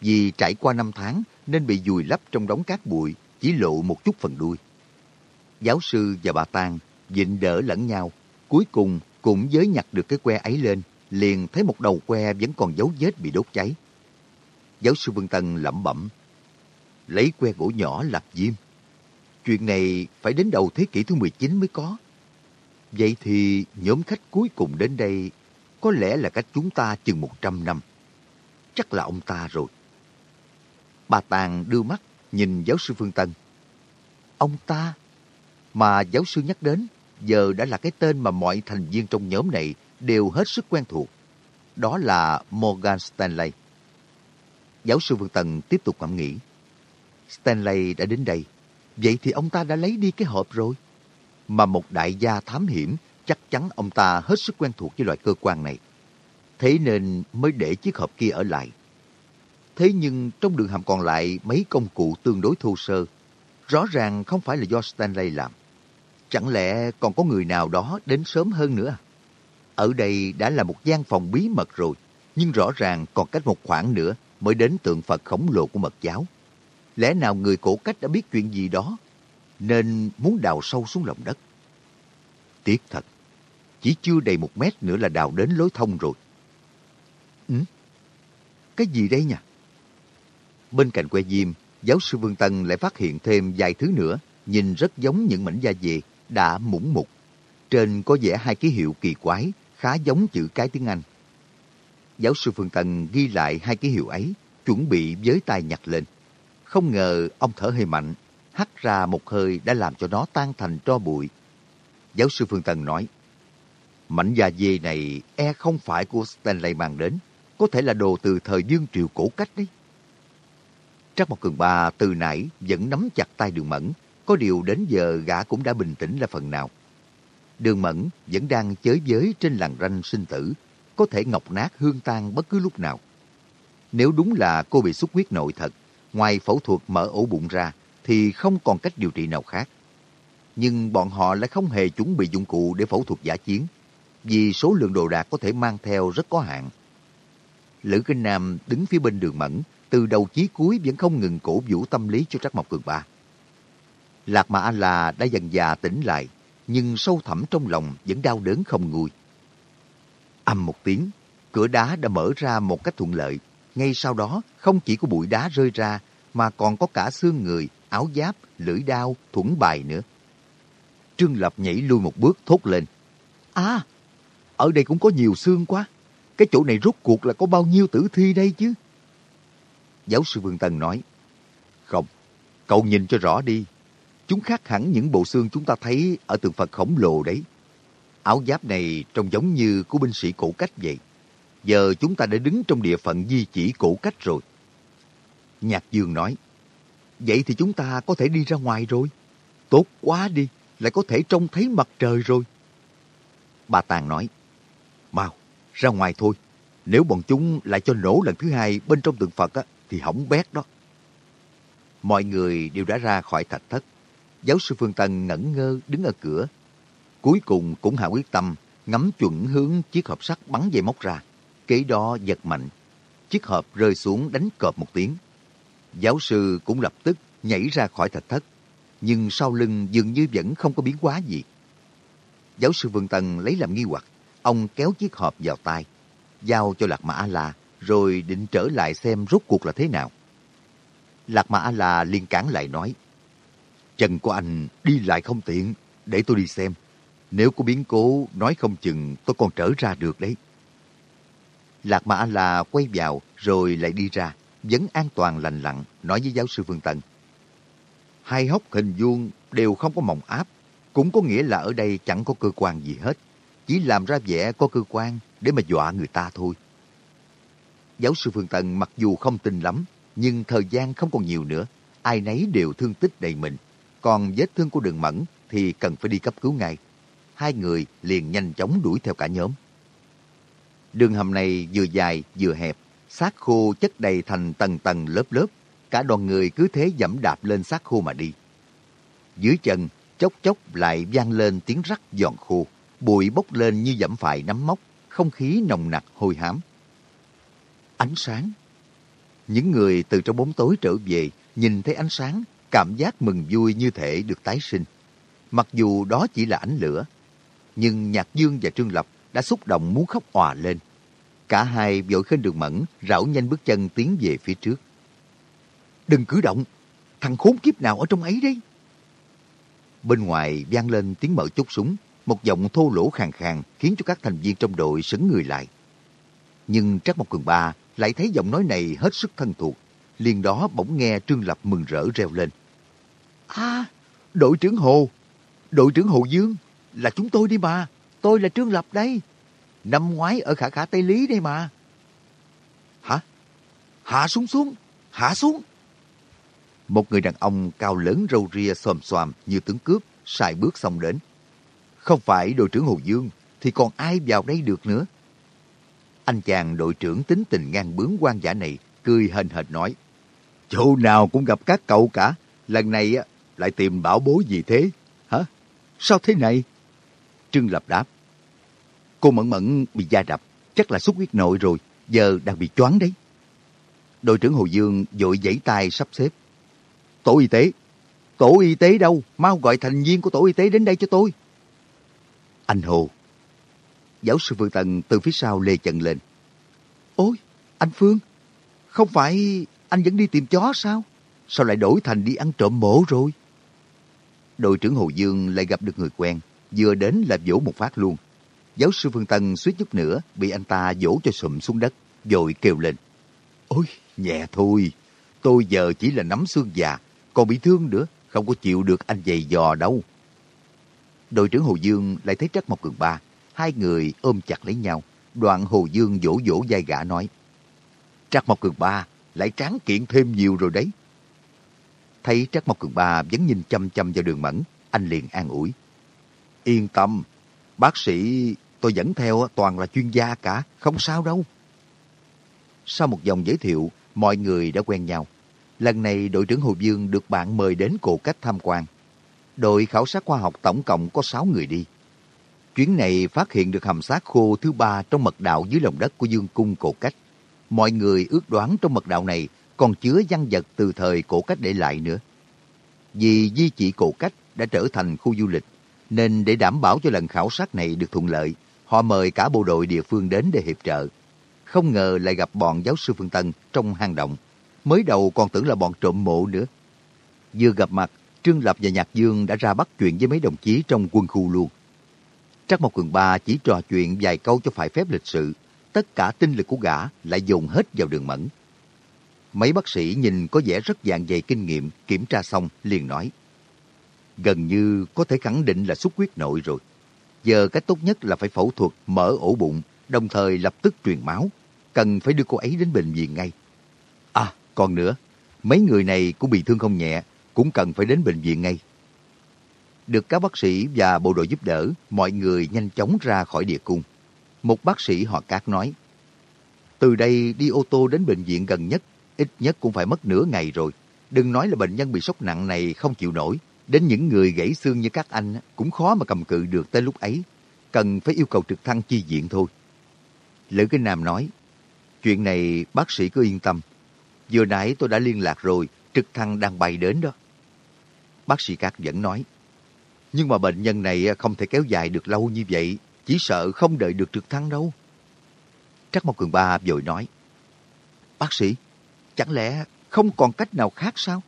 Vì trải qua năm tháng nên bị dùi lấp trong đống cát bụi, chỉ lộ một chút phần đuôi. Giáo sư và bà tang dịnh đỡ lẫn nhau, cuối cùng cũng giới nhặt được cái que ấy lên, liền thấy một đầu que vẫn còn dấu vết bị đốt cháy. Giáo sư Vương Tân lẩm bẩm, lấy que gỗ nhỏ lập diêm. Chuyện này phải đến đầu thế kỷ thứ 19 mới có. Vậy thì nhóm khách cuối cùng đến đây có lẽ là cách chúng ta chừng 100 năm. Chắc là ông ta rồi. Bà Tàng đưa mắt nhìn giáo sư Phương Tân. Ông ta mà giáo sư nhắc đến giờ đã là cái tên mà mọi thành viên trong nhóm này đều hết sức quen thuộc. Đó là Morgan Stanley. Giáo sư Phương Tân tiếp tục ngẫm nghĩ. Stanley đã đến đây, vậy thì ông ta đã lấy đi cái hộp rồi. Mà một đại gia thám hiểm, chắc chắn ông ta hết sức quen thuộc với loại cơ quan này. Thế nên mới để chiếc hộp kia ở lại. Thế nhưng trong đường hầm còn lại mấy công cụ tương đối thô sơ, rõ ràng không phải là do Stanley làm. Chẳng lẽ còn có người nào đó đến sớm hơn nữa? Ở đây đã là một gian phòng bí mật rồi, nhưng rõ ràng còn cách một khoảng nữa mới đến tượng Phật khổng lồ của mật giáo. Lẽ nào người cổ cách đã biết chuyện gì đó, nên muốn đào sâu xuống lòng đất? Tiếc thật, chỉ chưa đầy một mét nữa là đào đến lối thông rồi. Ừ? Cái gì đây nhỉ? Bên cạnh que diêm, giáo sư Vương Tân lại phát hiện thêm vài thứ nữa, nhìn rất giống những mảnh da dề đã mũng mục. Trên có vẽ hai ký hiệu kỳ quái, khá giống chữ cái tiếng Anh. Giáo sư Phương Tân ghi lại hai ký hiệu ấy, chuẩn bị với tay nhặt lên. Không ngờ ông thở hơi mạnh, hắt ra một hơi đã làm cho nó tan thành tro bụi. Giáo sư Phương Tân nói, mảnh da dê này e không phải của Stanley mang đến, có thể là đồ từ thời Dương Triều cổ cách đấy. Trác một Cường Ba từ nãy vẫn nắm chặt tay đường mẫn, có điều đến giờ gã cũng đã bình tĩnh là phần nào. Đường Mẫn vẫn đang chới giới trên làng ranh sinh tử, có thể ngọc nát hương tan bất cứ lúc nào. Nếu đúng là cô bị xuất huyết nội thật, ngoài phẫu thuật mở ổ bụng ra, thì không còn cách điều trị nào khác. nhưng bọn họ lại không hề chuẩn bị dụng cụ để phẫu thuật giả chiến, vì số lượng đồ đạc có thể mang theo rất có hạn. Lữ Kinh Nam đứng phía bên đường mẫn, từ đầu chí cuối vẫn không ngừng cổ vũ tâm lý cho Trắc Mộc Cường Ba. Lạc Mã là đã dần già tỉnh lại, nhưng sâu thẳm trong lòng vẫn đau đớn không nguôi. Âm một tiếng, cửa đá đã mở ra một cách thuận lợi. Ngay sau đó, không chỉ có bụi đá rơi ra, mà còn có cả xương người, áo giáp, lưỡi đao, thuẫn bài nữa. Trương Lập nhảy lui một bước thốt lên. À, ở đây cũng có nhiều xương quá. Cái chỗ này rốt cuộc là có bao nhiêu tử thi đây chứ? Giáo sư Vương Tân nói. Không, cậu nhìn cho rõ đi. Chúng khác hẳn những bộ xương chúng ta thấy ở tượng Phật khổng lồ đấy. Áo giáp này trông giống như của binh sĩ cổ cách vậy. Giờ chúng ta đã đứng trong địa phận di chỉ cổ cách rồi. Nhạc Dương nói, Vậy thì chúng ta có thể đi ra ngoài rồi. Tốt quá đi, lại có thể trông thấy mặt trời rồi. Bà Tàng nói, Mau, ra ngoài thôi. Nếu bọn chúng lại cho nổ lần thứ hai bên trong tượng Phật á, thì hỏng bét đó. Mọi người đều đã ra khỏi thạch thất. Giáo sư Phương Tân ngẩn ngơ đứng ở cửa. Cuối cùng cũng hạ quyết tâm ngắm chuẩn hướng chiếc hộp sắt bắn dây móc ra. Kế đó giật mạnh. Chiếc hộp rơi xuống đánh cọp một tiếng. Giáo sư cũng lập tức nhảy ra khỏi thạch thất. Nhưng sau lưng dường như vẫn không có biến hóa gì. Giáo sư Vương Tân lấy làm nghi hoặc. Ông kéo chiếc hộp vào tay, giao cho Lạc Mã A-La, rồi định trở lại xem rốt cuộc là thế nào. Lạc Mã A-La liên cản lại nói, Chân của anh đi lại không tiện, để tôi đi xem. Nếu có biến cố, nói không chừng tôi còn trở ra được đấy. Lạc Mã A-La quay vào rồi lại đi ra, vẫn an toàn lành lặn, nói với giáo sư Phương Tân. Hai hốc hình vuông đều không có mỏng áp, cũng có nghĩa là ở đây chẳng có cơ quan gì hết. Chỉ làm ra vẻ có cơ quan để mà dọa người ta thôi. Giáo sư Phương Tân mặc dù không tin lắm, nhưng thời gian không còn nhiều nữa. Ai nấy đều thương tích đầy mình. Còn vết thương của đường mẫn thì cần phải đi cấp cứu ngay. Hai người liền nhanh chóng đuổi theo cả nhóm. Đường hầm này vừa dài vừa hẹp, xác khô chất đầy thành tầng tầng lớp lớp. Cả đoàn người cứ thế dẫm đạp lên xác khô mà đi. Dưới chân, chốc chốc lại vang lên tiếng rắc giòn khô. Bụi bốc lên như dẫm phải nắm móc, không khí nồng nặc hôi hám. Ánh sáng. Những người từ trong bóng tối trở về, nhìn thấy ánh sáng, cảm giác mừng vui như thể được tái sinh. Mặc dù đó chỉ là ánh lửa, nhưng Nhạc Dương và Trương Lập đã xúc động muốn khóc òa lên. Cả hai vội khênh đường mẫn, rảo nhanh bước chân tiến về phía trước. Đừng cử động, thằng khốn kiếp nào ở trong ấy đấy. Bên ngoài vang lên tiếng mở chốt súng, một giọng thô lỗ khàn khàn khiến cho các thành viên trong đội sững người lại. Nhưng Trác Mộc Cường Ba lại thấy giọng nói này hết sức thân thuộc. Liền đó bỗng nghe Trương Lập mừng rỡ reo lên. À, đội trưởng Hồ, đội trưởng Hồ Dương, là chúng tôi đi mà. Tôi là Trương Lập đây. Năm ngoái ở khả khả Tây Lý đây mà. Hả? Hạ xuống xuống, hạ xuống. Một người đàn ông cao lớn râu ria xòm xòm như tướng cướp, xài bước xong đến. Không phải đội trưởng Hồ Dương, thì còn ai vào đây được nữa. Anh chàng đội trưởng tính tình ngang bướng quan giả này cười hên hệt nói. Chỗ nào cũng gặp các cậu cả. Lần này lại tìm bảo bối gì thế? Hả? Sao thế này? Trương Lập đáp. Cô Mẫn Mẫn bị da đập, chắc là xuất huyết nội rồi, giờ đang bị choáng đấy. Đội trưởng Hồ Dương vội giãy tay sắp xếp. Tổ y tế, tổ y tế đâu? Mau gọi thành viên của tổ y tế đến đây cho tôi. Anh Hồ. Giáo sư Phương Tần từ phía sau lê chân lên. Ôi, anh Phương, không phải anh vẫn đi tìm chó sao? Sao lại đổi thành đi ăn trộm mổ rồi? Đội trưởng Hồ Dương lại gặp được người quen, vừa đến là vỗ một phát luôn. Giáo sư Phương Tân suýt chút nữa bị anh ta vỗ cho sụm xuống đất, rồi kêu lên. Ôi, nhẹ thôi, tôi giờ chỉ là nắm xương già, còn bị thương nữa, không có chịu được anh giày dò đâu. Đội trưởng Hồ Dương lại thấy Trắc một Cường Ba, hai người ôm chặt lấy nhau. Đoạn Hồ Dương vỗ vỗ vai gã nói, Trắc Mộc Cường Ba lại tráng kiện thêm nhiều rồi đấy. Thấy Trắc Mộc Cường Ba vẫn nhìn chăm chăm vào đường mẫn, anh liền an ủi. Yên tâm, bác sĩ tôi dẫn theo toàn là chuyên gia cả, không sao đâu. Sau một dòng giới thiệu, mọi người đã quen nhau. Lần này đội trưởng Hồ Dương được bạn mời đến cổ cách tham quan. Đội khảo sát khoa học tổng cộng có 6 người đi. Chuyến này phát hiện được hầm xác khô thứ ba trong mật đạo dưới lòng đất của Dương Cung Cổ Cách. Mọi người ước đoán trong mật đạo này còn chứa văn vật từ thời cổ cách để lại nữa. Vì di chỉ cổ cách đã trở thành khu du lịch, nên để đảm bảo cho lần khảo sát này được thuận lợi, họ mời cả bộ đội địa phương đến để hiệp trợ. Không ngờ lại gặp bọn giáo sư Phương Tân trong hang động. Mới đầu còn tưởng là bọn trộm mộ nữa. Vừa gặp mặt, Trương Lập và Nhạc Dương đã ra bắt chuyện với mấy đồng chí trong quân khu luôn. Trắc Mộc Cường Ba chỉ trò chuyện vài câu cho phải phép lịch sự. Tất cả tinh lực của gã lại dồn hết vào đường mẫn. Mấy bác sĩ nhìn có vẻ rất dạng dày kinh nghiệm, kiểm tra xong liền nói. Gần như có thể khẳng định là xuất huyết nội rồi. Giờ cách tốt nhất là phải phẫu thuật mở ổ bụng, đồng thời lập tức truyền máu. Cần phải đưa cô ấy đến bệnh viện ngay. À, còn nữa, mấy người này cũng bị thương không nhẹ, cũng cần phải đến bệnh viện ngay. Được các bác sĩ và bộ đội giúp đỡ, mọi người nhanh chóng ra khỏi địa cung. Một bác sĩ họ cát nói, từ đây đi ô tô đến bệnh viện gần nhất, ít nhất cũng phải mất nửa ngày rồi. Đừng nói là bệnh nhân bị sốc nặng này không chịu nổi. Đến những người gãy xương như các anh cũng khó mà cầm cự được tới lúc ấy. Cần phải yêu cầu trực thăng chi viện thôi. Lữ Kinh Nam nói, chuyện này bác sĩ cứ yên tâm. Vừa nãy tôi đã liên lạc rồi, trực thăng đang bay đến đó. Bác sĩ Cát vẫn nói, nhưng mà bệnh nhân này không thể kéo dài được lâu như vậy, chỉ sợ không đợi được trực thăng đâu. Trắc Mộc Cường Ba vội nói, Bác sĩ, chẳng lẽ không còn cách nào khác sao?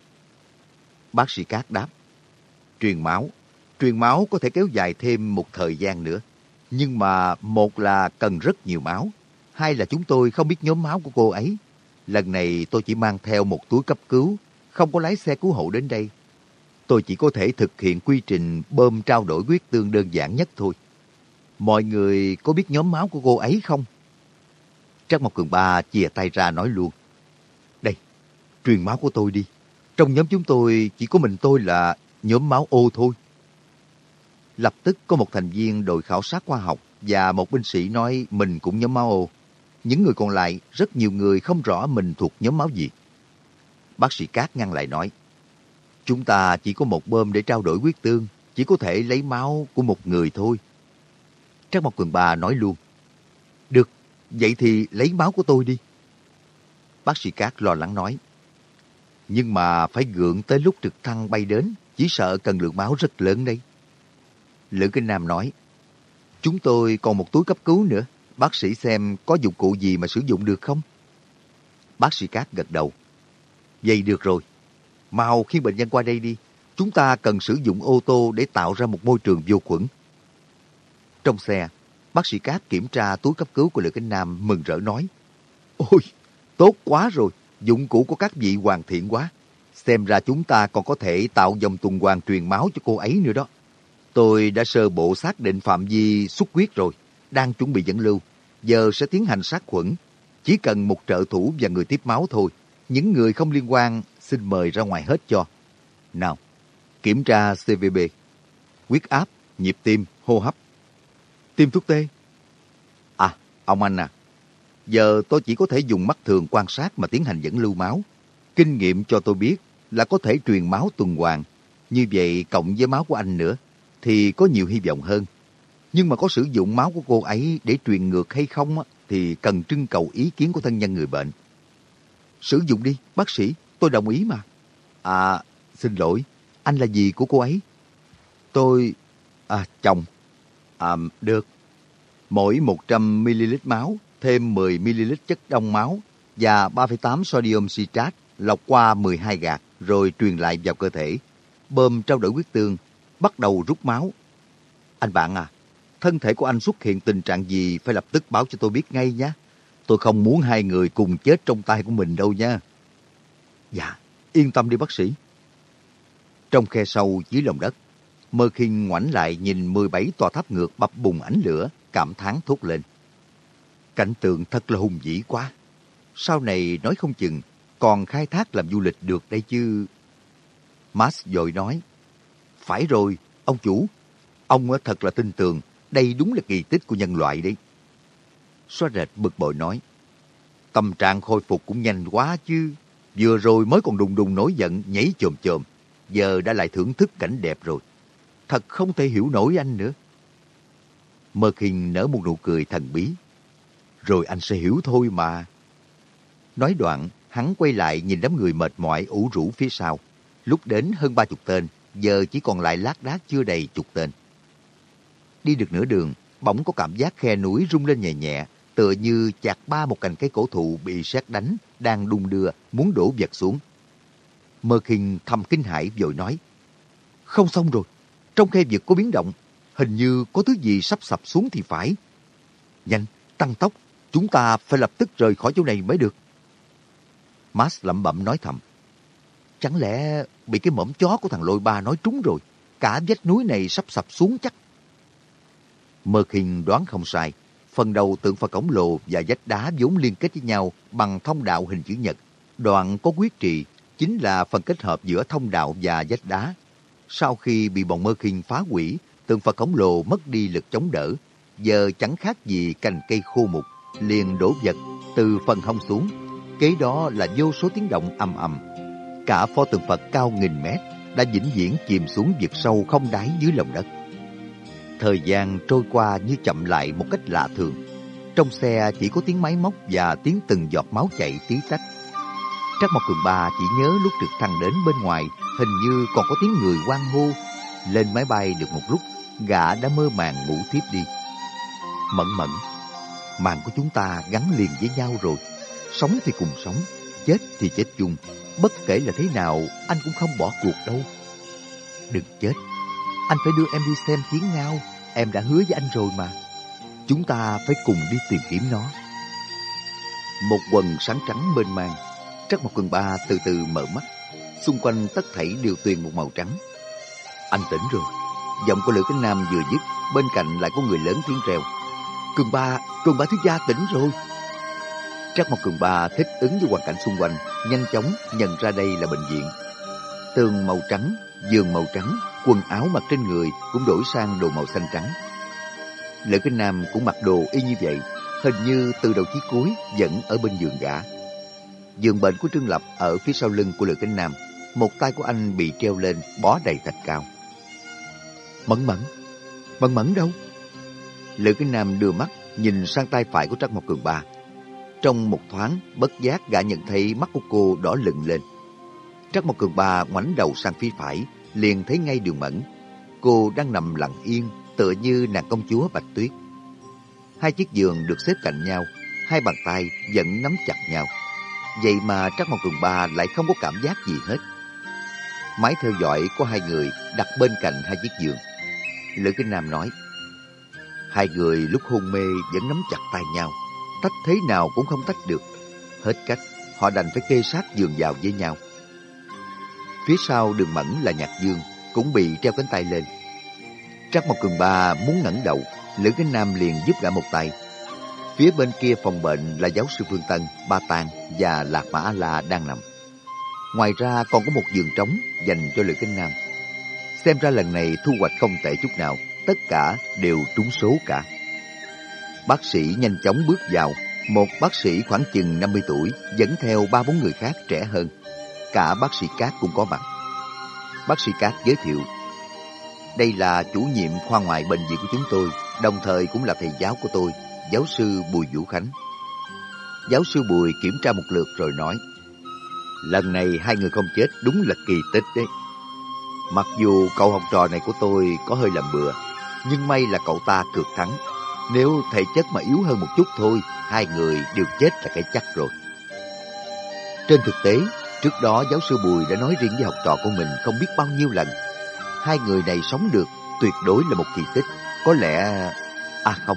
Bác sĩ Cát đáp, truyền máu. Truyền máu có thể kéo dài thêm một thời gian nữa. Nhưng mà một là cần rất nhiều máu, hai là chúng tôi không biết nhóm máu của cô ấy. Lần này tôi chỉ mang theo một túi cấp cứu, không có lái xe cứu hộ đến đây. Tôi chỉ có thể thực hiện quy trình bơm trao đổi huyết tương đơn giản nhất thôi. Mọi người có biết nhóm máu của cô ấy không? Trác Mộc Cường Ba chìa tay ra nói luôn. Đây, truyền máu của tôi đi. Trong nhóm chúng tôi chỉ có mình tôi là nhóm máu ô thôi. Lập tức có một thành viên đội khảo sát khoa học và một binh sĩ nói mình cũng nhóm máu ô. Những người còn lại, rất nhiều người không rõ mình thuộc nhóm máu gì. Bác sĩ Cát ngăn lại nói, Chúng ta chỉ có một bơm để trao đổi huyết tương, chỉ có thể lấy máu của một người thôi. Trác Mộc Cường Ba nói luôn, Được, vậy thì lấy máu của tôi đi. Bác sĩ Cát lo lắng nói, Nhưng mà phải gượng tới lúc trực thăng bay đến, chỉ sợ cần lượng máu rất lớn đây. Lữ Kinh Nam nói, Chúng tôi còn một túi cấp cứu nữa. Bác sĩ xem có dụng cụ gì mà sử dụng được không? Bác sĩ Cát gật đầu. Vậy được rồi. Mau khi bệnh nhân qua đây đi. Chúng ta cần sử dụng ô tô để tạo ra một môi trường vô khuẩn. Trong xe, bác sĩ Cát kiểm tra túi cấp cứu của Lữ Kinh Nam mừng rỡ nói. Ôi, tốt quá rồi. Dụng cụ của các vị hoàn thiện quá. Xem ra chúng ta còn có thể tạo dòng tuần hoàn truyền máu cho cô ấy nữa đó. Tôi đã sơ bộ xác định phạm vi xuất huyết rồi, đang chuẩn bị dẫn lưu. Giờ sẽ tiến hành sát khuẩn. Chỉ cần một trợ thủ và người tiếp máu thôi. Những người không liên quan xin mời ra ngoài hết cho. Nào, kiểm tra CVB, huyết áp, nhịp tim, hô hấp. Tiêm thuốc tê. À, ông anh à, giờ tôi chỉ có thể dùng mắt thường quan sát mà tiến hành dẫn lưu máu. Kinh nghiệm cho tôi biết là có thể truyền máu tuần hoàn. Như vậy cộng với máu của anh nữa thì có nhiều hy vọng hơn. Nhưng mà có sử dụng máu của cô ấy để truyền ngược hay không thì cần trưng cầu ý kiến của thân nhân người bệnh. Sử dụng đi, bác sĩ, tôi đồng ý mà. À, xin lỗi, anh là gì của cô ấy? Tôi... À, chồng. À, được. Mỗi 100ml máu, thêm 10ml chất đông máu và 3,8 sodium citrate lọc qua 12 gạt rồi truyền lại vào cơ thể. Bơm trao đổi huyết tương, bắt đầu rút máu. Anh bạn à, thân thể của anh xuất hiện tình trạng gì phải lập tức báo cho tôi biết ngay nhé. Tôi không muốn hai người cùng chết trong tay của mình đâu nha. Dạ, yên tâm đi bác sĩ. Trong khe sâu dưới lòng đất, Mơ Kinh ngoảnh lại nhìn 17 tòa tháp ngược bập bùng ánh lửa, cảm thán thốt lên. Cảnh tượng thật là hùng vĩ quá. Sau này nói không chừng còn khai thác làm du lịch được đây chứ. Mas dội nói, phải rồi, ông chủ, ông thật là tin tưởng, đây đúng là kỳ tích của nhân loại đấy. Xóa rệt bực bội nói, tâm trạng khôi phục cũng nhanh quá chứ. Vừa rồi mới còn đùng đùng nổi giận, nhảy chồm chồm, giờ đã lại thưởng thức cảnh đẹp rồi. thật không thể hiểu nổi anh nữa. Mơ khinh nở một nụ cười thần bí. Rồi anh sẽ hiểu thôi mà. Nói đoạn, hắn quay lại nhìn đám người mệt mỏi ủ rũ phía sau. Lúc đến hơn ba chục tên, giờ chỉ còn lại lác đác chưa đầy chục tên. Đi được nửa đường, bỗng có cảm giác khe núi rung lên nhẹ nhẹ, tựa như chặt ba một cành cây cổ thụ bị sét đánh, đang đung đưa, muốn đổ vật xuống. Mơ khinh thầm kinh hãi vội nói, Không xong rồi, trong khe vực có biến động, hình như có thứ gì sắp sập xuống thì phải. Nhanh, tăng tốc, chúng ta phải lập tức rời khỏi chỗ này mới được. Max lẩm bẩm nói thầm. Chẳng lẽ bị cái mõm chó của thằng lôi ba nói trúng rồi, cả vách núi này sắp sập xuống chắc. Mơ khinh đoán không sai, phần đầu tượng Phật khổng lồ và vách đá vốn liên kết với nhau bằng thông đạo hình chữ nhật. Đoạn có quyết trì chính là phần kết hợp giữa thông đạo và vách đá. Sau khi bị bọn mơ khinh phá hủy, tượng Phật khổng lồ mất đi lực chống đỡ, giờ chẳng khác gì cành cây khô mục, liền đổ vật từ phần hông xuống. Kế đó là vô số tiếng động ầm ầm. Cả pho tượng Phật cao nghìn mét đã vĩnh viễn chìm xuống vực sâu không đáy dưới lòng đất. Thời gian trôi qua như chậm lại một cách lạ thường. Trong xe chỉ có tiếng máy móc và tiếng từng giọt máu chảy tí tách. Trắc Mộc Cường Ba chỉ nhớ lúc trực thăng đến bên ngoài, hình như còn có tiếng người quan hô. Lên máy bay được một lúc, gã đã mơ màng ngủ thiếp đi. Mẫn mẫn, màn của chúng ta gắn liền với nhau rồi. Sống thì cùng sống, chết thì chết chung. Bất kể là thế nào, anh cũng không bỏ cuộc đâu. Đừng chết, anh phải đưa em đi xem chiến ngao. Em đã hứa với anh rồi mà. Chúng ta phải cùng đi tìm kiếm nó. Một quần sáng trắng mênh mang. Trắc một quần ba từ từ mở mắt. Xung quanh tất thảy đều tuyền một màu trắng. Anh tỉnh rồi. Giọng của Lữ Cánh Nam vừa dứt, bên cạnh lại có người lớn tiếng reo. Cường ba, cường ba thiếu gia tỉnh rồi. Trắc Mộc cường ba thích ứng với hoàn cảnh xung quanh, nhanh chóng nhận ra đây là bệnh viện. Tường màu trắng, giường màu trắng, quần áo mặc trên người cũng đổi sang đồ màu xanh trắng. Lữ Kinh Nam cũng mặc đồ y như vậy, hình như từ đầu chí cuối vẫn ở bên giường gã. Giường bệnh của Trương Lập ở phía sau lưng của Lữ Kinh Nam, một tay của anh bị treo lên bó đầy thạch cao. Mẫn mẫn, mẫn mẫn đâu? Lữ Kinh Nam đưa mắt nhìn sang tay phải của Trắc Mộc Cường Ba. Trong một thoáng, bất giác gã nhận thấy mắt của cô đỏ lựng lên. Trắc một Cường Ba ngoảnh đầu sang phía phải, liền thấy ngay đường mẫn. Cô đang nằm lặng yên, tựa như nàng công chúa Bạch Tuyết. Hai chiếc giường được xếp cạnh nhau, hai bàn tay vẫn nắm chặt nhau. Vậy mà Trắc Mộc Cường Ba lại không có cảm giác gì hết. Máy theo dõi của hai người đặt bên cạnh hai chiếc giường. Lữ Kinh Nam nói, Hai người lúc hôn mê vẫn nắm chặt tay nhau, tách thế nào cũng không tách được. Hết cách, họ đành phải kê sát giường vào với nhau. Phía sau đường mẫn là Nhạc Dương, cũng bị treo cánh tay lên. Trắc Mộc Cường Ba muốn ngẩng đầu, Lữ Kinh Nam liền giúp gã một tay. Phía bên kia phòng bệnh là giáo sư Phương Tân, Ba Tàng và Lạc Mã A-La đang nằm. Ngoài ra còn có một giường trống dành cho Lữ Kinh Nam. Xem ra lần này thu hoạch không tệ chút nào, tất cả đều trúng số cả. Bác sĩ nhanh chóng bước vào, một bác sĩ khoảng chừng 50 tuổi dẫn theo ba bốn người khác trẻ hơn cả bác sĩ Cát cũng có mặt. Bác sĩ Cát giới thiệu, đây là chủ nhiệm khoa ngoại bệnh viện của chúng tôi, đồng thời cũng là thầy giáo của tôi, giáo sư Bùi Vũ Khánh. Giáo sư Bùi kiểm tra một lượt rồi nói, lần này hai người không chết đúng là kỳ tích đấy. Mặc dù cậu học trò này của tôi có hơi làm bừa, nhưng may là cậu ta cược thắng. Nếu thể chất mà yếu hơn một chút thôi, hai người đều chết là cái chắc rồi. Trên thực tế, Trước đó giáo sư Bùi đã nói riêng với học trò của mình không biết bao nhiêu lần. Hai người này sống được tuyệt đối là một kỳ tích. Có lẽ... À không,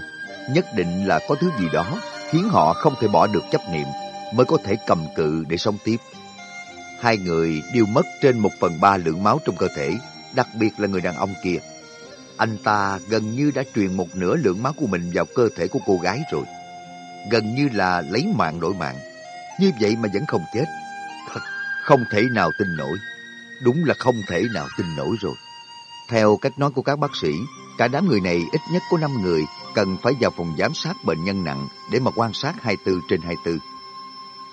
nhất định là có thứ gì đó khiến họ không thể bỏ được chấp niệm mới có thể cầm cự để sống tiếp. Hai người đều mất trên một phần ba lượng máu trong cơ thể, đặc biệt là người đàn ông kia. Anh ta gần như đã truyền một nửa lượng máu của mình vào cơ thể của cô gái rồi. Gần như là lấy mạng đổi mạng. Như vậy mà vẫn không chết không thể nào tin nổi. Đúng là không thể nào tin nổi rồi. Theo cách nói của các bác sĩ, cả đám người này ít nhất có 5 người cần phải vào phòng giám sát bệnh nhân nặng để mà quan sát 24 trên 24.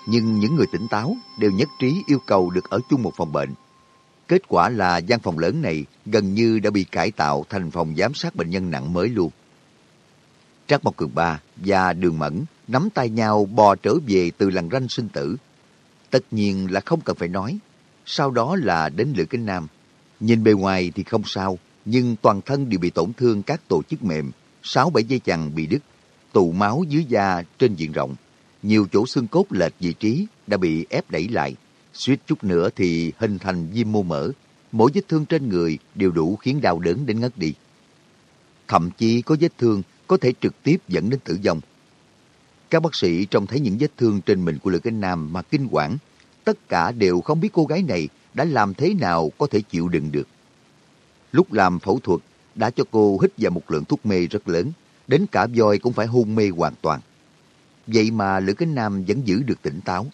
Nhưng những người tỉnh táo đều nhất trí yêu cầu được ở chung một phòng bệnh. Kết quả là gian phòng lớn này gần như đã bị cải tạo thành phòng giám sát bệnh nhân nặng mới luôn. Trác Mộc Cường Ba và Đường Mẫn nắm tay nhau bò trở về từ làng ranh sinh tử. Tất nhiên là không cần phải nói. Sau đó là đến Lữ Kinh Nam. Nhìn bề ngoài thì không sao, nhưng toàn thân đều bị tổn thương các tổ chức mềm, sáu bảy dây chằng bị đứt, tụ máu dưới da trên diện rộng. Nhiều chỗ xương cốt lệch vị trí đã bị ép đẩy lại. Suýt chút nữa thì hình thành viêm mô mỡ. Mỗi vết thương trên người đều đủ khiến đau đớn đến ngất đi. Thậm chí có vết thương có thể trực tiếp dẫn đến tử vong. Các bác sĩ trông thấy những vết thương trên mình của Lữ Kinh Nam mà kinh quản. Tất cả đều không biết cô gái này đã làm thế nào có thể chịu đựng được. Lúc làm phẫu thuật, đã cho cô hít vào một lượng thuốc mê rất lớn, đến cả voi cũng phải hôn mê hoàn toàn. Vậy mà Lữ Kinh Nam vẫn giữ được tỉnh táo.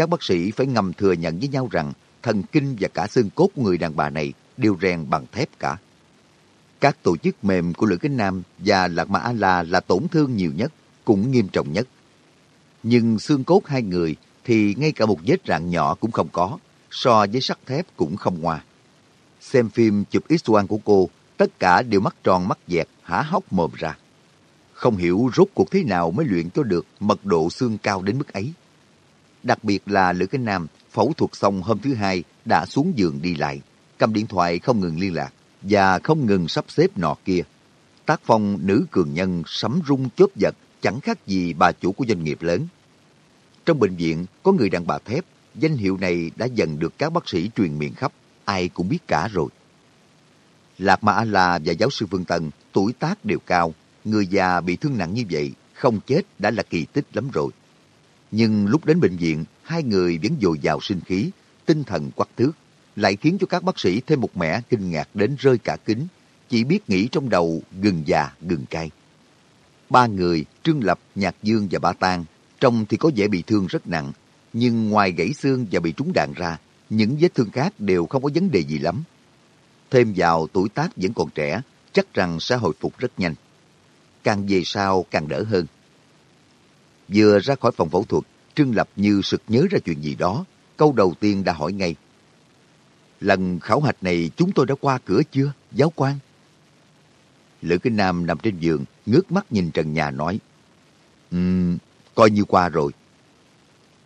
Các bác sĩ phải ngầm thừa nhận với nhau rằng thần kinh và cả xương cốt của người đàn bà này đều rèn bằng thép cả. Các tổ chức mềm của Lữ Kinh Nam và Lạc Mã A-La là tổn thương nhiều nhất, cũng nghiêm trọng nhất. Nhưng xương cốt hai người thì ngay cả một vết rạn nhỏ cũng không có, so với sắt thép cũng không ngoa. Xem phim chụp x-quang của cô, tất cả đều mắt tròn mắt dẹt, há hốc mồm ra. Không hiểu rốt cuộc thế nào mới luyện cho được mật độ xương cao đến mức ấy. Đặc biệt là Lữ Kinh Nam phẫu thuật xong hôm thứ hai đã xuống giường đi lại, cầm điện thoại không ngừng liên lạc và không ngừng sắp xếp nọ kia. Tác phong nữ cường nhân sấm rung chớp giật chẳng khác gì bà chủ của doanh nghiệp lớn. Trong bệnh viện có người đàn bà thép, danh hiệu này đã dần được các bác sĩ truyền miệng khắp, ai cũng biết cả rồi. Lạc Ma A-La và giáo sư Vương Tân tuổi tác đều cao, người già bị thương nặng như vậy, không chết đã là kỳ tích lắm rồi. Nhưng lúc đến bệnh viện, hai người vẫn dồi dào sinh khí, tinh thần quắc thước, lại khiến cho các bác sĩ thêm một mẻ kinh ngạc đến rơi cả kính, chỉ biết nghĩ trong đầu gừng già gừng cay. Ba người, Trương Lập, Nhạc Dương và Bá Tang, trông thì có vẻ bị thương rất nặng, nhưng ngoài gãy xương và bị trúng đạn ra, những vết thương khác đều không có vấn đề gì lắm. Thêm vào tuổi tác vẫn còn trẻ, chắc rằng sẽ hồi phục rất nhanh. Càng về sau càng đỡ hơn. Vừa ra khỏi phòng phẫu thuật, Trương Lập như sực nhớ ra chuyện gì đó. Câu đầu tiên đã hỏi ngay. Lần khảo hạch này chúng tôi đã qua cửa chưa, giáo quan? Lữ Kinh Nam nằm trên giường, ngước mắt nhìn trần nhà nói. Um, coi như qua rồi.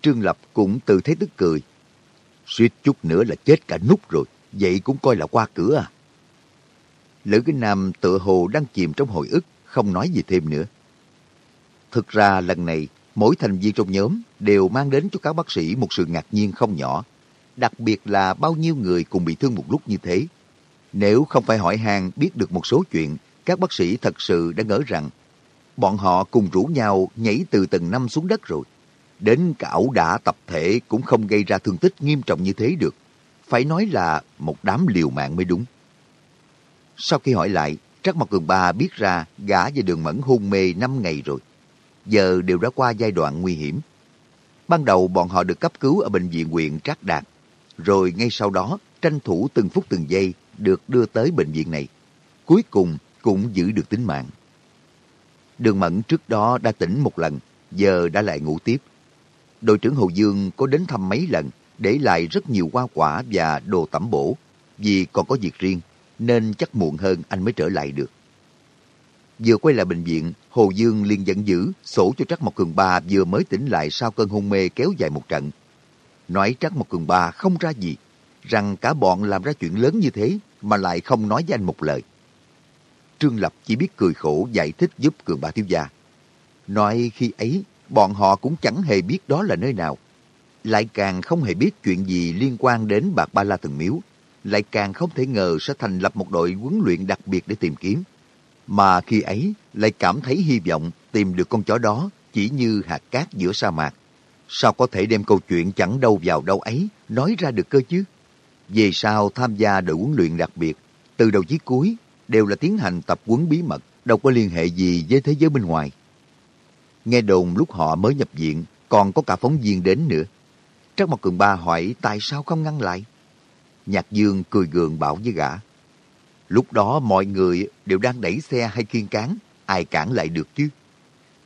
Trương Lập cũng từ thấy tức cười. Suýt chút nữa là chết cả nút rồi, vậy cũng coi là qua cửa à. Lữ Kinh Nam tựa hồ đang chìm trong hồi ức, không nói gì thêm nữa. Thực ra lần này, mỗi thành viên trong nhóm đều mang đến cho các bác sĩ một sự ngạc nhiên không nhỏ. Đặc biệt là bao nhiêu người cùng bị thương một lúc như thế. Nếu không phải hỏi hàng biết được một số chuyện, các bác sĩ thật sự đã ngỡ rằng bọn họ cùng rủ nhau nhảy từ tầng năm xuống đất rồi. Đến cả ẩu đả tập thể cũng không gây ra thương tích nghiêm trọng như thế được. Phải nói là một đám liều mạng mới đúng. Sau khi hỏi lại, Trắc Mặt Cường Ba biết ra gã và đường mẫn hôn mê 5 ngày rồi. Giờ đều đã qua giai đoạn nguy hiểm. Ban đầu bọn họ được cấp cứu ở bệnh viện huyện Trác Đạt. Rồi ngay sau đó tranh thủ từng phút từng giây được đưa tới bệnh viện này. Cuối cùng cũng giữ được tính mạng. Đường Mẫn trước đó đã tỉnh một lần, giờ đã lại ngủ tiếp. Đội trưởng Hồ Dương có đến thăm mấy lần, để lại rất nhiều hoa quả và đồ tẩm bổ, vì còn có việc riêng, nên chắc muộn hơn anh mới trở lại được. Vừa quay lại bệnh viện, Hồ Dương liền giận dữ, sổ cho Trắc Mộc Cường Ba vừa mới tỉnh lại sau cơn hôn mê kéo dài một trận. Nói Trắc Mộc Cường Ba không ra gì, rằng cả bọn làm ra chuyện lớn như thế mà lại không nói với anh một lời. Trương Lập chỉ biết cười khổ giải thích giúp Cường Ba thiếu gia. Nói khi ấy, bọn họ cũng chẳng hề biết đó là nơi nào. Lại càng không hề biết chuyện gì liên quan đến Bạc Ba La Thần Miếu. Lại càng không thể ngờ sẽ thành lập một đội huấn luyện đặc biệt để tìm kiếm. Mà khi ấy lại cảm thấy hy vọng tìm được con chó đó chỉ như hạt cát giữa sa mạc. Sao có thể đem câu chuyện chẳng đâu vào đâu ấy nói ra được cơ chứ? Về sau tham gia đội huấn luyện đặc biệt, từ đầu chí cuối đều là tiến hành tập huấn bí mật, đâu có liên hệ gì với thế giới bên ngoài. Nghe đồn lúc họ mới nhập viện, còn có cả phóng viên đến nữa. Trắc Mộc Cường Ba hỏi tại sao không ngăn lại. Nhạc Dương cười gượng bảo với gã. Lúc đó mọi người đều đang đẩy xe hay kiên cán, ai cản lại được chứ.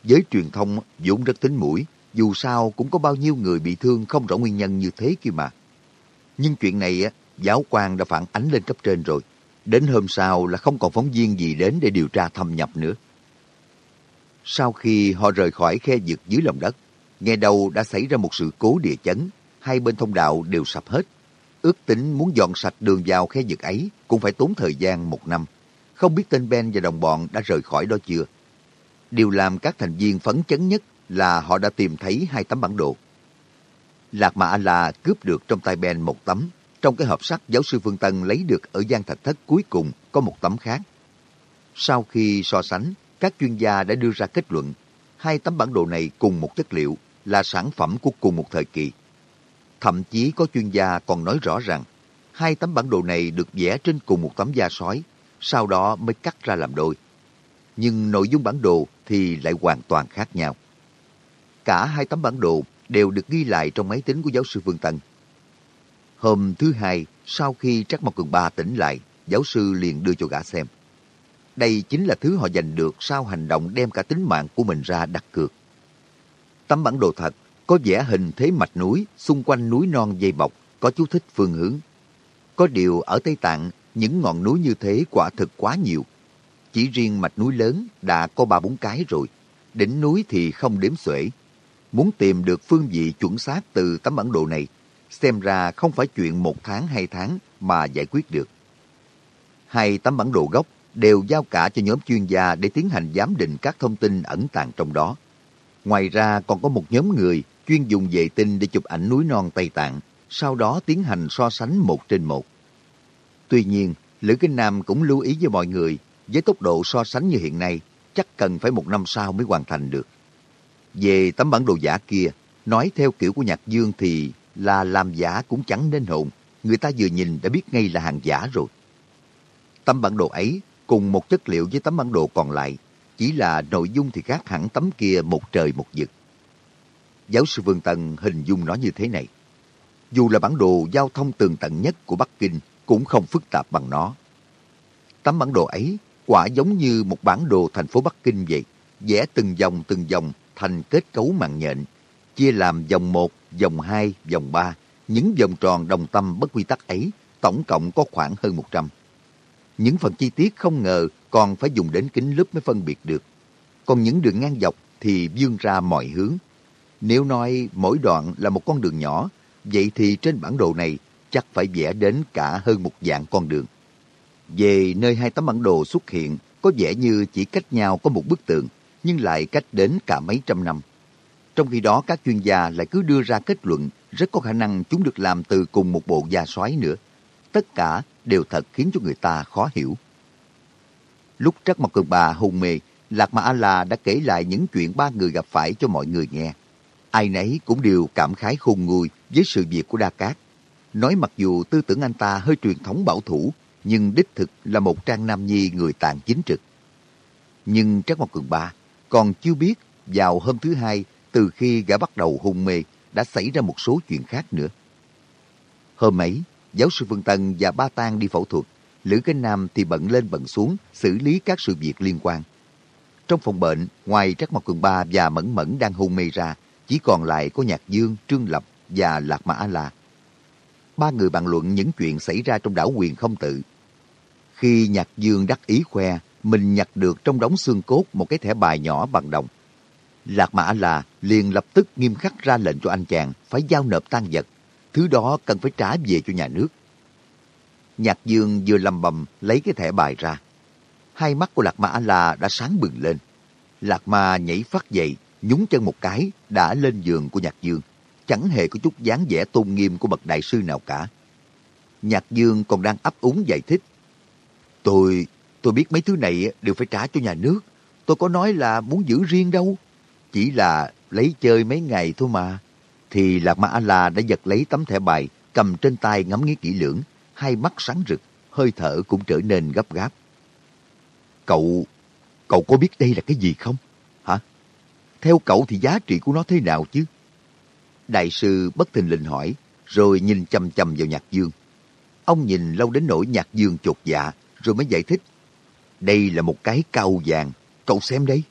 Với truyền thông vốn rất tính mũi, dù sao cũng có bao nhiêu người bị thương không rõ nguyên nhân như thế kia mà. Nhưng chuyện này giáo quan đã phản ánh lên cấp trên rồi. Đến hôm sau là không còn phóng viên gì đến để điều tra thâm nhập nữa. Sau khi họ rời khỏi khe vực dưới lòng đất, nghe đầu đã xảy ra một sự cố địa chấn, hai bên thông đạo đều sập hết. Ước tính muốn dọn sạch đường vào khe vực ấy cũng phải tốn thời gian một năm. Không biết tên Ben và đồng bọn đã rời khỏi đó chưa? Điều làm các thành viên phấn chấn nhất là họ đã tìm thấy hai tấm bản đồ. Lạc Mà là cướp được trong tay Ben một tấm. Trong cái hộp sắt giáo sư Phương Tân lấy được ở gian thạch thất cuối cùng có một tấm khác. Sau khi so sánh, các chuyên gia đã đưa ra kết luận hai tấm bản đồ này cùng một chất liệu là sản phẩm của cùng một thời kỳ. Thậm chí có chuyên gia còn nói rõ rằng hai tấm bản đồ này được vẽ trên cùng một tấm da sói, sau đó mới cắt ra làm đôi. Nhưng nội dung bản đồ thì lại hoàn toàn khác nhau. Cả hai tấm bản đồ đều được ghi lại trong máy tính của giáo sư Vương Tân. Hôm thứ hai, sau khi Trắc Mộc Cường Ba tỉnh lại, giáo sư liền đưa cho gã xem. Đây chính là thứ họ giành được sau hành động đem cả tính mạng của mình ra đặt cược. Tấm bản đồ thật có vẽ hình thế mạch núi xung quanh núi non dây bọc, có chú thích phương hướng. Có điều ở Tây Tạng, những ngọn núi như thế quả thực quá nhiều. Chỉ riêng mạch núi lớn đã có ba bốn cái rồi, đỉnh núi thì không đếm xuể. Muốn tìm được phương vị chuẩn xác từ tấm bản đồ này, xem ra không phải chuyện một tháng hai tháng mà giải quyết được. Hai tấm bản đồ gốc đều giao cả cho nhóm chuyên gia để tiến hành giám định các thông tin ẩn tàng trong đó. Ngoài ra còn có một nhóm người chuyên dùng vệ tinh để chụp ảnh núi non Tây Tạng, sau đó tiến hành so sánh một trên một. Tuy nhiên, Lữ Kinh Nam cũng lưu ý với mọi người, với tốc độ so sánh như hiện nay, chắc cần phải một năm sau mới hoàn thành được. Về tấm bản đồ giả kia, nói theo kiểu của Nhạc Dương thì là làm giả cũng chẳng nên hồn. Người ta vừa nhìn đã biết ngay là hàng giả rồi. Tấm bản đồ ấy cùng một chất liệu với tấm bản đồ còn lại, chỉ là nội dung thì khác hẳn tấm kia một trời một vực. Giáo sư Vương Tân hình dung nó như thế này. Dù là bản đồ giao thông tường tận nhất của Bắc Kinh cũng không phức tạp bằng nó. Tấm bản đồ ấy quả giống như một bản đồ thành phố Bắc Kinh vậy, vẽ từng dòng từng dòng thành kết cấu mạng nhện, chia làm dòng 1, dòng 2, dòng 3. Những vòng tròn đồng tâm bất quy tắc ấy tổng cộng có khoảng hơn 100. Những phần chi tiết không ngờ còn phải dùng đến kính lúp mới phân biệt được. Còn những đường ngang dọc thì vươn ra mọi hướng. Nếu nói mỗi đoạn là một con đường nhỏ, vậy thì trên bản đồ này chắc phải vẽ đến cả hơn một dạng con đường. Về nơi hai tấm bản đồ xuất hiện, có vẻ như chỉ cách nhau có một bức tường, nhưng lại cách đến cả mấy trăm năm. Trong khi đó các chuyên gia lại cứ đưa ra kết luận rất có khả năng chúng được làm từ cùng một bộ da xoáy nữa. Tất cả đều thật khiến cho người ta khó hiểu. Lúc Trắc mặt Cường Bà hôn mê, Lạc Ma A-La đã kể lại những chuyện ba người gặp phải cho mọi người nghe. Ai nấy cũng đều cảm khái khôn nguôi với sự việc của Đa Cát. Nói mặc dù tư tưởng anh ta hơi truyền thống bảo thủ, nhưng đích thực là một trang nam nhi người tàn chính trực. Nhưng trác Mộc Cường Ba còn chưa biết vào hôm thứ hai từ khi gã bắt đầu hôn mê đã xảy ra một số chuyện khác nữa. Hôm ấy, giáo sư Phương Tân và Ba Tang đi phẫu thuật, Lữ cánh Nam thì bận lên bận xuống xử lý các sự việc liên quan. Trong phòng bệnh, ngoài trác Mộc Cường Ba và Mẫn Mẫn đang hôn mê ra, chỉ còn lại có Nhạc Dương, Trương Lập và Lạc Mã A-La. Ba người bàn luận những chuyện xảy ra trong đảo quyền không tự. Khi Nhạc Dương đắc ý khoe, mình nhặt được trong đống xương cốt một cái thẻ bài nhỏ bằng đồng. Lạc Mã là liền lập tức nghiêm khắc ra lệnh cho anh chàng phải giao nộp tan vật. Thứ đó cần phải trả về cho nhà nước. Nhạc Dương vừa lầm bầm lấy cái thẻ bài ra. Hai mắt của Lạc Mã là đã sáng bừng lên. Lạc Ma nhảy phát dậy, nhúng chân một cái, đã lên giường của Nhạc Dương. Chẳng hề có chút dáng vẻ tôn nghiêm của bậc đại sư nào cả. Nhạc Dương còn đang ấp úng giải thích. Tôi, tôi biết mấy thứ này đều phải trả cho nhà nước. Tôi có nói là muốn giữ riêng đâu. Chỉ là lấy chơi mấy ngày thôi mà. Thì Lạc Ma A-La đã giật lấy tấm thẻ bài, cầm trên tay ngắm nghía kỹ lưỡng, hai mắt sáng rực, hơi thở cũng trở nên gấp gáp. Cậu, cậu có biết đây là cái gì không? Theo cậu thì giá trị của nó thế nào chứ? Đại sư bất thình lình hỏi, rồi nhìn chầm chầm vào Nhạc Dương. Ông nhìn lâu đến nỗi Nhạc Dương chột dạ, rồi mới giải thích. Đây là một cái cao vàng, cậu xem đây.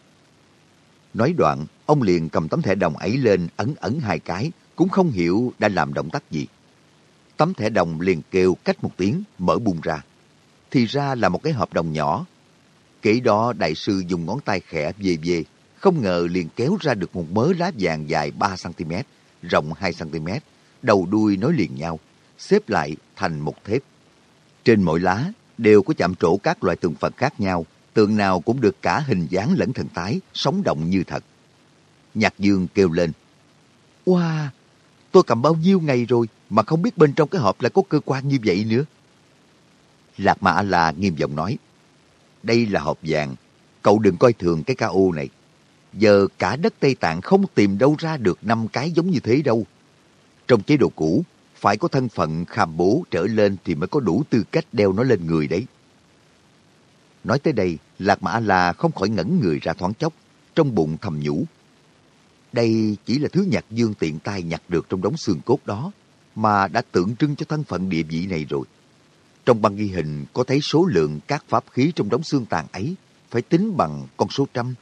Nói đoạn, ông liền cầm tấm thẻ đồng ấy lên ấn ấn hai cái, cũng không hiểu đã làm động tác gì. Tấm thẻ đồng liền kêu cách một tiếng mở bung ra. Thì ra là một cái hợp đồng nhỏ. Kể đó đại sư dùng ngón tay khẽ về về, không ngờ liền kéo ra được một mớ lá vàng dài 3cm, rộng 2cm, đầu đuôi nối liền nhau, xếp lại thành một thép. Trên mỗi lá đều có chạm trổ các loại tượng Phật khác nhau, tượng nào cũng được cả hình dáng lẫn thần thái, sống động như thật. Nhạc Dương kêu lên, Wow, tôi cầm bao nhiêu ngày rồi mà không biết bên trong cái hộp lại có cơ quan như vậy nữa. Lạc Mã La nghiêm giọng nói, đây là hộp vàng, cậu đừng coi thường cái ca ô này. Giờ cả đất Tây Tạng không tìm đâu ra được năm cái giống như thế đâu. Trong chế độ cũ, phải có thân phận kham bố trở lên thì mới có đủ tư cách đeo nó lên người đấy. Nói tới đây, Lạc Mã La không khỏi ngẩn người ra thoáng chốc, trong bụng thầm nhủ. Đây chỉ là thứ nhạc dương tiện tay nhặt được trong đống xương cốt đó, mà đã tượng trưng cho thân phận địa vị này rồi. Trong băng ghi hình có thấy số lượng các pháp khí trong đống xương tàn ấy phải tính bằng con số trăm.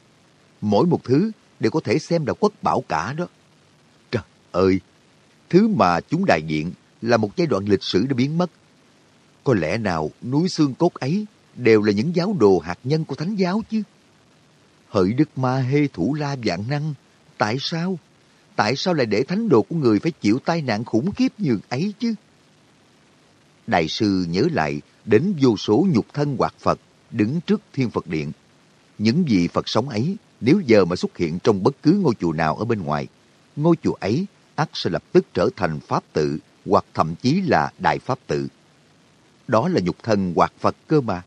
Mỗi một thứ đều có thể xem là quốc bảo cả đó. Trời ơi! Thứ mà chúng đại diện là một giai đoạn lịch sử đã biến mất. Có lẽ nào núi xương cốt ấy đều là những giáo đồ hạt nhân của thánh giáo chứ? Hỡi Đức Ma Hê Thủ La Vạn Năng, tại sao? Tại sao lại để thánh đồ của người phải chịu tai nạn khủng khiếp như ấy chứ? Đại sư nhớ lại đến vô số nhục thân hoạt Phật đứng trước thiên Phật điện. Những vị Phật sống ấy nếu giờ mà xuất hiện trong bất cứ ngôi chùa nào ở bên ngoài, ngôi chùa ấy ắt sẽ lập tức trở thành Pháp tự hoặc thậm chí là Đại Pháp tự. Đó là nhục thân hoặc Phật cơ mà.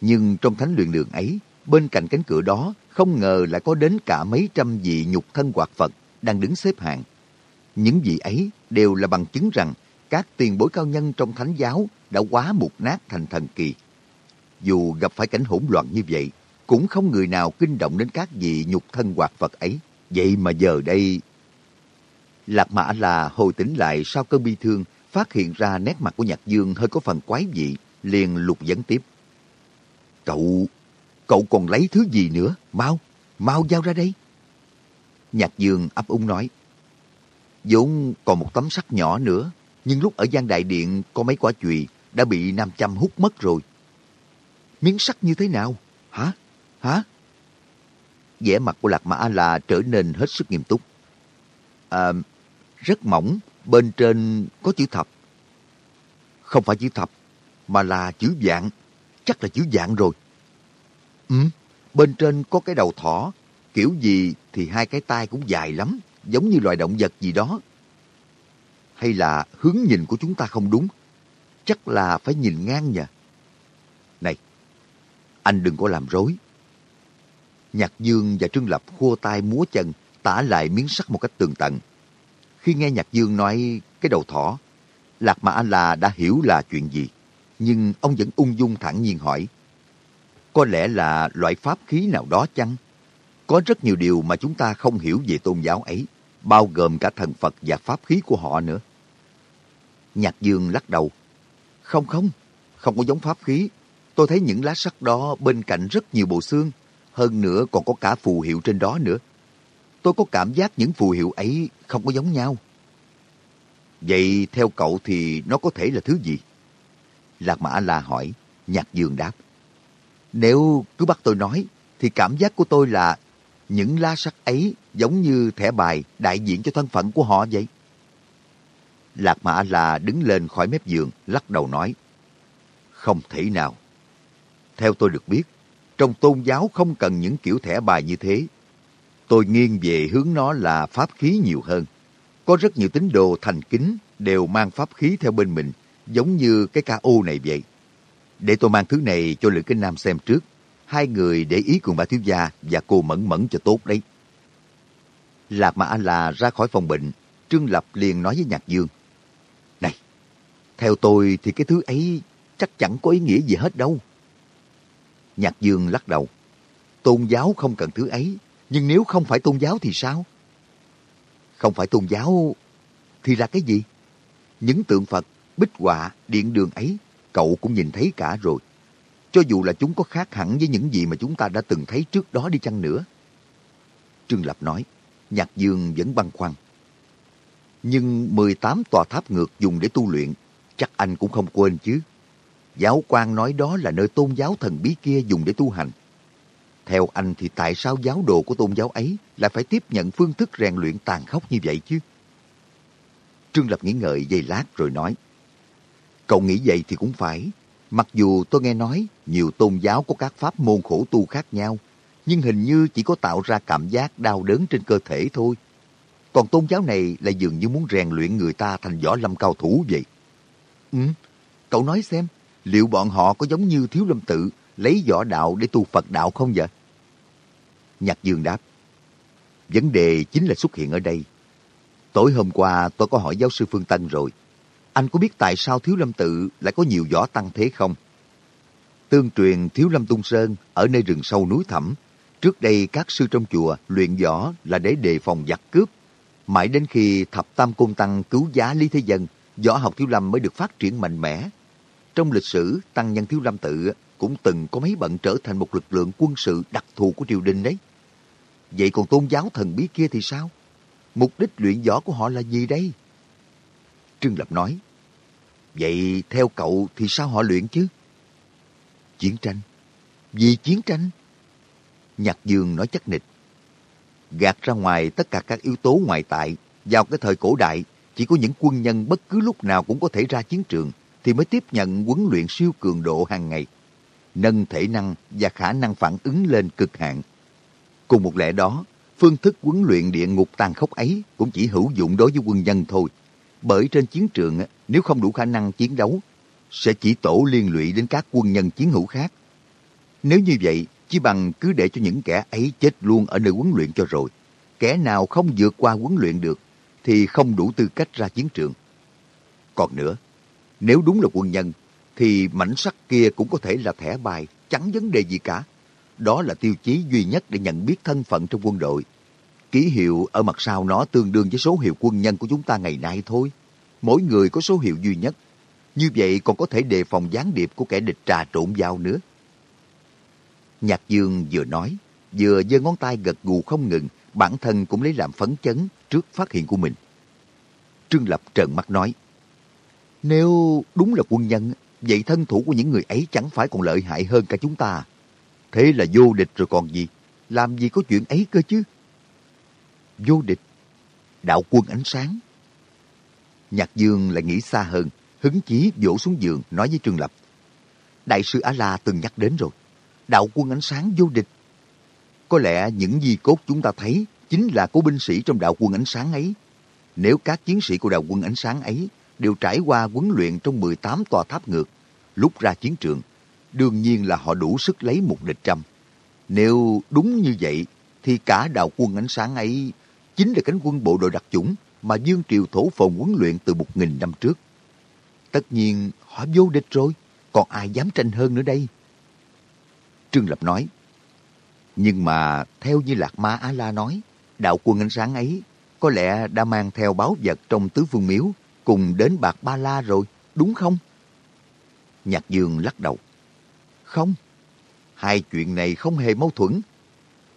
Nhưng trong thánh luyện đường ấy, bên cạnh cánh cửa đó không ngờ lại có đến cả mấy trăm vị nhục thân hoạt Phật đang đứng xếp hàng. Những vị ấy đều là bằng chứng rằng các tiền bối cao nhân trong thánh giáo đã quá mục nát thành thần kỳ. Dù gặp phải cảnh hỗn loạn như vậy, cũng không người nào kinh động đến các vị nhục thân hoạt vật ấy. Vậy mà giờ đây... Lạc Mã là hồi tỉnh lại sau cơn bi thương, phát hiện ra nét mặt của Nhạc Dương hơi có phần quái dị, liền lục dẫn tiếp. Cậu, cậu còn lấy thứ gì nữa? Mau, mau giao ra đây. Nhạc Dương ấp úng nói. vốn còn một tấm sắt nhỏ nữa, nhưng lúc ở gian đại điện có mấy quả chùy đã bị Nam Châm hút mất rồi. Miếng sắt như thế nào? Hả? Hả? vẻ mặt của Lạc Mã là trở nên hết sức nghiêm túc. À, rất mỏng, bên trên có chữ thập. Không phải chữ thập, mà là chữ dạng. Chắc là chữ dạng rồi. Ừ, bên trên có cái đầu thỏ. Kiểu gì thì hai cái tai cũng dài lắm, giống như loài động vật gì đó. Hay là hướng nhìn của chúng ta không đúng? Chắc là phải nhìn ngang nhỉ? Này, anh đừng có làm rối. Nhạc Dương và Trương Lập khua tay múa chân, tả lại miếng sắt một cách tường tận. Khi nghe Nhạc Dương nói cái đầu thỏ, Lạc Mà Anh là đã hiểu là chuyện gì. Nhưng ông vẫn ung dung thẳng nhiên hỏi. Có lẽ là loại pháp khí nào đó chăng? Có rất nhiều điều mà chúng ta không hiểu về tôn giáo ấy, bao gồm cả thần Phật và pháp khí của họ nữa. Nhạc Dương lắc đầu. Không không, không có giống pháp khí. Tôi thấy những lá sắt đó bên cạnh rất nhiều bộ xương, hơn nữa còn có cả phù hiệu trên đó nữa. Tôi có cảm giác những phù hiệu ấy không có giống nhau. Vậy theo cậu thì nó có thể là thứ gì? Lạc Mã La hỏi, Nhạc Dương đáp. Nếu cứ bắt tôi nói, thì cảm giác của tôi là những lá sắt ấy giống như thẻ bài đại diện cho thân phận của họ vậy. Lạc Mã La đứng lên khỏi mép giường, lắc đầu nói. Không thể nào. Theo tôi được biết, trong tôn giáo không cần những kiểu thẻ bài như thế. Tôi nghiêng về hướng nó là pháp khí nhiều hơn. Có rất nhiều tín đồ thành kính đều mang pháp khí theo bên mình, giống như cái ca ô này vậy. Để tôi mang thứ này cho Lữ Kinh Nam xem trước. Hai người để ý cùng bà thiếu gia và cô Mẫn Mẫn cho tốt đấy. Lạc Mã là ra khỏi phòng bệnh, Trương Lập liền nói với Nhạc Dương. Này, theo tôi thì cái thứ ấy chắc chẳng có ý nghĩa gì hết đâu. Nhạc Dương lắc đầu. Tôn giáo không cần thứ ấy, nhưng nếu không phải tôn giáo thì sao? Không phải tôn giáo thì là cái gì? Những tượng Phật, bích họa, điện đường ấy, cậu cũng nhìn thấy cả rồi. Cho dù là chúng có khác hẳn với những gì mà chúng ta đã từng thấy trước đó đi chăng nữa. Trương Lập nói, Nhạc Dương vẫn băn khoăn. Nhưng 18 tòa tháp ngược dùng để tu luyện Chắc anh cũng không quên chứ. Giáo quan nói đó là nơi tôn giáo thần bí kia dùng để tu hành. Theo anh thì tại sao giáo đồ của tôn giáo ấy lại phải tiếp nhận phương thức rèn luyện tàn khốc như vậy chứ? Trương Lập nghĩ ngợi giây lát rồi nói. Cậu nghĩ vậy thì cũng phải. Mặc dù tôi nghe nói nhiều tôn giáo có các pháp môn khổ tu khác nhau, nhưng hình như chỉ có tạo ra cảm giác đau đớn trên cơ thể thôi. Còn tôn giáo này là dường như muốn rèn luyện người ta thành võ lâm cao thủ vậy. Ừ, cậu nói xem, liệu bọn họ có giống như Thiếu Lâm Tự lấy võ đạo để tu Phật đạo không vậy? Nhạc Dương đáp, vấn đề chính là xuất hiện ở đây. Tối hôm qua tôi có hỏi giáo sư Phương Tân rồi. Anh có biết tại sao Thiếu Lâm Tự lại có nhiều võ tăng thế không? Tương truyền Thiếu Lâm Tung Sơn ở nơi rừng sâu núi thẳm. Trước đây các sư trong chùa luyện võ là để đề phòng giặc cướp. Mãi đến khi Thập Tam Côn Tăng cứu giá Lý Thế Dân, võ học Thiếu Lâm mới được phát triển mạnh mẽ. Trong lịch sử, Tăng Nhân Thiếu Lâm Tự cũng từng có mấy bận trở thành một lực lượng quân sự đặc thù của triều đình đấy. Vậy còn tôn giáo thần bí kia thì sao? Mục đích luyện võ của họ là gì đây? Trương Lập nói, Vậy theo cậu thì sao họ luyện chứ? Chiến tranh. Vì chiến tranh? Nhạc Dương nói chắc nịch. Gạt ra ngoài tất cả các yếu tố ngoại tại, vào cái thời cổ đại, chỉ có những quân nhân bất cứ lúc nào cũng có thể ra chiến trường thì mới tiếp nhận huấn luyện siêu cường độ hàng ngày, nâng thể năng và khả năng phản ứng lên cực hạn. Cùng một lẽ đó, phương thức huấn luyện địa ngục tàn khốc ấy cũng chỉ hữu dụng đối với quân nhân thôi. Bởi trên chiến trường, nếu không đủ khả năng chiến đấu, sẽ chỉ tổ liên lụy đến các quân nhân chiến hữu khác. Nếu như vậy, chỉ bằng cứ để cho những kẻ ấy chết luôn ở nơi huấn luyện cho rồi. Kẻ nào không vượt qua huấn luyện được, thì không đủ tư cách ra chiến trường. Còn nữa, nếu đúng là quân nhân, thì mảnh sắt kia cũng có thể là thẻ bài, chẳng vấn đề gì cả. Đó là tiêu chí duy nhất để nhận biết thân phận trong quân đội. Ký hiệu ở mặt sau nó tương đương với số hiệu quân nhân của chúng ta ngày nay thôi. Mỗi người có số hiệu duy nhất. Như vậy còn có thể đề phòng gián điệp của kẻ địch trà trộn vào nữa. Nhạc Dương vừa nói, vừa giơ ngón tay gật gù không ngừng, bản thân cũng lấy làm phấn chấn trước phát hiện của mình. Trương Lập trợn mắt nói, nếu đúng là quân nhân, vậy thân thủ của những người ấy chẳng phải còn lợi hại hơn cả chúng ta. Thế là vô địch rồi còn gì? Làm gì có chuyện ấy cơ chứ? Vô địch? Đạo quân ánh sáng? Nhạc Dương lại nghĩ xa hơn, hứng chí vỗ xuống giường nói với Trương Lập. Đại sư A-La từng nhắc đến rồi, đạo quân ánh sáng vô địch. Có lẽ những di cốt chúng ta thấy chính là của binh sĩ trong đạo quân ánh sáng ấy. Nếu các chiến sĩ của đạo quân ánh sáng ấy đều trải qua huấn luyện trong 18 tòa tháp ngược, lúc ra chiến trường, đương nhiên là họ đủ sức lấy một địch trăm. Nếu đúng như vậy, thì cả đạo quân ánh sáng ấy chính là cánh quân bộ đội đặc chủng mà Dương Triều Thổ Phồn huấn luyện từ một nghìn năm trước. Tất nhiên họ vô địch rồi, còn ai dám tranh hơn nữa đây? Trương Lập nói, nhưng mà theo như Lạc Ma Á-La nói, đạo quân ánh sáng ấy có lẽ đã mang theo báo vật trong tứ phương miếu cùng đến Bạc Ba La rồi, đúng không? Nhạc Dương lắc đầu. Không, hai chuyện này không hề mâu thuẫn.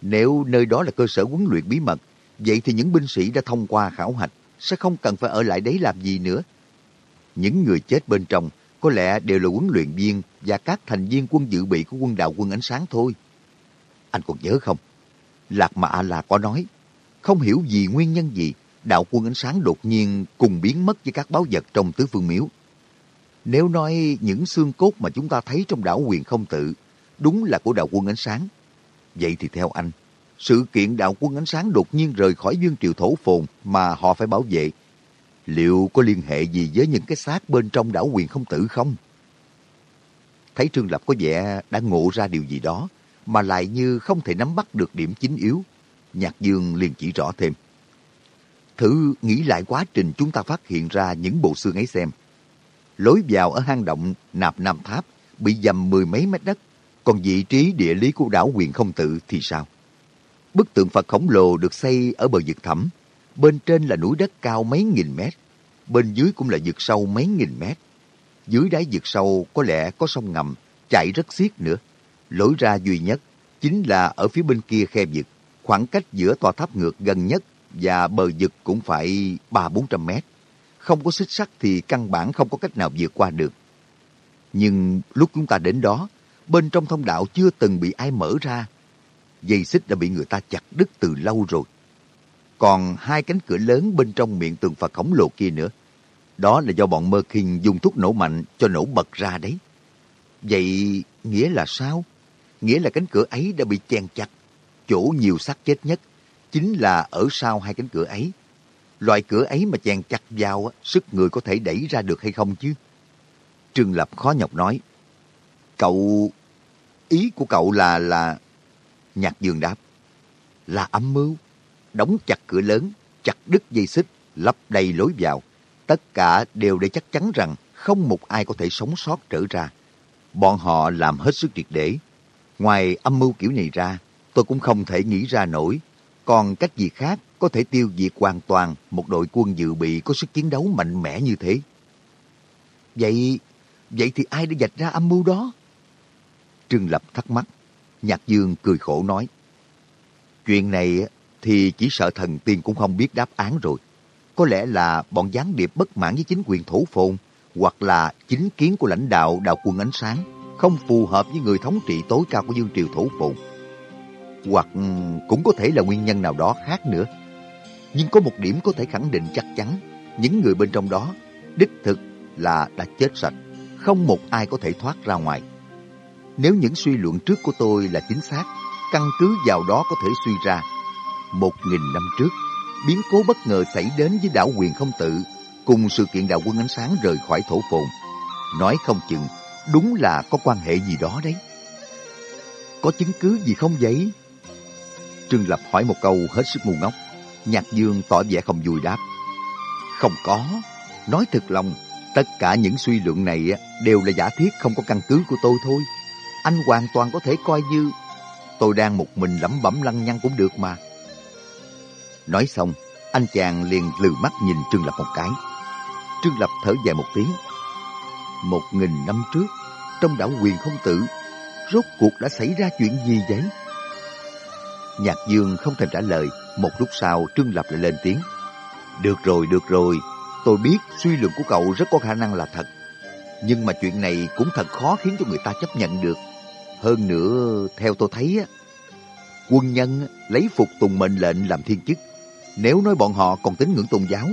Nếu nơi đó là cơ sở huấn luyện bí mật, vậy thì những binh sĩ đã thông qua khảo hạch sẽ không cần phải ở lại đấy làm gì nữa. Những người chết bên trong có lẽ đều là huấn luyện viên và các thành viên quân dự bị của quân đạo quân ánh sáng thôi. Anh còn nhớ không? Lạc Mạ là có nói, không hiểu vì nguyên nhân gì, đạo quân ánh sáng đột nhiên cùng biến mất với các báo vật trong tứ phương miếu. Nếu nói những xương cốt mà chúng ta thấy trong đảo quyền không tự đúng là của đạo quân ánh sáng, vậy thì theo anh, sự kiện đạo quân ánh sáng đột nhiên rời khỏi dương triều thổ phồn mà họ phải bảo vệ, liệu có liên hệ gì với những cái xác bên trong đảo quyền không tử không? Thấy Trương Lập có vẻ đã ngộ ra điều gì đó, mà lại như không thể nắm bắt được điểm chính yếu. Nhạc Dương liền chỉ rõ thêm. Thử nghĩ lại quá trình chúng ta phát hiện ra những bộ xương ấy xem. Lối vào ở hang động nạp nam tháp bị dầm mười mấy mét đất, còn vị trí địa lý của đảo quyền không tự thì sao? Bức tượng Phật khổng lồ được xây ở bờ vực thẳm, bên trên là núi đất cao mấy nghìn mét, bên dưới cũng là vực sâu mấy nghìn mét. Dưới đáy vực sâu có lẽ có sông ngầm, chảy rất xiết nữa. Lối ra duy nhất chính là ở phía bên kia khe vực, khoảng cách giữa tòa tháp ngược gần nhất và bờ vực cũng phải ba bốn trăm mét. không có xích sắt thì căn bản không có cách nào vượt qua được. Nhưng lúc chúng ta đến đó, bên trong thông đạo chưa từng bị ai mở ra. Dây xích đã bị người ta chặt đứt từ lâu rồi. Còn hai cánh cửa lớn bên trong miệng tường Phật khổng lồ kia nữa. Đó là do bọn Mơ Kinh dùng thuốc nổ mạnh cho nổ bật ra đấy. Vậy nghĩa là sao? Nghĩa là cánh cửa ấy đã bị chèn chặt. Chỗ nhiều xác chết nhất chính là ở sau hai cánh cửa ấy. Loại cửa ấy mà chàng chặt vào, sức người có thể đẩy ra được hay không chứ? Trương Lập khó nhọc nói. Cậu... Ý của cậu là... là... Nhạc Dương đáp. Là âm mưu. Đóng chặt cửa lớn, chặt đứt dây xích, lấp đầy lối vào. Tất cả đều để chắc chắn rằng không một ai có thể sống sót trở ra. Bọn họ làm hết sức triệt để. Ngoài âm mưu kiểu này ra, tôi cũng không thể nghĩ ra nổi. Còn cách gì khác có thể tiêu diệt hoàn toàn một đội quân dự bị có sức chiến đấu mạnh mẽ như thế. Vậy, vậy thì ai đã dạch ra âm mưu đó? Trương Lập thắc mắc. Nhạc Dương cười khổ nói. Chuyện này thì chỉ sợ thần tiên cũng không biết đáp án rồi. Có lẽ là bọn gián điệp bất mãn với chính quyền thổ phồn hoặc là chính kiến của lãnh đạo đạo quân ánh sáng không phù hợp với người thống trị tối cao của Dương Triều thổ phồn. Hoặc ừ, cũng có thể là nguyên nhân nào đó khác nữa. Nhưng có một điểm có thể khẳng định chắc chắn, những người bên trong đó đích thực là đã chết sạch, không một ai có thể thoát ra ngoài. Nếu những suy luận trước của tôi là chính xác, căn cứ vào đó có thể suy ra. Một nghìn năm trước, biến cố bất ngờ xảy đến với đảo quyền không tự, cùng sự kiện đạo quân ánh sáng rời khỏi thổ phồn. Nói không chừng, đúng là có quan hệ gì đó đấy. Có chứng cứ gì không vậy? Trương Lập hỏi một câu hết sức ngu ngốc. Nhạc Dương tỏ vẻ không vui đáp. Không có. Nói thật lòng, tất cả những suy luận này đều là giả thiết không có căn cứ của tôi thôi. Anh hoàn toàn có thể coi như tôi đang một mình lẩm bẩm lăng nhăng cũng được mà. Nói xong, anh chàng liền lừ mắt nhìn Trương Lập một cái. Trương Lập thở dài một tiếng. Một nghìn năm trước, trong đảo quyền không tử, rốt cuộc đã xảy ra chuyện gì vậy? Nhạc Dương không thèm trả lời. Một lúc sau, Trương Lập lại lên tiếng. Được rồi, được rồi. Tôi biết suy luận của cậu rất có khả năng là thật. Nhưng mà chuyện này cũng thật khó khiến cho người ta chấp nhận được. Hơn nữa, theo tôi thấy, quân nhân lấy phục tùng mệnh lệnh làm thiên chức. Nếu nói bọn họ còn tín ngưỡng tôn giáo,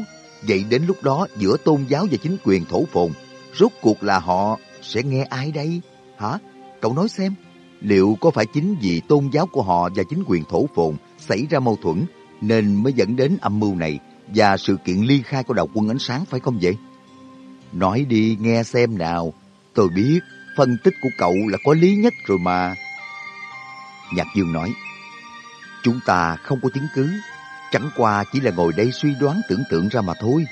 vậy đến lúc đó giữa tôn giáo và chính quyền thổ phồn, rốt cuộc là họ sẽ nghe ai đây? Hả? Cậu nói xem, liệu có phải chính vì tôn giáo của họ và chính quyền thổ phồn xảy ra mâu thuẫn nên mới dẫn đến âm mưu này và sự kiện ly khai của đạo quân ánh sáng phải không vậy? Nói đi nghe xem nào, tôi biết phân tích của cậu là có lý nhất rồi mà. Nhạc Dương nói, chúng ta không có chứng cứ, chẳng qua chỉ là ngồi đây suy đoán tưởng tượng ra mà thôi.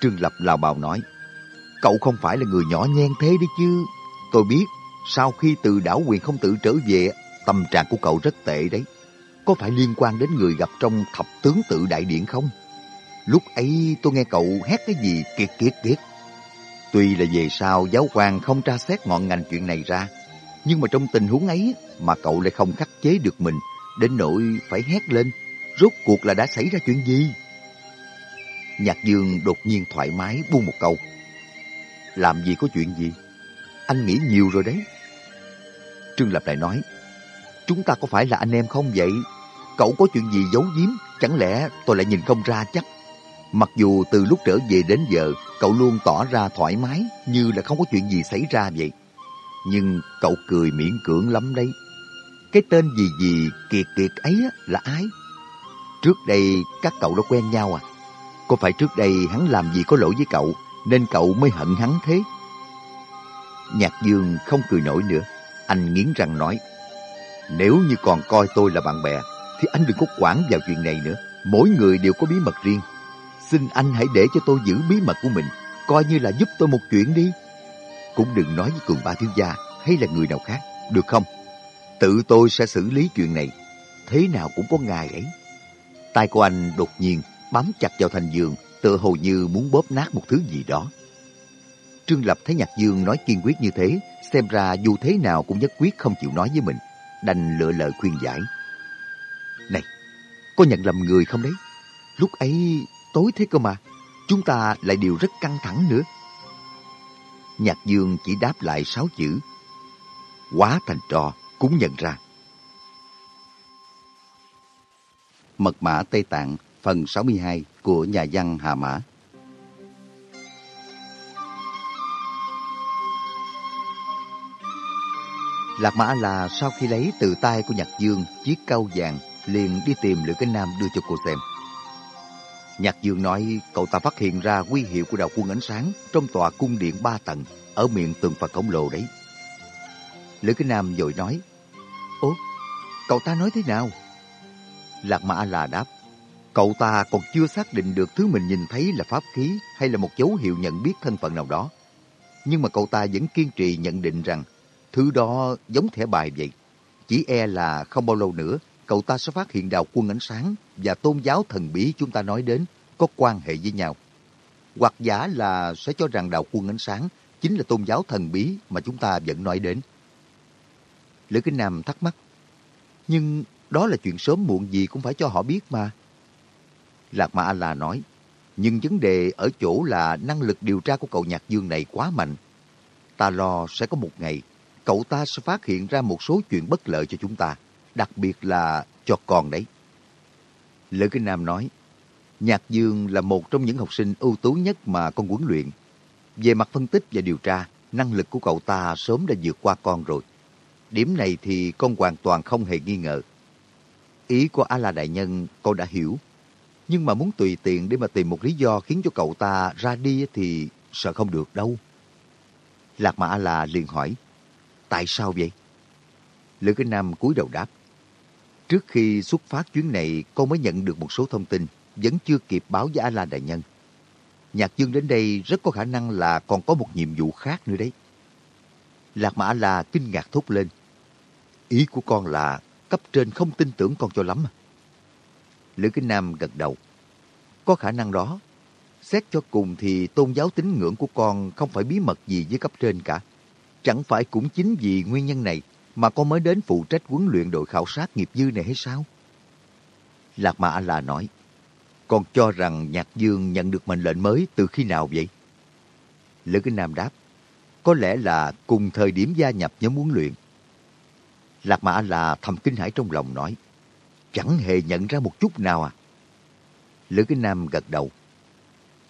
Trương Lập lào bào nói, cậu không phải là người nhỏ nhen thế đi chứ. Tôi biết, sau khi từ đảo quyền không tự trở về, tâm trạng của cậu rất tệ đấy. Có phải liên quan đến người gặp trong thập tướng tự đại điện không? Lúc ấy tôi nghe cậu hét cái gì kiệt kiệt kiệt. Tuy là về sau giáo hoàng không tra xét ngọn ngành chuyện này ra, nhưng mà trong tình huống ấy mà cậu lại không khắc chế được mình, đến nỗi phải hét lên, rốt cuộc là đã xảy ra chuyện gì? Nhạc Dương đột nhiên thoải mái buông một câu. Làm gì có chuyện gì? Anh nghĩ nhiều rồi đấy. Trương Lập lại nói, chúng ta có phải là anh em không vậy? Cậu có chuyện gì giấu giếm, chẳng lẽ tôi lại nhìn không ra chắc? Mặc dù từ lúc trở về đến giờ, cậu luôn tỏ ra thoải mái như là không có chuyện gì xảy ra vậy. Nhưng cậu cười miễn cưỡng lắm đấy. Cái tên gì gì kiệt kiệt ấy là ai? Trước đây các cậu đã quen nhau à? Có phải trước đây hắn làm gì có lỗi với cậu nên cậu mới hận hắn thế? Nhạc Dương không cười nổi nữa. Anh nghiến răng nói Nếu như còn coi tôi là bạn bè thì anh đừng có quản vào chuyện này nữa. Mỗi người đều có bí mật riêng. Xin anh hãy để cho tôi giữ bí mật của mình, coi như là giúp tôi một chuyện đi. Cũng đừng nói với cường ba thiếu gia hay là người nào khác, được không? Tự tôi sẽ xử lý chuyện này, thế nào cũng có ngài ấy. Tay của anh đột nhiên bám chặt vào thành giường, tựa hồ như muốn bóp nát một thứ gì đó. Trương Lập thấy Nhạc Dương nói kiên quyết như thế, xem ra dù thế nào cũng nhất quyết không chịu nói với mình, đành lựa lời khuyên giải. Này, có nhận lầm người không đấy? Lúc ấy tối thế cơ mà. chúng ta lại đều rất căng thẳng nữa. Nhạc Dương chỉ đáp lại sáu chữ. Quá thành trò, cũng nhận ra. Mật mã Tây Tạng phần 62 của nhà văn Hà Mã. Lạc Mã là sau khi lấy từ tay của Nhạc Dương chiếc câu vàng liền đi tìm Lữ Cái Nam đưa cho cô xem. Nhạc Dương nói cậu ta phát hiện ra quy hiệu của đạo quân ánh sáng trong tòa cung điện ba tầng ở miệng tường Phật khổng lồ đấy. Lữ Cái Nam vội nói, ố, cậu ta nói thế nào? Lạc Mã là đáp, cậu ta còn chưa xác định được thứ mình nhìn thấy là pháp khí hay là một dấu hiệu nhận biết thân phận nào đó. Nhưng mà cậu ta vẫn kiên trì nhận định rằng thứ đó giống thẻ bài vậy. Chỉ e là không bao lâu nữa, cậu ta sẽ phát hiện đạo quân ánh sáng và tôn giáo thần bí chúng ta nói đến có quan hệ với nhau. Hoặc giả là sẽ cho rằng đạo quân ánh sáng chính là tôn giáo thần bí mà chúng ta vẫn nói đến. Lữ Kinh Nam thắc mắc, nhưng đó là chuyện sớm muộn gì cũng phải cho họ biết mà. Lạc Ma A-la nói, nhưng vấn đề ở chỗ là năng lực điều tra của cậu Nhạc Dương này quá mạnh. Ta lo sẽ có một ngày, cậu ta sẽ phát hiện ra một số chuyện bất lợi cho chúng ta, đặc biệt là cho con đấy. Lữ Kinh Nam nói, Nhạc Dương là một trong những học sinh ưu tú nhất mà con huấn luyện. Về mặt phân tích và điều tra, năng lực của cậu ta sớm đã vượt qua con rồi. Điểm này thì con hoàn toàn không hề nghi ngờ. Ý của A-la Đại Nhân con đã hiểu. Nhưng mà muốn tùy tiện để mà tìm một lý do khiến cho cậu ta ra đi thì sợ không được đâu. Lạc mã A-la liền hỏi, tại sao vậy? Lữ Kinh Nam cúi đầu đáp, trước khi xuất phát chuyến này con mới nhận được một số thông tin, vẫn chưa kịp báo với A-la Đại Nhân. Nhạc Dương đến đây rất có khả năng là còn có một nhiệm vụ khác nữa đấy. Lạc Mã La kinh ngạc thốt lên. Ý của con là cấp trên không tin tưởng con cho lắm à? Lữ Kinh Nam gật đầu. Có khả năng đó. Xét cho cùng thì tôn giáo tín ngưỡng của con không phải bí mật gì với cấp trên cả. Chẳng phải cũng chính vì nguyên nhân này mà con mới đến phụ trách huấn luyện đội khảo sát nghiệp dư này hay sao? Lạc Mã là nói, con cho rằng Nhạc Dương nhận được mệnh lệnh mới từ khi nào vậy? Lữ Kinh Nam đáp, có lẽ là cùng thời điểm gia nhập nhóm huấn luyện. Lạc Mã là thầm kinh hãi trong lòng nói, chẳng hề nhận ra một chút nào à. Lữ Kinh Nam gật đầu.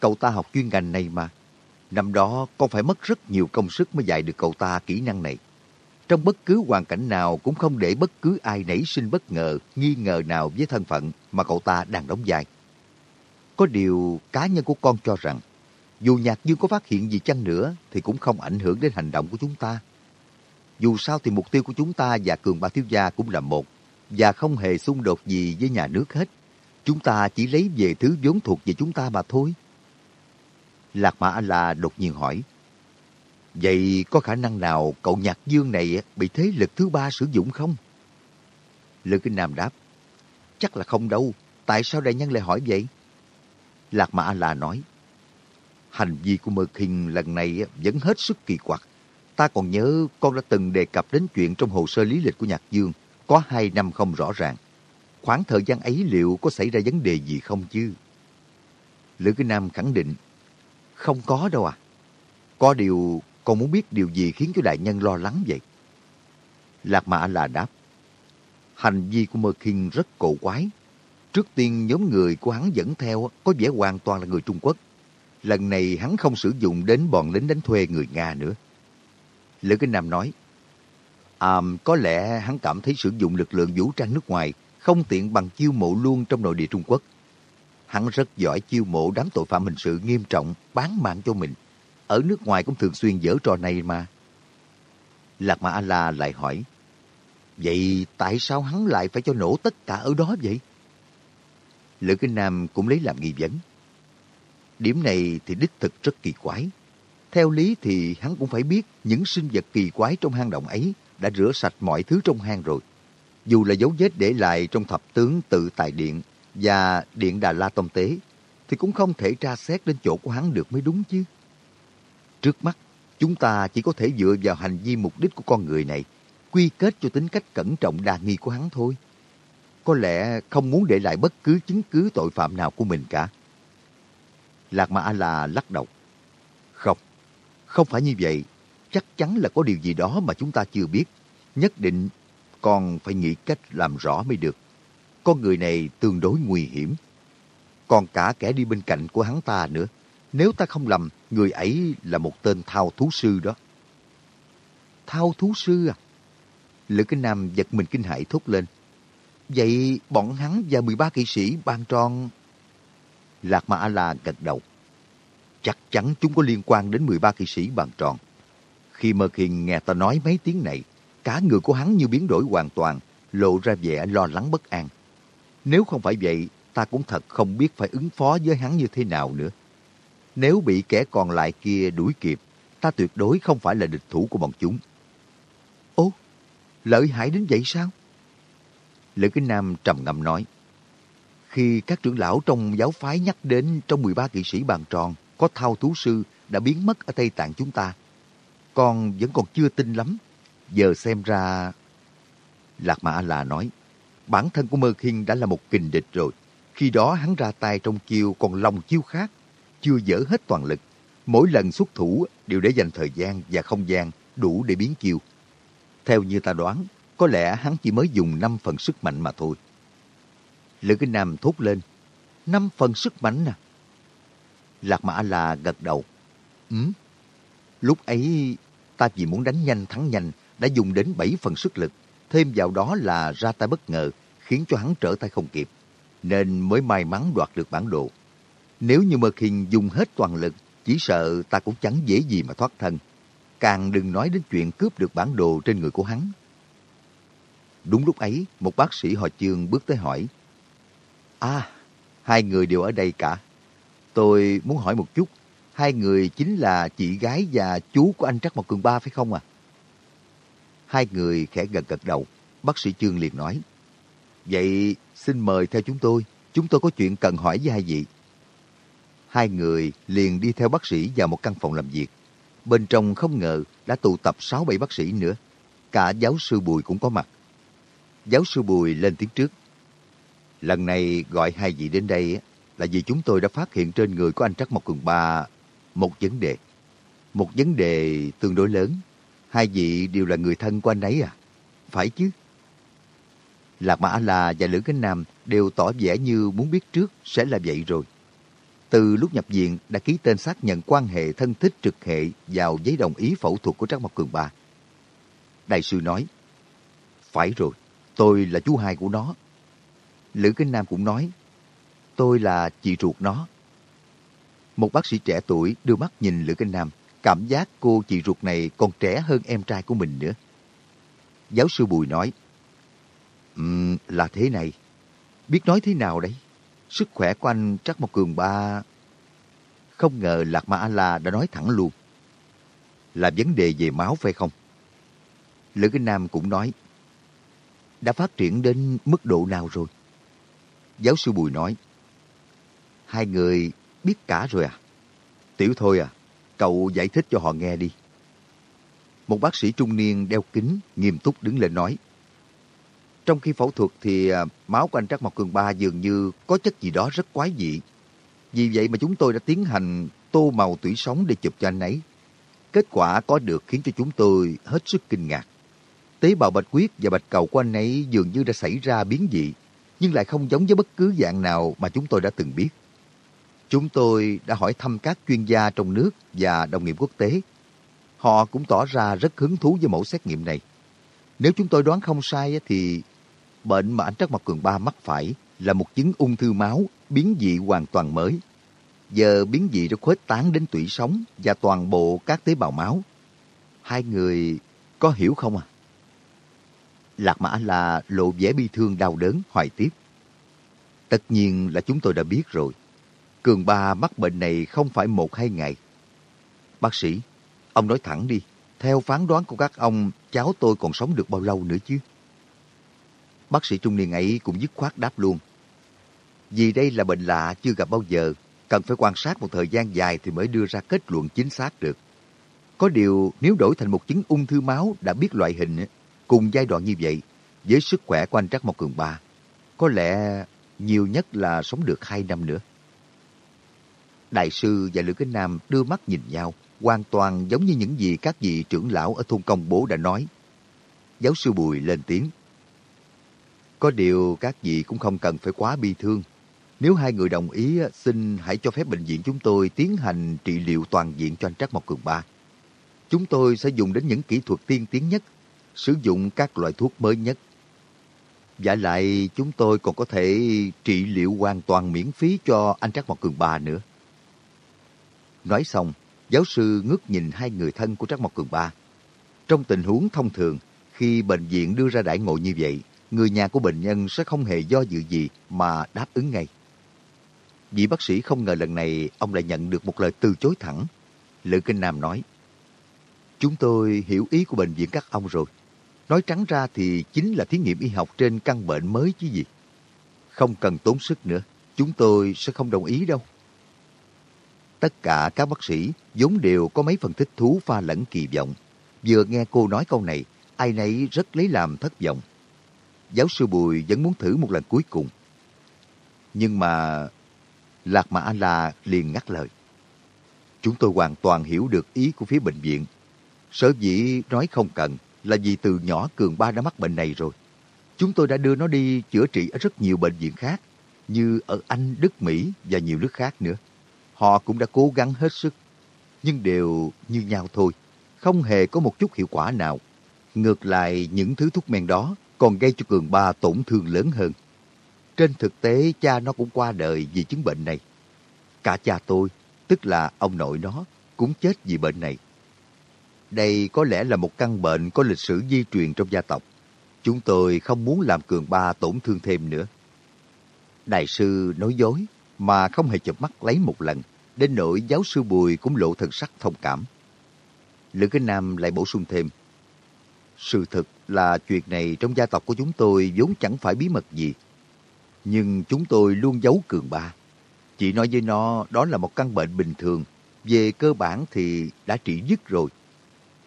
Cậu ta học chuyên ngành này mà. Năm đó con phải mất rất nhiều công sức mới dạy được cậu ta kỹ năng này. Trong bất cứ hoàn cảnh nào cũng không để bất cứ ai nảy sinh bất ngờ, nghi ngờ nào với thân phận mà cậu ta đang đóng vai. Có điều cá nhân của con cho rằng, dù Nhạc Dương có phát hiện gì chăng nữa thì cũng không ảnh hưởng đến hành động của chúng ta. Dù sao thì mục tiêu của chúng ta và Cường Ba Thiếu Gia cũng là một và không hề xung đột gì với nhà nước hết. Chúng ta chỉ lấy về thứ vốn thuộc về chúng ta mà thôi. Lạc Mã A-La đột nhiên hỏi, Vậy có khả năng nào cậu Nhạc Dương này bị thế lực thứ ba sử dụng không? Lữ Kinh Nam đáp, chắc là không đâu. Tại sao đại nhân lại hỏi vậy? Lạc Mã A-La nói, hành vi của Mơ Kinh lần này vẫn hết sức kỳ quặc. Ta còn nhớ con đã từng đề cập đến chuyện trong hồ sơ lý lịch của Nhạc Dương, có hai năm không rõ ràng. Khoảng thời gian ấy liệu có xảy ra vấn đề gì không chứ? Lữ Kinh Nam khẳng định, không có đâu à. Có điều, con muốn biết điều gì khiến cho đại nhân lo lắng vậy? Lạc Mã là đáp, hành vi của Mơ Kinh rất cổ quái. Trước tiên nhóm người của hắn dẫn theo có vẻ hoàn toàn là người Trung Quốc. Lần này hắn không sử dụng đến bọn lính đánh thuê người Nga nữa. Lữ Kinh Nam nói, À, có lẽ hắn cảm thấy sử dụng lực lượng vũ trang nước ngoài không tiện bằng chiêu mộ luôn trong nội địa Trung Quốc. Hắn rất giỏi chiêu mộ đám tội phạm hình sự nghiêm trọng, bán mạng cho mình. Ở nước ngoài cũng thường xuyên dở trò này mà. Lạc Mã A-La lại hỏi, Vậy tại sao hắn lại phải cho nổ tất cả ở đó vậy? Lữ Kinh Nam cũng lấy làm nghi vấn. Điểm này thì đích thực rất kỳ quái. Theo lý thì hắn cũng phải biết những sinh vật kỳ quái trong hang động ấy đã rửa sạch mọi thứ trong hang rồi. Dù là dấu vết để lại trong thập tướng tự tài điện và điện Đà La Tông Tế, thì cũng không thể tra xét đến chỗ của hắn được mới đúng chứ. Trước mắt, chúng ta chỉ có thể dựa vào hành vi mục đích của con người này, quy kết cho tính cách cẩn trọng đa nghi của hắn thôi. Có lẽ không muốn để lại bất cứ chứng cứ tội phạm nào của mình cả. Lạc Ma A-la lắc đầu. Không, không phải như vậy. Chắc chắn là có điều gì đó mà chúng ta chưa biết. Nhất định còn phải nghĩ cách làm rõ mới được. Con người này tương đối nguy hiểm. Còn cả kẻ đi bên cạnh của hắn ta nữa. Nếu ta không lầm, người ấy là một tên thao thú sư đó. Thao thú sư à? Lữ Kinh Nam giật mình kinh hãi thốt lên. Vậy bọn hắn và 13 kỵ sĩ ban tròn... Lạc mã A-la gật đầu. Chắc chắn chúng có liên quan đến 13 kỵ sĩ bàn tròn. Khi Mơ Khiên nghe ta nói mấy tiếng này, cả người của hắn như biến đổi hoàn toàn, lộ ra vẻ lo lắng bất an. Nếu không phải vậy, ta cũng thật không biết phải ứng phó với hắn như thế nào nữa. Nếu bị kẻ còn lại kia đuổi kịp, ta tuyệt đối không phải là địch thủ của bọn chúng. ô lợi hại đến vậy sao? Lữ Kinh Nam trầm ngâm nói. Khi các trưởng lão trong giáo phái nhắc đến trong 13 kỵ sĩ bàn tròn có thao thú sư đã biến mất ở Tây Tạng chúng ta, con vẫn còn chưa tin lắm. Giờ xem ra... Lạc Mã là nói, bản thân của Mơ Khiên đã là một kình địch rồi. Khi đó hắn ra tay trong chiêu còn lòng chiêu khác, chưa dở hết toàn lực. Mỗi lần xuất thủ đều để dành thời gian và không gian đủ để biến chiêu. Theo như ta đoán, có lẽ hắn chỉ mới dùng 5 phần sức mạnh mà thôi. Lữ Kinh Nam thốt lên, 5 phần sức mạnh à? Lạc Mã là gật đầu. Ừ, lúc ấy ta chỉ muốn đánh nhanh thắng nhanh đã dùng đến 7 phần sức lực, thêm vào đó là ra tay bất ngờ, khiến cho hắn trở tay không kịp, nên mới may mắn đoạt được bản đồ. Nếu như Mơ Kinh dùng hết toàn lực, chỉ sợ ta cũng chẳng dễ gì mà thoát thân. Càng đừng nói đến chuyện cướp được bản đồ trên người của hắn. Đúng lúc ấy, một bác sĩ họ chương bước tới hỏi. À, hai người đều ở đây cả. Tôi muốn hỏi một chút, hai người chính là chị gái và chú của anh Trắc Mộc Cường Ba phải không à? Hai người khẽ gật gật đầu, bác sĩ trương liền nói. Vậy xin mời theo chúng tôi, chúng tôi có chuyện cần hỏi với hai vị. Hai người liền đi theo bác sĩ vào một căn phòng làm việc. Bên trong không ngờ đã tụ tập 6-7 bác sĩ nữa. Cả giáo sư Bùi cũng có mặt. Giáo sư Bùi lên tiếng trước. Lần này gọi hai vị đến đây là vì chúng tôi đã phát hiện trên người của anh Trắc Mộc Cường Ba một vấn đề. Một vấn đề tương đối lớn. Hai vị đều là người thân của anh ấy à? Phải chứ? Lạc Mã La và Lữ Cánh Nam đều tỏ vẻ như muốn biết trước sẽ là vậy rồi. Từ lúc nhập viện đã ký tên xác nhận quan hệ thân thích trực hệ vào giấy đồng ý phẫu thuật của Trác Mộc Cường Ba. Đại sư nói, phải rồi, tôi là chú hai của nó. Lữ Kinh Nam cũng nói, tôi là chị ruột nó. Một bác sĩ trẻ tuổi đưa mắt nhìn Lữ Kinh Nam, cảm giác cô chị ruột này còn trẻ hơn em trai của mình nữa. Giáo sư Bùi nói, um, là thế này, biết nói thế nào đấy? Sức khỏe của anh chắc một cường ba... Không ngờ Lạc Ma A-la đã nói thẳng luôn. Là vấn đề về máu phải không? Lữ Kinh Nam cũng nói, đã phát triển đến mức độ nào rồi? Giáo sư Bùi nói, hai người biết cả rồi à? Tiểu thôi à, cậu giải thích cho họ nghe đi. Một bác sĩ trung niên đeo kính, nghiêm túc đứng lên nói. Trong khi phẫu thuật thì à, máu của anh Trác Mộc Cường Ba dường như có chất gì đó rất quái dị. Vì vậy mà chúng tôi đã tiến hành tô màu tủy sống để chụp cho anh ấy. Kết quả có được khiến cho chúng tôi hết sức kinh ngạc. Tế bào bạch huyết và bạch cầu của anh ấy dường như đã xảy ra biến dị, nhưng lại không giống với bất cứ dạng nào mà chúng tôi đã từng biết. Chúng tôi đã hỏi thăm các chuyên gia trong nước và đồng nghiệp quốc tế. Họ cũng tỏ ra rất hứng thú với mẫu xét nghiệm này. Nếu chúng tôi đoán không sai thì bệnh mà anh Trắc Mặt Cường Ba mắc phải là một chứng ung thư máu biến dị hoàn toàn mới. Giờ biến dị đã khuếch tán đến tủy sống và toàn bộ các tế bào máu. Hai người có hiểu không à? Lạc Mã là lộ vẻ bi thương đau đớn, hoài tiếp. Tất nhiên là chúng tôi đã biết rồi. Cường Ba mắc bệnh này không phải một hai ngày. Bác sĩ, ông nói thẳng đi. Theo phán đoán của các ông, cháu tôi còn sống được bao lâu nữa chứ? Bác sĩ trung niên ấy cũng dứt khoát đáp luôn. Vì đây là bệnh lạ chưa gặp bao giờ, cần phải quan sát một thời gian dài thì mới đưa ra kết luận chính xác được. Có điều nếu đổi thành một chứng ung thư máu đã biết loại hình cùng giai đoạn như vậy, với sức khỏe của anh Trắc Mộc Cường Ba, có lẽ nhiều nhất là sống được hai năm nữa. Đại sư và Lữ Kinh Nam đưa mắt nhìn nhau, hoàn toàn giống như những gì các vị trưởng lão ở thôn công bố đã nói. Giáo sư Bùi lên tiếng. Có điều các vị cũng không cần phải quá bi thương. Nếu hai người đồng ý, xin hãy cho phép bệnh viện chúng tôi tiến hành trị liệu toàn diện cho anh Trắc Mộc Cường Ba. Chúng tôi sẽ dùng đến những kỹ thuật tiên tiến nhất, sử dụng các loại thuốc mới nhất. Và lại chúng tôi còn có thể trị liệu hoàn toàn miễn phí cho anh Trắc Mộc Cường Ba nữa. Nói xong, giáo sư ngước nhìn hai người thân của Trác Mộc Cường Ba. Trong tình huống thông thường, khi bệnh viện đưa ra đại ngộ như vậy, người nhà của bệnh nhân sẽ không hề do dự gì mà đáp ứng ngay. Vị bác sĩ không ngờ lần này ông lại nhận được một lời từ chối thẳng. Lữ Kinh Nam nói, Chúng tôi hiểu ý của bệnh viện các ông rồi. Nói trắng ra thì chính là thí nghiệm y học trên căn bệnh mới chứ gì. Không cần tốn sức nữa, chúng tôi sẽ không đồng ý đâu. Tất cả các bác sĩ vốn đều có mấy phần thích thú pha lẫn kỳ vọng. Vừa nghe cô nói câu này, ai nấy rất lấy làm thất vọng. Giáo sư Bùi vẫn muốn thử một lần cuối cùng. Nhưng mà Lạc Mà A-La liền ngắt lời. Chúng tôi hoàn toàn hiểu được ý của phía bệnh viện. Sở dĩ nói không cần là vì từ nhỏ Cường Ba đã mắc bệnh này rồi. Chúng tôi đã đưa nó đi chữa trị ở rất nhiều bệnh viện khác, như ở Anh, Đức, Mỹ và nhiều nước khác nữa. Họ cũng đã cố gắng hết sức, nhưng đều như nhau thôi, không hề có một chút hiệu quả nào. Ngược lại, những thứ thuốc men đó còn gây cho Cường Ba tổn thương lớn hơn. Trên thực tế, cha nó cũng qua đời vì chứng bệnh này. Cả cha tôi, tức là ông nội nó, cũng chết vì bệnh này. Đây có lẽ là một căn bệnh có lịch sử di truyền trong gia tộc. Chúng tôi không muốn làm Cường Ba tổn thương thêm nữa. Đại sư nói dối, mà không hề chụp mắt lấy một lần, đến nỗi giáo sư Bùi cũng lộ thần sắc thông cảm. Lữ Kinh Nam lại bổ sung thêm, sự thực là chuyện này trong gia tộc của chúng tôi vốn chẳng phải bí mật gì. Nhưng chúng tôi luôn giấu cường ba. Chỉ nói với nó đó là một căn bệnh bình thường. Về cơ bản thì đã trị dứt rồi.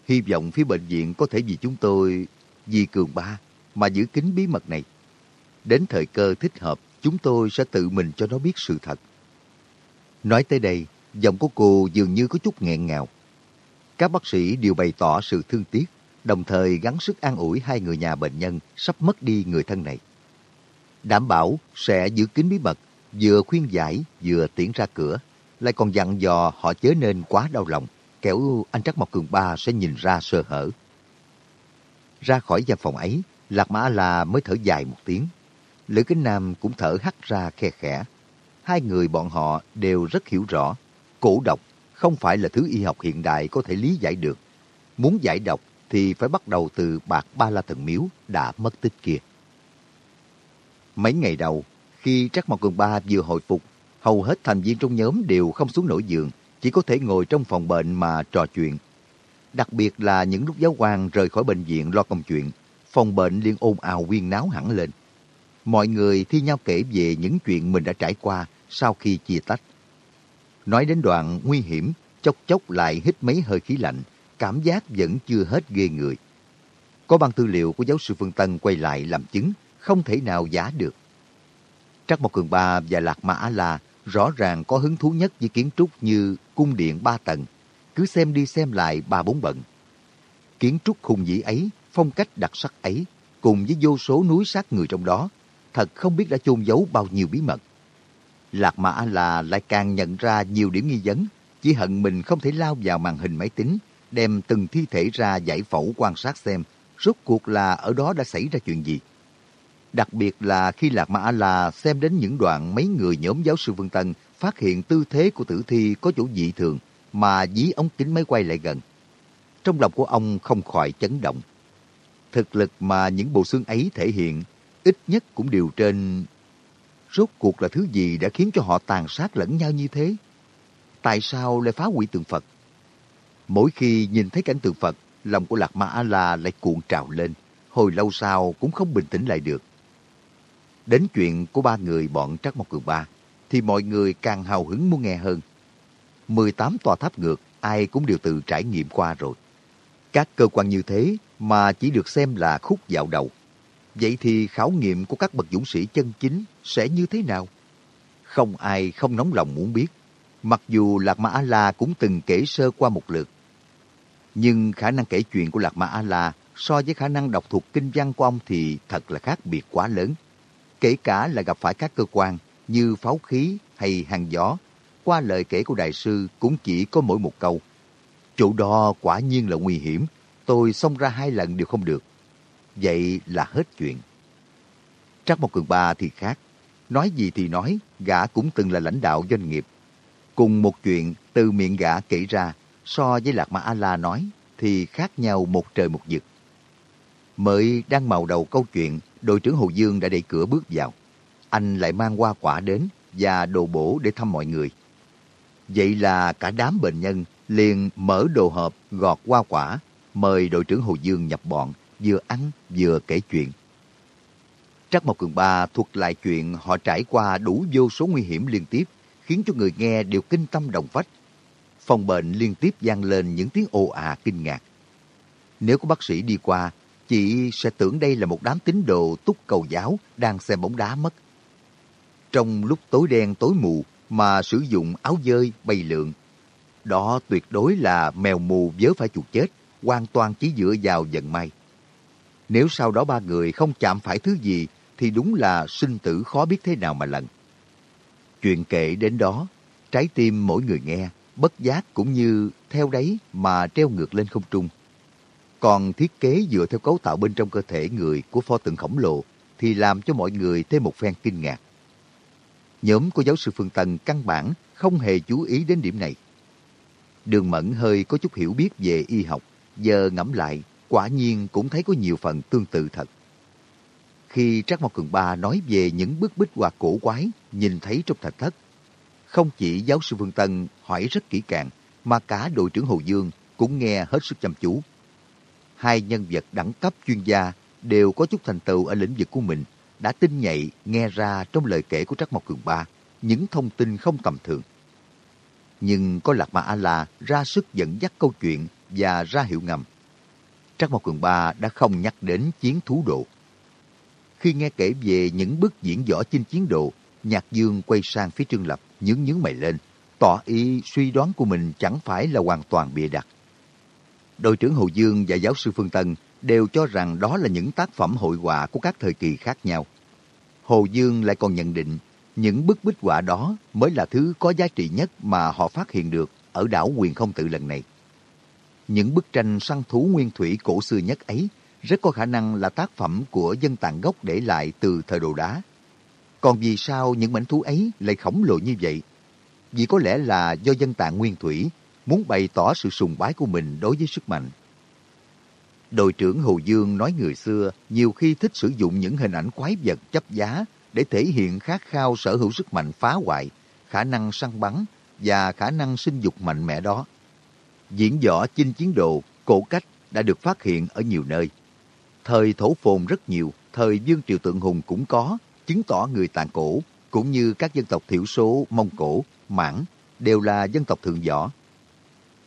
Hy vọng phía bệnh viện có thể vì chúng tôi, vì cường ba, mà giữ kín bí mật này. Đến thời cơ thích hợp, chúng tôi sẽ tự mình cho nó biết sự thật. Nói tới đây, giọng của cô dường như có chút nghẹn ngào. Các bác sĩ đều bày tỏ sự thương tiếc đồng thời gắng sức an ủi hai người nhà bệnh nhân sắp mất đi người thân này. Đảm bảo sẽ giữ kín bí mật, vừa khuyên giải vừa tiễn ra cửa, lại còn dặn dò họ chớ nên quá đau lòng, kẻo anh Trắc Mộc Cường Ba sẽ nhìn ra sơ hở. Ra khỏi gian phòng ấy, Lạc Mã La mới thở dài một tiếng. Lữ Kính Nam cũng thở hắt ra khe khẽ. Hai người bọn họ đều rất hiểu rõ, cổ độc không phải là thứ y học hiện đại có thể lý giải được. Muốn giải độc thì phải bắt đầu từ bạc ba la thần miếu đã mất tích kia. Mấy ngày đầu, khi Trắc Mộc Cường Ba vừa hồi phục, hầu hết thành viên trong nhóm đều không xuống nổi giường, chỉ có thể ngồi trong phòng bệnh mà trò chuyện. Đặc biệt là những lúc giáo quan rời khỏi bệnh viện lo công chuyện, phòng bệnh liên ồn ào quyên náo hẳn lên. Mọi người thi nhau kể về những chuyện mình đã trải qua sau khi chia tách. Nói đến đoạn nguy hiểm, chốc chốc lại hít mấy hơi khí lạnh, cảm giác vẫn chưa hết ghê người. Có băng tư liệu của giáo sư Phương Tân quay lại làm chứng, không thể nào giả được. Trắc Mộc Cường Ba và Lạc Mã Á La rõ ràng có hứng thú nhất với kiến trúc như cung điện ba tầng, cứ xem đi xem lại ba bốn bận. Kiến trúc hùng vĩ ấy, phong cách đặc sắc ấy, cùng với vô số núi sát người trong đó, thật không biết đã chôn giấu bao nhiêu bí mật. Lạc Mã là lại càng nhận ra nhiều điểm nghi vấn, chỉ hận mình không thể lao vào màn hình máy tính đem từng thi thể ra giải phẫu quan sát xem rốt cuộc là ở đó đã xảy ra chuyện gì. Đặc biệt là khi Lạc Mã là xem đến những đoạn mấy người nhóm giáo sư vương Tân phát hiện tư thế của tử thi có chỗ dị thường mà dí ống kính máy quay lại gần. Trong lòng của ông không khỏi chấn động. Thực lực mà những bộ xương ấy thể hiện ít nhất cũng đều trên... Rốt cuộc là thứ gì đã khiến cho họ tàn sát lẫn nhau như thế? Tại sao lại phá hủy tượng Phật? Mỗi khi nhìn thấy cảnh tượng Phật, lòng của Lạc Ma A-La lại cuộn trào lên, hồi lâu sau cũng không bình tĩnh lại được. Đến chuyện của ba người bọn Trắc Mộc Cường Ba, thì mọi người càng hào hứng muốn nghe hơn. 18 tòa tháp ngược, ai cũng đều tự trải nghiệm qua rồi. Các cơ quan như thế mà chỉ được xem là khúc dạo đầu. Vậy thì khảo nghiệm của các bậc dũng sĩ chân chính sẽ như thế nào? Không ai không nóng lòng muốn biết. Mặc dù Lạc Ma A-La cũng từng kể sơ qua một lượt, nhưng khả năng kể chuyện của Lạc Ma A-La so với khả năng đọc thuộc kinh văn của ông thì thật là khác biệt quá lớn. Kể cả là gặp phải các cơ quan như pháo khí hay hàng gió, qua lời kể của đại sư cũng chỉ có mỗi một câu. Chỗ đó quả nhiên là nguy hiểm, tôi xông ra hai lần đều không được. Vậy là hết chuyện. Trác Mộc Cường Ba thì khác. Nói gì thì nói, gã cũng từng là lãnh đạo doanh nghiệp. Cùng một chuyện từ miệng gã kể ra, so với Lạc Ma A-La nói, thì khác nhau một trời một vực. Mới đang màu đầu câu chuyện, đội trưởng Hồ Dương đã đẩy cửa bước vào. Anh lại mang hoa quả đến và đồ bổ để thăm mọi người. Vậy là cả đám bệnh nhân liền mở đồ hộp gọt hoa quả, mời đội trưởng Hồ Dương nhập bọn, vừa ăn vừa kể chuyện. Trắc Mộc Cường Ba thuật lại chuyện họ trải qua đủ vô số nguy hiểm liên tiếp, khiến cho người nghe đều kinh tâm đồng phách. Phòng bệnh liên tiếp vang lên những tiếng ồ à kinh ngạc. Nếu có bác sĩ đi qua, chị sẽ tưởng đây là một đám tín đồ túc cầu giáo đang xem bóng đá mất. Trong lúc tối đen tối mù mà sử dụng áo dơi bay lượn, đó tuyệt đối là mèo mù vớ phải chuột chết, hoàn toàn chỉ dựa vào vận may. Nếu sau đó ba người không chạm phải thứ gì thì đúng là sinh tử khó biết thế nào mà lần. Chuyện kể đến đó, trái tim mỗi người nghe, bất giác cũng như theo đấy mà treo ngược lên không trung. Còn thiết kế dựa theo cấu tạo bên trong cơ thể người của pho tượng khổng lồ thì làm cho mọi người thêm một phen kinh ngạc. Nhóm của giáo sư Phương Tân căn bản không hề chú ý đến điểm này. Đường Mẫn hơi có chút hiểu biết về y học, giờ ngẫm lại, quả nhiên cũng thấy có nhiều phần tương tự thật. Khi Trác Mộc Cường Ba nói về những bức bích họa cổ quái nhìn thấy trong thạch thất, không chỉ giáo sư Vương Tân hỏi rất kỹ càng, mà cả đội trưởng Hồ Dương cũng nghe hết sức chăm chú. Hai nhân vật đẳng cấp chuyên gia đều có chút thành tựu ở lĩnh vực của mình, đã tinh nhạy nghe ra trong lời kể của Trác Mộc Cường Ba những thông tin không tầm thường. Nhưng có Lạc Ma A-La ra sức dẫn dắt câu chuyện và ra hiệu ngầm trác Mộc Cường Ba đã không nhắc đến chiến thú độ. Khi nghe kể về những bức diễn võ chinh chiến độ, Nhạc Dương quay sang phía Trương Lập, nhướng nhướng mày lên, tỏ ý suy đoán của mình chẳng phải là hoàn toàn bịa đặt. Đội trưởng Hồ Dương và giáo sư Phương Tân đều cho rằng đó là những tác phẩm hội họa của các thời kỳ khác nhau. Hồ Dương lại còn nhận định những bức bích họa đó mới là thứ có giá trị nhất mà họ phát hiện được ở đảo quyền không tự lần này. Những bức tranh săn thú nguyên thủy cổ xưa nhất ấy rất có khả năng là tác phẩm của dân tạng gốc để lại từ thời đồ đá. Còn vì sao những mảnh thú ấy lại khổng lồ như vậy? Vì có lẽ là do dân tạng nguyên thủy muốn bày tỏ sự sùng bái của mình đối với sức mạnh. Đội trưởng Hồ Dương nói người xưa nhiều khi thích sử dụng những hình ảnh quái vật chấp giá để thể hiện khát khao sở hữu sức mạnh phá hoại, khả năng săn bắn và khả năng sinh dục mạnh mẽ đó. Diễn võ chinh chiến đồ cổ cách đã được phát hiện ở nhiều nơi. Thời thổ phồn rất nhiều, thời Dương Triều Tượng Hùng cũng có, chứng tỏ người tàn cổ, cũng như các dân tộc thiểu số Mông Cổ, Mãn, đều là dân tộc thượng võ.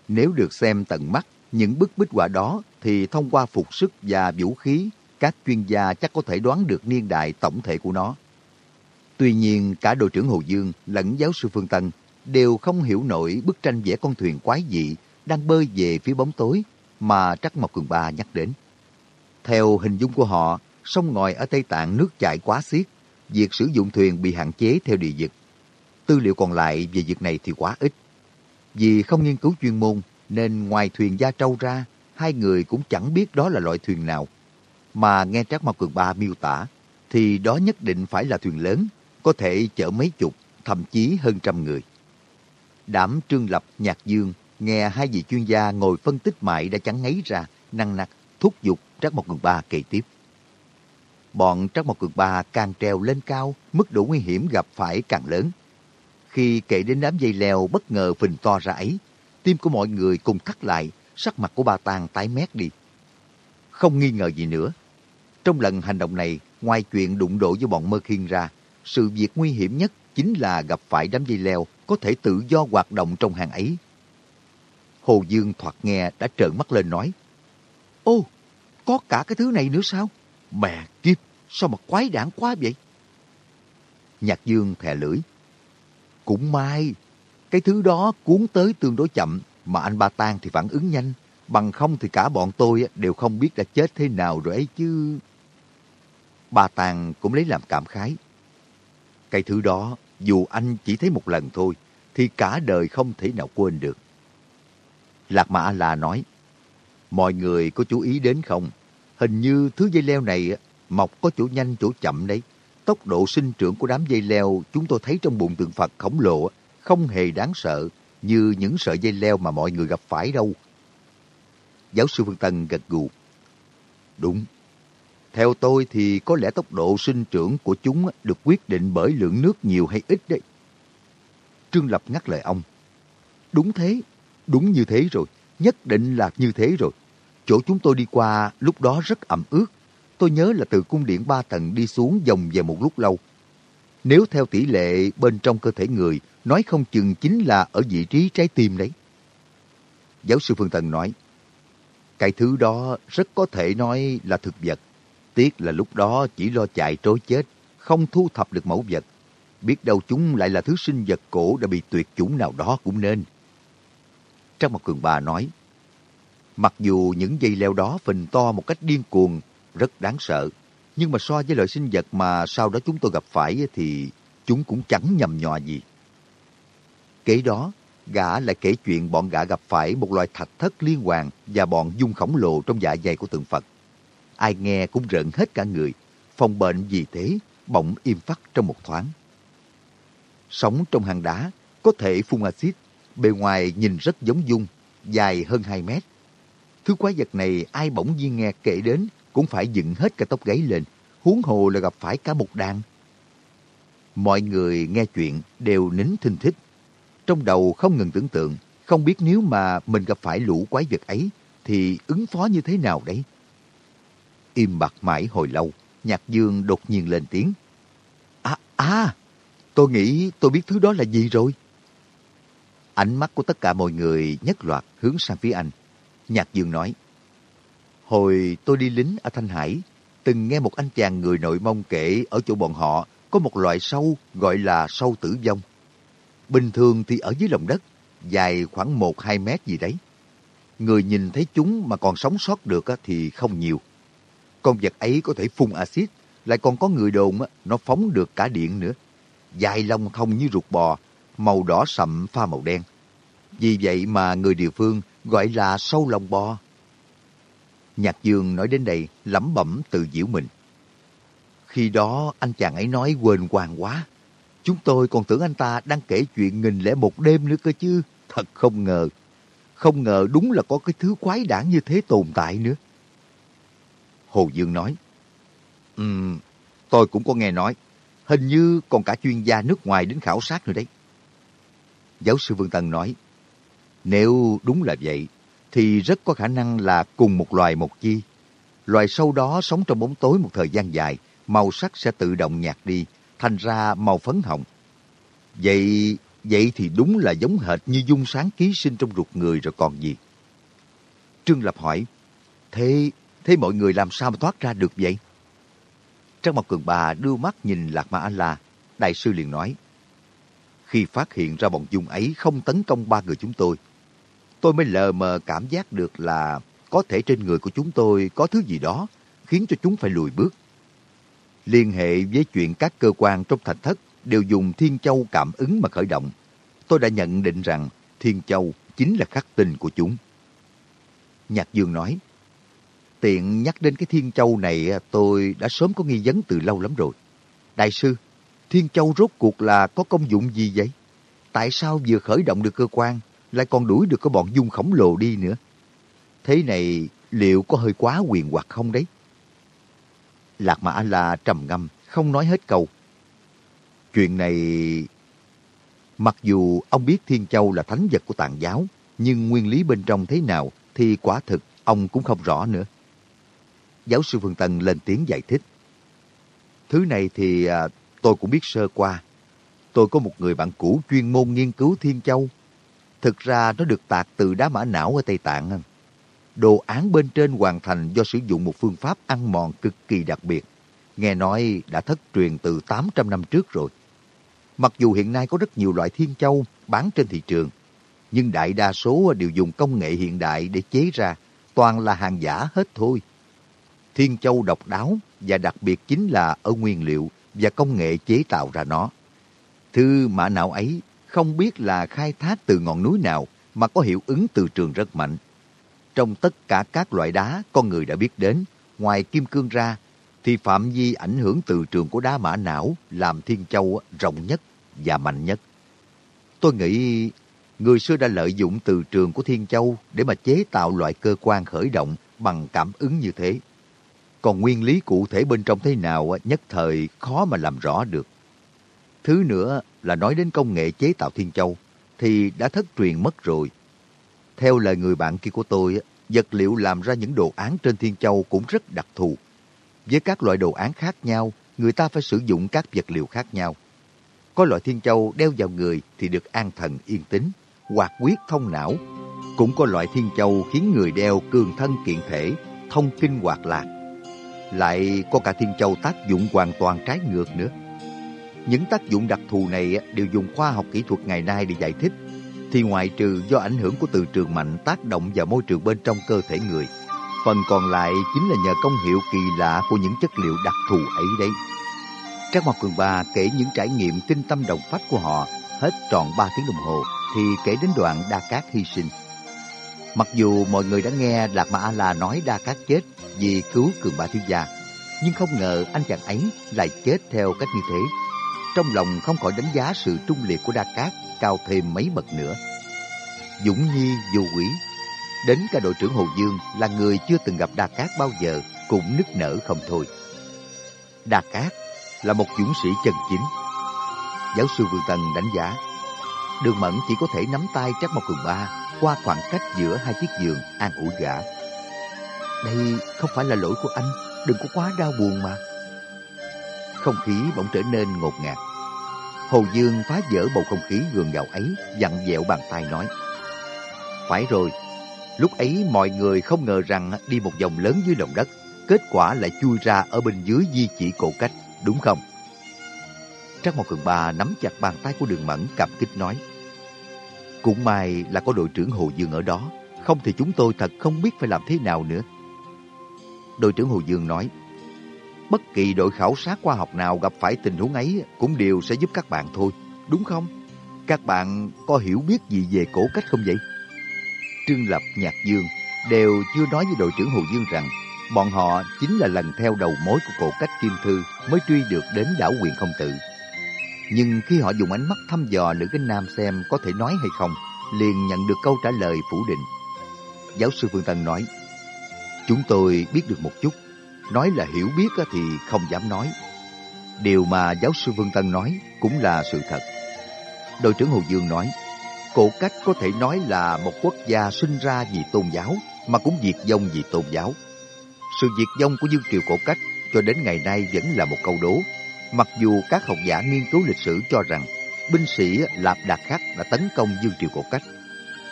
Nếu được xem tận mắt những bức bích họa đó thì thông qua phục sức và vũ khí, các chuyên gia chắc có thể đoán được niên đại tổng thể của nó. Tuy nhiên, cả đội trưởng Hồ Dương lẫn giáo sư Phương Tân đều không hiểu nổi bức tranh vẽ con thuyền quái dị đang bơi về phía bóng tối mà Trắc Mộc Cường Ba nhắc đến. Theo hình dung của họ, sông ngòi ở Tây Tạng nước chảy quá xiết, việc sử dụng thuyền bị hạn chế theo địa vực. Tư liệu còn lại về việc này thì quá ít. Vì không nghiên cứu chuyên môn, nên ngoài thuyền Gia Trâu ra, hai người cũng chẳng biết đó là loại thuyền nào. Mà nghe Trác Mao Cường Ba miêu tả, thì đó nhất định phải là thuyền lớn, có thể chở mấy chục, thậm chí hơn trăm người. đảm Trương Lập, Nhạc Dương, nghe hai vị chuyên gia ngồi phân tích mãi đã chẳng ngấy ra, năng nặc, thúc giục Trác Mộc Cường Ba kể tiếp. Bọn Trác Mộc Cường Ba càng treo lên cao, mức độ nguy hiểm gặp phải càng lớn. Khi kể đến đám dây leo bất ngờ phình to ra ấy, tim của mọi người cùng thắt lại, sắc mặt của ba Tàng tái mét đi. Không nghi ngờ gì nữa. Trong lần hành động này, ngoài chuyện đụng độ với bọn mơ khiên ra, sự việc nguy hiểm nhất chính là gặp phải đám dây leo có thể tự do hoạt động trong hàng ấy. Hồ Dương thoạt nghe đã trợn mắt lên nói, Ô, có cả cái thứ này nữa sao? Mẹ kiếp, sao mà quái đản quá vậy? Nhạc Dương thè lưỡi. Cũng may, Cái thứ đó cuốn tới tương đối chậm, mà anh Ba Tan thì phản ứng nhanh. Bằng không thì cả bọn tôi đều không biết đã chết thế nào rồi ấy chứ. Ba Tàng cũng lấy làm cảm khái. Cái thứ đó, dù anh chỉ thấy một lần thôi, thì cả đời không thể nào quên được. Lạc Mã La nói, mọi người có chú ý đến không? Hình như thứ dây leo này mọc có chỗ nhanh chỗ chậm đấy. Tốc độ sinh trưởng của đám dây leo chúng tôi thấy trong bụng tượng Phật khổng lồ không hề đáng sợ như những sợi dây leo mà mọi người gặp phải đâu. Giáo sư Phương Tân gật gù. Đúng. Theo tôi thì có lẽ tốc độ sinh trưởng của chúng được quyết định bởi lượng nước nhiều hay ít đấy. Trương Lập ngắt lời ông. Đúng thế, đúng như thế rồi, nhất định là như thế rồi. Chỗ chúng tôi đi qua lúc đó rất ẩm ướt. Tôi nhớ là từ cung điện ba tầng đi xuống vòng về một lúc lâu. Nếu theo tỷ lệ bên trong cơ thể người, nói không chừng chính là ở vị trí trái tim đấy. Giáo sư Phương Tần nói, cái thứ đó rất có thể nói là thực vật. Tiếc là lúc đó chỉ lo chạy trối chết, không thu thập được mẫu vật. Biết đâu chúng lại là thứ sinh vật cổ đã bị tuyệt chủng nào đó cũng nên. Trang một cường bà nói, mặc dù những dây leo đó phình to một cách điên cuồng, rất đáng sợ, nhưng mà so với loại sinh vật mà sau đó chúng tôi gặp phải thì chúng cũng chẳng nhầm nhòa gì. Kế đó, gã lại kể chuyện bọn gã gặp phải một loài thạch thất liên hoàn và bọn dung khổng lồ trong dạ dày của tượng Phật. Ai nghe cũng rợn hết cả người, phòng bệnh vì thế bỗng im phắt trong một thoáng. Sống trong hang đá, có thể phun axit, bề ngoài nhìn rất giống dung, dài hơn 2 mét. Thứ quái vật này ai bỗng nhiên nghe kể đến cũng phải dựng hết cả tóc gáy lên, huống hồ là gặp phải cả một đàn. Mọi người nghe chuyện đều nín thinh thích. Trong đầu không ngừng tưởng tượng, không biết nếu mà mình gặp phải lũ quái vật ấy, thì ứng phó như thế nào đấy? Im bặt mãi hồi lâu, Nhạc Dương đột nhiên lên tiếng. À, à, tôi nghĩ tôi biết thứ đó là gì rồi. Ánh mắt của tất cả mọi người nhất loạt hướng sang phía anh. Nhạc Dương nói, Hồi tôi đi lính ở Thanh Hải, từng nghe một anh chàng người nội mông kể ở chỗ bọn họ có một loại sâu gọi là sâu tử vong. Bình thường thì ở dưới lòng đất, dài khoảng 1-2 mét gì đấy. Người nhìn thấy chúng mà còn sống sót được thì không nhiều. Con vật ấy có thể phun axit, lại còn có người đồn nó phóng được cả điện nữa. Dài lông thông như ruột bò, màu đỏ sậm pha màu đen. Vì vậy mà người địa phương gọi là sâu lông bò. Nhạc Dương nói đến đây lẩm bẩm tự diễu mình. Khi đó anh chàng ấy nói quên hoàng quá. Chúng tôi còn tưởng anh ta đang kể chuyện nghìn lẻ một đêm nữa cơ chứ. Thật không ngờ. Không ngờ đúng là có cái thứ quái đản như thế tồn tại nữa. Hồ Dương nói. Um, tôi cũng có nghe nói. Hình như còn cả chuyên gia nước ngoài đến khảo sát nữa đấy. Giáo sư Vương Tân nói. Nếu đúng là vậy, thì rất có khả năng là cùng một loài một chi. Loài sâu đó sống trong bóng tối một thời gian dài, màu sắc sẽ tự động nhạt đi, thành ra màu phấn hồng. Vậy vậy thì đúng là giống hệt như dung sáng ký sinh trong ruột người rồi còn gì. Trương Lập hỏi, thế, thế mọi người làm sao mà thoát ra được vậy? Trang Mộc Cường Bà đưa mắt nhìn Lạc Ma A-La, đại sư liền nói, khi phát hiện ra bọn dung ấy không tấn công ba người chúng tôi, tôi mới lờ mờ cảm giác được là có thể trên người của chúng tôi có thứ gì đó khiến cho chúng phải lùi bước. Liên hệ với chuyện các cơ quan trong thạch thất đều dùng Thiên Châu cảm ứng mà khởi động. Tôi đã nhận định rằng Thiên Châu chính là khắc tinh của chúng. Nhạc Dương nói, tiện nhắc đến cái Thiên Châu này tôi đã sớm có nghi vấn từ lâu lắm rồi. Đại sư, Thiên Châu rốt cuộc là có công dụng gì vậy? Tại sao vừa khởi động được cơ quan lại còn đuổi được cái bọn dung khổng lồ đi nữa. Thế này liệu có hơi quá quyền hoặc không đấy? Lạc Mã La trầm ngâm, không nói hết câu. Chuyện này... Mặc dù ông biết Thiên Châu là thánh vật của tàn giáo, nhưng nguyên lý bên trong thế nào thì quả thực ông cũng không rõ nữa. Giáo sư Phương Tân lên tiếng giải thích. Thứ này thì à, tôi cũng biết sơ qua. Tôi có một người bạn cũ chuyên môn nghiên cứu Thiên Châu Thực ra nó được tạc từ đá mã não ở Tây Tạng. Đồ án bên trên hoàn thành do sử dụng một phương pháp ăn mòn cực kỳ đặc biệt. Nghe nói đã thất truyền từ 800 năm trước rồi. Mặc dù hiện nay có rất nhiều loại thiên châu bán trên thị trường, nhưng đại đa số đều dùng công nghệ hiện đại để chế ra, toàn là hàng giả hết thôi. Thiên châu độc đáo và đặc biệt chính là ở nguyên liệu và công nghệ chế tạo ra nó. Thư mã não ấy không biết là khai thác từ ngọn núi nào mà có hiệu ứng từ trường rất mạnh. Trong tất cả các loại đá con người đã biết đến, ngoài kim cương ra, thì phạm vi ảnh hưởng từ trường của đá mã não làm thiên châu rộng nhất và mạnh nhất. Tôi nghĩ người xưa đã lợi dụng từ trường của thiên châu để mà chế tạo loại cơ quan khởi động bằng cảm ứng như thế. Còn nguyên lý cụ thể bên trong thế nào nhất thời khó mà làm rõ được. Thứ nữa là nói đến công nghệ chế tạo thiên châu thì đã thất truyền mất rồi. Theo lời người bạn kia của tôi, vật liệu làm ra những đồ án trên thiên châu cũng rất đặc thù. Với các loại đồ án khác nhau, người ta phải sử dụng các vật liệu khác nhau. Có loại thiên châu đeo vào người thì được an thần yên tĩnh, hoạt quyết thông não. Cũng có loại thiên châu khiến người đeo cường thân kiện thể, thông kinh hoạt lạc. Lại có cả thiên châu tác dụng hoàn toàn trái ngược nữa. Những tác dụng đặc thù này đều dùng khoa học kỹ thuật ngày nay để giải thích, thì ngoại trừ do ảnh hưởng của từ trường mạnh tác động vào môi trường bên trong cơ thể người, phần còn lại chính là nhờ công hiệu kỳ lạ của những chất liệu đặc thù ấy đấy. Trang Mộc Cường Ba kể những trải nghiệm kinh tâm đồng phách của họ hết tròn 3 tiếng đồng hồ thì kể đến đoạn Đa Cát hy sinh. Mặc dù mọi người đã nghe Lạc mã A-La nói Đa Cát chết vì cứu Cường Ba Thiếu Gia, nhưng không ngờ anh chàng ấy lại chết theo cách như thế trong lòng không khỏi đánh giá sự trung liệt của Đa Cát cao thêm mấy bậc nữa. Dũng Nhi vô quỷ, đến cả đội trưởng Hồ Dương là người chưa từng gặp Đa Cát bao giờ cũng nức nở không thôi. Đa Cát là một dũng sĩ chân chính. Giáo sư Vương Tần đánh giá, Đường Mẫn chỉ có thể nắm tay Trác Mộc Cường Ba qua khoảng cách giữa hai chiếc giường an ủi gã. Đây không phải là lỗi của anh, đừng có quá đau buồn mà. Không khí bỗng trở nên ngột ngạt. Hồ Dương phá vỡ bầu không khí gường gạo ấy, dặn dẹo bàn tay nói. Phải rồi, lúc ấy mọi người không ngờ rằng đi một vòng lớn dưới lòng đất, kết quả lại chui ra ở bên dưới di chỉ cổ cách, đúng không? Trác Mộc Cường Ba nắm chặt bàn tay của Đường Mẫn cảm kích nói. Cũng may là có đội trưởng Hồ Dương ở đó, không thì chúng tôi thật không biết phải làm thế nào nữa. Đội trưởng Hồ Dương nói, bất kỳ đội khảo sát khoa học nào gặp phải tình huống ấy cũng đều sẽ giúp các bạn thôi, đúng không? Các bạn có hiểu biết gì về cổ cách không vậy? Trương Lập, Nhạc Dương đều chưa nói với đội trưởng Hồ Dương rằng bọn họ chính là lần theo đầu mối của cổ cách Kim Thư mới truy được đến đảo quyền không tự. Nhưng khi họ dùng ánh mắt thăm dò nữ Kinh Nam xem có thể nói hay không, liền nhận được câu trả lời phủ định. Giáo sư Phương Tân nói, Chúng tôi biết được một chút, nói là hiểu biết thì không dám nói. Điều mà giáo sư Vương Tân nói cũng là sự thật. Đội trưởng Hồ Dương nói, cổ cách có thể nói là một quốc gia sinh ra vì tôn giáo, mà cũng diệt vong vì tôn giáo. Sự diệt vong của Dương Triều cổ cách cho đến ngày nay vẫn là một câu đố. Mặc dù các học giả nghiên cứu lịch sử cho rằng binh sĩ Lạp Đạt Khắc đã tấn công Dương Triều cổ cách,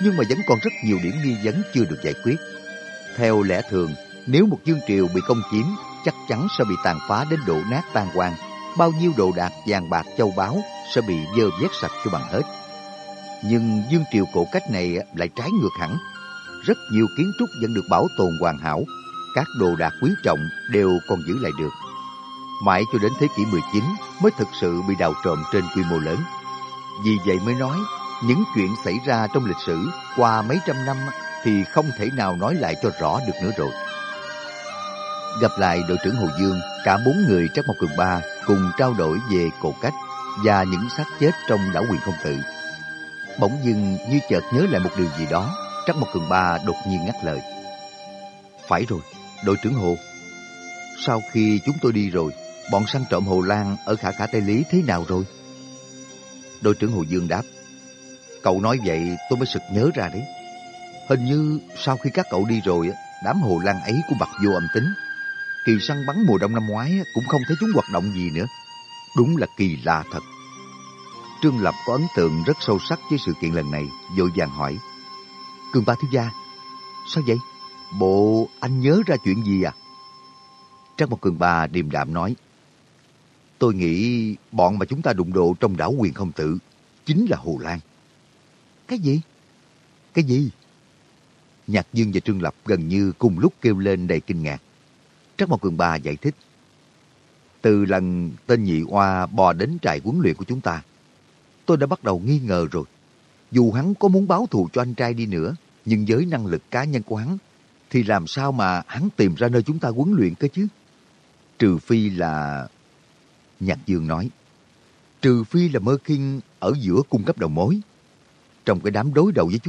nhưng mà vẫn còn rất nhiều điểm nghi vấn chưa được giải quyết. Theo lẽ thường, nếu một dương triều bị công chiếm, chắc chắn sẽ bị tàn phá đến độ nát tan hoang. Bao nhiêu đồ đạc, vàng bạc, châu báu sẽ bị dơ vét sạch cho bằng hết. Nhưng dương triều cổ cách này lại trái ngược hẳn. Rất nhiều kiến trúc vẫn được bảo tồn hoàn hảo. Các đồ đạc quý trọng đều còn giữ lại được. Mãi cho đến thế kỷ 19 mới thực sự bị đào trộm trên quy mô lớn. Vì vậy mới nói, những chuyện xảy ra trong lịch sử qua mấy trăm năm thì không thể nào nói lại cho rõ được nữa rồi. Gặp lại đội trưởng Hồ Dương, cả bốn người trong một cường ba cùng trao đổi về cổ cách và những xác chết trong đảo quyền không tự. Bỗng dưng như chợt nhớ lại một điều gì đó, Trắc một cường ba đột nhiên ngắt lời. Phải rồi, đội trưởng Hồ. Sau khi chúng tôi đi rồi, bọn săn trộm Hồ Lan ở khả khả Tây Lý thế nào rồi? Đội trưởng Hồ Dương đáp. Cậu nói vậy tôi mới sực nhớ ra đấy. Hình như sau khi các cậu đi rồi, đám Hồ Lan ấy cũng bật vô âm tính kỳ săn bắn mùa đông năm ngoái cũng không thấy chúng hoạt động gì nữa. Đúng là kỳ lạ thật. Trương Lập có ấn tượng rất sâu sắc với sự kiện lần này, vội vàng hỏi. Cường ba thiếu gia, sao vậy? Bộ anh nhớ ra chuyện gì à? Trác một cường ba điềm đạm nói. Tôi nghĩ bọn mà chúng ta đụng độ trong đảo quyền không tử chính là Hồ Lan. Cái gì? Cái gì? Nhạc Dương và Trương Lập gần như cùng lúc kêu lên đầy kinh ngạc. Trắc Mộc Cường Ba giải thích. Từ lần tên nhị oa bò đến trại huấn luyện của chúng ta, tôi đã bắt đầu nghi ngờ rồi. Dù hắn có muốn báo thù cho anh trai đi nữa, nhưng với năng lực cá nhân của hắn, thì làm sao mà hắn tìm ra nơi chúng ta huấn luyện cơ chứ? Trừ phi là... Nhạc Dương nói, trừ phi là Mơ Kinh ở giữa cung cấp đầu mối. Trong cái đám đối đầu với chúng